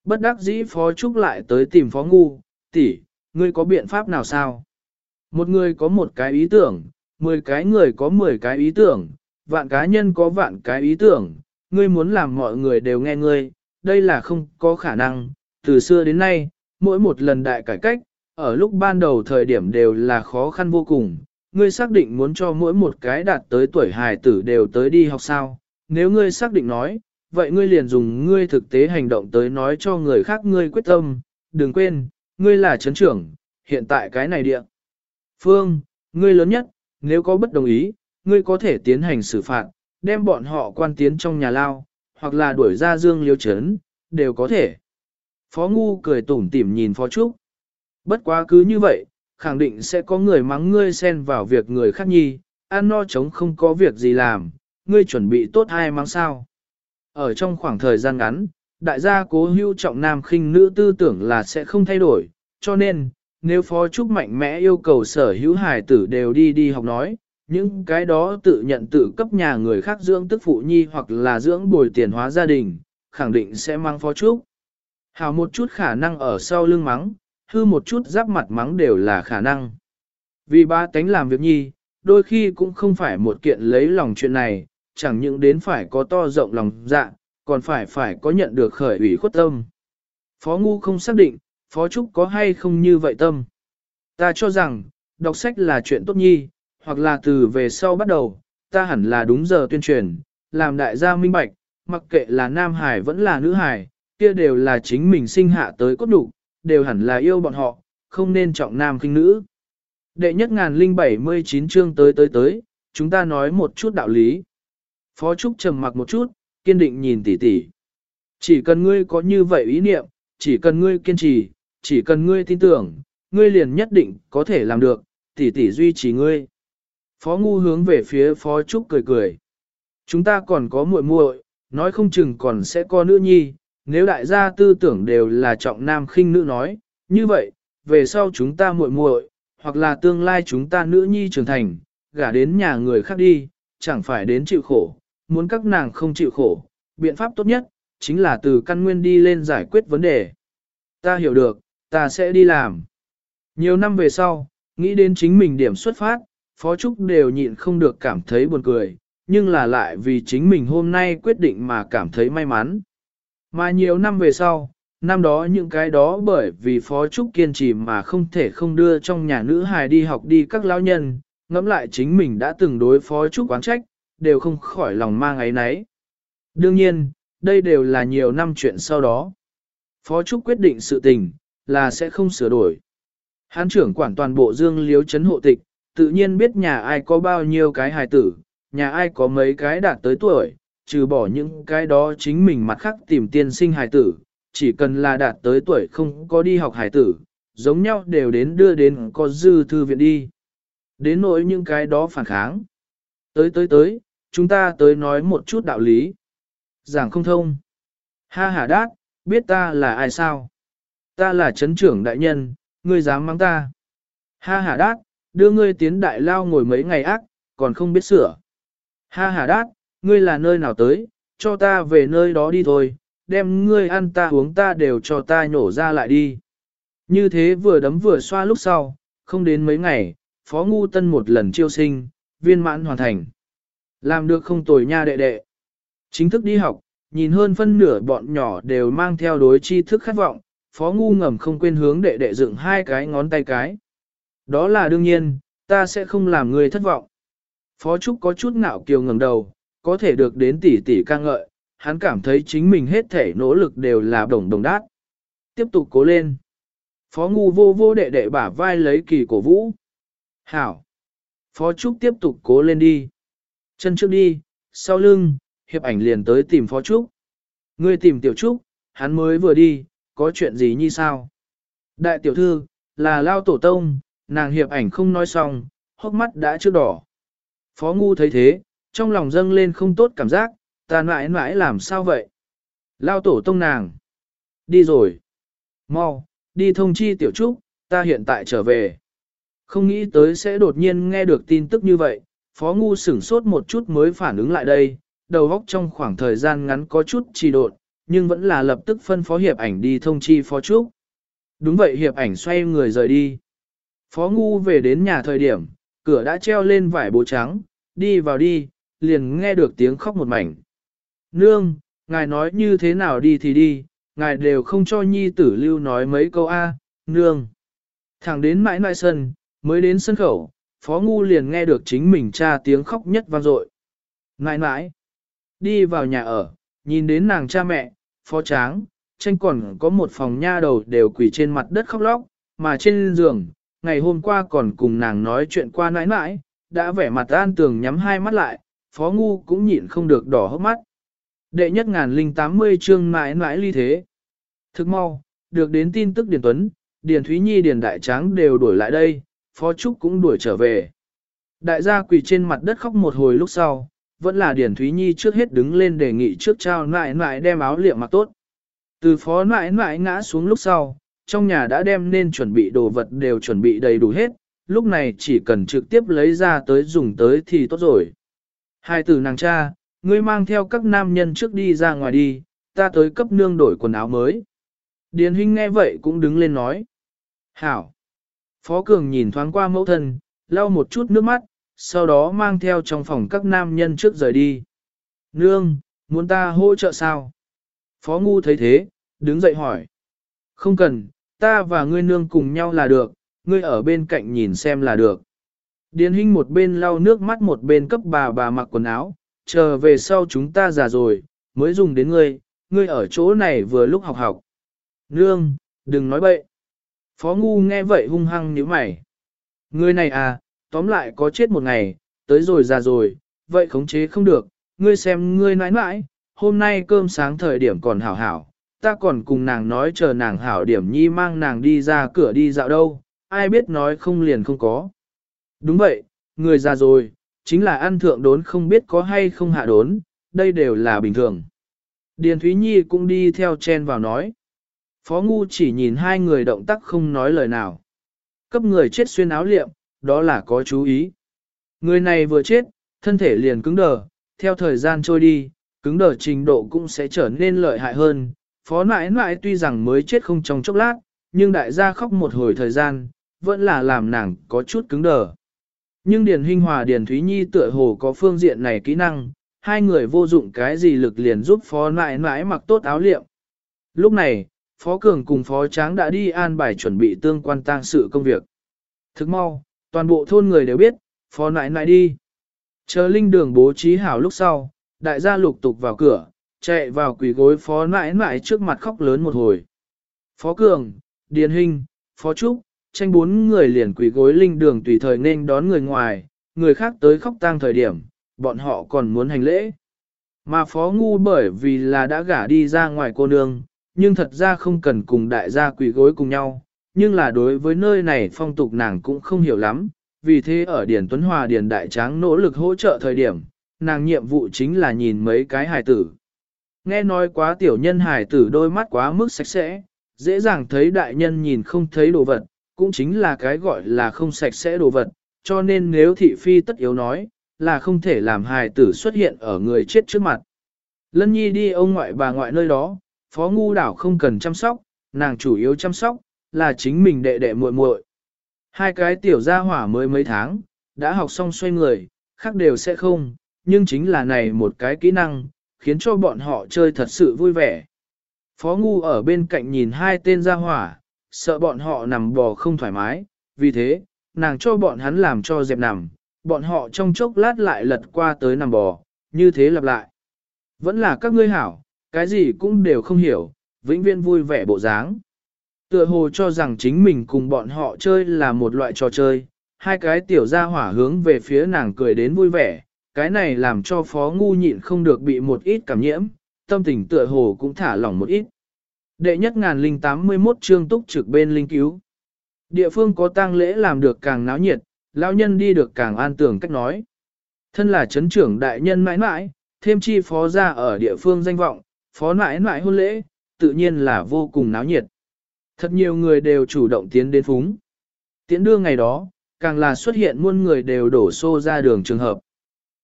Bất đắc dĩ phó trúc lại tới tìm phó ngu, tỷ, ngươi có biện pháp nào sao? Một người có một cái ý tưởng, mười cái người có mười cái ý tưởng, vạn cá nhân có vạn cái ý tưởng, ngươi muốn làm mọi người đều nghe ngươi, đây là không có khả năng, từ xưa đến nay, mỗi một lần đại cải cách, ở lúc ban đầu thời điểm đều là khó khăn vô cùng, ngươi xác định muốn cho mỗi một cái đạt tới tuổi hài tử đều tới đi học sao, nếu ngươi xác định nói, vậy ngươi liền dùng ngươi thực tế hành động tới nói cho người khác ngươi quyết tâm, đừng quên, ngươi là chấn trưởng, hiện tại cái này địa. Phương, ngươi lớn nhất, nếu có bất đồng ý, ngươi có thể tiến hành xử phạt, đem bọn họ quan tiến trong nhà lao, hoặc là đuổi ra dương liêu chấn, đều có thể. Phó Ngu cười tủm tỉm nhìn Phó Trúc. Bất quá cứ như vậy, khẳng định sẽ có người mắng ngươi xen vào việc người khác nhi, ăn no chống không có việc gì làm, ngươi chuẩn bị tốt ai mắng sao. Ở trong khoảng thời gian ngắn, đại gia cố hưu trọng nam khinh nữ tư tưởng là sẽ không thay đổi, cho nên, nếu Phó Trúc mạnh mẽ yêu cầu sở hữu hải tử đều đi đi học nói, những cái đó tự nhận tự cấp nhà người khác dưỡng tức phụ nhi hoặc là dưỡng bồi tiền hóa gia đình, khẳng định sẽ mang Phó Trúc. Hào một chút khả năng ở sau lưng mắng, hư một chút giáp mặt mắng đều là khả năng. Vì ba tánh làm việc nhi, đôi khi cũng không phải một kiện lấy lòng chuyện này, chẳng những đến phải có to rộng lòng dạ, còn phải phải có nhận được khởi ủy khuất tâm. Phó Ngu không xác định, Phó Trúc có hay không như vậy tâm. Ta cho rằng, đọc sách là chuyện tốt nhi, hoặc là từ về sau bắt đầu, ta hẳn là đúng giờ tuyên truyền, làm đại gia minh bạch, mặc kệ là nam hải vẫn là nữ hải, kia đều là chính mình sinh hạ tới cốt đủ, đều hẳn là yêu bọn họ, không nên trọng nam khinh nữ. Đệ nhất ngàn linh bảy mươi chín chương tới tới tới, chúng ta nói một chút đạo lý. Phó Trúc trầm mặc một chút, kiên định nhìn tỷ tỷ. Chỉ cần ngươi có như vậy ý niệm, chỉ cần ngươi kiên trì, chỉ cần ngươi tin tưởng, ngươi liền nhất định có thể làm được, tỷ tỷ duy trì ngươi. Phó Ngu hướng về phía Phó Trúc cười cười. Chúng ta còn có muội muội, nói không chừng còn sẽ có nữ nhi, nếu đại gia tư tưởng đều là trọng nam khinh nữ nói, như vậy, về sau chúng ta muội muội, hoặc là tương lai chúng ta nữ nhi trưởng thành, gả đến nhà người khác đi, chẳng phải đến chịu khổ, muốn các nàng không chịu khổ, biện pháp tốt nhất, chính là từ căn nguyên đi lên giải quyết vấn đề. Ta hiểu được, ta sẽ đi làm. Nhiều năm về sau, nghĩ đến chính mình điểm xuất phát, Phó Trúc đều nhịn không được cảm thấy buồn cười, nhưng là lại vì chính mình hôm nay quyết định mà cảm thấy may mắn. Mà nhiều năm về sau, năm đó những cái đó bởi vì Phó Trúc kiên trì mà không thể không đưa trong nhà nữ hài đi học đi các lão nhân, ngẫm lại chính mình đã từng đối Phó Trúc quán trách, đều không khỏi lòng mang ấy nấy. Đương nhiên, đây đều là nhiều năm chuyện sau đó. Phó Trúc quyết định sự tình, là sẽ không sửa đổi. Hán trưởng quản toàn bộ dương liếu chấn hộ tịch, tự nhiên biết nhà ai có bao nhiêu cái hài tử, nhà ai có mấy cái đạt tới tuổi, trừ bỏ những cái đó chính mình mặt khác tìm tiên sinh hài tử, chỉ cần là đạt tới tuổi không có đi học hài tử, giống nhau đều đến đưa đến có dư thư viện đi. Đến nỗi những cái đó phản kháng. Tới tới tới, chúng ta tới nói một chút đạo lý. Giảng không thông. Ha ha đát, biết ta là ai sao? Ta là chấn trưởng đại nhân, ngươi dám mắng ta. Ha ha đát, đưa ngươi tiến đại lao ngồi mấy ngày ác, còn không biết sửa. Ha ha đát, ngươi là nơi nào tới, cho ta về nơi đó đi thôi, đem ngươi ăn ta uống ta đều cho ta nhổ ra lại đi. Như thế vừa đấm vừa xoa lúc sau, không đến mấy ngày, Phó Ngu Tân một lần chiêu sinh, viên mãn hoàn thành. Làm được không tồi nha đệ đệ. Chính thức đi học, nhìn hơn phân nửa bọn nhỏ đều mang theo đối tri thức khát vọng, Phó Ngu ngầm không quên hướng đệ đệ dựng hai cái ngón tay cái. Đó là đương nhiên, ta sẽ không làm người thất vọng. Phó Trúc có chút ngạo kiều ngẩng đầu, có thể được đến tỷ tỷ ca ngợi, hắn cảm thấy chính mình hết thể nỗ lực đều là đồng đồng đát. Tiếp tục cố lên. Phó ngu vô vô đệ đệ bả vai lấy kỳ cổ vũ. Hảo. Phó Trúc tiếp tục cố lên đi. Chân trước đi, sau lưng, hiệp ảnh liền tới tìm Phó Trúc. Ngươi tìm Tiểu Trúc, hắn mới vừa đi, có chuyện gì như sao? Đại tiểu thư, là lao tổ tông, nàng hiệp ảnh không nói xong, hốc mắt đã chưa đỏ. Phó ngu thấy thế, trong lòng dâng lên không tốt cảm giác, ta mãi mãi làm sao vậy? Lao tổ tông nàng. Đi rồi. Mau, đi thông chi tiểu trúc, ta hiện tại trở về. Không nghĩ tới sẽ đột nhiên nghe được tin tức như vậy, phó ngu sửng sốt một chút mới phản ứng lại đây, đầu óc trong khoảng thời gian ngắn có chút trì độn, nhưng vẫn là lập tức phân phó hiệp ảnh đi thông chi phó trúc. Đúng vậy hiệp ảnh xoay người rời đi. Phó ngu về đến nhà thời điểm, cửa đã treo lên vải bố trắng, đi vào đi, liền nghe được tiếng khóc một mảnh. Nương, ngài nói như thế nào đi thì đi, ngài đều không cho nhi tử lưu nói mấy câu A, nương. Thẳng đến mãi mãi sân, mới đến sân khẩu, phó ngu liền nghe được chính mình cha tiếng khóc nhất vang dội. nãi nãi, đi vào nhà ở, nhìn đến nàng cha mẹ, phó tráng, tranh còn có một phòng nha đầu đều quỳ trên mặt đất khóc lóc, mà trên giường, ngày hôm qua còn cùng nàng nói chuyện qua nãi nãi, đã vẻ mặt an tường nhắm hai mắt lại, phó ngu cũng nhịn không được đỏ hốc mắt. Đệ nhất ngàn linh tám mươi chương mãi mãi ly thế. Thức mau, được đến tin tức Điền Tuấn, Điền Thúy Nhi Điền Đại Tráng đều đuổi lại đây, Phó Trúc cũng đuổi trở về. Đại gia quỳ trên mặt đất khóc một hồi lúc sau, vẫn là Điền Thúy Nhi trước hết đứng lên đề nghị trước trao nại nại đem áo liệm mặc tốt. Từ phó nại nại ngã xuống lúc sau, trong nhà đã đem nên chuẩn bị đồ vật đều chuẩn bị đầy đủ hết, lúc này chỉ cần trực tiếp lấy ra tới dùng tới thì tốt rồi. Hai tử nàng cha, ngươi mang theo các nam nhân trước đi ra ngoài đi, ta tới cấp nương đổi quần áo mới. Điền huynh nghe vậy cũng đứng lên nói. Hảo. Phó Cường nhìn thoáng qua mẫu thân, lau một chút nước mắt, sau đó mang theo trong phòng các nam nhân trước rời đi. Nương, muốn ta hỗ trợ sao? Phó Ngu thấy thế, đứng dậy hỏi. Không cần, ta và ngươi nương cùng nhau là được, ngươi ở bên cạnh nhìn xem là được. Điền Hinh một bên lau nước mắt một bên cấp bà bà mặc quần áo, chờ về sau chúng ta già rồi, mới dùng đến ngươi, ngươi ở chỗ này vừa lúc học học. Nương, đừng nói bậy. Phó Ngu nghe vậy hung hăng nhíu mày. Ngươi này à, tóm lại có chết một ngày, tới rồi già rồi, vậy khống chế không được, ngươi xem ngươi nãi nãi, hôm nay cơm sáng thời điểm còn hảo hảo, ta còn cùng nàng nói chờ nàng hảo điểm nhi mang nàng đi ra cửa đi dạo đâu, ai biết nói không liền không có. Đúng vậy, người già rồi, chính là ăn thượng đốn không biết có hay không hạ đốn, đây đều là bình thường. Điền Thúy Nhi cũng đi theo chen vào nói. Phó Ngu chỉ nhìn hai người động tác không nói lời nào. Cấp người chết xuyên áo liệm, đó là có chú ý. Người này vừa chết, thân thể liền cứng đờ, theo thời gian trôi đi, cứng đờ trình độ cũng sẽ trở nên lợi hại hơn. Phó nãi nãi tuy rằng mới chết không trong chốc lát, nhưng đại gia khóc một hồi thời gian, vẫn là làm nàng có chút cứng đờ. Nhưng Điền Hinh Hòa Điền Thúy Nhi tựa hồ có phương diện này kỹ năng, hai người vô dụng cái gì lực liền giúp phó nãi nãi mặc tốt áo liệm. Lúc này, Phó Cường cùng Phó Tráng đã đi an bài chuẩn bị tương quan tang sự công việc. Thức mau, toàn bộ thôn người đều biết, Phó nãi nãi đi. Chờ linh đường bố trí hảo lúc sau, đại gia lục tục vào cửa, chạy vào quỷ gối Phó nãi nãi trước mặt khóc lớn một hồi. Phó Cường, Điền Hinh, Phó Trúc, tranh bốn người liền quỷ gối linh đường tùy thời nên đón người ngoài, người khác tới khóc tang thời điểm, bọn họ còn muốn hành lễ. Mà Phó Ngu bởi vì là đã gả đi ra ngoài cô nương, nhưng thật ra không cần cùng đại gia quỳ gối cùng nhau, nhưng là đối với nơi này phong tục nàng cũng không hiểu lắm, vì thế ở Điền Tuấn Hòa Điền Đại Tráng nỗ lực hỗ trợ thời điểm, nàng nhiệm vụ chính là nhìn mấy cái hài tử. Nghe nói quá tiểu nhân hài tử đôi mắt quá mức sạch sẽ, dễ dàng thấy đại nhân nhìn không thấy đồ vật, cũng chính là cái gọi là không sạch sẽ đồ vật, cho nên nếu thị phi tất yếu nói, là không thể làm hài tử xuất hiện ở người chết trước mặt. Lân nhi đi ông ngoại bà ngoại nơi đó, phó ngu đảo không cần chăm sóc, nàng chủ yếu chăm sóc, là chính mình đệ đệ muội muội. Hai cái tiểu gia hỏa mới mấy tháng, đã học xong xoay người, khác đều sẽ không, nhưng chính là này một cái kỹ năng, khiến cho bọn họ chơi thật sự vui vẻ. Phó ngu ở bên cạnh nhìn hai tên gia hỏa, sợ bọn họ nằm bò không thoải mái, vì thế, nàng cho bọn hắn làm cho dẹp nằm, bọn họ trong chốc lát lại lật qua tới nằm bò, như thế lặp lại. Vẫn là các ngươi hảo, cái gì cũng đều không hiểu, vĩnh viễn vui vẻ bộ dáng. Tựa hồ cho rằng chính mình cùng bọn họ chơi là một loại trò chơi, hai cái tiểu gia hỏa hướng về phía nàng cười đến vui vẻ, cái này làm cho phó ngu nhịn không được bị một ít cảm nhiễm, tâm tình tựa hồ cũng thả lỏng một ít. Đệ nhất ngàn linh 81 chương túc trực bên linh cứu. Địa phương có tang lễ làm được càng náo nhiệt, lão nhân đi được càng an tường cách nói. Thân là chấn trưởng đại nhân mãi mãi, thêm chi phó ra ở địa phương danh vọng, phó mãi mãi hôn lễ, tự nhiên là vô cùng náo nhiệt. Thật nhiều người đều chủ động tiến đến phúng. Tiến đưa ngày đó, càng là xuất hiện muôn người đều đổ xô ra đường trường hợp.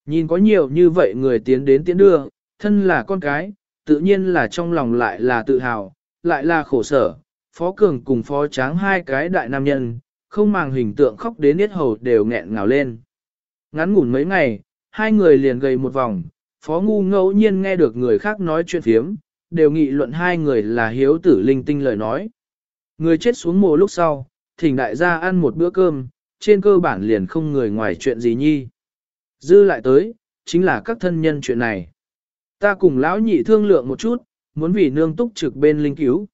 Nhìn có nhiều như vậy người tiến đến tiến đưa, thân là con cái, tự nhiên là trong lòng lại là tự hào, lại là khổ sở. Phó Cường cùng Phó Tráng hai cái đại nam nhân, không màng hình tượng khóc đến niết hầu đều nghẹn ngào lên. Ngắn ngủn mấy ngày, hai người liền gầy một vòng, Phó Ngu ngẫu nhiên nghe được người khác nói chuyện phiếm, đều nghị luận hai người là hiếu tử linh tinh lời nói. Người chết xuống mồ lúc sau, thỉnh đại gia ăn một bữa cơm, trên cơ bản liền không người ngoài chuyện gì nhi. Dư lại tới, chính là các thân nhân chuyện này. Ta cùng lão nhị thương lượng một chút, muốn vì nương túc trực bên linh cứu.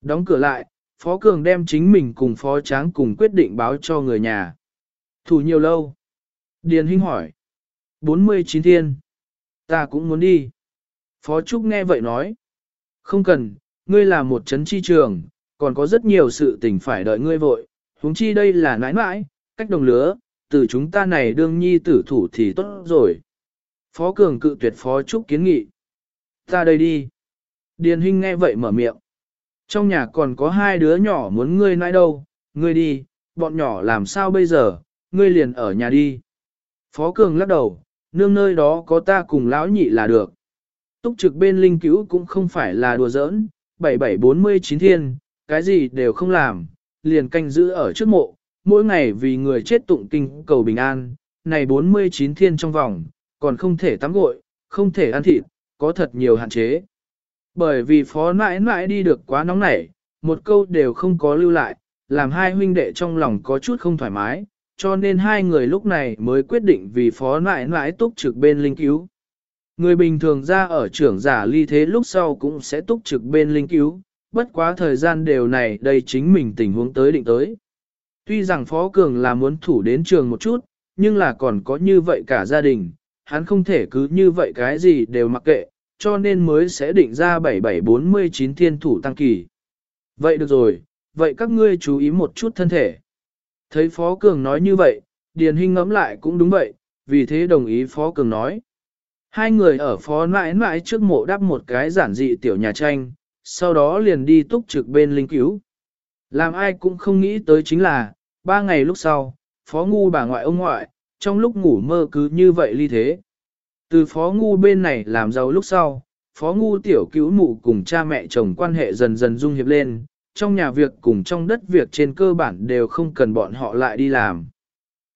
Đóng cửa lại, Phó Cường đem chính mình cùng Phó Tráng cùng quyết định báo cho người nhà. Thủ nhiều lâu? Điền Hinh hỏi. 49 thiên. Ta cũng muốn đi. Phó Trúc nghe vậy nói. Không cần, ngươi là một chấn chi trường, còn có rất nhiều sự tình phải đợi ngươi vội, huống chi đây là nãi nãi, cách đồng lứa, từ chúng ta này đương nhi tử thủ thì tốt rồi. Phó Cường cự tuyệt Phó Trúc kiến nghị. Ta đây đi. Điền Hinh nghe vậy mở miệng. Trong nhà còn có hai đứa nhỏ muốn ngươi nãi đâu, ngươi đi, bọn nhỏ làm sao bây giờ, ngươi liền ở nhà đi. Phó Cường lắc đầu, nương nơi đó có ta cùng lão nhị là được. Túc trực bên linh cứu cũng không phải là đùa giỡn, 7749 thiên, cái gì đều không làm, liền canh giữ ở trước mộ, mỗi ngày vì người chết tụng kinh cầu bình an, này 49 thiên trong vòng, còn không thể tắm gội, không thể ăn thịt, có thật nhiều hạn chế. Bởi vì phó mãi mãi đi được quá nóng nảy, một câu đều không có lưu lại, làm hai huynh đệ trong lòng có chút không thoải mái, cho nên hai người lúc này mới quyết định vì phó nại nãi túc trực bên linh cứu. Người bình thường ra ở trưởng giả ly thế lúc sau cũng sẽ túc trực bên linh cứu, bất quá thời gian đều này đây chính mình tình huống tới định tới. Tuy rằng Phó Cường là muốn thủ đến trường một chút, nhưng là còn có như vậy cả gia đình, hắn không thể cứ như vậy cái gì đều mặc kệ, cho nên mới sẽ định ra 7749 thiên thủ tăng kỳ. Vậy được rồi, vậy các ngươi chú ý một chút thân thể. Thấy Phó Cường nói như vậy, Điền Hinh ngẫm lại cũng đúng vậy, vì thế đồng ý Phó Cường nói. Hai người ở Phó mãi mãi trước mộ đắp một cái giản dị tiểu nhà tranh, sau đó liền đi túc trực bên linh cứu. Làm ai cũng không nghĩ tới chính là, ba ngày lúc sau, Phó Ngu bà ngoại ông ngoại, trong lúc ngủ mơ cứ như vậy ly thế. Từ Phó Ngu bên này làm giàu lúc sau, Phó Ngu tiểu cứu mụ cùng cha mẹ chồng quan hệ dần dần dung hiệp lên, trong nhà việc cùng trong đất việc trên cơ bản đều không cần bọn họ lại đi làm.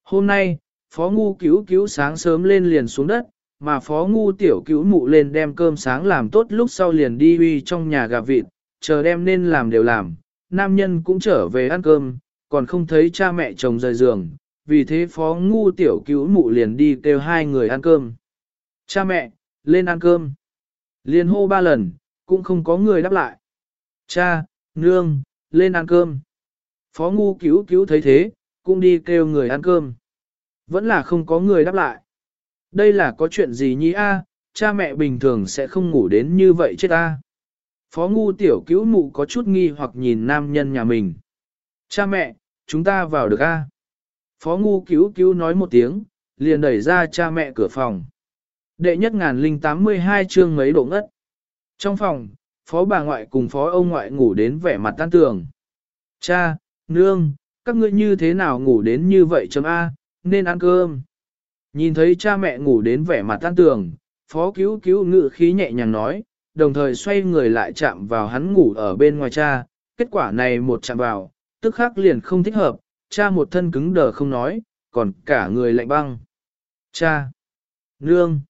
Hôm nay, Phó Ngu cứu cứu sáng sớm lên liền xuống đất, mà Phó Ngu tiểu cứu mụ lên đem cơm sáng làm tốt lúc sau liền đi uy trong nhà gà vịt, chờ đem nên làm đều làm, nam nhân cũng trở về ăn cơm, còn không thấy cha mẹ chồng rời giường, vì thế Phó Ngu tiểu cứu mụ liền đi kêu hai người ăn cơm. Cha mẹ, lên ăn cơm. liền hô ba lần, cũng không có người đáp lại. Cha, nương, lên ăn cơm. Phó ngu cứu cứu thấy thế, cũng đi kêu người ăn cơm. Vẫn là không có người đáp lại. Đây là có chuyện gì nhỉ a? cha mẹ bình thường sẽ không ngủ đến như vậy chết a. Phó ngu tiểu cứu mụ có chút nghi hoặc nhìn nam nhân nhà mình. Cha mẹ, chúng ta vào được a? Phó ngu cứu cứu nói một tiếng, liền đẩy ra cha mẹ cửa phòng. Đệ nhất ngàn linh tám mươi hai chương mấy độ ngất. Trong phòng, phó bà ngoại cùng phó ông ngoại ngủ đến vẻ mặt tan tường. Cha, nương, các ngươi như thế nào ngủ đến như vậy chấm A, nên ăn cơm. Nhìn thấy cha mẹ ngủ đến vẻ mặt tan tường, phó cứu cứu ngự khí nhẹ nhàng nói, đồng thời xoay người lại chạm vào hắn ngủ ở bên ngoài cha, kết quả này một chạm vào, tức khắc liền không thích hợp, cha một thân cứng đờ không nói, còn cả người lạnh băng. Cha! Nương!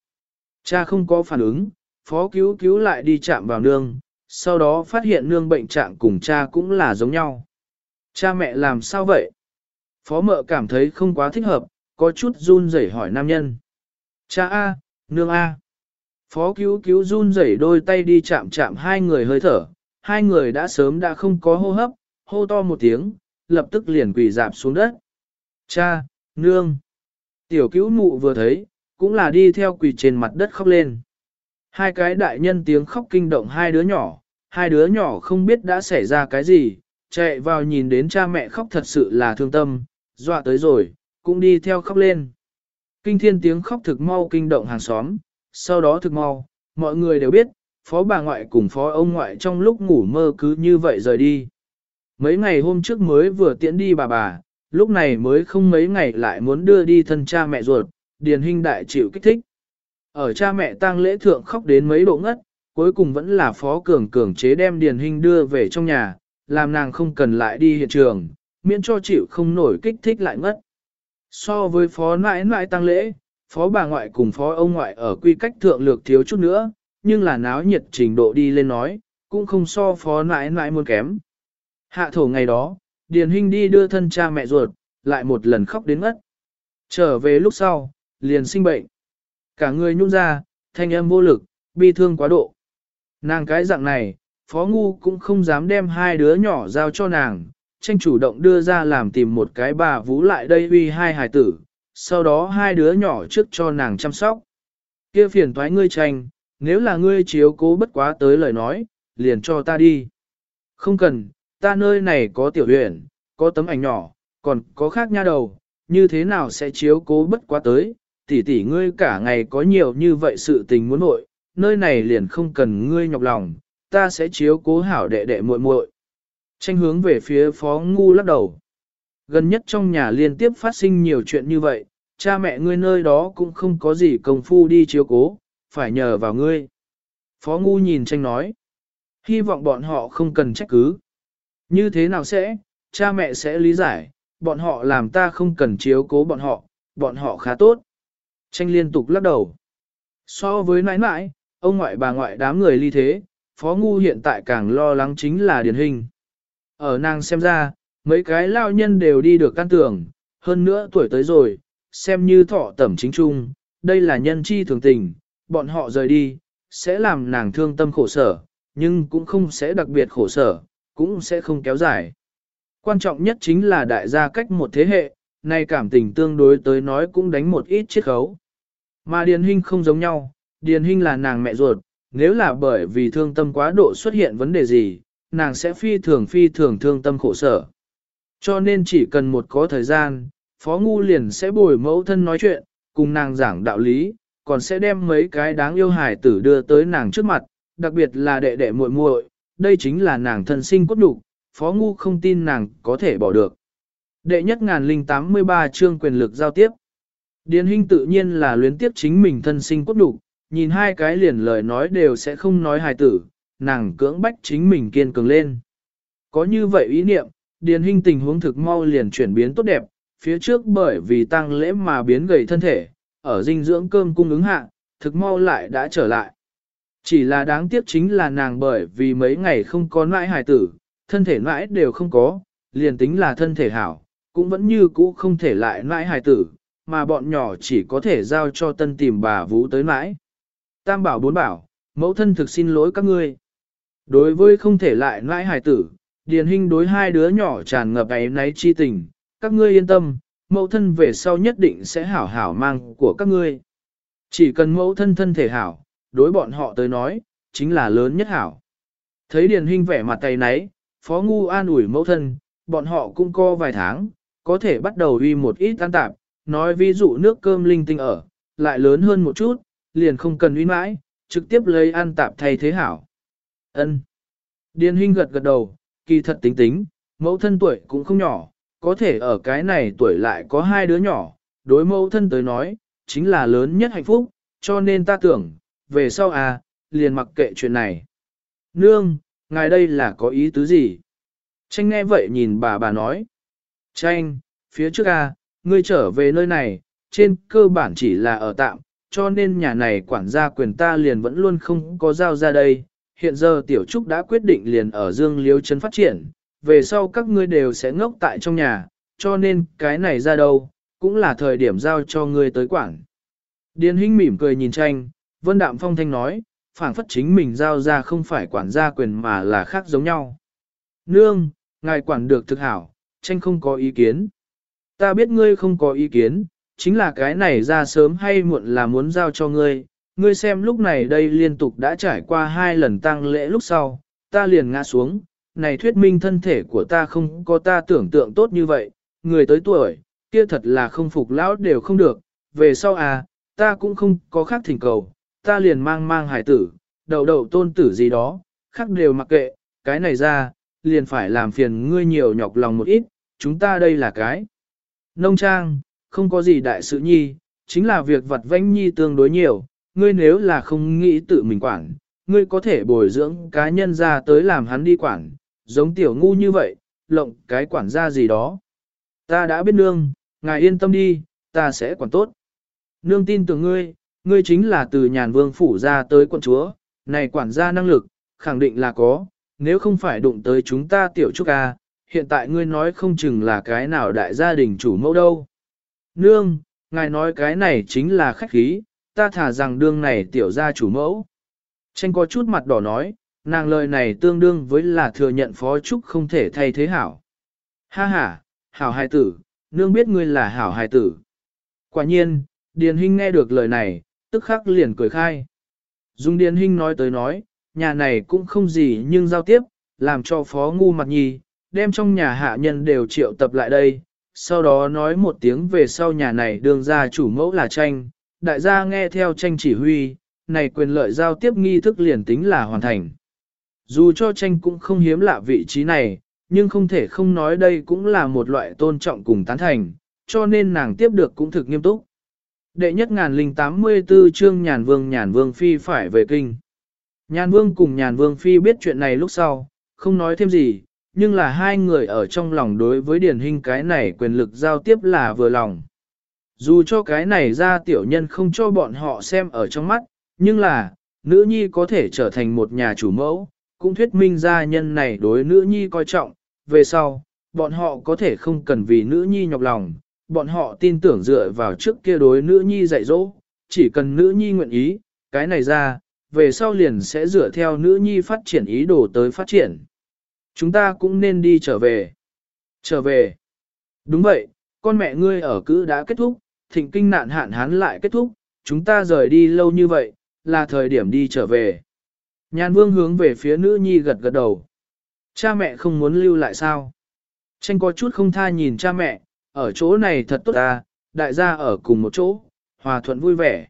Cha không có phản ứng, phó cứu cứu lại đi chạm vào nương, sau đó phát hiện nương bệnh trạng cùng cha cũng là giống nhau. Cha mẹ làm sao vậy? Phó mợ cảm thấy không quá thích hợp, có chút run rẩy hỏi nam nhân. Cha A, nương A. Phó cứu cứu run rẩy đôi tay đi chạm chạm hai người hơi thở, hai người đã sớm đã không có hô hấp, hô to một tiếng, lập tức liền quỳ dạp xuống đất. Cha, nương. Tiểu cứu mụ vừa thấy, cũng là đi theo quỳ trên mặt đất khóc lên. Hai cái đại nhân tiếng khóc kinh động hai đứa nhỏ, hai đứa nhỏ không biết đã xảy ra cái gì, chạy vào nhìn đến cha mẹ khóc thật sự là thương tâm, dọa tới rồi, cũng đi theo khóc lên. Kinh thiên tiếng khóc thực mau kinh động hàng xóm, sau đó thực mau, mọi người đều biết, phó bà ngoại cùng phó ông ngoại trong lúc ngủ mơ cứ như vậy rời đi. Mấy ngày hôm trước mới vừa tiễn đi bà bà, lúc này mới không mấy ngày lại muốn đưa đi thân cha mẹ ruột, điền hình đại chịu kích thích. Ở cha mẹ tang lễ thượng khóc đến mấy độ ngất, cuối cùng vẫn là phó cường cường chế đem điền hình đưa về trong nhà, làm nàng không cần lại đi hiện trường, miễn cho chịu không nổi kích thích lại ngất. So với phó nãi nãi tăng lễ, phó bà ngoại cùng phó ông ngoại ở quy cách thượng lược thiếu chút nữa, nhưng là náo nhiệt trình độ đi lên nói, cũng không so phó nãi nãi muốn kém. Hạ thổ ngày đó, Điền Hinh đi đưa thân cha mẹ ruột, lại một lần khóc đến ngất. Trở về lúc sau, liền sinh bệnh. Cả người nhung ra, thanh âm vô lực, bi thương quá độ. Nàng cái dạng này, Phó Ngu cũng không dám đem hai đứa nhỏ giao cho nàng, tranh chủ động đưa ra làm tìm một cái bà vũ lại đây uy hai hài tử, sau đó hai đứa nhỏ trước cho nàng chăm sóc. Kia phiền thoái ngươi tranh, nếu là ngươi chiếu cố bất quá tới lời nói, liền cho ta đi. Không cần, ta nơi này có tiểu huyện, có tấm ảnh nhỏ, còn có khác nha đầu, như thế nào sẽ chiếu cố bất quá tới, tỷ tỷ ngươi cả ngày có nhiều như vậy sự tình muốn nội, nơi này liền không cần ngươi nhọc lòng, ta sẽ chiếu cố hảo đệ đệ muội muội. Tranh hướng về phía phó ngu lắc đầu. Gần nhất trong nhà liên tiếp phát sinh nhiều chuyện như vậy, cha mẹ ngươi nơi đó cũng không có gì công phu đi chiếu cố, phải nhờ vào ngươi. Phó ngu nhìn tranh nói. Hy vọng bọn họ không cần trách cứ. Như thế nào sẽ, cha mẹ sẽ lý giải, bọn họ làm ta không cần chiếu cố bọn họ, bọn họ khá tốt. Tranh liên tục lắc đầu. So với nãi nãi, ông ngoại bà ngoại đám người ly thế, Phó Ngu hiện tại càng lo lắng chính là điển hình. Ở nàng xem ra, mấy cái lao nhân đều đi được căn tưởng, hơn nữa tuổi tới rồi, xem như thọ tẩm chính trung, đây là nhân chi thường tình, bọn họ rời đi, sẽ làm nàng thương tâm khổ sở, nhưng cũng không sẽ đặc biệt khổ sở, cũng sẽ không kéo dài. Quan trọng nhất chính là đại gia cách một thế hệ, nay cảm tình tương đối tới nói cũng đánh một ít chiết khấu. Mà Điền Hinh không giống nhau, Điền Hinh là nàng mẹ ruột, nếu là bởi vì thương tâm quá độ xuất hiện vấn đề gì, nàng sẽ phi thường phi thường thương tâm khổ sở. Cho nên chỉ cần một có thời gian, Phó Ngu liền sẽ bồi mẫu thân nói chuyện, cùng nàng giảng đạo lý, còn sẽ đem mấy cái đáng yêu hài tử đưa tới nàng trước mặt, đặc biệt là đệ đệ muội muội, đây chính là nàng thân sinh cốt đủ, Phó Ngu không tin nàng có thể bỏ được. Đệ nhất ngàn linh 83 chương quyền lực giao tiếp. Điền Hinh tự nhiên là luyến tiếp chính mình thân sinh cốt đủ, nhìn hai cái liền lời nói đều sẽ không nói hài tử, nàng cưỡng bách chính mình kiên cường lên. Có như vậy ý niệm, Điền hình tình huống thực mau liền chuyển biến tốt đẹp, phía trước bởi vì tăng lễ mà biến gầy thân thể, ở dinh dưỡng cơm cung ứng hạ, thực mau lại đã trở lại. Chỉ là đáng tiếc chính là nàng bởi vì mấy ngày không có nãi hài tử, thân thể nãi đều không có, liền tính là thân thể hảo, cũng vẫn như cũ không thể lại nãi hài tử, mà bọn nhỏ chỉ có thể giao cho tân tìm bà vũ tới nãi. Tam bảo bốn bảo, mẫu thân thực xin lỗi các ngươi. Đối với không thể lại nãi hài tử, điền hình đối hai đứa nhỏ tràn ngập ấy náy chi tình, các ngươi yên tâm, mẫu thân về sau nhất định sẽ hảo hảo mang của các ngươi. Chỉ cần mẫu thân thân thể hảo, đối bọn họ tới nói, chính là lớn nhất hảo. Thấy điền hình vẻ mặt tay náy, phó ngu an ủi mẫu thân, bọn họ cũng co vài tháng, có thể bắt đầu uy một ít tan tạp, nói ví dụ nước cơm linh tinh ở, lại lớn hơn một chút, liền không cần uy mãi, trực tiếp lấy ăn tạp thay thế hảo. Ân. Điền Hinh gật gật đầu, kỳ thật tính tính, mẫu thân tuổi cũng không nhỏ, có thể ở cái này tuổi lại có hai đứa nhỏ, đối mẫu thân tới nói, chính là lớn nhất hạnh phúc, cho nên ta tưởng, về sau à, liền mặc kệ chuyện này. Nương, ngài đây là có ý tứ gì? Tranh nghe vậy nhìn bà bà nói. Tranh, phía trước à, ngươi trở về nơi này, trên cơ bản chỉ là ở tạm, cho nên nhà này quản gia quyền ta liền vẫn luôn không có giao ra đây. Hiện giờ Tiểu Trúc đã quyết định liền ở Dương Liêu Trấn phát triển, về sau các ngươi đều sẽ ngốc tại trong nhà, cho nên cái này ra đâu, cũng là thời điểm giao cho ngươi tới quản. Điền Hinh mỉm cười nhìn tranh, Vân Đạm Phong Thanh nói, phảng phất chính mình giao ra không phải quản gia quyền mà là khác giống nhau. Nương, ngài quản được thực hảo, tranh không có ý kiến. Ta biết ngươi không có ý kiến, chính là cái này ra sớm hay muộn là muốn giao cho ngươi. Ngươi xem lúc này đây liên tục đã trải qua hai lần tang lễ lúc sau, ta liền ngã xuống, này thuyết minh thân thể của ta không có ta tưởng tượng tốt như vậy, người tới tuổi, kia thật là không phục lão đều không được, về sau à, ta cũng không có khác thỉnh cầu, ta liền mang mang hải tử, đầu đầu tôn tử gì đó, khác đều mặc kệ, cái này ra, liền phải làm phiền ngươi nhiều nhọc lòng một ít, chúng ta đây là cái. Nông trang, không có gì đại sự nhi, chính là việc vật vãnh nhi tương đối nhiều, ngươi nếu là không nghĩ tự mình quản, ngươi có thể bồi dưỡng cá nhân ra tới làm hắn đi quản, giống tiểu ngu như vậy, lộng cái quản gia gì đó. Ta đã biết nương, ngài yên tâm đi, ta sẽ quản tốt. Nương tin tưởng ngươi, ngươi chính là từ nhàn vương phủ ra tới quận chúa, này quản gia năng lực, khẳng định là có, nếu không phải đụng tới chúng ta tiểu trúc ca, hiện tại ngươi nói không chừng là cái nào đại gia đình chủ mẫu đâu. Nương, ngài nói cái này chính là khách khí, ta thả rằng đương này tiểu gia chủ mẫu. Tranh có chút mặt đỏ nói, nàng lời này tương đương với là thừa nhận phó trúc không thể thay thế hảo. Ha ha, hảo hài tử, nương biết ngươi là hảo hài tử. Quả nhiên, Điền Hinh nghe được lời này, tức khắc liền cười khai. Dung Điền Hinh nói tới nói, nhà này cũng không gì nhưng giao tiếp, làm cho phó ngu mặt nhi, đem trong nhà hạ nhân đều triệu tập lại đây, sau đó nói một tiếng về sau nhà này đường ra chủ mẫu là tranh, đại gia nghe theo tranh chỉ huy, này quyền lợi giao tiếp nghi thức liền tính là hoàn thành. Dù cho tranh cũng không hiếm lạ vị trí này, nhưng không thể không nói đây cũng là một loại tôn trọng cùng tán thành, cho nên nàng tiếp được cũng thực nghiêm túc. Đệ nhất ngàn linh 84 chương nhàn vương nhàn vương phi phải về kinh. Nhàn vương cùng nhàn vương phi biết chuyện này lúc sau, không nói thêm gì, nhưng là hai người ở trong lòng đối với điển hình cái này quyền lực giao tiếp là vừa lòng. Dù cho cái này ra tiểu nhân không cho bọn họ xem ở trong mắt, nhưng là, nữ nhi có thể trở thành một nhà chủ mẫu, cũng thuyết minh gia nhân này đối nữ nhi coi trọng, về sau, bọn họ có thể không cần vì nữ nhi nhọc lòng, bọn họ tin tưởng dựa vào trước kia đối nữ nhi dạy dỗ, chỉ cần nữ nhi nguyện ý, cái này ra, về sau liền sẽ dựa theo nữ nhi phát triển ý đồ tới phát triển. Chúng ta cũng nên đi trở về. Trở về. Đúng vậy, con mẹ ngươi ở cữ đã kết thúc, thịnh kinh nạn hạn hán lại kết thúc, chúng ta rời đi lâu như vậy, là thời điểm đi trở về. nhàn vương hướng về phía nữ nhi gật gật đầu. Cha mẹ không muốn lưu lại sao? Tranh có chút không tha nhìn cha mẹ, ở chỗ này thật tốt ta, đại gia ở cùng một chỗ, hòa thuận vui vẻ.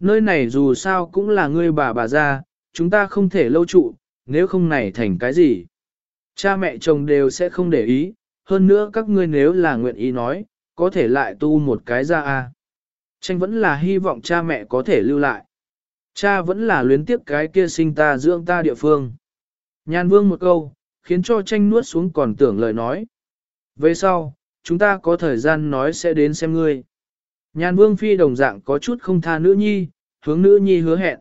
Nơi này dù sao cũng là ngươi bà bà gia, chúng ta không thể lâu trụ, nếu không này thành cái gì. Cha mẹ chồng đều sẽ không để ý, hơn nữa các ngươi nếu là nguyện ý nói, có thể lại tu một cái ra a. Tranh vẫn là hy vọng cha mẹ có thể lưu lại. Cha vẫn là luyến tiếp cái kia sinh ta dưỡng ta địa phương. Nhan vương một câu, khiến cho tranh nuốt xuống còn tưởng lời nói. Về sau, chúng ta có thời gian nói sẽ đến xem ngươi. Nhan vương phi đồng dạng có chút không tha nữ nhi, hướng nữ nhi hứa hẹn.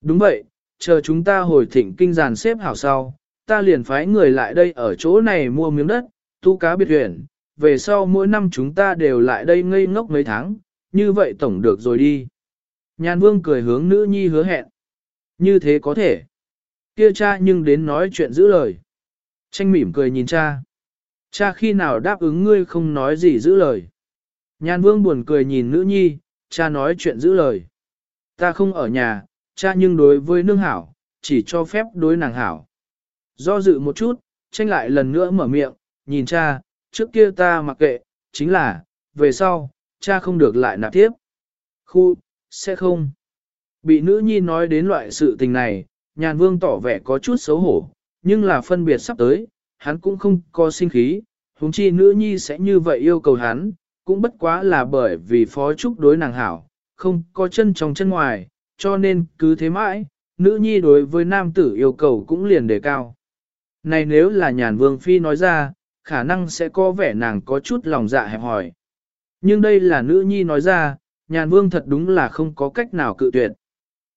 Đúng vậy, chờ chúng ta hồi thỉnh kinh giàn xếp hảo sau, ta liền phái người lại đây ở chỗ này mua miếng đất, tu cá biệt huyện, về sau mỗi năm chúng ta đều lại đây ngây ngốc mấy tháng, như vậy tổng được rồi đi. Nhan vương cười hướng nữ nhi hứa hẹn. Như thế có thể. Kia cha nhưng đến nói chuyện giữ lời. Tranh mỉm cười nhìn cha. Cha khi nào đáp ứng ngươi không nói gì giữ lời. Nhan vương buồn cười nhìn nữ nhi, cha nói chuyện giữ lời. Ta không ở nhà, cha nhưng đối với nương hảo, chỉ cho phép đối nàng hảo. Do dự một chút, tranh lại lần nữa mở miệng, nhìn cha, trước kia ta mặc kệ, chính là, về sau, cha không được lại nạp tiếp. Khu, sẽ không. Bị nữ nhi nói đến loại sự tình này, nhàn vương tỏ vẻ có chút xấu hổ, nhưng là phân biệt sắp tới, hắn cũng không có sinh khí, huống chi nữ nhi sẽ như vậy yêu cầu hắn, cũng bất quá là bởi vì phó trúc đối nàng hảo, không có chân trong chân ngoài, cho nên cứ thế mãi, nữ nhi đối với nam tử yêu cầu cũng liền đề cao. Này nếu là nhàn vương phi nói ra, khả năng sẽ có vẻ nàng có chút lòng dạ hẹp hỏi. Nhưng đây là nữ nhi nói ra, nhàn vương thật đúng là không có cách nào cự tuyệt.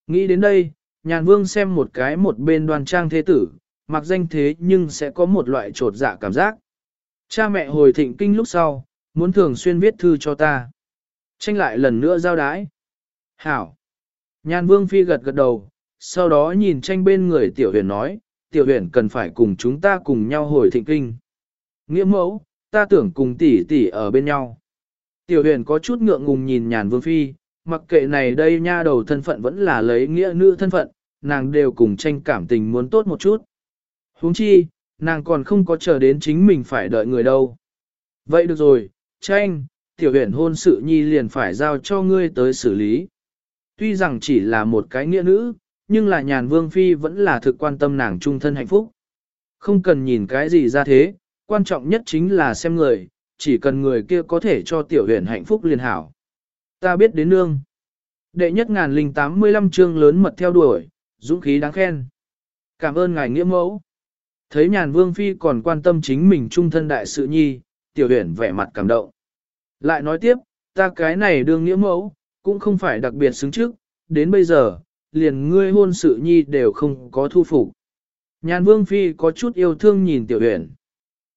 Nghĩ đến đây, nhàn vương xem một cái một bên đoan trang thế tử, mặc danh thế nhưng sẽ có một loại trột dạ cảm giác. Cha mẹ hồi thịnh kinh lúc sau, muốn thường xuyên viết thư cho ta. Tranh lại lần nữa giao đái. Hảo. Nhàn vương phi gật gật đầu, sau đó nhìn tranh bên người tiểu huyền nói, tiểu huyền cần phải cùng chúng ta cùng nhau hồi thịnh kinh. Nghĩa mẫu, ta tưởng cùng tỷ tỷ ở bên nhau. Tiểu huyền có chút ngượng ngùng nhìn nhàn vương phi, mặc kệ này đây nha đầu thân phận vẫn là lấy nghĩa nữ thân phận, nàng đều cùng tranh cảm tình muốn tốt một chút. huống chi, nàng còn không có chờ đến chính mình phải đợi người đâu. Vậy được rồi, tranh, tiểu huyền hôn sự nhi liền phải giao cho ngươi tới xử lý. Tuy rằng chỉ là một cái nghĩa nữ, nhưng là nhàn vương phi vẫn là thực quan tâm nàng trung thân hạnh phúc. Không cần nhìn cái gì ra thế, quan trọng nhất chính là xem người, chỉ cần người kia có thể cho tiểu huyền hạnh phúc liền hảo. Ta biết đến nương. Đệ nhất ngàn linh tám mươi lăm chương lớn mật theo đuổi, dũng khí đáng khen. Cảm ơn ngài nghĩa mẫu. Thấy nhàn vương phi còn quan tâm chính mình trung thân đại sự nhi, tiểu huyền vẻ mặt cảm động. Lại nói tiếp, ta cái này đương nghĩa mẫu, cũng không phải đặc biệt xứng trước, đến bây giờ, liền ngươi hôn sự nhi đều không có thu phục. Nhàn vương phi có chút yêu thương nhìn tiểu huyền.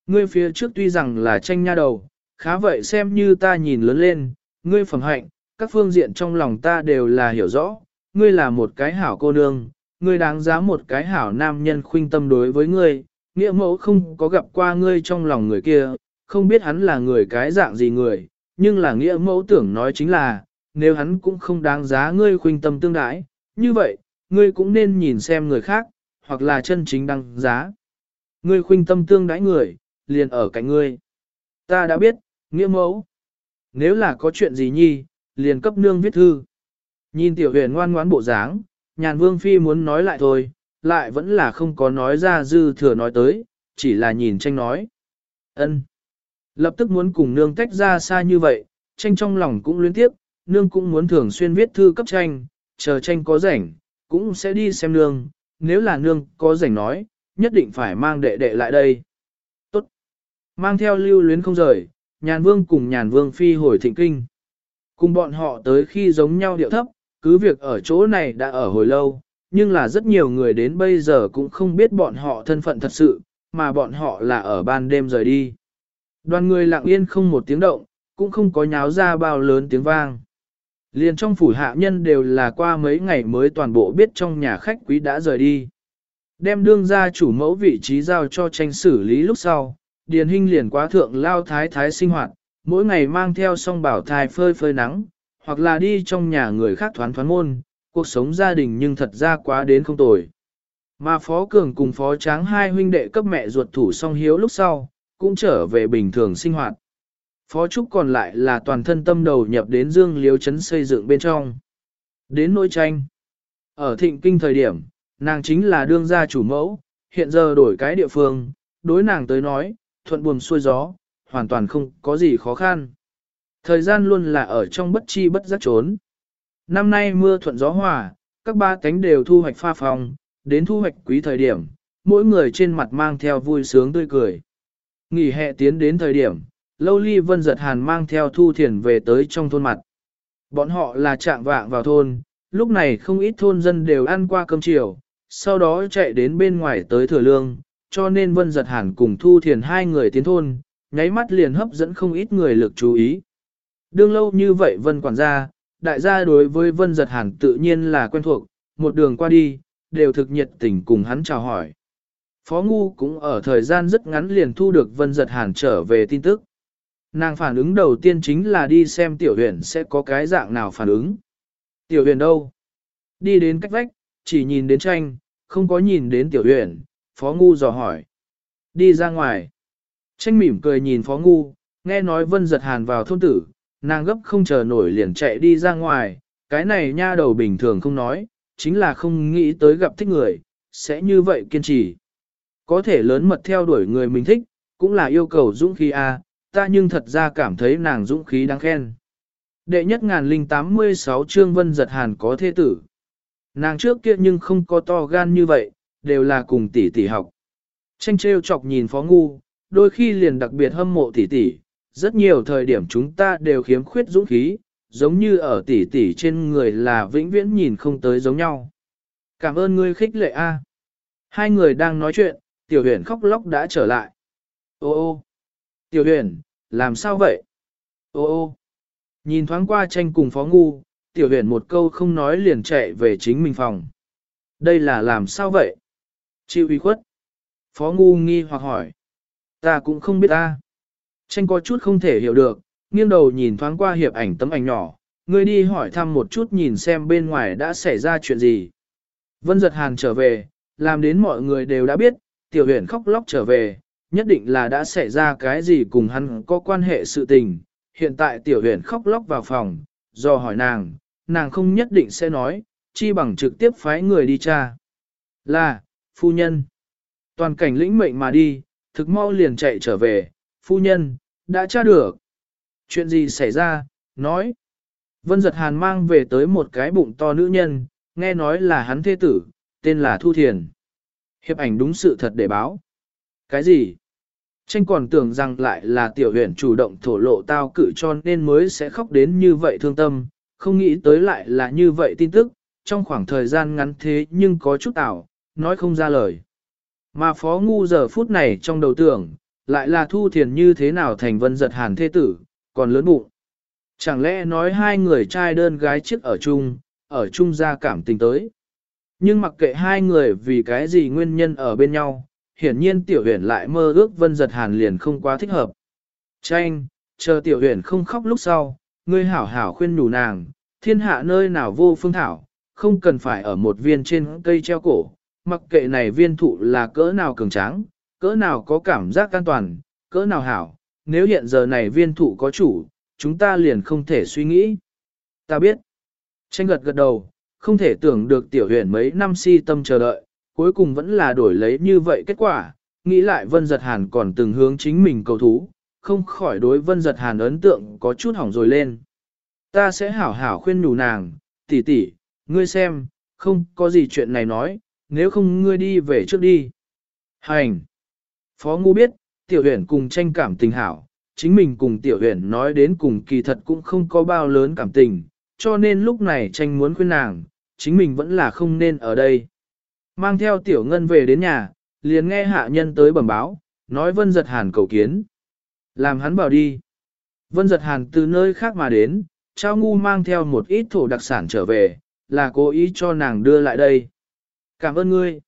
Ngươi phía trước tuy rằng là tranh nha đầu, khá vậy xem như ta nhìn lớn lên, ngươi phẩm hạnh, các phương diện trong lòng ta đều là hiểu rõ, ngươi là một cái hảo cô nương, ngươi đáng giá một cái hảo nam nhân khuynh tâm đối với ngươi, nghĩa mẫu không có gặp qua ngươi trong lòng người kia, không biết hắn là người cái dạng gì người, nhưng là nghĩa mẫu tưởng nói chính là, nếu hắn cũng không đáng giá ngươi khuynh tâm tương đãi, như vậy, ngươi cũng nên nhìn xem người khác, hoặc là chân chính đăng giá. Ngươi khuynh tâm tương đãi người, liền ở cạnh ngươi. Ta đã biết, nghĩa mẫu. Nếu là có chuyện gì nhi, liền cấp nương viết thư. Nhìn tiểu huyền ngoan ngoãn bộ dáng, nhàn vương phi muốn nói lại thôi, lại vẫn là không có nói ra dư thừa nói tới, chỉ là nhìn tranh nói. ân Lập tức muốn cùng nương tách ra xa như vậy, tranh trong lòng cũng luyến tiếp, nương cũng muốn thường xuyên viết thư cấp tranh, chờ tranh có rảnh, cũng sẽ đi xem nương, nếu là nương có rảnh nói, nhất định phải mang đệ đệ lại đây. Tốt. Mang theo lưu luyến không rời, nhàn vương cùng nhàn vương phi hồi thịnh kinh. Cùng bọn họ tới khi giống nhau điệu thấp, cứ việc ở chỗ này đã ở hồi lâu, nhưng là rất nhiều người đến bây giờ cũng không biết bọn họ thân phận thật sự, mà bọn họ là ở ban đêm rời đi. Đoàn người lặng yên không một tiếng động, cũng không có nháo ra bao lớn tiếng vang. Liền trong phủ hạ nhân đều là qua mấy ngày mới toàn bộ biết trong nhà khách quý đã rời đi. Đem đương ra chủ mẫu vị trí giao cho tranh xử lý lúc sau, Điền Hinh liền quá thượng lao thái thái sinh hoạt, mỗi ngày mang theo song bảo thai phơi phơi nắng, hoặc là đi trong nhà người khác thoán thoán môn, cuộc sống gia đình nhưng thật ra quá đến không tồi. Mà Phó Cường cùng Phó Tráng hai huynh đệ cấp mẹ ruột thủ song hiếu lúc sau, cũng trở về bình thường sinh hoạt. Phó Trúc còn lại là toàn thân tâm đầu nhập đến dương liếu chấn xây dựng bên trong. Đến nỗi tranh. Ở thịnh kinh thời điểm, nàng chính là đương gia chủ mẫu, hiện giờ đổi cái địa phương, đối nàng tới nói, thuận buồm xuôi gió, hoàn toàn không có gì khó khăn. Thời gian luôn là ở trong bất chi bất giác trốn. Năm nay mưa thuận gió hòa, các ba cánh đều thu hoạch pha phòng, đến thu hoạch quý thời điểm, mỗi người trên mặt mang theo vui sướng tươi cười. Nghỉ hè tiến đến thời điểm, Lâu Ly Vân giật hàn mang theo thu thiền về tới trong thôn mặt. Bọn họ là trạng vạng vào thôn, lúc này không ít thôn dân đều ăn qua cơm chiều, sau đó chạy đến bên ngoài tới thừa lương, cho nên Vân giật hàn cùng thu thiền hai người tiến thôn, nháy mắt liền hấp dẫn không ít người lực chú ý. Đương lâu như vậy Vân quản gia, đại gia đối với Vân giật hàn tự nhiên là quen thuộc, một đường qua đi, đều thực nhiệt tình cùng hắn chào hỏi. Phó Ngu cũng ở thời gian rất ngắn liền thu được Vân giật hàn trở về tin tức. Nàng phản ứng đầu tiên chính là đi xem tiểu huyền sẽ có cái dạng nào phản ứng. Tiểu huyền đâu? Đi đến cách vách, chỉ nhìn đến tranh, không có nhìn đến tiểu huyền, Phó Ngu dò hỏi. Đi ra ngoài. Tranh mỉm cười nhìn Phó Ngu, nghe nói Vân giật hàn vào thôn tử, nàng gấp không chờ nổi liền chạy đi ra ngoài, cái này nha đầu bình thường không nói, chính là không nghĩ tới gặp thích người, sẽ như vậy kiên trì. Có thể lớn mật theo đuổi người mình thích, cũng là yêu cầu dũng khí a, ta nhưng thật ra cảm thấy nàng dũng khí đáng khen. Đệ nhất ngàn linh tám mươi sáu trương vân giật hàn có thế tử. Nàng trước kia nhưng không có to gan như vậy, đều là cùng tỷ tỷ học. Tranh trêu chọc nhìn phó ngu, đôi khi liền đặc biệt hâm mộ tỷ tỷ, rất nhiều thời điểm chúng ta đều khiếm khuyết dũng khí, giống như ở tỷ tỷ trên người là vĩnh viễn nhìn không tới giống nhau. Cảm ơn ngươi khích lệ A. Hai người đang nói chuyện, tiểu huyền khóc lóc đã trở lại. Ô ô, tiểu huyền, làm sao vậy? Ô ô, nhìn thoáng qua tranh cùng phó ngu, tiểu huyền một câu không nói liền chạy về chính mình phòng. Đây là làm sao vậy? Chịu uy khuất. Phó ngu nghi hoặc hỏi. Ta cũng không biết ta. Tranh có chút không thể hiểu được, nghiêng đầu nhìn thoáng qua hiệp ảnh tấm ảnh nhỏ, ngươi đi hỏi thăm một chút nhìn xem bên ngoài đã xảy ra chuyện gì. Vân giật hàn trở về, làm đến mọi người đều đã biết, tiểu huyền khóc lóc trở về, nhất định là đã xảy ra cái gì cùng hắn có quan hệ sự tình. Hiện tại tiểu huyền khóc lóc vào phòng, do hỏi nàng, nàng không nhất định sẽ nói, chi bằng trực tiếp phái người đi tra. Là, phu nhân. Toàn cảnh lĩnh mệnh mà đi, thực mau liền chạy trở về, phu nhân, đã tra được. Chuyện gì xảy ra, nói. Vân giật hàn mang về tới một cái bụng to nữ nhân, nghe nói là hắn thế tử, tên là Thu Thiền. Hiệp ảnh đúng sự thật để báo. Cái gì? Tranh còn tưởng rằng lại là tiểu huyện chủ động thổ lộ tao cự cho nên mới sẽ khóc đến như vậy thương tâm, không nghĩ tới lại là như vậy tin tức, trong khoảng thời gian ngắn thế nhưng có chút ảo, nói không ra lời. Mà phó ngu giờ phút này trong đầu tưởng, lại là thu thiền như thế nào thành vân giật hàn thế tử, còn lớn bụng. Chẳng lẽ nói hai người trai đơn gái chiếc ở chung, ở chung ra cảm tình tới. Nhưng mặc kệ hai người vì cái gì nguyên nhân ở bên nhau, hiển nhiên tiểu huyền lại mơ ước vân giật hàn liền không quá thích hợp. Tranh, chờ tiểu huyền không khóc lúc sau, ngươi hảo hảo khuyên nhủ nàng, thiên hạ nơi nào vô phương thảo, không cần phải ở một viên trên cây treo cổ, mặc kệ này viên thụ là cỡ nào cường tráng, cỡ nào có cảm giác an toàn, cỡ nào hảo, nếu hiện giờ này viên thụ có chủ, chúng ta liền không thể suy nghĩ. Ta biết. Tranh gật gật đầu, không thể tưởng được tiểu huyền mấy năm si tâm chờ đợi, cuối cùng vẫn là đổi lấy như vậy kết quả, nghĩ lại vân giật hàn còn từng hướng chính mình cầu thú, không khỏi đối vân giật hàn ấn tượng có chút hỏng rồi lên. Ta sẽ hảo hảo khuyên nhủ nàng, tỷ tỷ, ngươi xem, không có gì chuyện này nói, nếu không ngươi đi về trước đi. Hành! Phó Ngu biết, tiểu huyền cùng tranh cảm tình hảo, chính mình cùng tiểu huyền nói đến cùng kỳ thật cũng không có bao lớn cảm tình, cho nên lúc này tranh muốn khuyên nàng, chính mình vẫn là không nên ở đây. Mang theo tiểu ngân về đến nhà, liền nghe hạ nhân tới bẩm báo, nói vân giật hàn cầu kiến. Làm hắn bảo đi. Vân giật hàn từ nơi khác mà đến, trao ngu mang theo một ít thổ đặc sản trở về, là cố ý cho nàng đưa lại đây. Cảm ơn ngươi.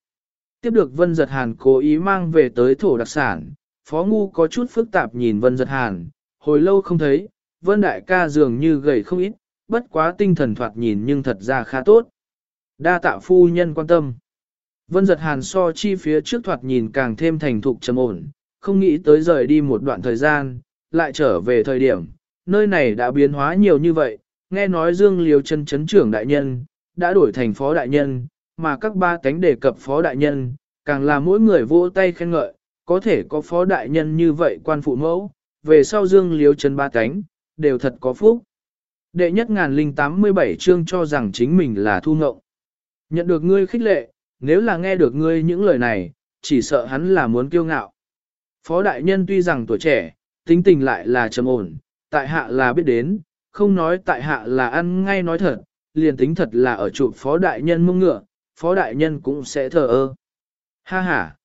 Tiếp được Vân Giật Hàn cố ý mang về tới thổ đặc sản, Phó Ngu có chút phức tạp nhìn Vân Giật Hàn, hồi lâu không thấy, Vân Đại ca dường như gầy không ít, bất quá tinh thần thoạt nhìn nhưng thật ra khá tốt. Đa tạ phu nhân quan tâm. Vân Giật Hàn so chi phía trước thoạt nhìn càng thêm thành thục trầm ổn, không nghĩ tới rời đi một đoạn thời gian, lại trở về thời điểm, nơi này đã biến hóa nhiều như vậy, nghe nói Dương Liêu chân chấn trưởng đại nhân, đã đổi thành phó đại nhân, mà các ba cánh đề cập phó đại nhân, càng là mỗi người vỗ tay khen ngợi, có thể có phó đại nhân như vậy quan phụ mẫu, về sau dương Liêu chân ba cánh, đều thật có phúc. Đệ nhất ngàn linh tám mươi bảy chương cho rằng chính mình là thu ngộng. Nhận được ngươi khích lệ, nếu là nghe được ngươi những lời này, chỉ sợ hắn là muốn kiêu ngạo. Phó đại nhân tuy rằng tuổi trẻ, tính tình lại là trầm ổn, tại hạ là biết đến, không nói tại hạ là ăn ngay nói thật, liền tính thật là ở trụ phó đại nhân mông ngựa, phó đại nhân cũng sẽ thờ ơ. Ha ha!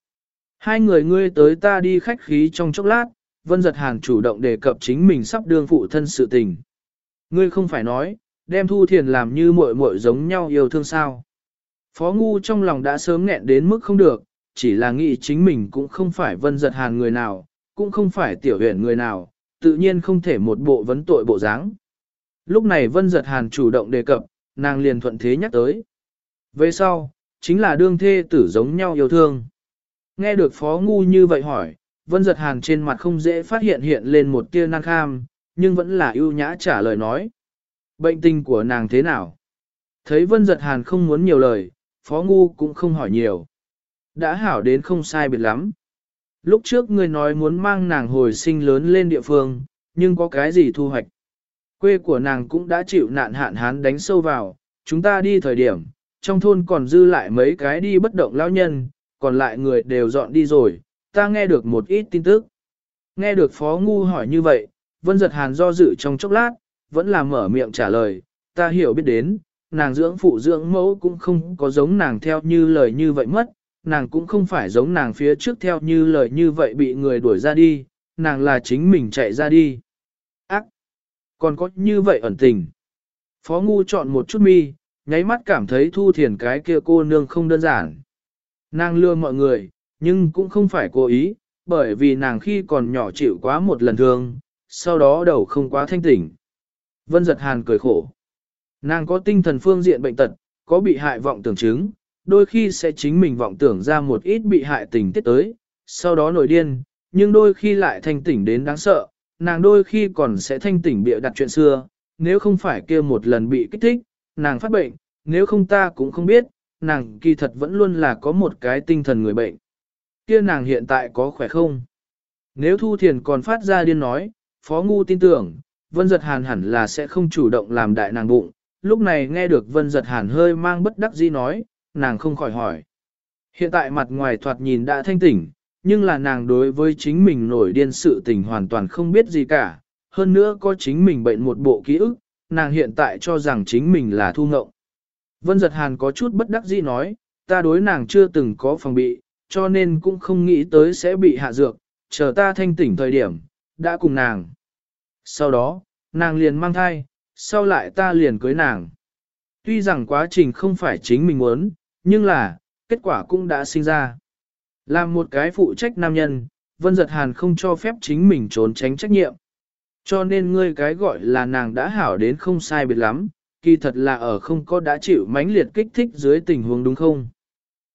Hai người ngươi tới ta đi khách khí trong chốc lát, Vân Giật Hàn chủ động đề cập chính mình sắp đương phụ thân sự tình. Ngươi không phải nói, đem Thu Thiền làm như muội muội giống nhau yêu thương sao. Phó Ngu trong lòng đã sớm nghẹn đến mức không được, chỉ là nghĩ chính mình cũng không phải Vân Giật Hàn người nào, cũng không phải tiểu huyện người nào, tự nhiên không thể một bộ vấn tội bộ dáng. Lúc này Vân Giật Hàn chủ động đề cập, nàng liền thuận thế nhắc tới. Về sau, chính là đương thê tử giống nhau yêu thương. Nghe được phó ngu như vậy hỏi, vân giật hàn trên mặt không dễ phát hiện hiện lên một tia năng kham, nhưng vẫn là ưu nhã trả lời nói. Bệnh tình của nàng thế nào? Thấy vân giật hàn không muốn nhiều lời, phó ngu cũng không hỏi nhiều. Đã hảo đến không sai biệt lắm. Lúc trước ngươi nói muốn mang nàng hồi sinh lớn lên địa phương, nhưng có cái gì thu hoạch? Quê của nàng cũng đã chịu nạn hạn hán đánh sâu vào, chúng ta đi thời điểm, trong thôn còn dư lại mấy cái đi bất động lão nhân, còn lại người đều dọn đi rồi, ta nghe được một ít tin tức. Nghe được Phó Ngu hỏi như vậy, Vân Giật Hàn do dự trong chốc lát, vẫn là mở miệng trả lời, ta hiểu biết đến, nàng dưỡng phụ dưỡng mẫu cũng không có giống nàng theo như lời như vậy mất, nàng cũng không phải giống nàng phía trước theo như lời như vậy bị người đuổi ra đi, nàng là chính mình chạy ra đi. Ác! Còn có như vậy ẩn tình. Phó Ngu chọn một chút mi, nháy mắt cảm thấy thu thiền cái kia cô nương không đơn giản. Nàng lừa mọi người, nhưng cũng không phải cố ý, bởi vì nàng khi còn nhỏ chịu quá một lần thương, sau đó đầu không quá thanh tỉnh. Vân giật hàn cười khổ. Nàng có tinh thần phương diện bệnh tật, có bị hại vọng tưởng chứng, đôi khi sẽ chính mình vọng tưởng ra một ít bị hại tình tiết tới, sau đó nổi điên, nhưng đôi khi lại thanh tỉnh đến đáng sợ, nàng đôi khi còn sẽ thanh tỉnh bịa đặt chuyện xưa, nếu không phải kia một lần bị kích thích, nàng phát bệnh, nếu không ta cũng không biết, nàng kỳ thật vẫn luôn là có một cái tinh thần người bệnh. Kia nàng hiện tại có khỏe không? Nếu Thu Thiền còn phát ra điên nói, Phó Ngu tin tưởng, Vân Giật Hàn hẳn là sẽ không chủ động làm đại nàng bụng. Lúc này nghe được Vân Giật Hàn hơi mang bất đắc dĩ nói, nàng không khỏi hỏi. Hiện tại mặt ngoài thoạt nhìn đã thanh tỉnh, nhưng là nàng đối với chính mình nổi điên sự tình hoàn toàn không biết gì cả, hơn nữa có chính mình bệnh một bộ ký ức, nàng hiện tại cho rằng chính mình là thu ngộng. Vân giật hàn có chút bất đắc dĩ nói, ta đối nàng chưa từng có phòng bị, cho nên cũng không nghĩ tới sẽ bị hạ dược, chờ ta thanh tỉnh thời điểm, đã cùng nàng. Sau đó, nàng liền mang thai, sau lại ta liền cưới nàng. Tuy rằng quá trình không phải chính mình muốn, nhưng là, kết quả cũng đã sinh ra. Làm một cái phụ trách nam nhân, Vân Giật Hàn không cho phép chính mình trốn tránh trách nhiệm. Cho nên ngươi cái gọi là nàng đã hảo đến không sai biệt lắm, kỳ thật là ở không có đã chịu mãnh liệt kích thích dưới tình huống đúng không?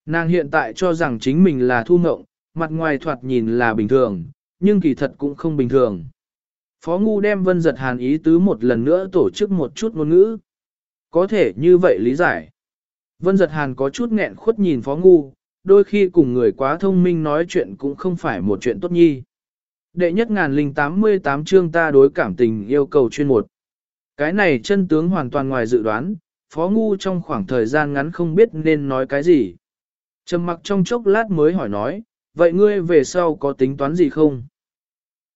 Nàng hiện tại cho rằng chính mình là thu ngộng, mặt ngoài thoạt nhìn là bình thường, nhưng kỳ thật cũng không bình thường. Phó Ngu đem Vân Giật Hàn ý tứ một lần nữa tổ chức một chút ngôn ngữ. Có thể như vậy lý giải. Vân Giật Hàn có chút nghẹn khuất nhìn Phó Ngu, đôi khi cùng người quá thông minh nói chuyện cũng không phải một chuyện tốt nhi. Đệ nhất ngàn linh 88 chương ta đối cảm tình yêu cầu chuyên một. Cái này chân tướng hoàn toàn ngoài dự đoán, Phó Ngu trong khoảng thời gian ngắn không biết nên nói cái gì. Trầm mặc trong chốc lát mới hỏi nói, vậy ngươi về sau có tính toán gì không?